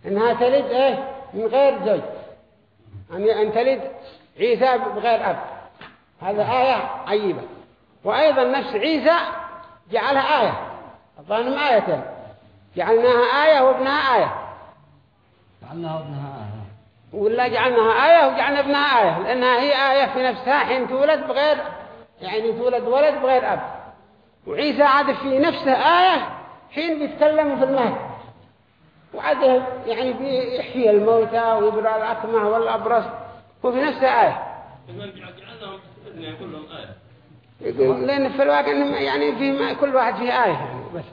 S1: إنها تلد إيه من غير زوج يعني أن تلد عيسى بغير أب هذا آية عجيبة وأيضا نفس عيسى جعلها آية الظالم آيتين جعلناها آية وابنها آية جعلناها وابنها آية ولا جعلناها آية وجعلنا ابنها آية لأنها هي آية في نفسها حين تولد بغير يعني تولد ولد بغير أب وعيسى عاد في نفسه آية حين بيتكلم في المهد وعاد يعني بيحيي الموتى ويبرع الأكمه والأبرص وفي نفسه آية
S3: لأن في الواقع يعني في
S1: كل واحد فيه آية يعني بس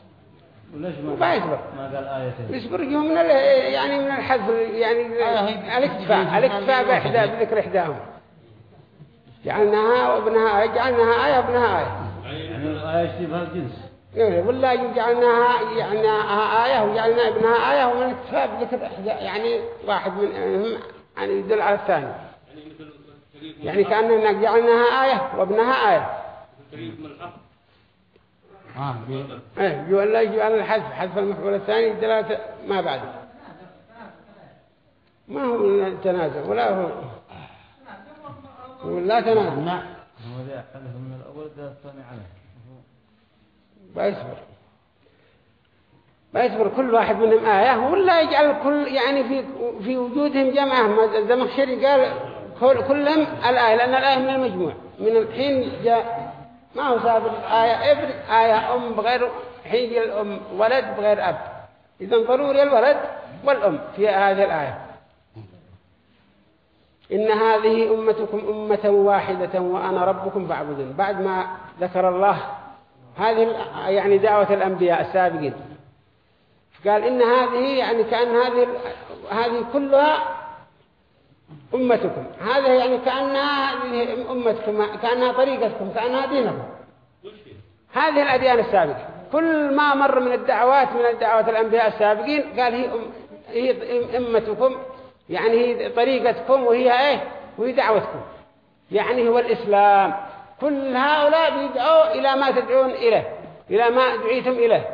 S1: وليش ما قال آيتين يصبر من يعني من الحذف يعني آية الاكتفاء الاكتفاء بإحدى بذكر إحداهم جعلناها وابنها آية جعلناها آية وابنها آية
S2: يعني الآية اشتبه الجنس
S1: إيه، والله جعلناها جعلناها آية وجعلنا ابنها آية ومن الكتاب ذكر يعني واحد منهم يعني يدل على الثاني يعني كأننا جعلناها آية وابنها آية آه إيه يقول الله يجي الحذف حذف المفعول الثاني دلالة ما بعد ما هو التنازل
S2: ولا هو ولا تنام نعم هو ذا من الأول ذا الثاني عليه
S1: ما يصبر كل واحد منهم آية ولا يجعل كل يعني في في وجودهم جمعة ما الزمخشري قال كلهم الآية لأن الآية من المجموع من الحين جاء ما هو صابر آية ابن آية أم بغير حين الأم ولد بغير أب إذا ضروري الولد والأم في هذه الآية إن هذه أمتكم أمة واحدة وأنا ربكم فاعبدون بعد ما ذكر الله هذه يعني دعوة الأنبياء السابقين قال إن هذه يعني كأن هذه هذه كلها أمتكم هذا يعني كأنها هذه أمتكم كأنها طريقتكم كأنها دينكم هذه الأديان السابقة كل ما مر من الدعوات من الدعوات الأنبياء السابقين قال هي أمتكم يعني هي طريقتكم وهي ايه وهي دعوتكم يعني هو الإسلام كل هؤلاء بيدعوا إلى ما تدعون إليه إلى ما دعيتم إليه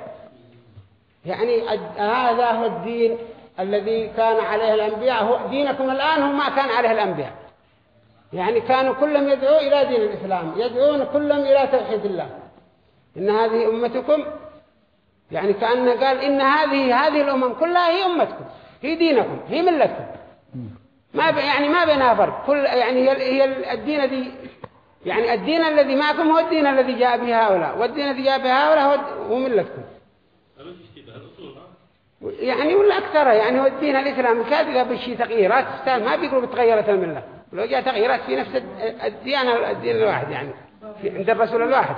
S1: يعني هذا هو الدين الذي كان عليه الأنبياء هو دينكم الآن هو ما كان عليه الأنبياء يعني كانوا كلهم يدعوا إلى دين الإسلام يدعون كلهم إلى توحيد الله إن هذه أمتكم يعني كأنه قال إن هذه هذه الأمم كلها هي أمتكم هي دينكم هي ملتكم ما يعني ما بينها فرق كل يعني هي الدين دي يعني الدين الذي معكم هو الدين الذي جاء به هؤلاء والدين الذي جاء به هؤلاء هو ملتكم يعني ولا أكثر يعني هو الدين الإسلامي كاد قبل شيء تغييرات استان ما بيقولوا تغيرت الملة لو جاء تغييرات في نفس الديانة الدين الواحد يعني عند الرسول الواحد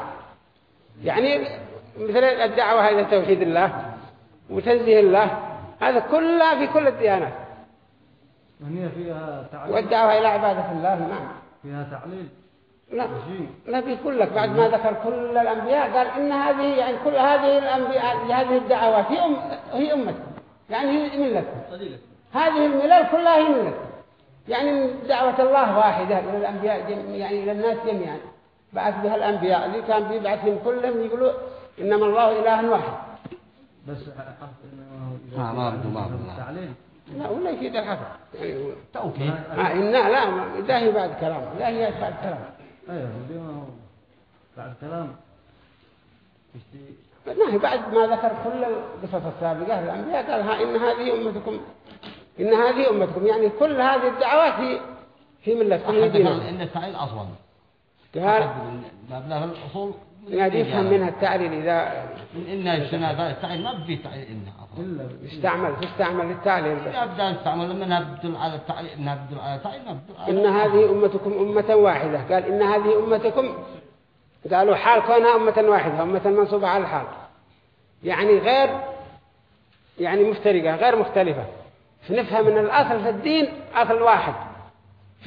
S1: يعني مثل الدعوة إلى توحيد الله وتنزيه الله هذا كله في كل الديانات
S2: هنا فيها
S1: تعليل والدعوة إلى عبادة الله نعم فيها تعليل لا لا بيقول لك بعد ما ذكر كل الأنبياء قال إن هذه يعني كل هذه الأنبياء هذه الدعوات هي أم هي أمتكم يعني هي ملتكم هذه الملل كلها هي ملتكم يعني دعوة الله واحدة إلى الأنبياء يعني إلى الناس جميعا يعني بعث بها الأنبياء اللي كان بيبعثهم كلهم يقولوا إنما الله إله واحد بس حرف
S3: إنه ما ما
S1: ما لا ولا يفيد الحفر يعني هو
S2: توكيد آه، لا لا هي بعد كلام
S1: لا هي بعد كلام ايوه بعد كلام هي بعد ما ذكر كل القصص السابقة الأنبياء قال ها إن هذه أمتكم إن هذه أمتكم يعني كل هذه الدعوات في في ملة يدينا
S2: إن التعليل أصلا قال
S1: مبلغ الأصول يعني يفهم يعني. منها التعليل إذا إن السنة التعليل ما في تعليل إنها استعمل تستعمل للتعليم بس
S2: أبدأ استعمل من أبدل على التعليم من على التعليم إن هذه
S1: أمتكم أمة واحدة قال إن هذه أمتكم قالوا حال كونها أمة واحدة أمة منصوبة على الحال يعني غير يعني مفترقة غير مختلفة فنفهم أن الأصل في الدين أصل واحد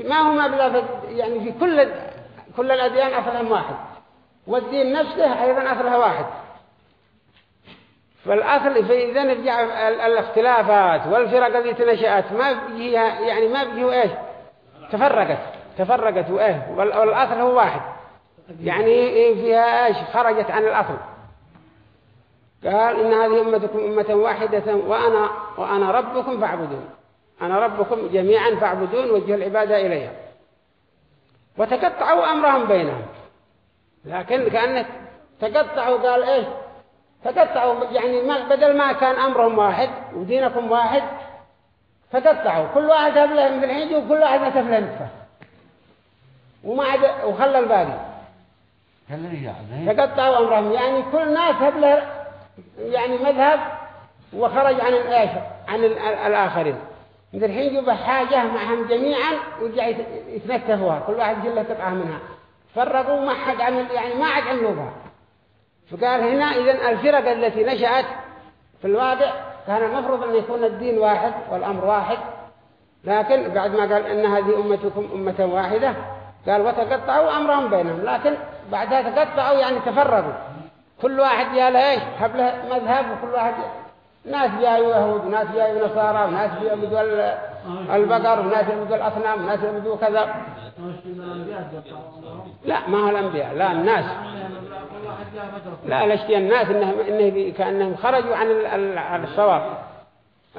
S1: ما هو ما يعني في كل كل الأديان أصلهم واحد والدين نفسه أيضا أصلها واحد فالأصل فإذا نرجع الاختلافات والفرق التي نشأت ما بيجيها يعني ما بيجي إيش تفرقت تفرقت وإيه والأصل هو واحد يعني فيها إيش خرجت عن الأصل قال إن هذه أمتكم أمة واحدة وأنا, وأنا ربكم فاعبدون أنا ربكم جميعا فاعبدون وجه العبادة إليها وتقطعوا أمرهم بينهم لكن كأنه تقطعوا قال إيش فقطعوا يعني بدل ما كان أمرهم واحد ودينكم واحد فقطعوا كل واحد هبله من الحين وكل واحد نتف نتفه وما عاد وخلى الباقي فقطعوا أمرهم يعني كل ناس هبله يعني مذهب وخرج عن الاخر عن الآخرين من الحين يجوا بحاجة معهم جميعا ورجع يتنكفوها كل واحد جله تبعه منها فرقوا ما حد عمل يعني ما عاد عملوا بها فقال هنا إذا الفرق التي نشأت في الواقع كان المفروض أن يكون الدين واحد والأمر واحد لكن بعد ما قال إن هذه أمتكم أمة واحدة قال وتقطعوا أمرهم بينهم لكن بعدها تقطعوا يعني تفرقوا كل واحد جاء له إيش هب له مذهب وكل واحد ناس جاءوا يهود وناس جاءوا نصارى وناس جاءوا البقر وناس يعبدوا الأصنام وناس يعبدوا كذا
S2: لا ما هو الأنبياء لا الناس
S3: لا لشتي الناس إنهم إنه كأنهم خرجوا
S1: عن الصواب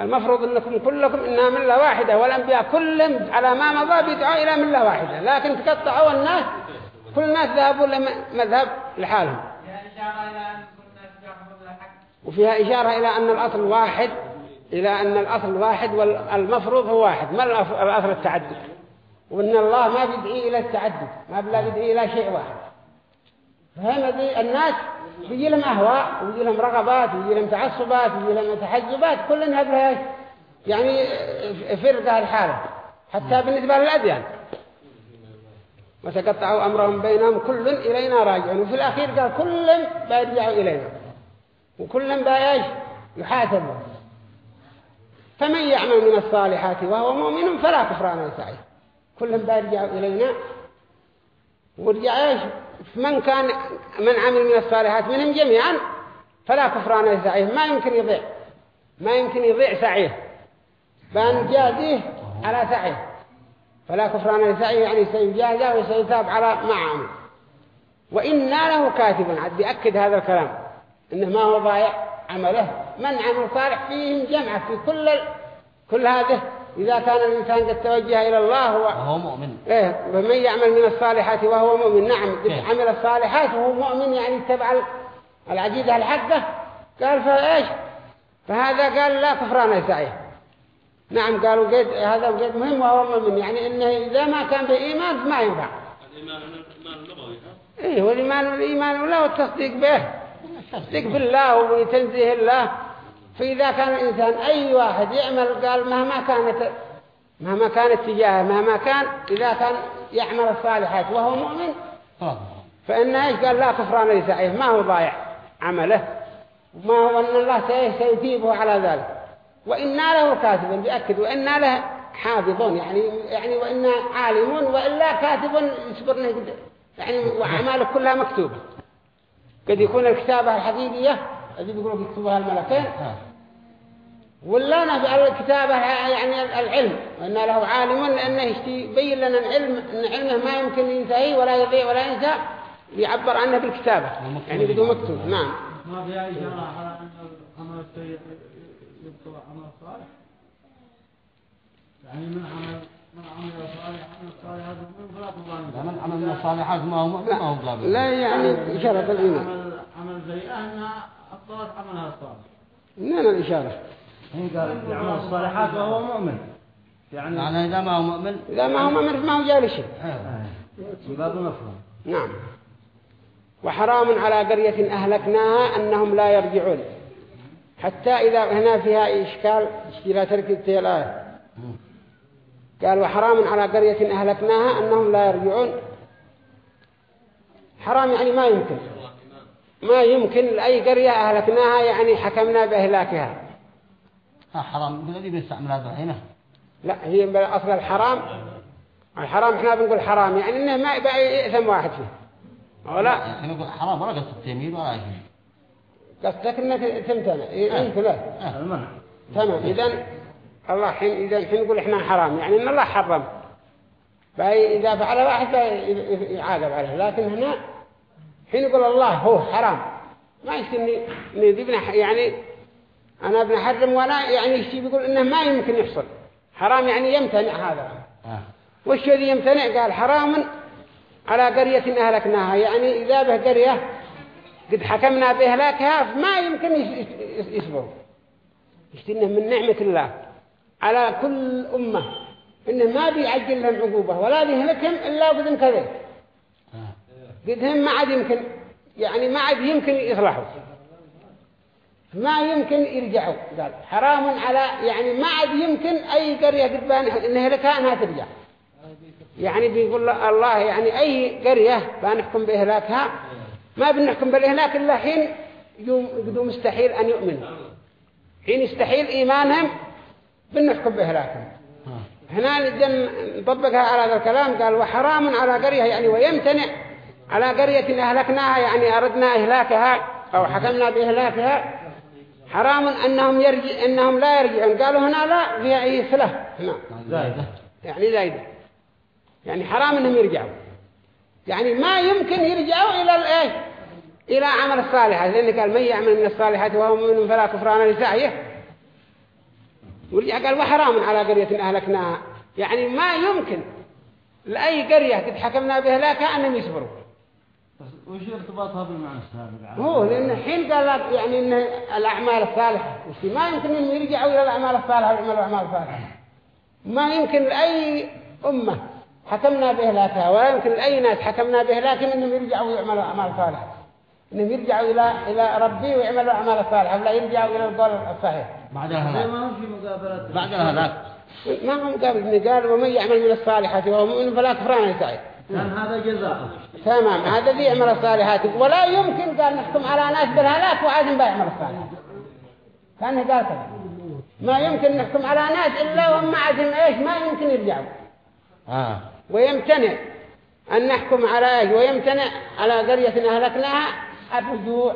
S1: المفروض أنكم كلكم إنها ملة واحدة والأنبياء كلهم على ما مضى بيدعوا إلى ملة واحدة لكن تقطعوا الناس كل الناس ذهبوا لمذهب لحالهم
S3: وفيها إشارة إلى أن الأصل واحد
S1: إلى أن الأصل واحد والمفروض هو واحد ما الأصل التعدد وأن الله ما بيدعي إلى التعدد ما بلا بيدعي إلى شيء واحد فهنا دي الناس بيجي لهم أهواء ويجي لهم رغبات ويجي لهم تعصبات ويجي لهم تحجبات كلها بها يعني فرقة الحالة حتى نعم. بالنسبة للأديان وتقطعوا أمرهم بينهم كل إلينا راجعون وفي الأخير قال كل بيرجعوا إلينا وكل بيش يحاسبوا فمن يعمل من الصالحات وهو مؤمن فلا كفران لسعيه كلهم بيرجع إلينا ورجع إيش من كان من عمل من الصالحات منهم جميعا فلا كفران لسعيه ما يمكن يضيع ما يمكن يضيع سعيه بان فنجازيه على سعيه فلا كفران لسعيه يعني سيجازى وسيثاب على ما عمل وإنا له كاتب عاد يأكد هذا الكلام إنه ما هو ضايع عمله منع وفارح فيهم جمعة في كل ال... كل هذه إذا كان الإنسان قد توجه إلى الله هو, وهو مؤمن إيه ومن يعمل من الصالحات وهو مؤمن نعم قد عمل الصالحات وهو مؤمن يعني تبع العقيدة الحقة قال فإيش فهذا قال لا كفران يسعيه نعم قالوا قيد هذا قيد مهم وهو مؤمن يعني إنه إذا ما كان إيمان ما ينفع الإيمان اللغوي إيه والإيمان الإيمان بالله والتصديق به التصديق بالله وتنزيه الله فإذا كان الإنسان أي واحد يعمل قال مهما كانت مهما كان اتجاهه مهما كان إذا كان يعمل الصالحات وهو مؤمن فإن إيش قال لا كفران لسعيه ما هو ضايع عمله وما هو أن الله سيثيبه على ذلك وإنا له كاتب بأكد وإنا له حافظون يعني يعني وإنا عالمون وإلا كاتب يصبرنا يعني وأعماله كلها مكتوبة قد يكون الكتابة الحقيقية قد يقولوا يكتبها الملكين ولا نجعل الكتابة يعني العلم وإن له عالم لأنه يبين لنا العلم أن علمه ما يمكن ينتهي ولا يضيع ولا ينسى يعبر عنه بالكتابة يعني بدون مكتوب نعم
S2: ما في أي شرع على أن العمل السيء يبطل عمل صالح يعني من عمل من عمل صالح صالحات ما هو ما هو ظالم لا يعني شرط الإيمان عمل زيئة أنها أبطلت عملها الصالح من الإشارة هي يعني قال يعمل الصالحات وهو مؤمن يعني إذا ما هو مؤمن إذا ما هو مؤمن
S1: ما هو جالس شيء. آه. باب نعم وحرام على قرية أهلكناها أنهم لا يرجعون حتى إذا هنا فيها إشكال إشكال ترك الآية قال وحرام على قرية أهلكناها أنهم لا يرجعون حرام يعني ما يمكن ما يمكن لأي قرية أهلكناها يعني حكمنا بإهلاكها حرام الذي بيستعمل هذا الحين لا هي أصل الحرام الحرام احنا بنقول حرام يعني انه ما يبقى يأثم واحد فيه ولا يعني نقول
S2: حرام ولا قصد تميل
S1: ولا شيء قصدك انك تمتنع انت له إيه. تمام إيه. اذا الله حين اذا الحين نقول احنا حرام يعني ان الله حرم فاذا فعل واحد يعاقب عليه لكن هنا حين يقول الله هو حرام ما يصير نذبنا يعني أنا ابن حرم ولا يعني الشيء بيقول إنه ما يمكن يحصل حرام يعني يمتنع هذا آه. وش والشيء الذي يمتنع قال حرام على قرية أهلكناها يعني إذا به قرية قد حكمنا بإهلاكها ما يمكن يصبر يشتنه من نعمة الله على كل أمة إنه ما بيعجل لهم عقوبة ولا بيهلكهم إلا آه. قد كذا قدهم ما عاد يمكن يعني ما عاد يمكن يصلحوا ما يمكن يرجعوا قال حرام على يعني ما عاد يمكن أي قرية قد نهلكها أنها ترجع يعني بيقول الله يعني أي قرية بنحكم بإهلاكها ما بنحكم بالإهلاك إلا حين يقدوا مستحيل أن يؤمنوا حين يستحيل إيمانهم بنحكم بإهلاكهم هنا جن طبقها على هذا الكلام قال وحرام على قرية يعني ويمتنع على قرية أهلكناها يعني أردنا إهلاكها أو حكمنا بإهلاكها حرام أنهم, يرجع أنهم لا يرجعون قالوا هنا لا فيها أي سلة هنا زائدة يعني زائدة يعني حرام أنهم يرجعوا يعني ما يمكن يرجعوا إلى الإيه إلى عمل الصالحات لأن قال من يعمل من الصالحات وهو مؤمن فلا كفران لسعيه ورجع قال وحرام على قرية أهلكناها يعني ما يمكن لأي قرية تتحكمنا بها لا كأنهم يصبروا
S2: وش ارتباطها بالمعنى السابق؟ هو لأن الحين
S1: قال لك يعني إن الأعمال الصالحة وش ما يمكن إنهم يرجعوا إلى الأعمال الصالحة ويعملوا أعمال صالحة ما يمكن لأي أمة حكمنا بإهلاكها ولا يمكن لأي ناس حكمنا بإهلاكهم إنهم يرجعوا ويعملوا أعمال صالحة إنهم يرجعوا إلى إلى ربي ويعملوا أعمال صالحة ولا يرجعوا إلى الضال الصحيح بعد الهلاك بعد الهلاك ما مقابل قابل قال ومن يعمل من الصالحات وهو مؤمن فلا كفران يسعد هذا
S2: جزاء تمام
S1: هذا ذي عمر الصالحات ولا يمكن قال نحكم على ناس بالهلاك وعادهم بيعمل الصالحات كان قال كذا ما يمكن نحكم على ناس إلا وهم عادهم إيش ما يمكن يرجعوا آه. ويمتنع أن نحكم على إيش ويمتنع على قرية أهلكناها الرجوع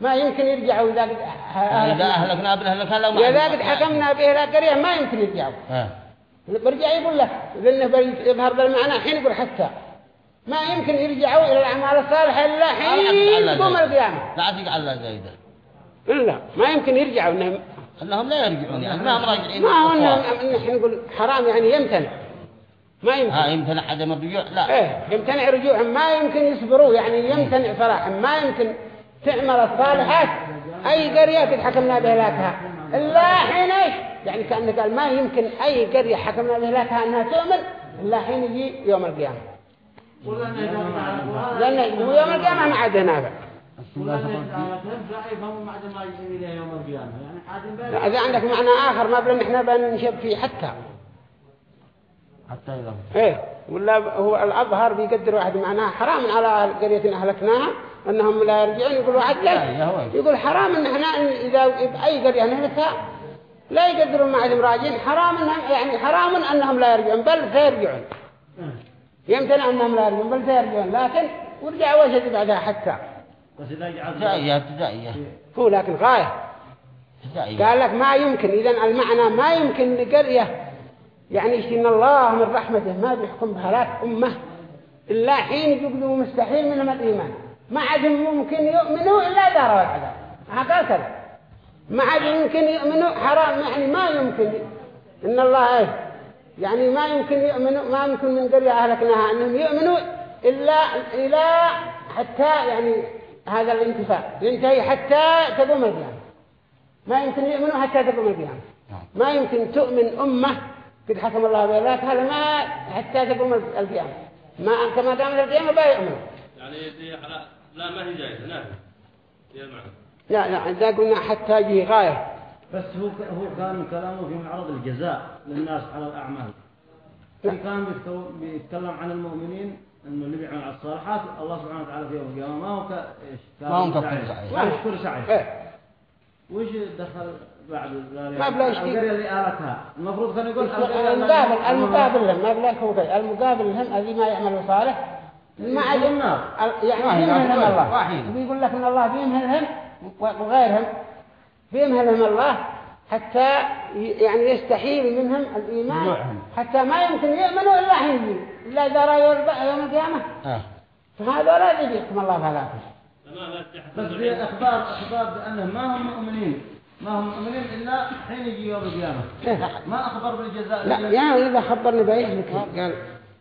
S1: ما يمكن يرجعوا إذا قد يعني
S2: أهلكنا بالهلكنا لو ما
S1: إذا قد حكمنا بإهلاك قرية ما يمكن يرجعوا آه. برجع يقول لك لأنه يظهر بالمعنى حين يقول حتى ما يمكن يرجعوا إلى الأعمال الصالحة إلا حين قوم القيامة لا تقع على زايدة إلا ما يمكن يرجعوا إنهم أنهم لا يرجعون يعني ما هم راجعين ما هو إنهم إحنا نقول حرام يعني يمتنع ما
S2: يمكن آه يمتنع عدم الرجوع لا إيه
S1: يمتنع رجوع ما يمكن يصبروا يعني يمتنع صراحة ما يمكن تعمل الصالحات أي قرية تتحكمنا بهلاكها إلا حين إيش يعني كأنه قال ما يمكن أي قرية حكمنا بهلاكها أنها تؤمن إلا حين يجي يوم القيامة
S2: يوم القيامة ما عاد نافع إذا عندك معنى آخر ما بلن إحنا بنشب فيه حتى
S1: حتى إذا إيه ولا هو الأظهر بيقدر واحد معناه حرام على قرية أهلكناها أنهم لا يرجعون يقول واحد لا يقول حرام إن إحنا إذا بأي قرية نهلكها لا يقدرون معهم راجعين حرام إنهم يعني حرام أنهم لا يرجعون بل سيرجعون يمتنع أنهم لا يرجون بل سيرجون لكن ورجع وجد بعدها حتى
S2: ابتدائية ابتدائية
S1: هو لكن غاية قال لك ما يمكن إذا المعنى ما يمكن لقرية يعني إن الله من رحمته ما بيحكم بهلاك أمه إلا حين يجبلوا مستحيل منهم الإيمان ما عاد ممكن يؤمنوا إلا داروا العذاب ما عاد يمكن يؤمنوا حرام يعني ما يمكن إن الله إيه يعني ما يمكن يؤمنوا ما يمكن من قرية أهلكناها أنهم يؤمنوا إلا إلى حتى يعني هذا الانتفاع ينتهي حتى تقوم القيامة ما يمكن يؤمنوا حتى تقوم القيامة نعم. ما يمكن تؤمن أمة قد حكم الله بها هذا ما حتى تقوم القيامة ما كما قامت القيامة ما يؤمنوا
S2: يعني لا ما هي جايزة نعم.
S1: لا لا لا قلنا حتى يجي غاية
S2: بس هو هو كان كلامه في معرض الجزاء للناس على الأعمال كان بيتكلم عن المؤمنين انه اللي بيعمل على الصالحات الله سبحانه وتعالى في يوم القيامه ما هو ك... ما هو كفر سعيد هو كفر سعيد إيه. إيه. وش دخل بعد ذلك ما بلا يشتي القريه اللي قالتها
S1: المفروض كان يقول المقابل المقابل لهم ما بلا كوكي المقابل لهم الذي ما يعمل صالح إيه، ما عاد يعني يمهلهم الله ويقول لك ان الله بيمهلهم وغيرهم بيمهلهم الله حتى يعني يستحيل منهم الإيمان حتى ما يمكن يؤمنوا إلا حين إلا إذا رأيوا يوم القيامة آه. فهذا لا يجيكم الله فلا بس في
S2: أخبار أخبار بأنه ما هم مؤمنين ما هم مؤمنين إلا حين يجي يوم القيامة ما أخبر بالجزاء لا يعني إذا خبرني
S1: بأيه قال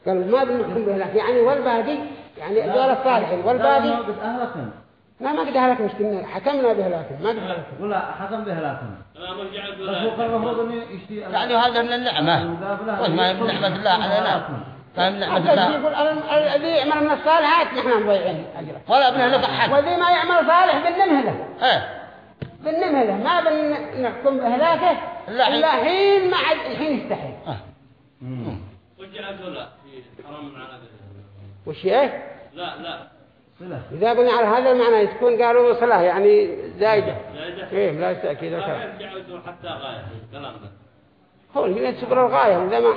S1: قال ما بنحكم به يعني والباقي يعني دول الصالحين والباقي ما ما قد هلك مسكين حكمنا بهلاكهم ما قد
S2: هلاك ولا
S1: حكم بهلاكهم
S2: يعني هذا من النعمة وما من نعمة الله علينا فهم نعمة الله يقول الذي يعمل من الصالحات نحن مضيعين أجره ولا ابنه حد والذي ما يعمل صالح بالنمهله
S1: ايه بالنمهله ما بنحكم بهلاكه إلا حين ما عد الحين يستحي اه
S3: وجعلت
S2: ولا إيه، حرام على عادته وش ايه لا لا
S1: إذا بني على هذا المعنى تكون قالوا صلاة يعني زايدة إيه لا تأكيد لا يرجعوا
S2: حتى غاية الكلام ده
S1: هو اللي يسبر الغاية وإذا ما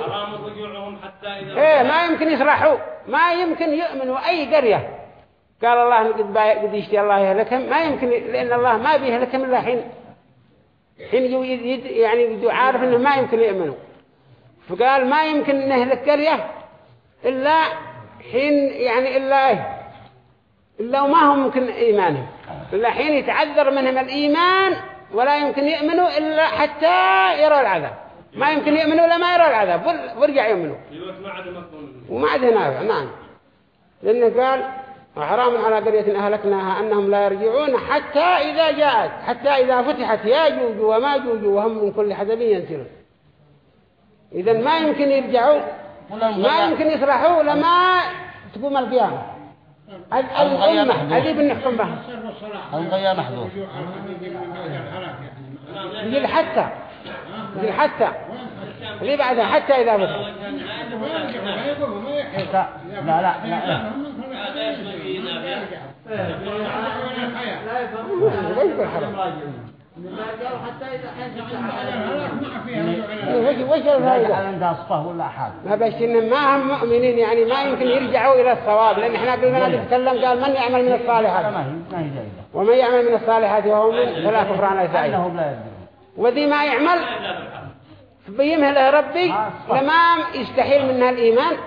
S2: رجوعهم حتى إذا إيه
S1: ما يمكن يسرحوا ما يمكن يؤمنوا أي قرية قال الله قد باي... قد يشتي الله يهلكهم ما يمكن لأن الله ما بيهلكهم إلا حين حين يد... يعني يدعو عارف إنه ما يمكن يؤمنوا فقال ما يمكن نهلك قرية إلا حين يعني إلا إيه لو ما هم ممكن إيمانهم إلا حين يتعذر منهم الإيمان ولا يمكن يؤمنوا إلا حتى يروا العذاب ما يمكن يؤمنوا إلا ما يروا العذاب ورجع يؤمنوا وما عاد نافع نعم لأنه قال وحرام على قرية أهلكناها أنهم لا يرجعون حتى إذا جاءت حتى إذا فتحت وما وماجوج وهم من كل حدب ينسلون إذا ما يمكن يرجعوا ما يمكن يصلحوا لما تقوم القيامة الغير محذور هذه بنحكم بها الغير
S3: محذور يجي حتى يجي حتى اللي بعدها حتى إذا مثل حتى لا لا لا
S2: لا يفهم وش ولا
S1: ما بس إن ما هم مؤمنين يعني ما يمكن يرجعوا إلى الصواب لأن إحنا قلنا نتكلم قال من يعمل من الصالحات ومن يعمل من الصالحات وهو من فلا كفران أي وذي ما يعمل بيمه له ربي لما يستحيل منها الإيمان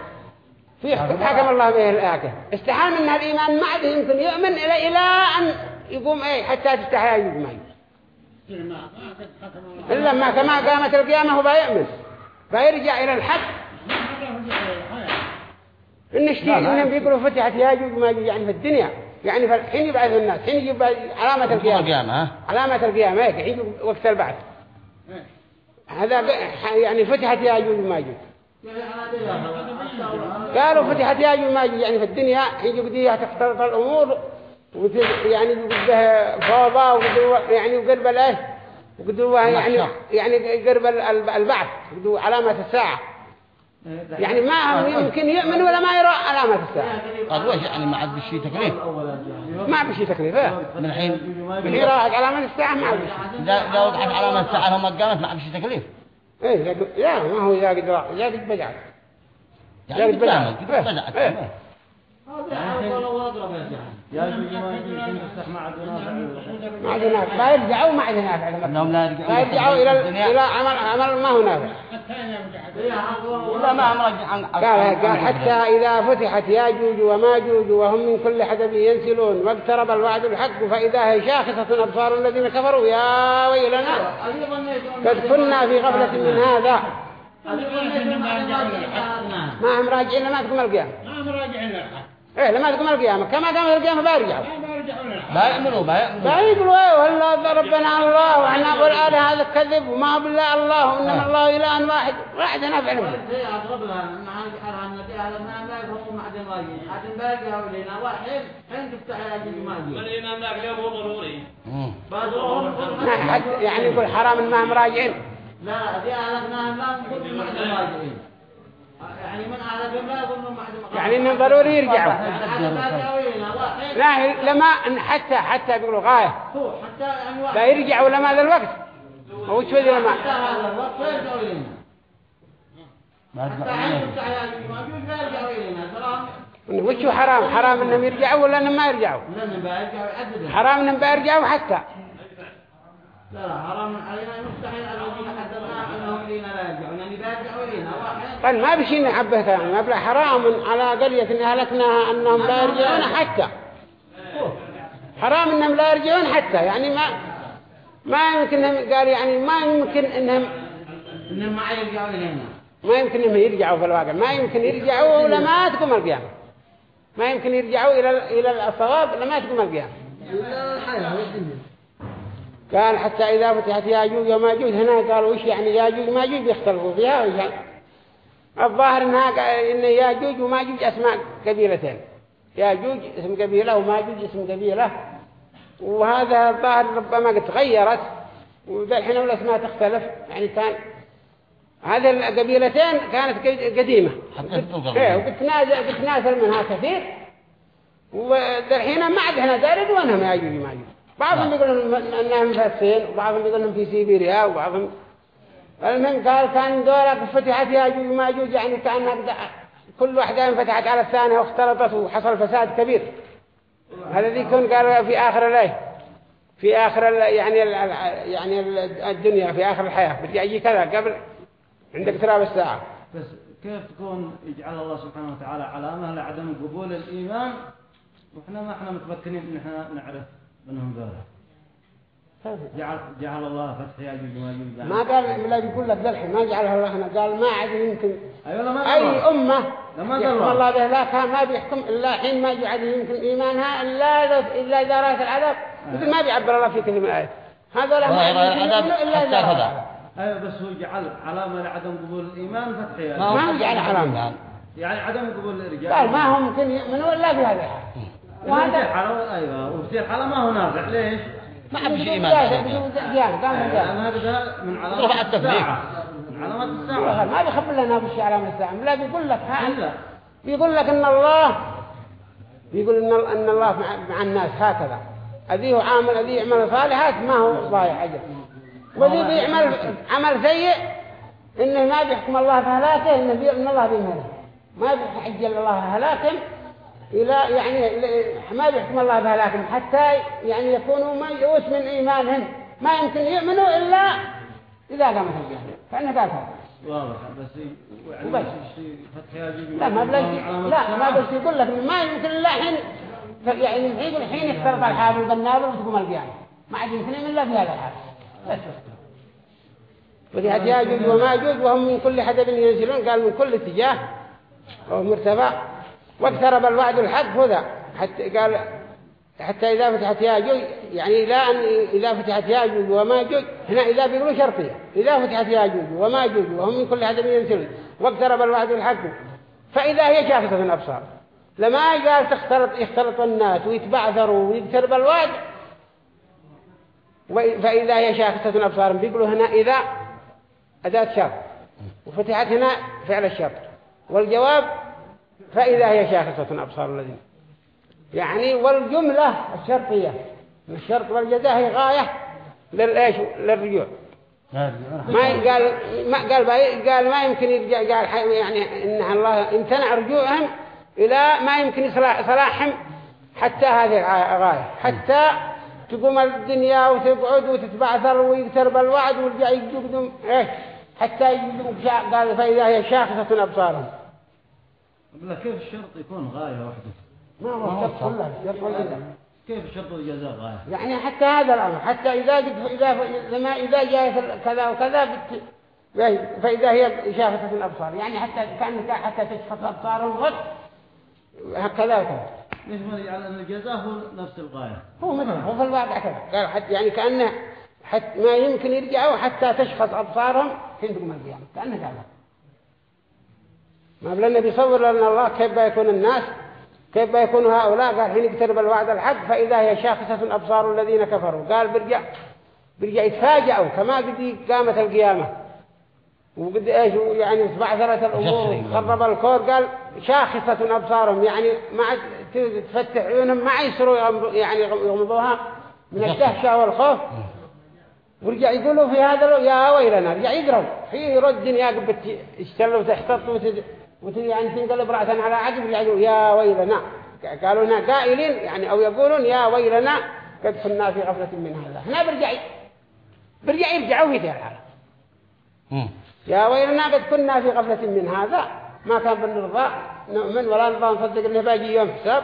S1: في حكم الله به الآية استحال منها الإيمان ما عاد يمكن يؤمن إلى إلى أن يقوم إيه حتى تستحيل يقوم إيه؟ إيه؟ إلا ما كما قامت القيامة هو بيأمن بيرجع إلى الحق إن اشتيء إنهم بيقولوا فتحت ياجوج ماجوج يعني في الدنيا يعني في الحين يبعث الناس حين يجيب علامة القيامة علامة القيامة هيك حين وقت البعث هذا يعني فتحت ياجوج ماجوج
S3: قالوا فتحت ياجوج
S1: ماجوج يعني في الدنيا حين ديها تختلط الأمور يعني بده فوضى يعني وقرب الايه وقدوها يعني يعني قرب يعني يعني البعث قدو علامة الساعة
S3: يعني ما طيب. يمكن يؤمن ولا ما يرى علامة الساعة قد طيب،
S1: وش يعني ما عاد بشي تكليف ما عاد بشي تكليف من الحين من يرى علامة الساعة ما عاد بشي ده وضحت علامة الساعة هم قامت ما عاد بشي تكليف ايه لا ما هو يا قد يا قد بجعت يعني يا قد بجعت بجعت إيه.
S2: ما عاد نافع لا يرجعوا ما عاد نافع لهم لا يرجعوا إلى
S1: إلى عمل عمل ما هو نافع
S3: إلا ما هم رجع قال قال
S1: حتى إذا فتحت يا جوج وما جوج وهم من كل حدب ينسلون واقترب الوعد الحق فإذا هي شاخصة أبصار الذين كفروا يا ويلنا
S2: قد كنا في غفلة من هذا ما هم راجعين
S1: ما تكمل قيام ما هم راجعين للحق إيه لما تقوم القيامة كما قام القيامة بارجع بيأمنوا بيأمنوا بيقولوا إيه والله ربنا الله وإحنا آله هذا كذب وما بالله الله وإنما آه. الله إله واحد واحد أنا فعلم
S2: يعني يقول حرام انهم راجعين لا دي اعلناها ما نقول ما راجعين يعني, يعني من ضروري يرجعوا طيب. لا لما حتى حتى بيقولوا غاية يعني لا يرجعوا لما هذا الوقت هو شو ذي لما
S3: وشو حرام حرام انهم يرجعوا ولا انهم ما يرجعوا
S1: حرام انهم بيرجعوا حتى لا حرام
S2: علينا أن لا يرجعون يرجعوا نعم. واحد قال ما بشي نحبه ثاني يعني.
S1: بلا حرام على قرية إن أهلكناها أنهم لا نعم. يرجعون حتى حرام إنهم لا يرجعون حتى يعني ما ما يمكن قال يعني ما يمكن إنهم إنهم ما يرجعوا لنا ما يمكن إنهم يرجعوا في الواقع ما يمكن يرجعوا ولا ما تقوم القيامة ما يمكن يرجعوا إلى إلى الصواب لما تقوم القيامة قال حتى إذا فتحت ياجوج جوج هنا قالوا وش يعني ياجوج ماجوج بيختلفوا فيها وش يعني الظاهر إنها إن ياجوج وماجوج أسماء قبيلتين ياجوج اسم قبيلة وماجوج اسم قبيلة وهذا الظاهر ربما قد تغيرت والحين الأسماء تختلف يعني كان هذه القبيلتين كانت قديمة إيه، وقد تنازل منها كثير الحين ما عاد هنا دارد وانهم ياجوج وماجوج بعضهم نعم. يقولون انهم في الصين وبعضهم يقولون في سيبيريا وبعضهم المهم قال كان دورك فتحت ما جوج يعني كأنك كل واحدة انفتحت على الثانية واختلطت وحصل فساد كبير هذا ذي كون قال في آخر الليل في آخر يعني الـ يعني الـ الدنيا في آخر الحياة بدي اجي كذا قبل عندك ترى الساعة
S2: بس كيف تكون يجعل الله سبحانه وتعالى علامة لعدم قبول الإيمان وإحنا ما إحنا متمكنين إن إحنا نعرف منهم ذولا جعل جعل الله فتح ياجوج وماجوج ما قال لا يقول
S1: لك للحين ما جعلها الله هنا قال ما عاد يمكن أي أمة يحكم الله به لا كان ما بيحكم إلا حين ما جعل يمكن إيمانها إلا إلا إذا رأت العذاب مثل ما بيعبر الله في كثير من الآيات هذا لا ما العذاب إلا إذا
S2: أي بس هو جعل علامة لعدم قبول الإيمان فتح ياجوج ما هو جعل علامة يعني عدم قبول الرجال قال ما هم
S1: ممكن يؤمنوا إلا بهذا وهذا
S2: على يعني ايوه وبصير على ما هو نافع ليش؟ ما حد شيء ايمان يعني هذا من علامات الساعه من علامات الساعه ما بيخبر
S1: لنا وش علامات الساعه لا بيقول لك هذا بيقول لك ان الله بيقول ان الله مع الناس هكذا أذيه عامل أذيه يعمل صالحات ما هو ضايع أجل وذي بيعمل عمل سيء إنه ما بيحكم الله في هلاكه إنه بيقول إن الله بيمهله ما بيحجل الله هلاكه إلى يعني ما يحكم الله بها لكن حتى يعني يكونوا ميؤوس من إيمانهم ما يمكن يؤمنوا إلا إذا قامت
S2: الجهة فإنه قال واضح بس يعني لا ما بلاش لا ما بس يقول لك ما يمكن إلا حين يعني الحين الحين اختلط الحافل
S1: بالنابل وتقوم القيامة ما عاد يمكن إلا في هذا الحال بس
S2: ولهذا يجوز وما يجوز
S1: وهم من كل حدب ينزلون قال من كل اتجاه أو مرتفع واقترب الوعد الحق فذا حتى قال حتى إذا فتحت ياجوج يعني لا أن إذا فتحت ياجوج جوج هنا إذا بيقولوا شرطية إذا فتحت ياجوج جوج وهم من كل هذا ينسلون واقترب الوعد الحق فإذا هي شاخصة الأبصار لما قال تختلط يختلط الناس ويتبعثروا ويقترب الوعد فإذا هي شاخصة أبصار بيقولوا هنا إذا أداة شرط وفتحت هنا فعل الشرط والجواب فإذا هي شاخصة أبصار الذين يعني والجملة الشرطية الشرط والجزاء هي غاية للإيش للرجوع
S3: ما قال
S1: ما قال قال ما يمكن يرجع قال يعني إن الله امتنع رجوعهم إلى ما يمكن صلاحهم حتى هذه الغاية حتى تقوم الدنيا وتقعد وتتبعثر ويقترب الوعد ويرجع يقدم إيش حتى يقدم قال فإذا هي شاخصة أبصارهم
S2: كيف الشرط يكون غاية وحده ما هو الشرط كله الشرط والجزاء كيف الشرط والجزاء غاية يعني
S1: حتى هذا الأمر حتى إذا إذا إذا جاء كذا وكذا بت... يعني فإذا هي شافتة الأبصار يعني حتى كأنك حتى تشفط أبصارهم غد هكذا وكذا
S2: يشمل على أن الجزاء هو نفس الغاية هو مثلا هو في
S1: الواقع كذا يعني كأنه حتى ما يمكن يرجعوا حتى تشفط أبصارهم في يوم القيامة كأنه كذا ما بلنا بيصور لنا الله كيف بيكون الناس كيف بيكون هؤلاء قال حين اقترب الوعد الحق فإذا هي شاخصة أبصار الذين كفروا قال برجع برجع يتفاجئوا كما قد قامت القيامة وقد ايش يعني تبعثرت الامور خرب الكور قال شاخصة ابصارهم يعني ما تفتح عيونهم ما يصيروا يعني يغمضوها من الدهشة والخوف ورجع يقولوا في هذا يا ويلنا رجع يقرب في رد يا قبت اشتلوا تحتطوا وتد... وتجي يعني تنقلب رأسا على عجب يقولوا يا ويلنا قالوا لنا قائلين يعني أو يقولون يا ويلنا قد كنا في غفلة من هذا هنا برجع برجع يرجعوا في ذي الحالة يا ويلنا قد كنا في غفلة من هذا ما كان بالنرضى نؤمن ولا نرضى نصدق انه باجي يوم حساب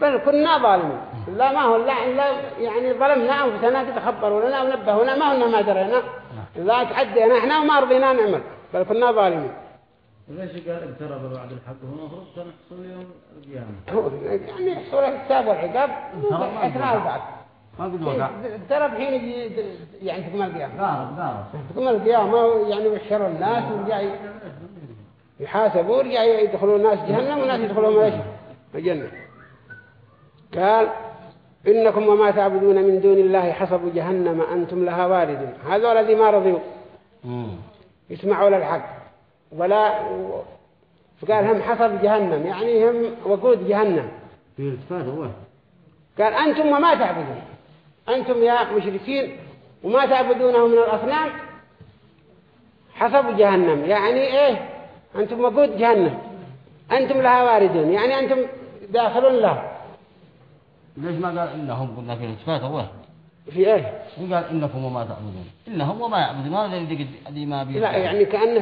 S1: بل كنا ظالمين لا ما هو لا إلا يعني ظلمنا أنفسنا قد لنا ونبهونا ما هو ما درينا نعم. لا تعدينا احنا وما رضينا نعمل بل كنا ظالمين ليش قال اقترب بعد الحق هو المفروض يحصل يعني يعني
S2: يوم القيامة يعني يحصل
S1: الحساب والعقاب اثناء البعث ما قد وقع اقترب حين يعني تكمل القيامة ضارب تكمل القيامة يعني يحشروا الناس ورجع يحاسبوا ورجع يدخلوا الناس جهنم والناس يدخلوا ايش الجنة قال إنكم وما تعبدون من دون الله حسب جهنم أنتم لها واردون هذول الذي ما رضيوا يسمعوا للحق ولا فقال هم حصب جهنم يعني هم وقود جهنم في قال أنتم وما تعبدون أنتم يا مشركين وما تعبدونه من الأصنام حصب جهنم يعني إيه أنتم وقود جهنم أنتم لها واردون يعني أنتم داخلون لها ليش ما قال إنهم قلنا
S2: في الاتفاة هو في ايه؟ وقال انكم وما تعبدون انهم وما يعبدون هذا
S1: الذي ما بي لا يعني كانه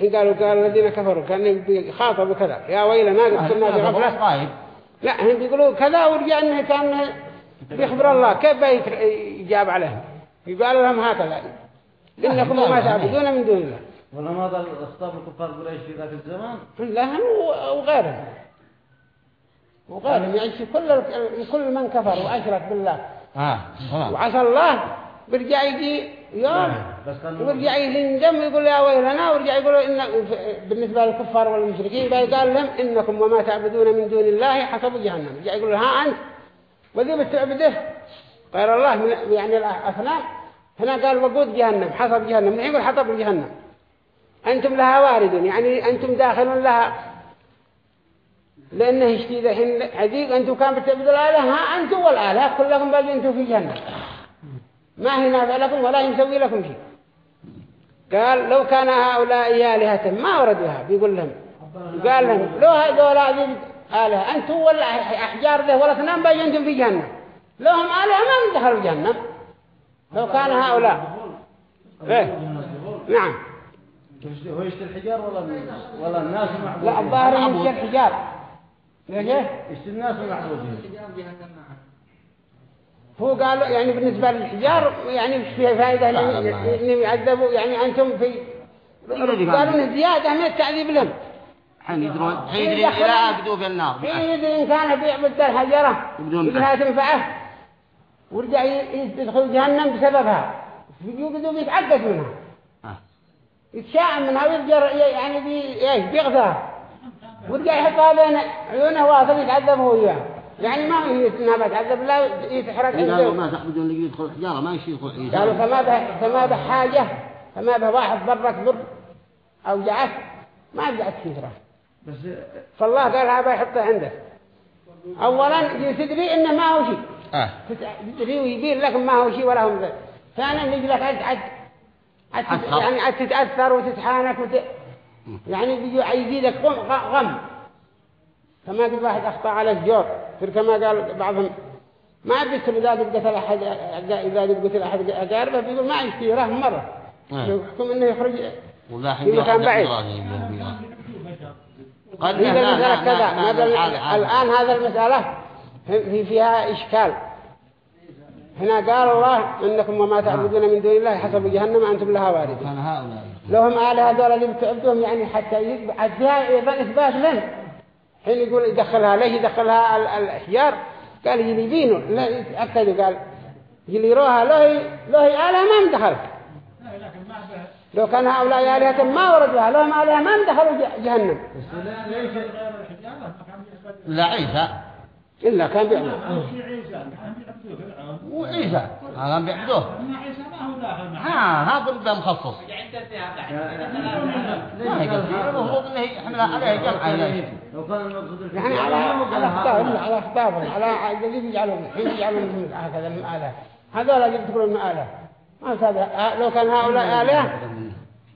S1: حين قالوا قال الذين كفروا كانه يخاطبوا كذا يا ويلنا قد كنا بغفله لا هم بيقولوا كذا ورجع انه كان بيخبر الله كيف يجاب عليهم يقال لهم هكذا انكم وما تعبدون من دون
S2: الله ولا ماذا اختار الكفار قريش في ذاك الزمان؟
S1: لهم وغيرهم وغيرهم يعني كل كل من كفر واشرك بالله وعسى الله برجع يجي يوم ويرجع يندم ويقول يا ويلنا ويرجع يقول إن بالنسبة للكفار والمشركين قال لهم إنكم وما تعبدون من دون الله حسب جهنم يرجع يقول ها أنت وذي بتعبده غير الله من يعني الأثناء هنا قال وقود جهنم حسب جهنم الحين يقول حطب جهنم أنتم لها واردون يعني أنتم داخلون لها لأنه يشتي ذحين عديق أنتم كان بتبذل الآلة ها أنتم والآلة كلكم بل أنتم في جنة ما هي نافع لكم ولا يمسوي لكم شيء قال لو كان هؤلاء آلهة ما وردوها بيقول لهم قال لهم لو هؤلاء آلهة أنتم والأحجار ذه ولا تنام بل أنتم في جنة لهم آلهة ما من دخلوا الجنة لو كان هؤلاء إيه نعم هو يشتري الحجار ولا الناس ولا الناس لا الظاهر يشتري
S2: الحجار
S1: نجاه استناس محظوظين هو قالوا يعني بالنسبة للحجار يعني مش فيها فائدة انهم يعذبوا يعني انتم في قالوا ان زيادة من التعذيب لهم حين يدرون إيه، حين يدري لا عبدوا في النار حين إيه، يدري إن كان بيعبد الحجرة بدها تنفعه ورجع يدخل جهنم بسببها يقدر يتعذب منها آه. يتشاءم منها ويرجع يعني بيغذها ورجع يحطها بين عيونه واثق يتعذب هو وياه يعني ما هي انها بتعذب لا يتحرك عنده قالوا
S2: ما تحبدون اللي يدخل حجارة ما يشي يدخل حجارة قالوا فما
S1: به فما به حاجة فما به واحد ضرك ضر أو جعك ما جعك كثرة بس فالله قال هذا يحطه عندك أولا تدري إنه ما هو شيء آه. تدري ويبين لك ما هو شيء ولا هم ذلك ثانيا يجي لك عد عد يعني تتأثر وتتحانك وت... يعني يزيدك غم كما قد واحد أخطأ على الجور في كما قال بعضهم ما بيصير إذا قتل أحد إذا قتل أحد أقاربه بيقول ما يشتي راه مرة نعم. يحكم أنه يخرج في مكان بعيد
S3: قد المسألة
S1: كذا الآن هذا المسألة فيها إشكال هنا قال الله إنكم وما تعبدون من دون الله حسب جهنم أنتم لها واردون لو هم أعلى هذول اللي بتعبدهم يعني حتى يبعد إثبات لهم حين يقول يدخلها ليش يدخلها الحجار قال يلبينوا لا يتأكدوا قال يليروها لو له هي آلهة ما مدخل لو كان هؤلاء آلهة ما وردوها لهم هم آلهة ما مدخلوا جهنم
S2: لا عيسى إلا كان بيعبدوه وعيسى كان بيعبدوه ها ها هذا بقى مخصص ما هي قصدي المفروض انه يحمل عليها جمع
S1: يعني على على اخطابهم على اخطابهم على جديد يجعلهم الحين يجعلهم هكذا من آله هذول اللي تقول من آله ما هذا لو كان هؤلاء آله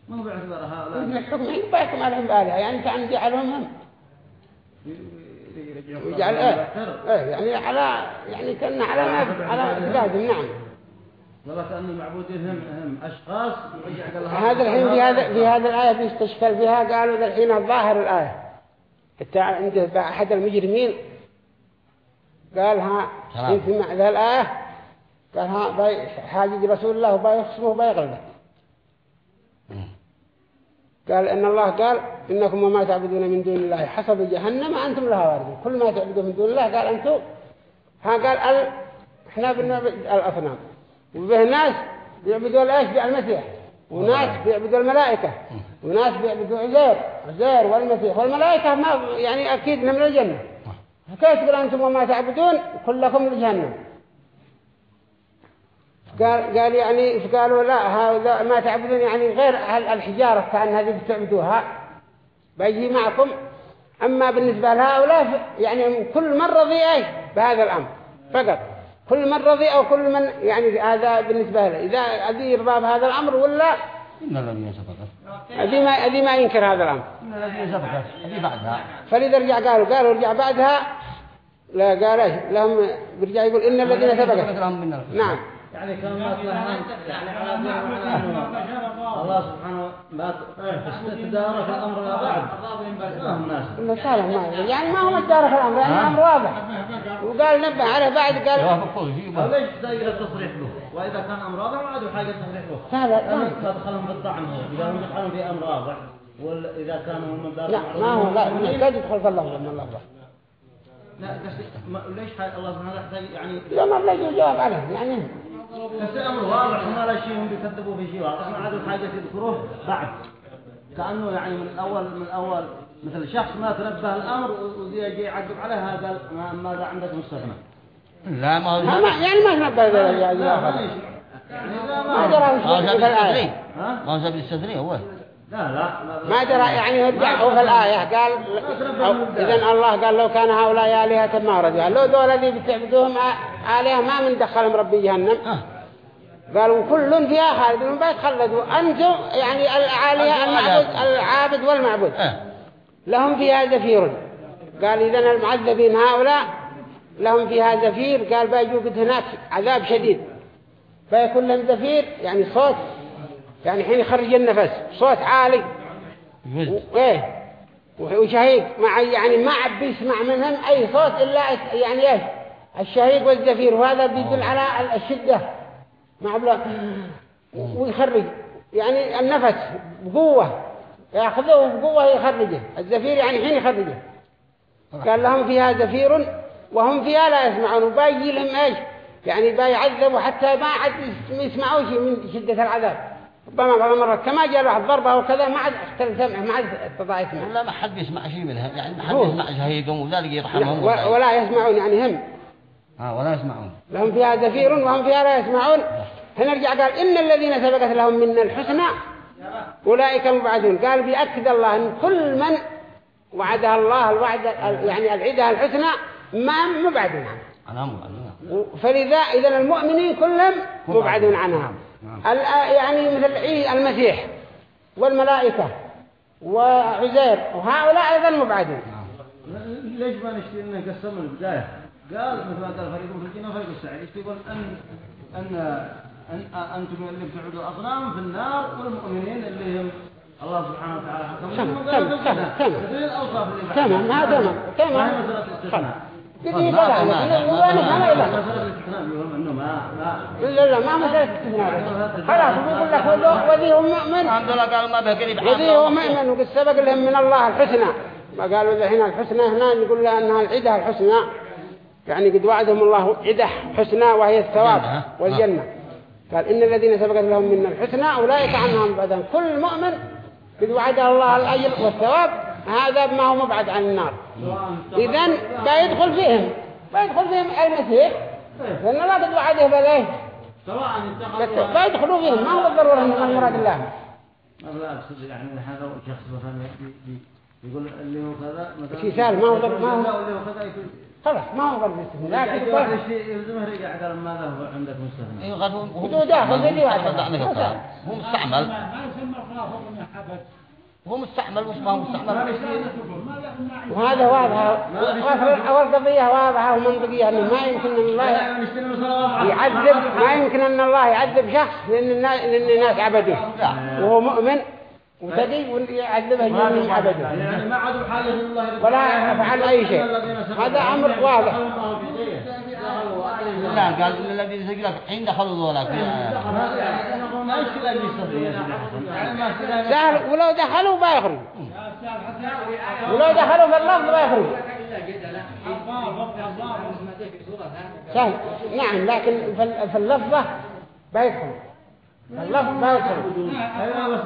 S1: ما بيعتبر هؤلاء ابن الحكم عندي عليهم آله يعني انت عندي عليهم هم
S2: يجعل إيه،, ايه يعني على يعني كان على ما على لازم نعم والله كأنه هم هم أشخاص هذا الحين في هذا في هذا الآية
S1: في استشكال فيها قالوا ذا الحين الظاهر الآية حتى عند أحد المجرمين قالها في ذا الآية قالها باي حاجج رسول الله وبيخصمه بيغلبه قال إن الله قال إنكم وما تعبدون من دون الله حسب جهنم أنتم لها واردون كل ما تعبدون من دون الله قال أنتم ها قال ال... احنا بنعبد الأصنام وبه ناس بيعبدوا الأشبع المسيح وناس بيعبدوا الملائكة وناس بيعبدوا عزير عزير والمسيح والملائكة ما يعني أكيد من الجنة فكيف تقول أنتم وما تعبدون كلكم الجنة قال قال يعني قالوا لا هؤلاء ما تعبدون يعني غير الحجارة كأن هذه بتعبدوها بيجي معكم أما بالنسبة لهؤلاء يعني كل مرة ضيئي بهذا الأمر فقط كل من رضي أو كل من يعني هذا بالنسبة له إذا أدي يرضى هذا الأمر ولا إن الذي سبقه أدي ما أدي ما ينكر هذا الأمر إن الذي سبقه أدي بعدها فلذا رجع قالوا قالوا رجع بعدها لا قال لهم برجع يقول إن الذين سبقه نعم
S2: كان ما الله سبحانه ما إيه. تدارك الأمر الى ما صالح ما يعني ما هو تدارك الأمر يعني الأمر واضح
S1: وقال نبه عليه بعد قال
S2: ليش زي التصريح له وإذا كان أمر واضح ما عاد حاجة تصريح له هذا تدخلهم بالطعن إذا هم يدخلون بأمر واضح وإذا كانوا هم لا ما هو لا يدخل في الله من الله لا بس ليش الله سبحانه وتعالى يعني لا ما بلاقي جواب عليه يعني بس الأمر واضح ما لا شيء هم بيكذبوا في شيء واضح ما عادوا حاجة يذكروه بعد كأنه يعني من الأول من الأول مثل شخص ما تنبه الأمر وزي يعقب عليه هذا ماذا عندك مستثنى لا ما يعني ما تنبه ذلك يعني لا
S3: ما درى ما
S2: سبب
S1: ما هو لا لا ما درى يعني هو في الآية قال إذا الله قال لو كان هؤلاء آلهة ما رجعوا لو دول الذي بتعبدوهم آلهة ما من دخلهم ربي جهنم آه. قالوا كل فيها خالد من بيت خلدوا أنتم يعني العالية المعبود العابد والمعبود آه. لهم فيها زفير قال إذا المعذبين هؤلاء لهم فيها زفير قال بيجود هناك عذاب شديد فيكون لهم زفير يعني صوت يعني حين يخرج النفس صوت عالي وإيه وشهيق مع يعني ما عب يسمع منهم أي صوت إلا يعني إيه الشهيق والزفير وهذا بيدل على الشدة مع بلوك ويخرج يعني النفس بقوة يأخذه بقوة يخرجه الزفير يعني حين يخرجه قال لهم فيها زفير وهم فيها لا يسمعون وباجي لهم ايش يعني بيعذبوا حتى ما عاد يسمعوا شيء من شدة العذاب ربما بعض المرات كما جاء واحد ضربه وكذا ما عاد اختل سمعه ما عاد استطاع يسمع لا ما حد يسمع
S2: شيء منها يعني ما حد يسمع شهيدهم وذلك يرحمهم ولا
S1: يسمعون يعني هم
S2: ها ولا يسمعون
S1: لهم فيها زفير وهم فيها لا يسمعون فنرجع قال إن الذين سبقت لهم من الحسنى أولئك مبعدون قال بأكد الله أن كل من وعدها الله الوعد يعني العدة الحسنى ما عنها فلذا إذا المؤمنين كلهم مبعدون عنها نعم. يعني مثل المسيح والملائكة وعزير وهؤلاء أيضا مبعدون نعم.
S2: ليش ما نشتري أنه قسم البداية قال مثل ما قال فريق في الجنة وفريق السعير تقول أن أن أن أنتم اللي بتعبدوا الأصنام في النار والمؤمنين اللي هم الله سبحانه وتعالى حكمهم تمام تمام تمام تمام تمام تمام لا
S1: لا لا ما لا خلاص بيقول لك لا لا لا لا لا مؤمن وقد سبق لهم من الله الحسنى ما قالوا ذا هنا الحسنى هنا نقول لها أنها العدة الحسنى يعني قد وعدهم الله عدة حسنى وهي الثواب والجنة آه. قال إن الذين سبقت لهم من الحسنى أولئك عنهم بعدهم كل مؤمن قد وعد الله الأجر والثواب هذا ما هو مبعد عن النار إذن بيدخل فيهم بيدخل فيهم اي مسيح لأن الله قد وعده بذيه بيدخلوا فيهم ما هو الضرورة من مراد الله
S2: الله أقصد يعني هذا شخص مثلا يقول اللي هو كذا مثلا ما هو ما هو طبعا ما هو ضمن استثناء لكن يلزمه رجع قال ما ذهب عندك مستثنى ايوه قال هو داخل زي واحد هو مستعمل ما يسمى خلاص من حبس هو مستعمل وش ما هو مستعمل وهذا واضحة والقضية واضحة ومنطقية أنه ما يمكن أن الله يعني يعذب ما يمكن
S1: أن الله يعذب شخص لأن الناس عبدوه وهو مؤمن وتجي ويعذبها يوم ابدا يعني ما عاد حال لله ولا يفعل اي شيء هذا امر واضح لا قال
S2: الذي ثقلك حين دخلوا ذولاك ما سهل ولو دخلوا ما يخرجوا ولو دخلوا في اللفظ ما يخرجوا سهل نعم لكن في اللفظة
S1: ما يدخلوا فالله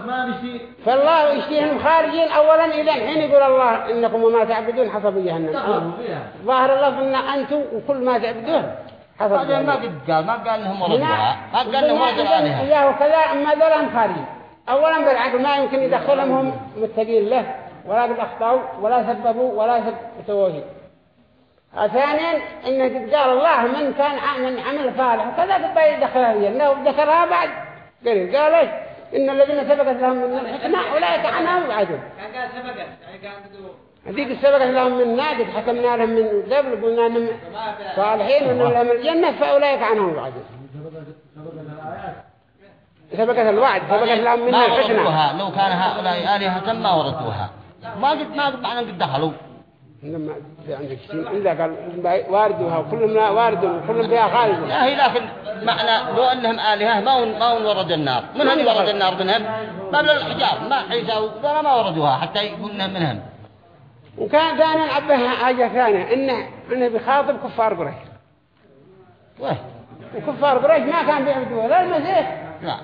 S2: ما يكفي فالله يشتيهم خارجين اولا الى الحين يقول الله
S1: انكم وما تعبدون حسب جهنم ظاهر الله ان انتم وكل ما تعبدون حسب جهنم ما قد قال ما قال انهم ما قال انهم ورثها وكذا اما ذلهم خارجين اولا بالعقل ما يمكن يدخلهم هم متقين له ولا قد اخطاوا ولا سببوا ولا سووه ثانيا انه قال الله من كان من عمل صالح وكذا قد يدخلها لانه ذكرها بعد قال قال ايش إن الذين سبقت لهم من الحكمة أولئك عنهم مبعدون
S2: قال سبقت يعني
S1: هذيك سبقت لهم من ناقد حكمنا لهم من قبل قلنا لهم صالحين وإنه لهم الجنة فأولئك عنهم مبعدون سبقت الوعد سبقت لهم من الحكمة
S2: لو كان هؤلاء آلهة ما وردوها
S1: ما قد ما قد معنا قد دخلوا لما في يعني عندك شيء إلا قال واردوها وكلهم وارد وكلهم فيها خالدون لا هي لكن
S2: معنى لو أنهم آلهة ما ون ما ورد النار منهم ورد النار منهم قبل الحجاب ما حيزة ولا ما وردوها حتى يقولنا منهم
S1: وكان كان عبها حاجة ثانية إنه إنه بيخاطب كفار قريش وكفار قريش ما كان بيعبدوه لا المسيح لا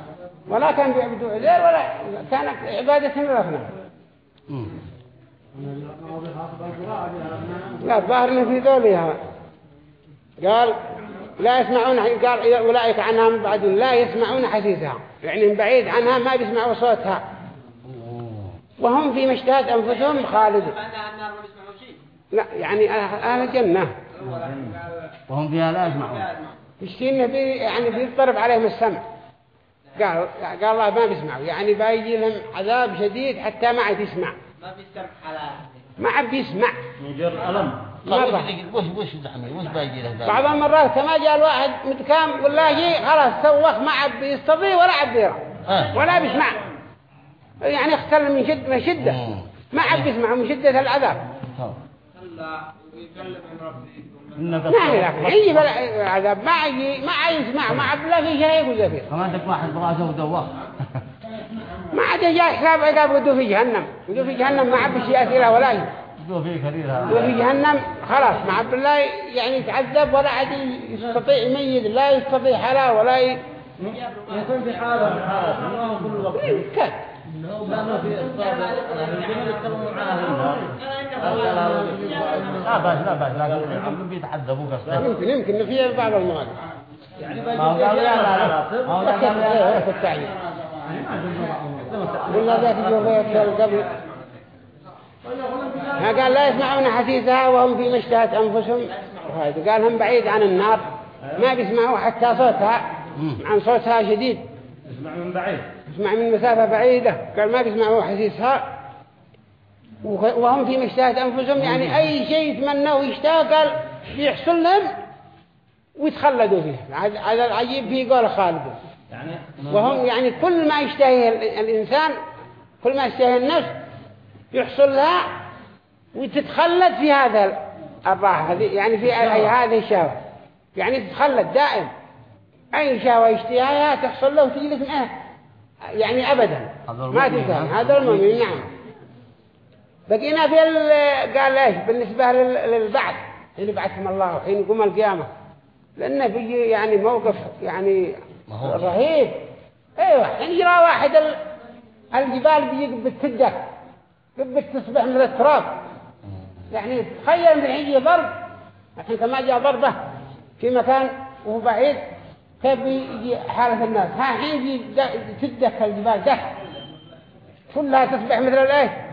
S1: ولا كان بيعبدوه ولا كانت عبادتهم الأصنام لا الظاهر اللي في ذوليها قال لا يسمعون قال أولئك عنها بعد لا يسمعون حديثها يعني بعيد عنها ما بيسمعوا صوتها وهم في مشتهد أنفسهم خالدون
S2: لا يعني أه-، أهل الجنة وهم فيها لا يسمعون
S1: يشتين بي يعني بيضطرب عليهم السمع قال قال الله ما بيسمعوا يعني بيجي لهم عذاب شديد حتى ما عاد يسمع ما بيسمع عاد بيسمع مجرد ألم طيب، وش وش دحمي وش باقي له بعض المرات كما جاء الواحد متكام والله جي خلاص سوخ ما عاد بيستضي ولا عاد بيرى آه. ولا بيسمع يعني اختل من شدة من شدة ما عاد بيسمع من شدة العذاب نعم لكن يجي العذاب ما يجي ما يسمع ما عاد لا في شيء يقول زفير كمان تك واحد براسه ودواه
S2: ما عاد
S1: جاء حساب عذاب ودو في جهنم ودو في جهنم ما عبش يأثيره ولا ودو في كثيرها ودو في جهنم خلاص ما عاد الله يعني يتعذب ولا عاد يستطيع يميز لا يستطيع حلا ولا ي...
S2: يكون في حالة في حالة الله كل
S1: وقت إيه، كيف
S2: لا باش لا باش لكن يمكن يمكن في بعض المواقف يعني لا لا لا لا لا
S1: قلنا ذات قبل قال لا يسمعون حسيسها
S2: وهم في مشتات أنفسهم
S1: قال هم بعيد عن النار ما بيسمعوا حتى صوتها عن صوتها شديد
S2: يسمع من بعيد
S1: يسمع من مسافة بعيدة قال ما بيسمعوا حسيسها وهم في مشتات أنفسهم يعني أي شيء يتمنوا ويشتاق قال بيحصل لهم ويتخلدوا فيه هذا العجيب فيه قول خالده يعني وهم يعني كل ما يشتهي الإنسان كل ما يشتهي النفس يحصل لها وتتخلد في هذا الراحة يعني في أي هذه الشهوة يعني تتخلد دائم أي شهوة يشتهيها تحصل له تجلس معه يعني أبدا ما تتخلد يعني. هذا المؤمن نعم بقينا في قال ايش بالنسبة للبعث حين بعثهم الله وحين يقوم القيامة لأنه بيجي يعني موقف يعني ما هو رهيب ايوه يعني يرى واحد الجبال بيجي قبل تصبح من التراب يعني تخيل من يجي ضرب الحين كما جاء ضربه في مكان وهو بعيد كيف بيجي حالة الناس ها حين يجي تدك الجبال ده كلها تصبح مثل الايه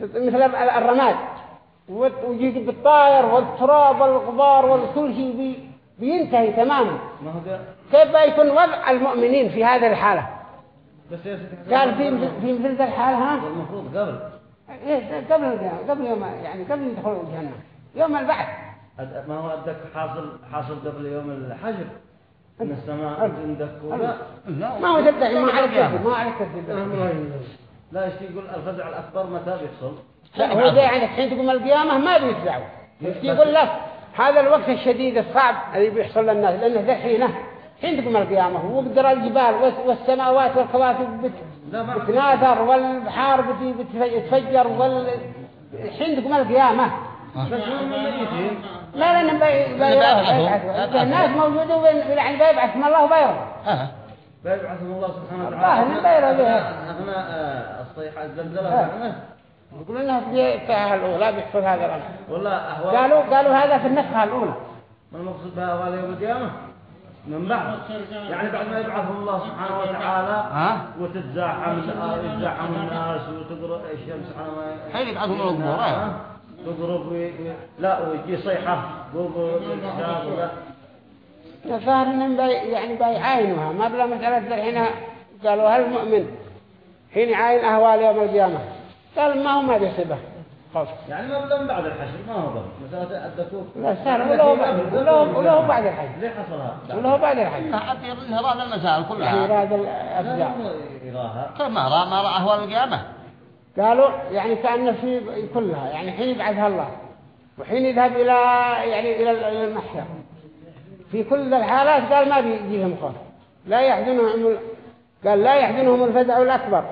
S1: مثل الرماد ويجي بالطاير والتراب والغبار والكل شيء بينتهي تماما كيف بقى يكون وضع المؤمنين في هذه الحالة قال في في مثل ذا الحالة ها المفروض قبل إيه قبل قبل يوم يعني قبل يدخل الجنة يوم البعث
S2: ما هو أدك حاصل حاصل قبل يوم الحجر إن السماء عندك ولا ما هو تبدأ ما عليك يعني. ما عليك أه، يعني. لا ايش يقول الفزع الأكبر متى بيحصل لا هو ده
S1: يعني الحين تقوم القيامة ما بيفزعوا يقول لك هذا الوقت الشديد الصعب اللي بيحصل للناس لأنه حينه حين تقوم القيامة وقدر الجبال والسماوات والكواكب بتناثر والبحار بتفجر وال... حين تقوم القيامة
S2: لا لأنه يعني بيبعثهم الناس
S1: موجودة بيبعث من الله
S2: بيبعث من الله سبحانه وتعالى الله بيرضى احنا الصيحة الزلزلة أه.
S1: يقولون انها في آه الاولى بيحصل هذا الامر والله قالوا قالوا هذا في
S2: النسخه الاولى ما المقصود بها يوم القيامه من بعد يعني بعد ما يبعثهم الله سبحانه وتعالى وتتزاحم يتزاحم الناس وتضرب الشمس على ما حين يبعثهم القبور تضرب لا ويجي صيحه قبور
S1: الظاهر انهم يعني بيعاينوها ما بلا مساله الحين قالوا هل المؤمن حين يعاين اهوال يوم القيامه قال ما هو ما بيحسبه خوف
S2: يعني ما بعد الحشر ما هو ضمن مسألة الدكتور لا سهل ولا هو بعد ولا الحشر ليه حصلها ولا هو بعد الحشر حتى
S1: يراد المسائل كلها يراد يعني الأبداع طيب، ما رأى ما رأى هو القيامة قالوا يعني كأن في كلها يعني حين يبعثها الله وحين يذهب إلى يعني إلى المحشر في كل الحالات قال ما بيجيهم خوف لا يحزنهم قال لا يحزنهم الفزع الأكبر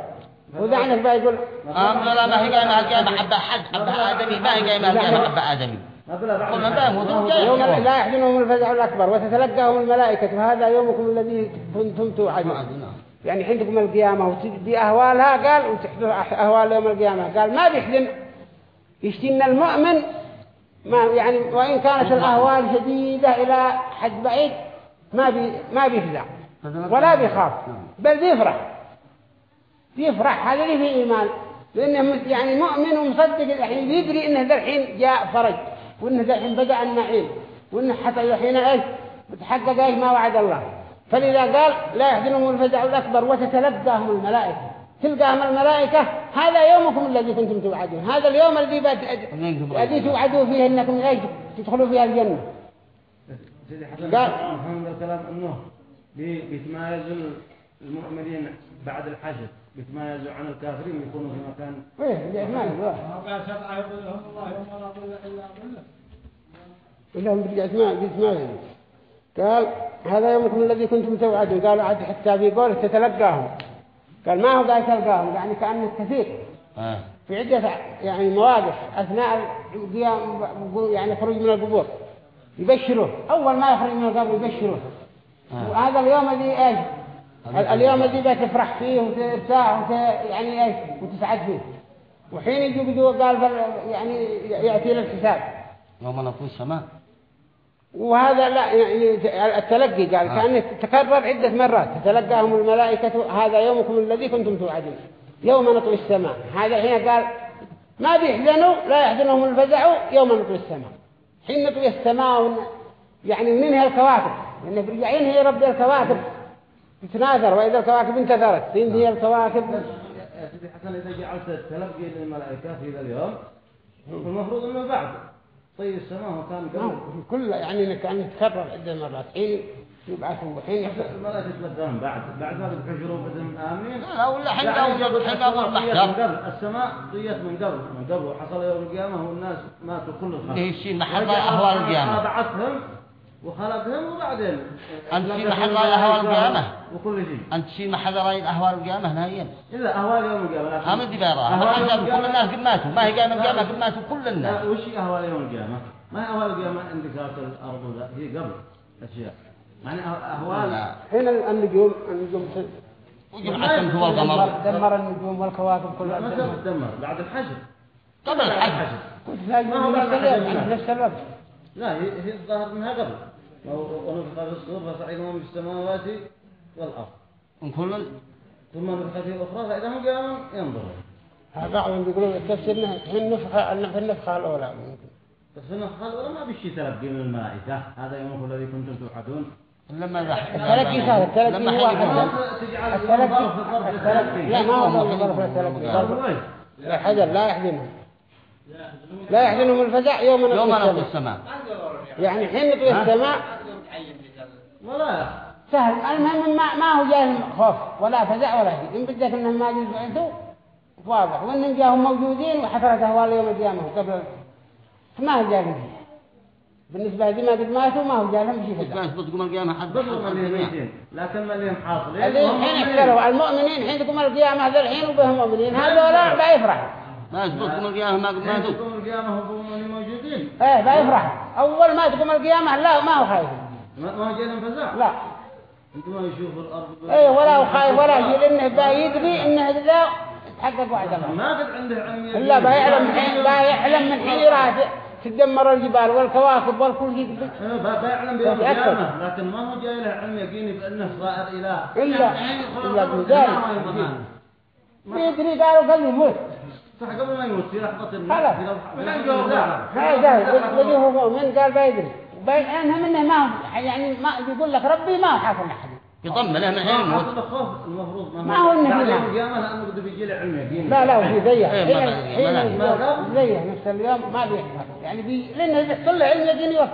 S1: وذعنك بقى يقول أما آه، لا ما هي قائمة مع القيامة حبة حد حبة آدمي ما هي قائمة مع القيامة حبة آدمي
S2: قل من يوم لا
S1: يحزنهم الفزع الأكبر وتتلقاهم الملائكة وهذا يومكم الذي كنتم توعدون آه، نعم. يعني عندكم القيامة وتدي أهوالها قال وتحضر أهوال يوم القيامة قال ما بيحزن يشتن المؤمن ما يعني وإن كانت الأهوال شديدة إلى حد بعيد ما بي ما بيفزع ولا بيخاف نعم. بل بيفرح يفرح هذا اللي في إيمان لأنه يعني مؤمن ومصدق الحين يدري إنه ذا الحين جاء فرج وإنه ذا الحين بدأ النعيم وإنه حتى الحين إيش بتحقق إيش ما وعد الله فلذا قال لا يحزنهم الفزع الأكبر وتتلقاهم الملائكة تلقاهم الملائكة هذا يومكم الذي كنتم توعدون هذا اليوم الذي الذي توعدوا فيه إنكم إيش تدخلوا فيها الجنة
S2: قال المؤمنين بعد الحشد يتميزوا عن الكافرين يكونوا في مكان ايه الاعمال واحد سبعه يقول لهم الله يوم ولا ظل
S1: الا ظله لهم قال هذا يومكم الذي كنتم توعدون قالوا عاد حتى في قول تتلقاهم قال ما هو قاعد تلقاهم يعني كأنه كثير آه. في عدة يعني مواقف أثناء القيام يعني خروج من القبور يبشروه أول ما يخرج من القبر يبشروه آه. وهذا اليوم الذي إيش اليوم اللي تفرح فيه وترتاح وت... يعني ايش وتسعد فيه وحين يجي بدو قال يعني يأتي للحساب
S2: يوم نطوي السماء
S1: وهذا لا يعني التلقي قال آه. كأنه تكرر عدة مرات تتلقاهم الملائكة هذا يومكم الذي كنتم توعدون يوم نطوي السماء هذا حين قال ما بيحزنوا لا يحزنهم الفزع يوم نطوي السماء حين نطوي السماء يعني منها الكواكب لأن يعني في هي رب الكواكب تتناثر وإذا الكواكب انتثرت تين نعم. هي الكواكب سيدي أه، أه، أه، حسن
S2: إذا جعلت تلقي للملائكة في ذا اليوم نعم. المفروض أنه بعد طي السماء وكان قبل نعم،
S1: كل يعني كان يتكرر عدة مرات حين يبعثهم
S2: وحين الملائكة تبدأهم بعد بعد ما تتحجروا بدهم آمين لا ولا حين أوجد حين قبل السماء ضيت من قبل من قبل وحصل يوم القيامة والناس ماتوا كلهم إيه شيء محل أهوال القيامة بعثهم وخلقهم وبعدين أنت في محل رأي أهوال القيامة وكل شيء أنت في محل رأي أهوال القيامة نهائيا إلا أهوال يوم القيامة هم الدبارة القيامة كل الناس قد ماتوا ما هي قيامة القيامة قد ماتوا كل الناس وش هي أهوال يوم القيامة ما هي أهوال القيامة عندك الأرض ولا هي قبل أشياء يعني أهوال
S1: حين النجوم النجوم وجمع الشمس والقمر دمر النجوم والكواكب كلها متى تدمر بعد الحجر
S3: قبل الحجر
S2: ما هو بعد نفس الوقت لا هي الظاهر منها قبل ونفخ في الصور فصعد من في السماوات والأرض كل ثم نفخ في الأخرى فإذا هم قيام
S1: ينظرون بعضهم بيقولون التفسير انها حين نفخة في النفخة الأولى ممكن
S2: بس في النفخة الأولى ما بشي تلقي من الملائكة هذا يومكم الذي كنتم توحدون لما التلقي صار التلقي هو واحد التلقي لا ما هو ضرب التلقي لا حجر لا يحزنه لا يحزنهم الفزع يوم نطوي يوم السماء يعني حين نطوي السماء ولا سهل المهم
S1: ما, ما هو جاهم خوف ولا فزع ولا شيء إن بدك إنهم ما يبعثوا واضح وإنهم جاهم موجودين وحفرت أهوال يوم القيامة قبل ما هو جاهم فيه بالنسبة لي ما قد ماتوا ما هو جاهم شيء فزع بس بتقوم القيامة حد بتقوم اليمين لكن ما اللي حاصلين الحين احتروا المؤمنين حين تقوم القيامة هذا الحين وبهم مؤمنين هذا لا بيفرح ما يسبقكم القيامة ما ما يسبقكم
S2: القيامة هم الموجودين ايه لا يفرح
S1: أول ما تقوم القيامة لا ما هو خايف
S2: ما هو جاي انفزاع لا ما يشوف الأرض
S1: ايه ولا هو خايف ولا يجي لأنه با يدري إنه ذا تحقق وعد الله ما قد عنده عمي لا بيعلم يعلم لا يعلم من حين حيراته تدمر الجبال والكواكب والكل شيء إيه، بيعلم بيوم القيامة لكن ما هو جاي له علم
S2: يقيني بأنه صائر إله إلا إلا بذلك ما
S1: يدري قالوا قال يموت
S2: صح قبل ما يموت في لحظة خلاص هذا وجهه
S1: مؤمن قال بيدري وبينها منه ما يعني ما يقول لك ربي ما حافظ من أحد يضم له من حين يموت
S2: ما هو انه في القيامة
S1: لا لا وفي زيه حين إيه، إيه، إيه، زيه نفس اليوم ما بيحضر يعني بي لأنه بيحصل له علم يجيني وقت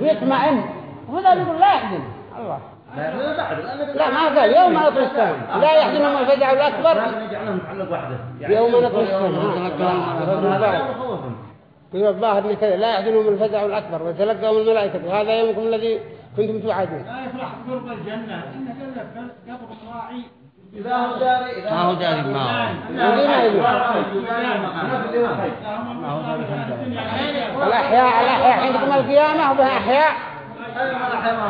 S3: ويطمئن
S1: وهذا يقول لا يحزن
S2: الله لا ما قال يوم أطل الثاني لا يحزنهم الفزع الأكبر يوم أطل الثاني
S1: كذا الظاهر ان كذا لا يحزنهم الفزع الأكبر وتلقاهم الملائكة وهذا يومكم الذي كنتم توعدون
S2: لا يفرح قرب الجنة إن قلب قبر راعي إذا هو جاري إذا هو جاري
S3: ما هو الأحياء الأحياء عندكم القيامة وبها أحياء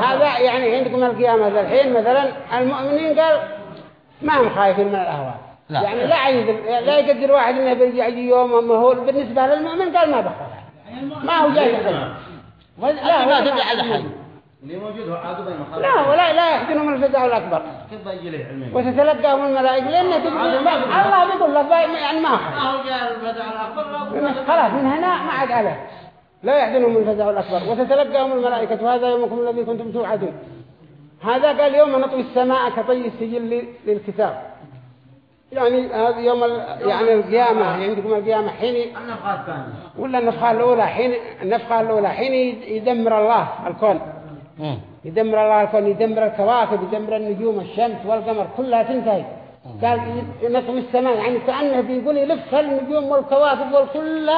S3: هذا يعني
S1: عندكم القيامة ذا الحين مثلا المؤمنين قال ما هم خايفين من الأهوال يعني لا عيد لا يقدر واحد انه بيرجع يجي يوم اما هو بالنسبه للمؤمن قال ما بخاف
S2: ما هو جاي يخدم لا ما تدعي على حد اللي موجود هو عاقبه لا ولا لا يحزنهم
S1: الفزع الاكبر كيف بيجي له علمي وتتلقاهم الملائكه لان الله بيقول لك يعني ما هو
S2: قال الفزع الاكبر خلاص من هنا ما عاد عليه
S1: لا يحزنهم الفزع الأكبر وتتلقاهم الملائكة وهذا يومكم الذي كنتم توعدون هذا قال يوم نطوي السماء كطي السجل للكتاب يعني هذا يوم يعني القيامة يعني عندكم القيامة حين ولا النفخة الأولى حين النفخة الأولى حين يدمر الله الكون يدمر الله الكون يدمر الكواكب يدمر النجوم الشمس والقمر كلها تنتهي قال نطوي السماء يعني كأنه بيقول يلف النجوم والكواكب والكل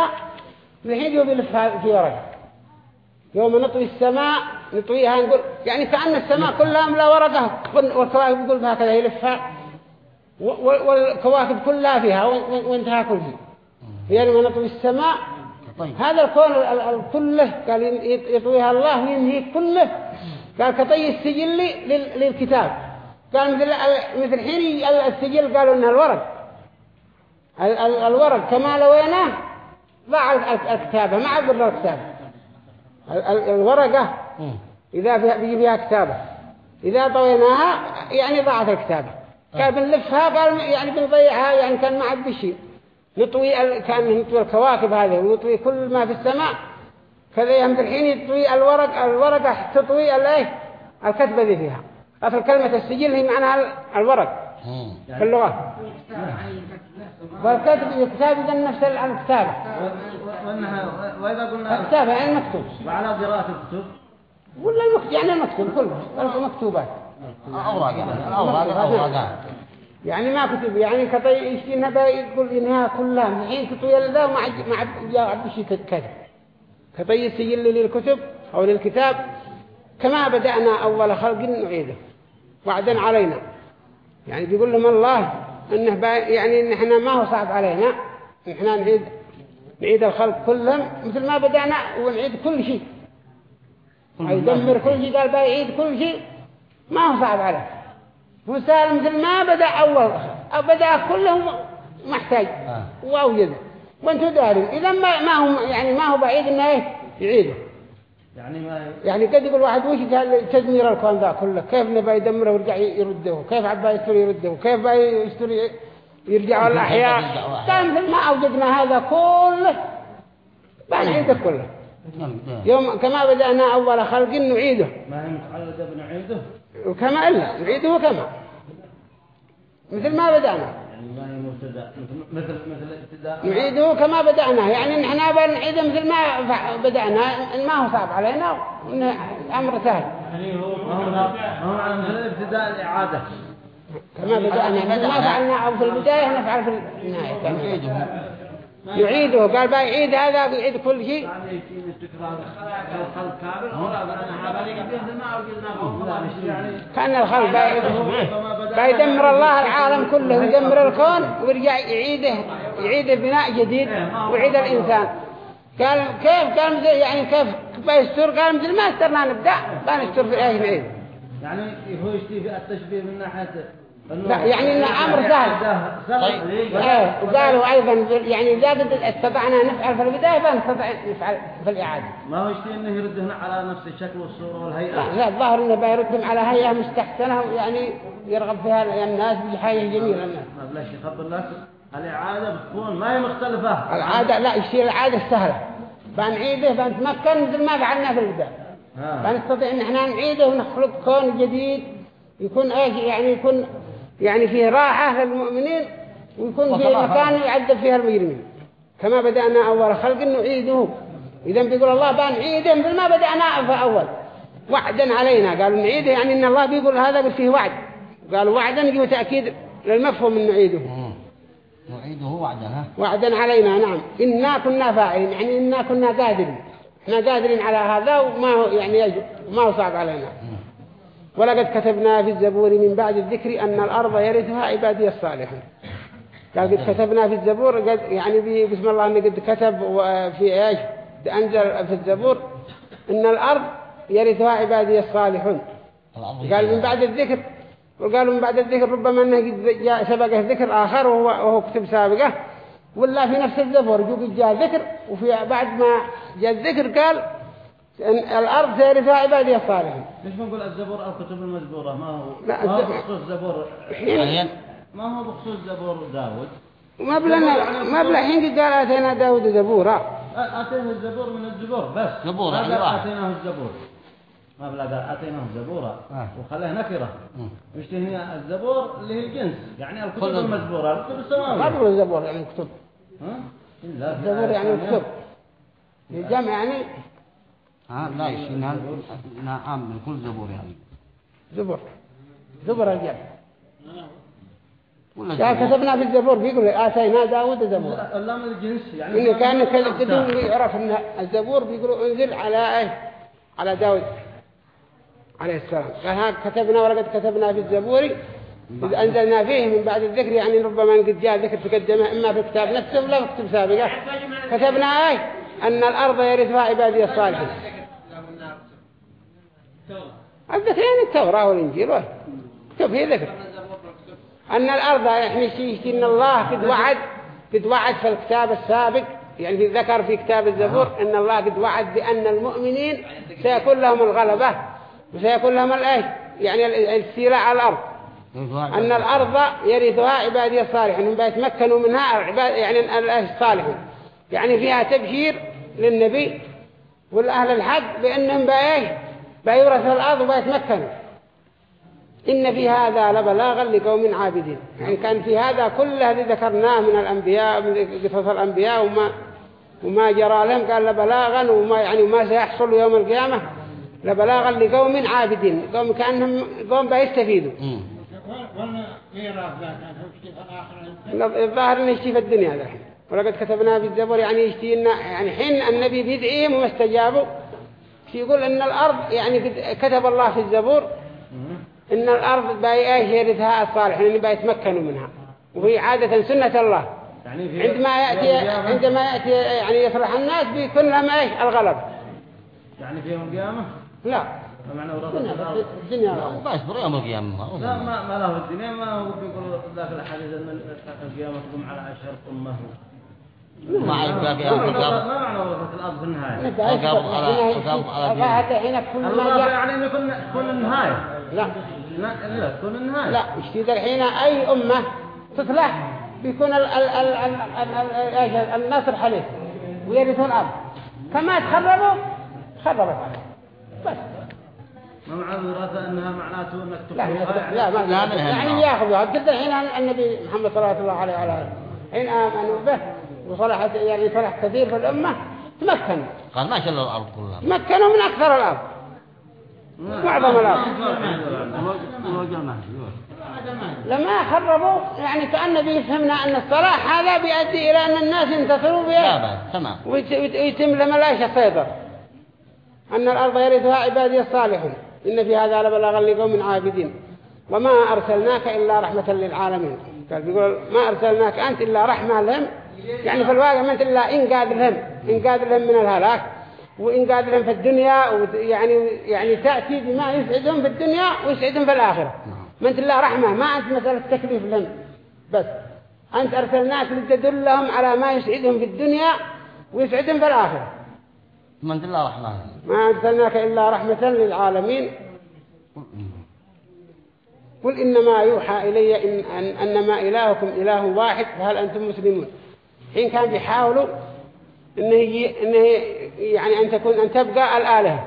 S1: يوم وبيلفها في ورقه يوم نطوي السماء نطويها نقول يعني كأن السماء كلها ملا ورقه والكواكب بها كذا يلفها والكواكب كلها فيها وانتهى كل شيء يعني نطوي السماء طيب. هذا الكون كله قال يطويها الله وينهي كله قال كطي السجل للكتاب قال مثل مثل حين السجل قالوا انها الورق الورق كما لويناه مع الكتابة مع البر الكتابة الورقة إذا بيجي فيها كتابة إذا طويناها يعني ضاعت الكتابة آه. كان بنلفها قال يعني بنضيعها يعني كان ما عاد بشيء نطوي كان نطوي الكواكب هذه ونطوي كل ما في السماء كذا يهم الحين يطوي الورق الورقة تطوي الايه الكتبة اللي فيها أصل كلمة السجل هي معناها الورق في اللغة يعني
S2: والكتب يكتاب
S1: إذا نفس الكتابة
S2: وإذا قلنا الكتابة يعني المكتوب
S1: وعلى قراءة الكتب ولا المكتوب يعني المكتوب كله مكتوبات أوراق أوراق أوراق يعني ما كتب يعني كطي نبا يقول إنها كلها من حين كتب ما وما مع عبد شيء كذا كطي يسجل للكتب أو للكتاب كما بدأنا أول خلق نعيده وعدا علينا يعني بيقول لهم الله انه يعني ان احنا ما هو صعب علينا احنا نعيد نعيد الخلق كلهم مثل ما بدأنا ونعيد كل شيء يدمر كل شيء قال بيعيد كل شيء ما هو صعب عليه وسال مثل ما بدأ أول أو بدأ كلهم محتاج آه. واوجد وانتو دارين إذا ما, ما هو يعني ما هو بعيد إنه إيه؟ يعيده يعني ما يعني قد يقول واحد وش قال تدمير الكون ذا كله كيف نبى يدمره ويرجع يرده كيف عبا يستر يرده كيف يستر يرجع الأحياء مثل ما أوجدنا هذا كله بعد نعم. كله نعم، نعم. يوم كما بدأنا أول خلق نعيده ما هم نعيده كما وكما إلا نعيده وكما مثل ما بدأنا
S2: يعني مثل مثل نعيده
S1: كما بدأنا يعني نحن نعيده مثل ما بدأنا ما هو صعب علينا أمر سهل يعني هو كما
S3: بدأنا ما فعلنا أو في البداية
S1: نفعل في النهاية يعيده قال بقى يعيد هذا بيعيد كل شيء
S2: كان الخلق بقى يدمر الله العالم كله ويدمر الكون
S1: ويرجع يعيده يعيد بناء جديد ويعيد الإنسان قال كيف قال مثل يعني كيف بيستر قال مثل ما استرنا نبدأ بنستر في أي نعيد
S2: يعني هو يشتي في التشبيه من ناحية لا يعني, يعني ان امر يعني سهل طيب. إيه؟ آه، وقالوا
S1: ايضا يعني اذا استطعنا نفعل في البدايه فنستطيع نفعل في الاعاده
S2: ما هو شيء انه هنا على نفس الشكل والصوره والهيئه لا, لا الظاهر انه بيردهم على هيئه مستحسنه
S1: يعني يرغب فيها يعني الناس بحيه جميله الناس لا شيخ عبد الله
S2: الاعاده بتكون ما هي مختلفه العاده لا الشيء العاده سهله
S1: بنعيده بنتمكن مثل ما فعلنا في البدايه آه. بنستطيع ان احنا نعيده ونخلق كون جديد يكون ايش يعني يكون يعني فيه راحة للمؤمنين ويكون فيه مكان يعذب فيها المجرمين كما بدأنا أول خلق نعيده إذا بيقول الله بنعيده مثل ما بدأنا أول وعدا علينا قالوا نعيده يعني إن الله بيقول هذا بس فيه وعد قالوا وعدا يجوا تأكيد للمفهوم من نعيده نعيده وعدا ها وعدا علينا نعم إنا كنا فاعلين يعني إنا كنا قادرين احنا قادرين على هذا وما هو يعني ما هو صعب علينا ولقد كتبنا في الزبور من بعد الذكر أن الأرض يرثها عبادي الصالحون قال قد كتبنا في الزبور قد يعني بسم الله أن قد كتب في إيش أنزل في الزبور إن الأرض يرثها عبادي الصالحون قال من بعد الذكر وقالوا من بعد الذكر ربما أنه قد جاء سبقه ذكر آخر وهو, وهو كتب سابقه ولا في نفس الزبور جو قد جاء ذكر وفي بعد ما جاء الذكر قال الأرض ترثها عبادي الصالحين
S2: ليش ما نقول الزبور أو كتب المزبورة ما هو لا ما هو بخصوص زبور ما هو بخصوص زبور داود ما بلا ما بلا حين قال
S1: أتينا داود زبورا
S2: أتينا الزبور من الزبور بس زبورة إيوه. أتيناه الزبور ما بلا قال أتيناه زبورة آه. وخليه نكرة مش هي الزبور اللي هي الجنس يعني الكتب المزبورة الكتب السماوية ما بلا الزبور يعني الكتب الزبور يعني الكتب الجمع يعني ها لا يشينها نعم من كل يعني
S1: زبور زبر الجبل لا كتبنا في الزبور بيقول آتينا داود زبور اللام الجنس يعني إيه كان كذب يعرف إن الزبور بيقولوا انزل على إيه على داود عليه السلام قال كتبنا ولقد كتبنا في الزبور إذ أنزلنا فيه من بعد الذكر يعني ربما قد جاء ذكر تقدمه إما في كتاب نفسه ولا في كتاب سابقه كتبنا أي أن الأرض يرثها عبادي الصالحين الذكرين التوراة والإنجيل كتب هي ذكر أن الأرض يعني شيء إن الله قد وعد قد وعد في الكتاب السابق يعني ذكر في كتاب الزبور أن الله قد وعد بأن المؤمنين سيكون لهم الغلبة وسيكون لهم الأيه يعني السيرة على الأرض أن الأرض يرثها عبادي الصالحين هم بيتمكنوا منها يعني الأهل الصالح يعني فيها تبشير للنبي والأهل الحق بأنهم بأيه بيورث الأرض ويتمكنوا إن في هذا لبلاغا لقوم عابدين يعني كان في هذا كل الذي ذكرناه من الأنبياء من قصص الأنبياء وما وما جرى لهم قال لبلاغا وما يعني وما سيحصل يوم القيامة لبلاغا لقوم عابدين قوم كأنهم قوم بيستفيدوا
S3: الظاهر انه يشتي في الدنيا ذلك
S1: ولقد كتبنا في الزبور يعني يشتي يعني حين النبي بيدعيهم ومستجابوا يقول ان الارض يعني كتب الله في الزبور ان الارض بايئه يرثها الصالحين اللي بيتمكنوا منها وهي عاده سنه الله يعني عندما يعني ياتي عندما ياتي يعني يفرح الناس بيكون لهم ايش الغلب يعني في يوم القيامه لا معنى الدنيا يوم القيامة
S2: لا ما ما له الدنيا ما هو بيقول ذاك الحديث أن القيامة تقوم على عشر أمه ما عليك باقي أو القبض ما عوضت الأرض في النهاية القبض على القبض على دين الحين تكون الله يعني يكون تكون النهاية
S1: لا لا تكون النهاية لا اشتيد الحين أي أمة تصلح بيكون ال ال ال ال ال ال النصر حليف ويرثوا الأرض كما تخربوا خربت عليه بس
S2: معنى الوراثة أنها معناته
S1: أنك تخربها لا لا لا يعني ياخذوها قد الحين النبي محمد صلى الله عليه على حين آمنوا به وصلحت يعني صلح كثير في الأمة تمكنوا
S2: قال ما شلوا الأرض كلها
S1: تمكنوا من أكثر الأرض
S2: معظم الأرض لما
S1: خربوا يعني كأن بيفهمنا أن الصلاح هذا بيؤدي إلى أن الناس ينتصروا بها ويتم لما لا يسيطر أن الأرض يرثها عبادي الصالحون إن في هذا لبلاغا لقوم عابدين وما أرسلناك إلا رحمة للعالمين قال بيقول ما أرسلناك أنت إلا رحمة لهم يعني في الواقع مثل لا إن قادرهم إن قادرهم من الهلاك وإن قادرهم في الدنيا يعني يعني تأتي بما يسعدهم في الدنيا ويسعدهم في الآخرة نعم. مثل الله رحمة ما أنت مثل تكليف لهم بس أنت أرسلناك لتدلهم على ما يسعدهم في الدنيا ويسعدهم في الآخرة
S2: من الله رحمة ما أرسلناك
S1: إلا رحمة للعالمين قل إنما يوحى إلي إن أنما إلهكم إله واحد فهل أنتم مسلمون حين كان بيحاولوا إنه, إنه يعني أن تكون أن تبقى الآلهة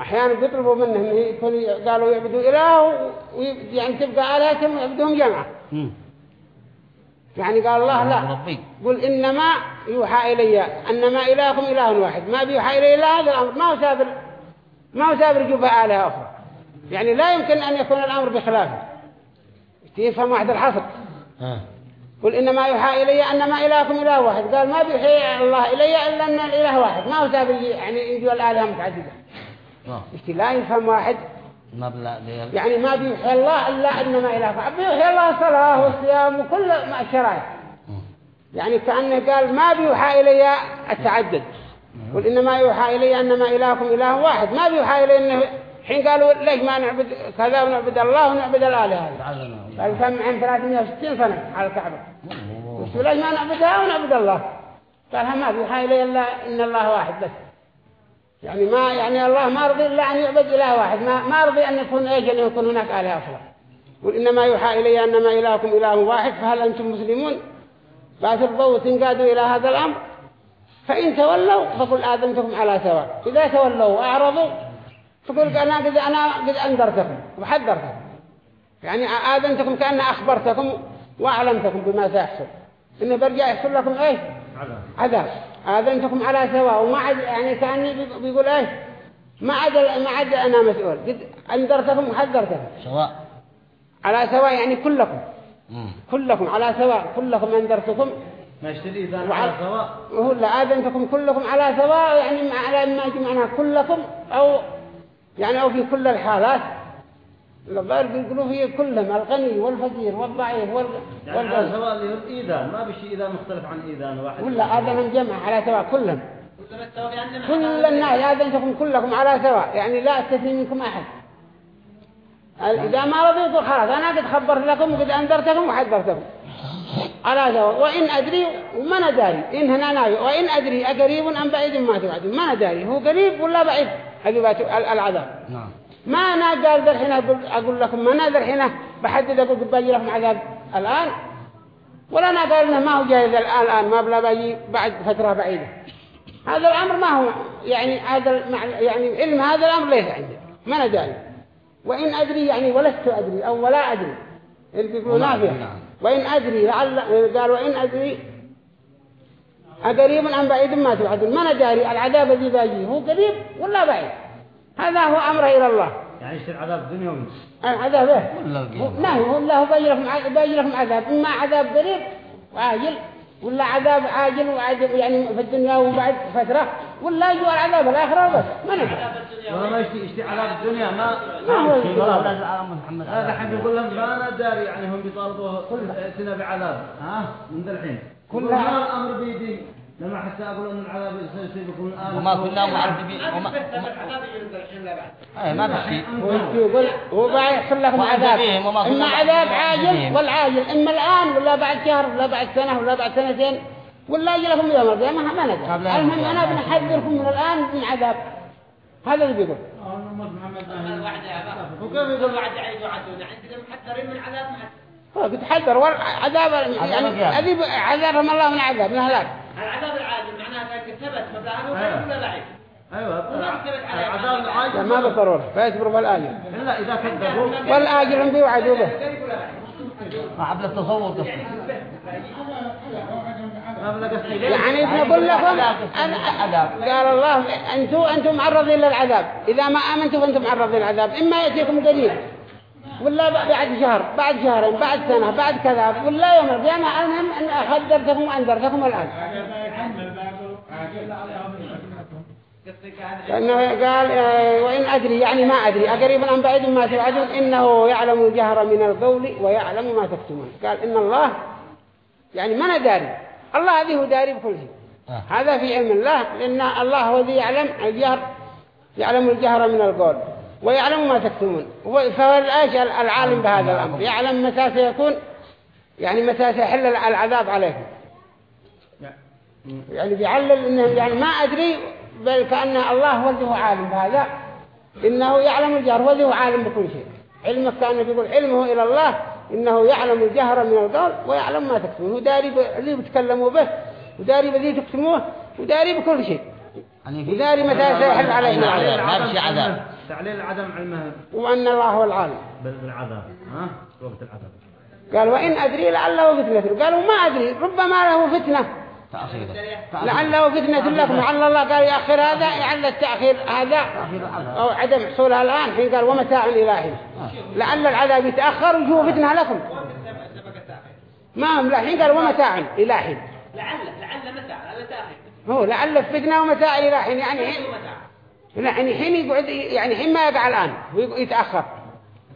S1: أحيانا بيطلبوا منه إنه يكون قالوا يعبدوا إله ويعني تبقى ثم يعبدهم جمعة يعني قال الله لا قل إنما يوحى إلي إنما إلهكم إله واحد ما بيوحى إلي إلا هذا الأمر ما أسابر ما أسابر جبه آلهة أخرى يعني لا يمكن أن يكون الأمر بخلافه تفهم واحد الحصر آه. قل إنما يوحى إلي أنما إلهكم إله واحد قال ما بيوحي الله إلي إلا أن الإله واحد ما هو سابق يعني يجوا الآلهة متعددة لا يفهم واحد يعني ما بيوحي الله إلا أنما إله بيوحي الله صلاة والصيام وكل الشرائع يعني كأنه قال ما بيوحى إلي التعدد قل إنما يوحى إلي أنما إلهكم إله واحد ما بيوحى إلي أنه حين قالوا ليش ما نعبد كذا ونعبد الله ونعبد الآلهة قالوا كم عن 360 سنة على الكعبة قالوا ليش ما نعبدها ونعبد الله قال ما في حال إلا إن الله واحد بس يعني ما يعني الله ما رضي إلا أن يعبد إله واحد ما ما رضي أن يكون أجل أن يكون هناك آلهة أخرى قل إنما يوحى إلي أنما إلهكم إله واحد فهل أنتم مسلمون بعث الضوء تنقادوا إلى هذا الأمر فإن تولوا فقل آذنتكم على سواء إذا تولوا أعرضوا تقول أنا قد أنا قد أنذرتكم وحذرتكم يعني آذنتكم كأن أخبرتكم وأعلمتكم بما سيحصل إنه برجع يحصل لكم إيه عذاب, عذاب. آذنتكم على سواء وما عاد يعني كأني بيقول إيه ما عاد ما عاد أنا مسؤول قد أنذرتكم وحذرتكم سواء على سواء يعني كلكم مم. كلكم على سواء كلكم أنذرتكم ما يشتري إذا على سواء وهو لا آذنتكم كلكم على سواء يعني على ما جمعنا كلكم أو يعني أو في كل الحالات الظاهر بيقولوا فيه كلهم الغني والفقير والضعيف وال يعني على سواء
S2: الإيذان ما بشي إيذان مختلف عن إيذان واحد ولا آذان جمع على سواء كلهم كل الناس
S1: آذنتكم كلكم على سواء يعني لا استثني منكم أحد نعم. إذا ما رضيتوا خلاص أنا قد خبرت لكم وقد أنذرتكم وحذرتكم على سواء وإن أدري وما نداري إن هنا ناوي وإن أدري أقريب أم بعيد ما توعدون ما نداري هو قريب ولا بعيد بات العذاب نعم ما أنا قال الحين أقول, أقول لكم ما أنا الحين بحدد أقول باجي لكم عذاب الآن ولا أنا قال إنه ما هو جاي الآن الآن ما بلا باجي بعد فترة بعيدة هذا الأمر ما هو يعني هذا يعني علم هذا الأمر ليس عندي ما أنا داري وإن أدري يعني ولست أدري أو ولا أدري اللي بيقولوا نافع نعم. وإن أدري لعل قال وإن أدري أقريب أم بعيد ما توعدون ما نجاري العذاب الذي باجي هو قريب ولا بعيد هذا هو أمره إلى الله
S2: يعني يصير عذاب دنيوي
S1: العذاب ايه ما هو الله باجي لكم لكم عذاب إما عذاب قريب وعاجل ولا عذاب عاجل وعاجل يعني في الدنيا وبعد فترة ولا يجوا العذاب الآخرة بس ما نجح
S2: والله ما يشتي يشتي عذاب الدنيا ما ما هو هذا حين يقول لهم ما أنا داري يعني هم بيطالبوا كل سنة بعذاب ها من ذا الحين كلها الأمر بيدي لما حتى أقول أن العذاب سيصيبكم الآن وما كنا معذبين وما إيه، ما في شيء
S1: هو يحصل لهم عذاب إما عذاب عاجل والعاجل إما الآن ولا بعد شهر ولا بعد سنة ولا بعد سنتين ولا يجي لهم يوم القيامة ما نجح المهم أنا بنحذركم من الآن من عذاب هذا اللي بيقول
S2: وكيف يقول بعد عيد وعدونا عندنا محذرين من عذاب محذرين
S1: بتحذر عذاب يعني عذاب عذابهم الله من عذاب من هلاك
S2: العذاب العادي معناه انك ثبت مبلغه ولا ضعيف ايوه ما بالضروره
S1: فيصبروا بالاجر الا اذا كذبوا والاجر هم بيوعدوا
S3: ما عبد التصور قصدي يعني نقول لكم أنا قال الله
S1: انتم انتم معرضين للعذاب اذا ما امنتم فانتم معرضين للعذاب اما ياتيكم قليل ولا بعد شهر بعد شهرين بعد سنة بعد كذا ولا يوم القيامة المهم أن أخدرتكم وأنذرتكم الآن
S3: لأنه قال آه، وإن أدري يعني ما أدري أقريب أم بعيد ما تبعدون إنه
S1: يعلم الجهر من القول ويعلم ما تكتمون قال إن الله يعني ما أنا داري الله هذه هو داري بكل شيء آه. هذا في علم الله لأن الله هو الذي يعلم الجهر يعلم الجهر من القول ويعلم ما تكتمون فالآيش العالم بهذا الأمر نعم. يعلم متى سيكون يعني متى سيحل العذاب عليهم نعم. يعني بيعلل إنه يعني ما أدري بل كأن الله وده عالم بهذا إنه يعلم الجهر وده عالم بكل شيء علمك كأنه يقول علمه إلى الله إنه يعلم الجهر من القول ويعلم ما تكتمون وداري اللي بتكلموا به وداري بذي تكتموه وداري بكل شيء يعني وداري متى نعم، سيحل علينا عذاب ما في عذاب تعليل عدم علمه وأن الله هو العالم بالعذاب ها وقت العذاب قال وإن أدري لعله فتنة قالوا ما أدري ربما له فتنة
S2: تأخير لعله فتنة لكم لعل
S1: الله قال يأخر هذا لعل التأخير هذا أو عدم حصولها الآن حين قال ومتاع الإلهي لعل العذاب يتأخر ويجوه فتنة لكم ما هم الحين قال
S2: ومتاع إلهي لعل لعل متاع لعل تأخير هو لعل فتنة ومتاع إلهي يعني
S1: يعني حين يقعد يعني حين ما يقع الآن ويتأخر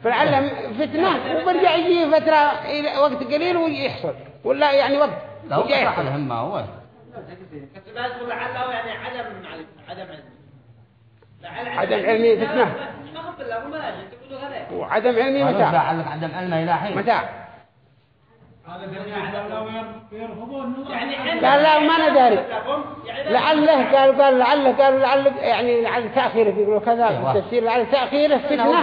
S1: فلعله نعم. فتنة وبرجع يجي فترة وقت قليل ويحصل ولا يعني وقت لو صح الهمة هو
S2: لعله يعني عدم عدم علمي عدم علمي فتنة وعدم علمي متاع
S1: عدم علمي متاع
S2: قال يعني لا ما انا داري يعني لعله قال قال لعله
S1: قال لعله يعني لعل تاخيره يقولوا كذا التفسير أيوة. لعل تاخيره فتنه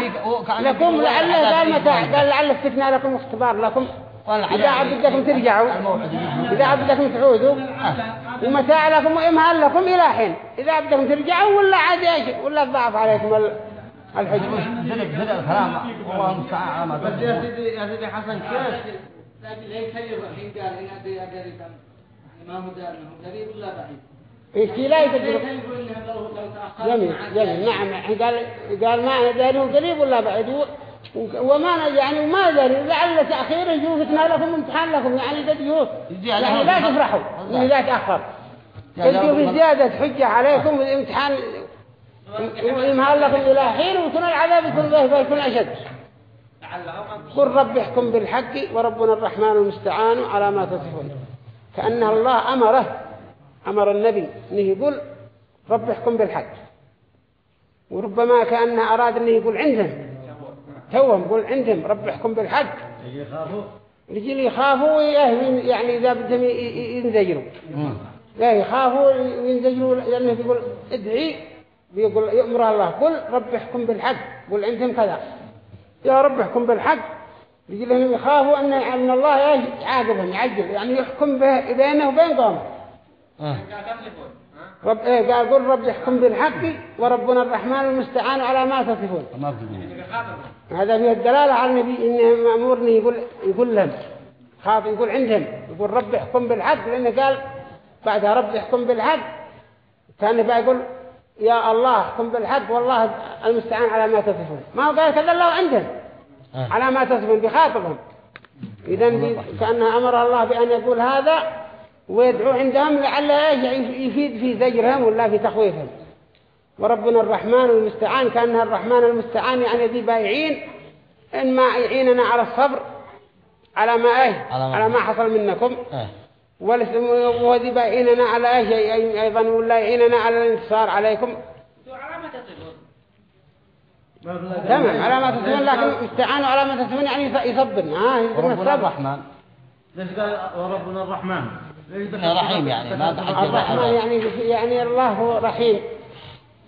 S1: لكم لعله قال متاع قال لعله فتنه لكم اختبار لكم إذا عبدكم ترجعوا إذا عبدكم تعودوا ومتاع آه. لكم وإمهال لكم إلى حين إذا عبدكم ترجعوا ولا عاد إيش ولا ضعف عليكم الحجم زلك زلك الكلام والله مستعان على ما يا سيدي حسن كيف
S2: لكن ليه كذب الحين قال هنا دي قريب يعني ما هو دار انه قريب ولا بعيد إيه، في لا يتجرب نعم يعني
S1: قال قال ما داري قريب ولا بعيد وما يعني وما داري لعل تأخير يجوز يوفتنا لكم امتحان لكم يعني قد يجوز يعني لا تفرحوا إذا يعني لا تأخر انتوا في زيادة حجة عليكم بالامتحان وإمهال لكم إلى حين ويكون العذاب يكون ذهب يكون أشد
S2: قل رب يحكم
S1: بالحق وربنا الرحمن المستعان على ما تصفون كأن الله أمره أمر النبي أنه يقول رب يحكم بالحق وربما كأنه أراد أنه يقول عندهم توهم قول عندهم رب يحكم بالحق يجي يخافوا يعني إذا بدهم ينزجروا لا يخافوا وينزجروا لأنه يقول ادعي يقول يأمر الله قل رب يحكم بالحق قل عندهم كذا يا رب احكم بالحق يجب يخافوا أن, أن الله يعاقبهم يعجل يعني يحكم بينه وبين قومه آه. رب إيه قال قل رب يحكم بالحق وربنا الرحمن المستعان على ما تصفون هذا فيه الدلالة على النبي إنه مأمورني يقول, يقول لهم خاف يقول عندهم يقول رب يحكم بالحق لأنه قال بعدها رب يحكم بالحق كان بقى يقول يا الله قم بالحق والله المستعان على ما تصفون ما هو قال كذا الله عندهم آه. على ما تصفون بخاطبهم إذا كأنه أمر الله بأن يقول هذا ويدعو عندهم لعل يفيد في زجرهم ولا في تخويفهم وربنا الرحمن المستعان كأن الرحمن المستعان يعني ذي بايعين إن ما يعيننا على الصبر على ما ايه على ما, على ما حصل منكم اه. وذب إننا على شيء أيضا ولا إننا على الانتصار عليكم تمام على ما تسمون لكن استعانوا على ما تسمون يعني يصبرنا ها آه، ربنا الرحمن
S2: ليش قال وربنا الرحمن رحيم يعني ما الرحمن
S1: يعني يعني الله هو رحيم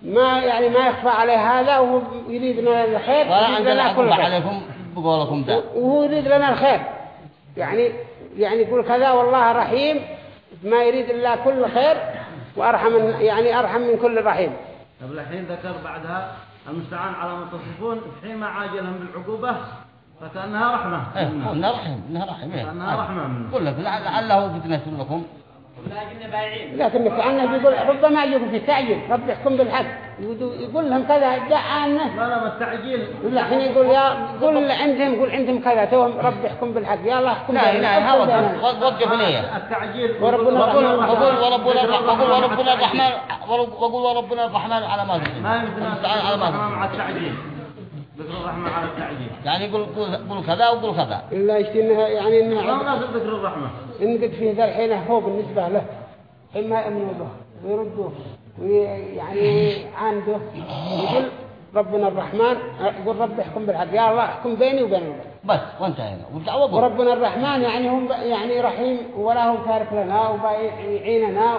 S1: ما يعني ما يخفى عليه هذا وهو يريد لنا الخير ولا عندنا عليكم
S2: بقولكم ده
S1: وهو يريد لنا الخير يعني يعني يقول كذا والله رحيم ما يريد إلا كل خير وأرحم يعني أرحم من كل رحيم
S2: طب الحين ذكر بعدها المستعان على ما تصفون ما عاجلهم بالعقوبة فكأنها رحمة إيه، إنها إيه. رحمة إنها رحمة إنها رحمة قل لك لعله
S1: فتنة لكم
S2: لكن بايعين لكن المستعان يقول ربما
S1: يجب في التعجيل رب يحكم بالحق يقول لهم كذا جاء عنه لا لا بالتعجيل الحين يقول يا قل عندهم قل عندهم كذا توهم رب يحكم بالحق يا الله احكم لا لا هوا وقف هنا التعجيل وربنا وقول وربنا وقول وربنا الرحمن
S2: وقول وربنا الرحمن على ما ما يمكن على ما مع التعجيل ذكر الرحمن على التعجيل
S1: يعني يقول قل كذا وقل كذا إلا يشتنها يعني إنها ما نصب ذكر الرحمة إن قد فيه ذا الحين هو بالنسبة له حين ما يؤمنوا به ويردوه ويعني عنده يقول ربنا الرحمن يقول رب احكم بالحق يا الله احكم بيني وبين الله
S2: بس هنا والدعوة وربنا
S1: الرحمن يعني هم يعني رحيم ولا هو فارق لنا وبيعيننا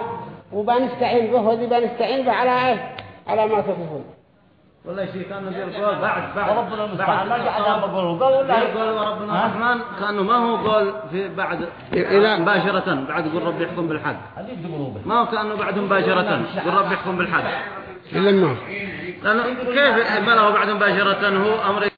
S1: وبنستعين به وذي بنستعين به على ايه على ما تصفون
S2: والله شيء كانوا بيقول بعد بعد ربنا المستعان ما جعل ما قالوا قالوا لا قالوا الرحمن كانه ما هو قول في بعد إذا مباشرة بعد يقول ربي يحكم بالحق ما هو كانه بعد مباشرة يقول ربي يحكم بالحق لما
S3: كيف ما بعد مباشرة هو أمر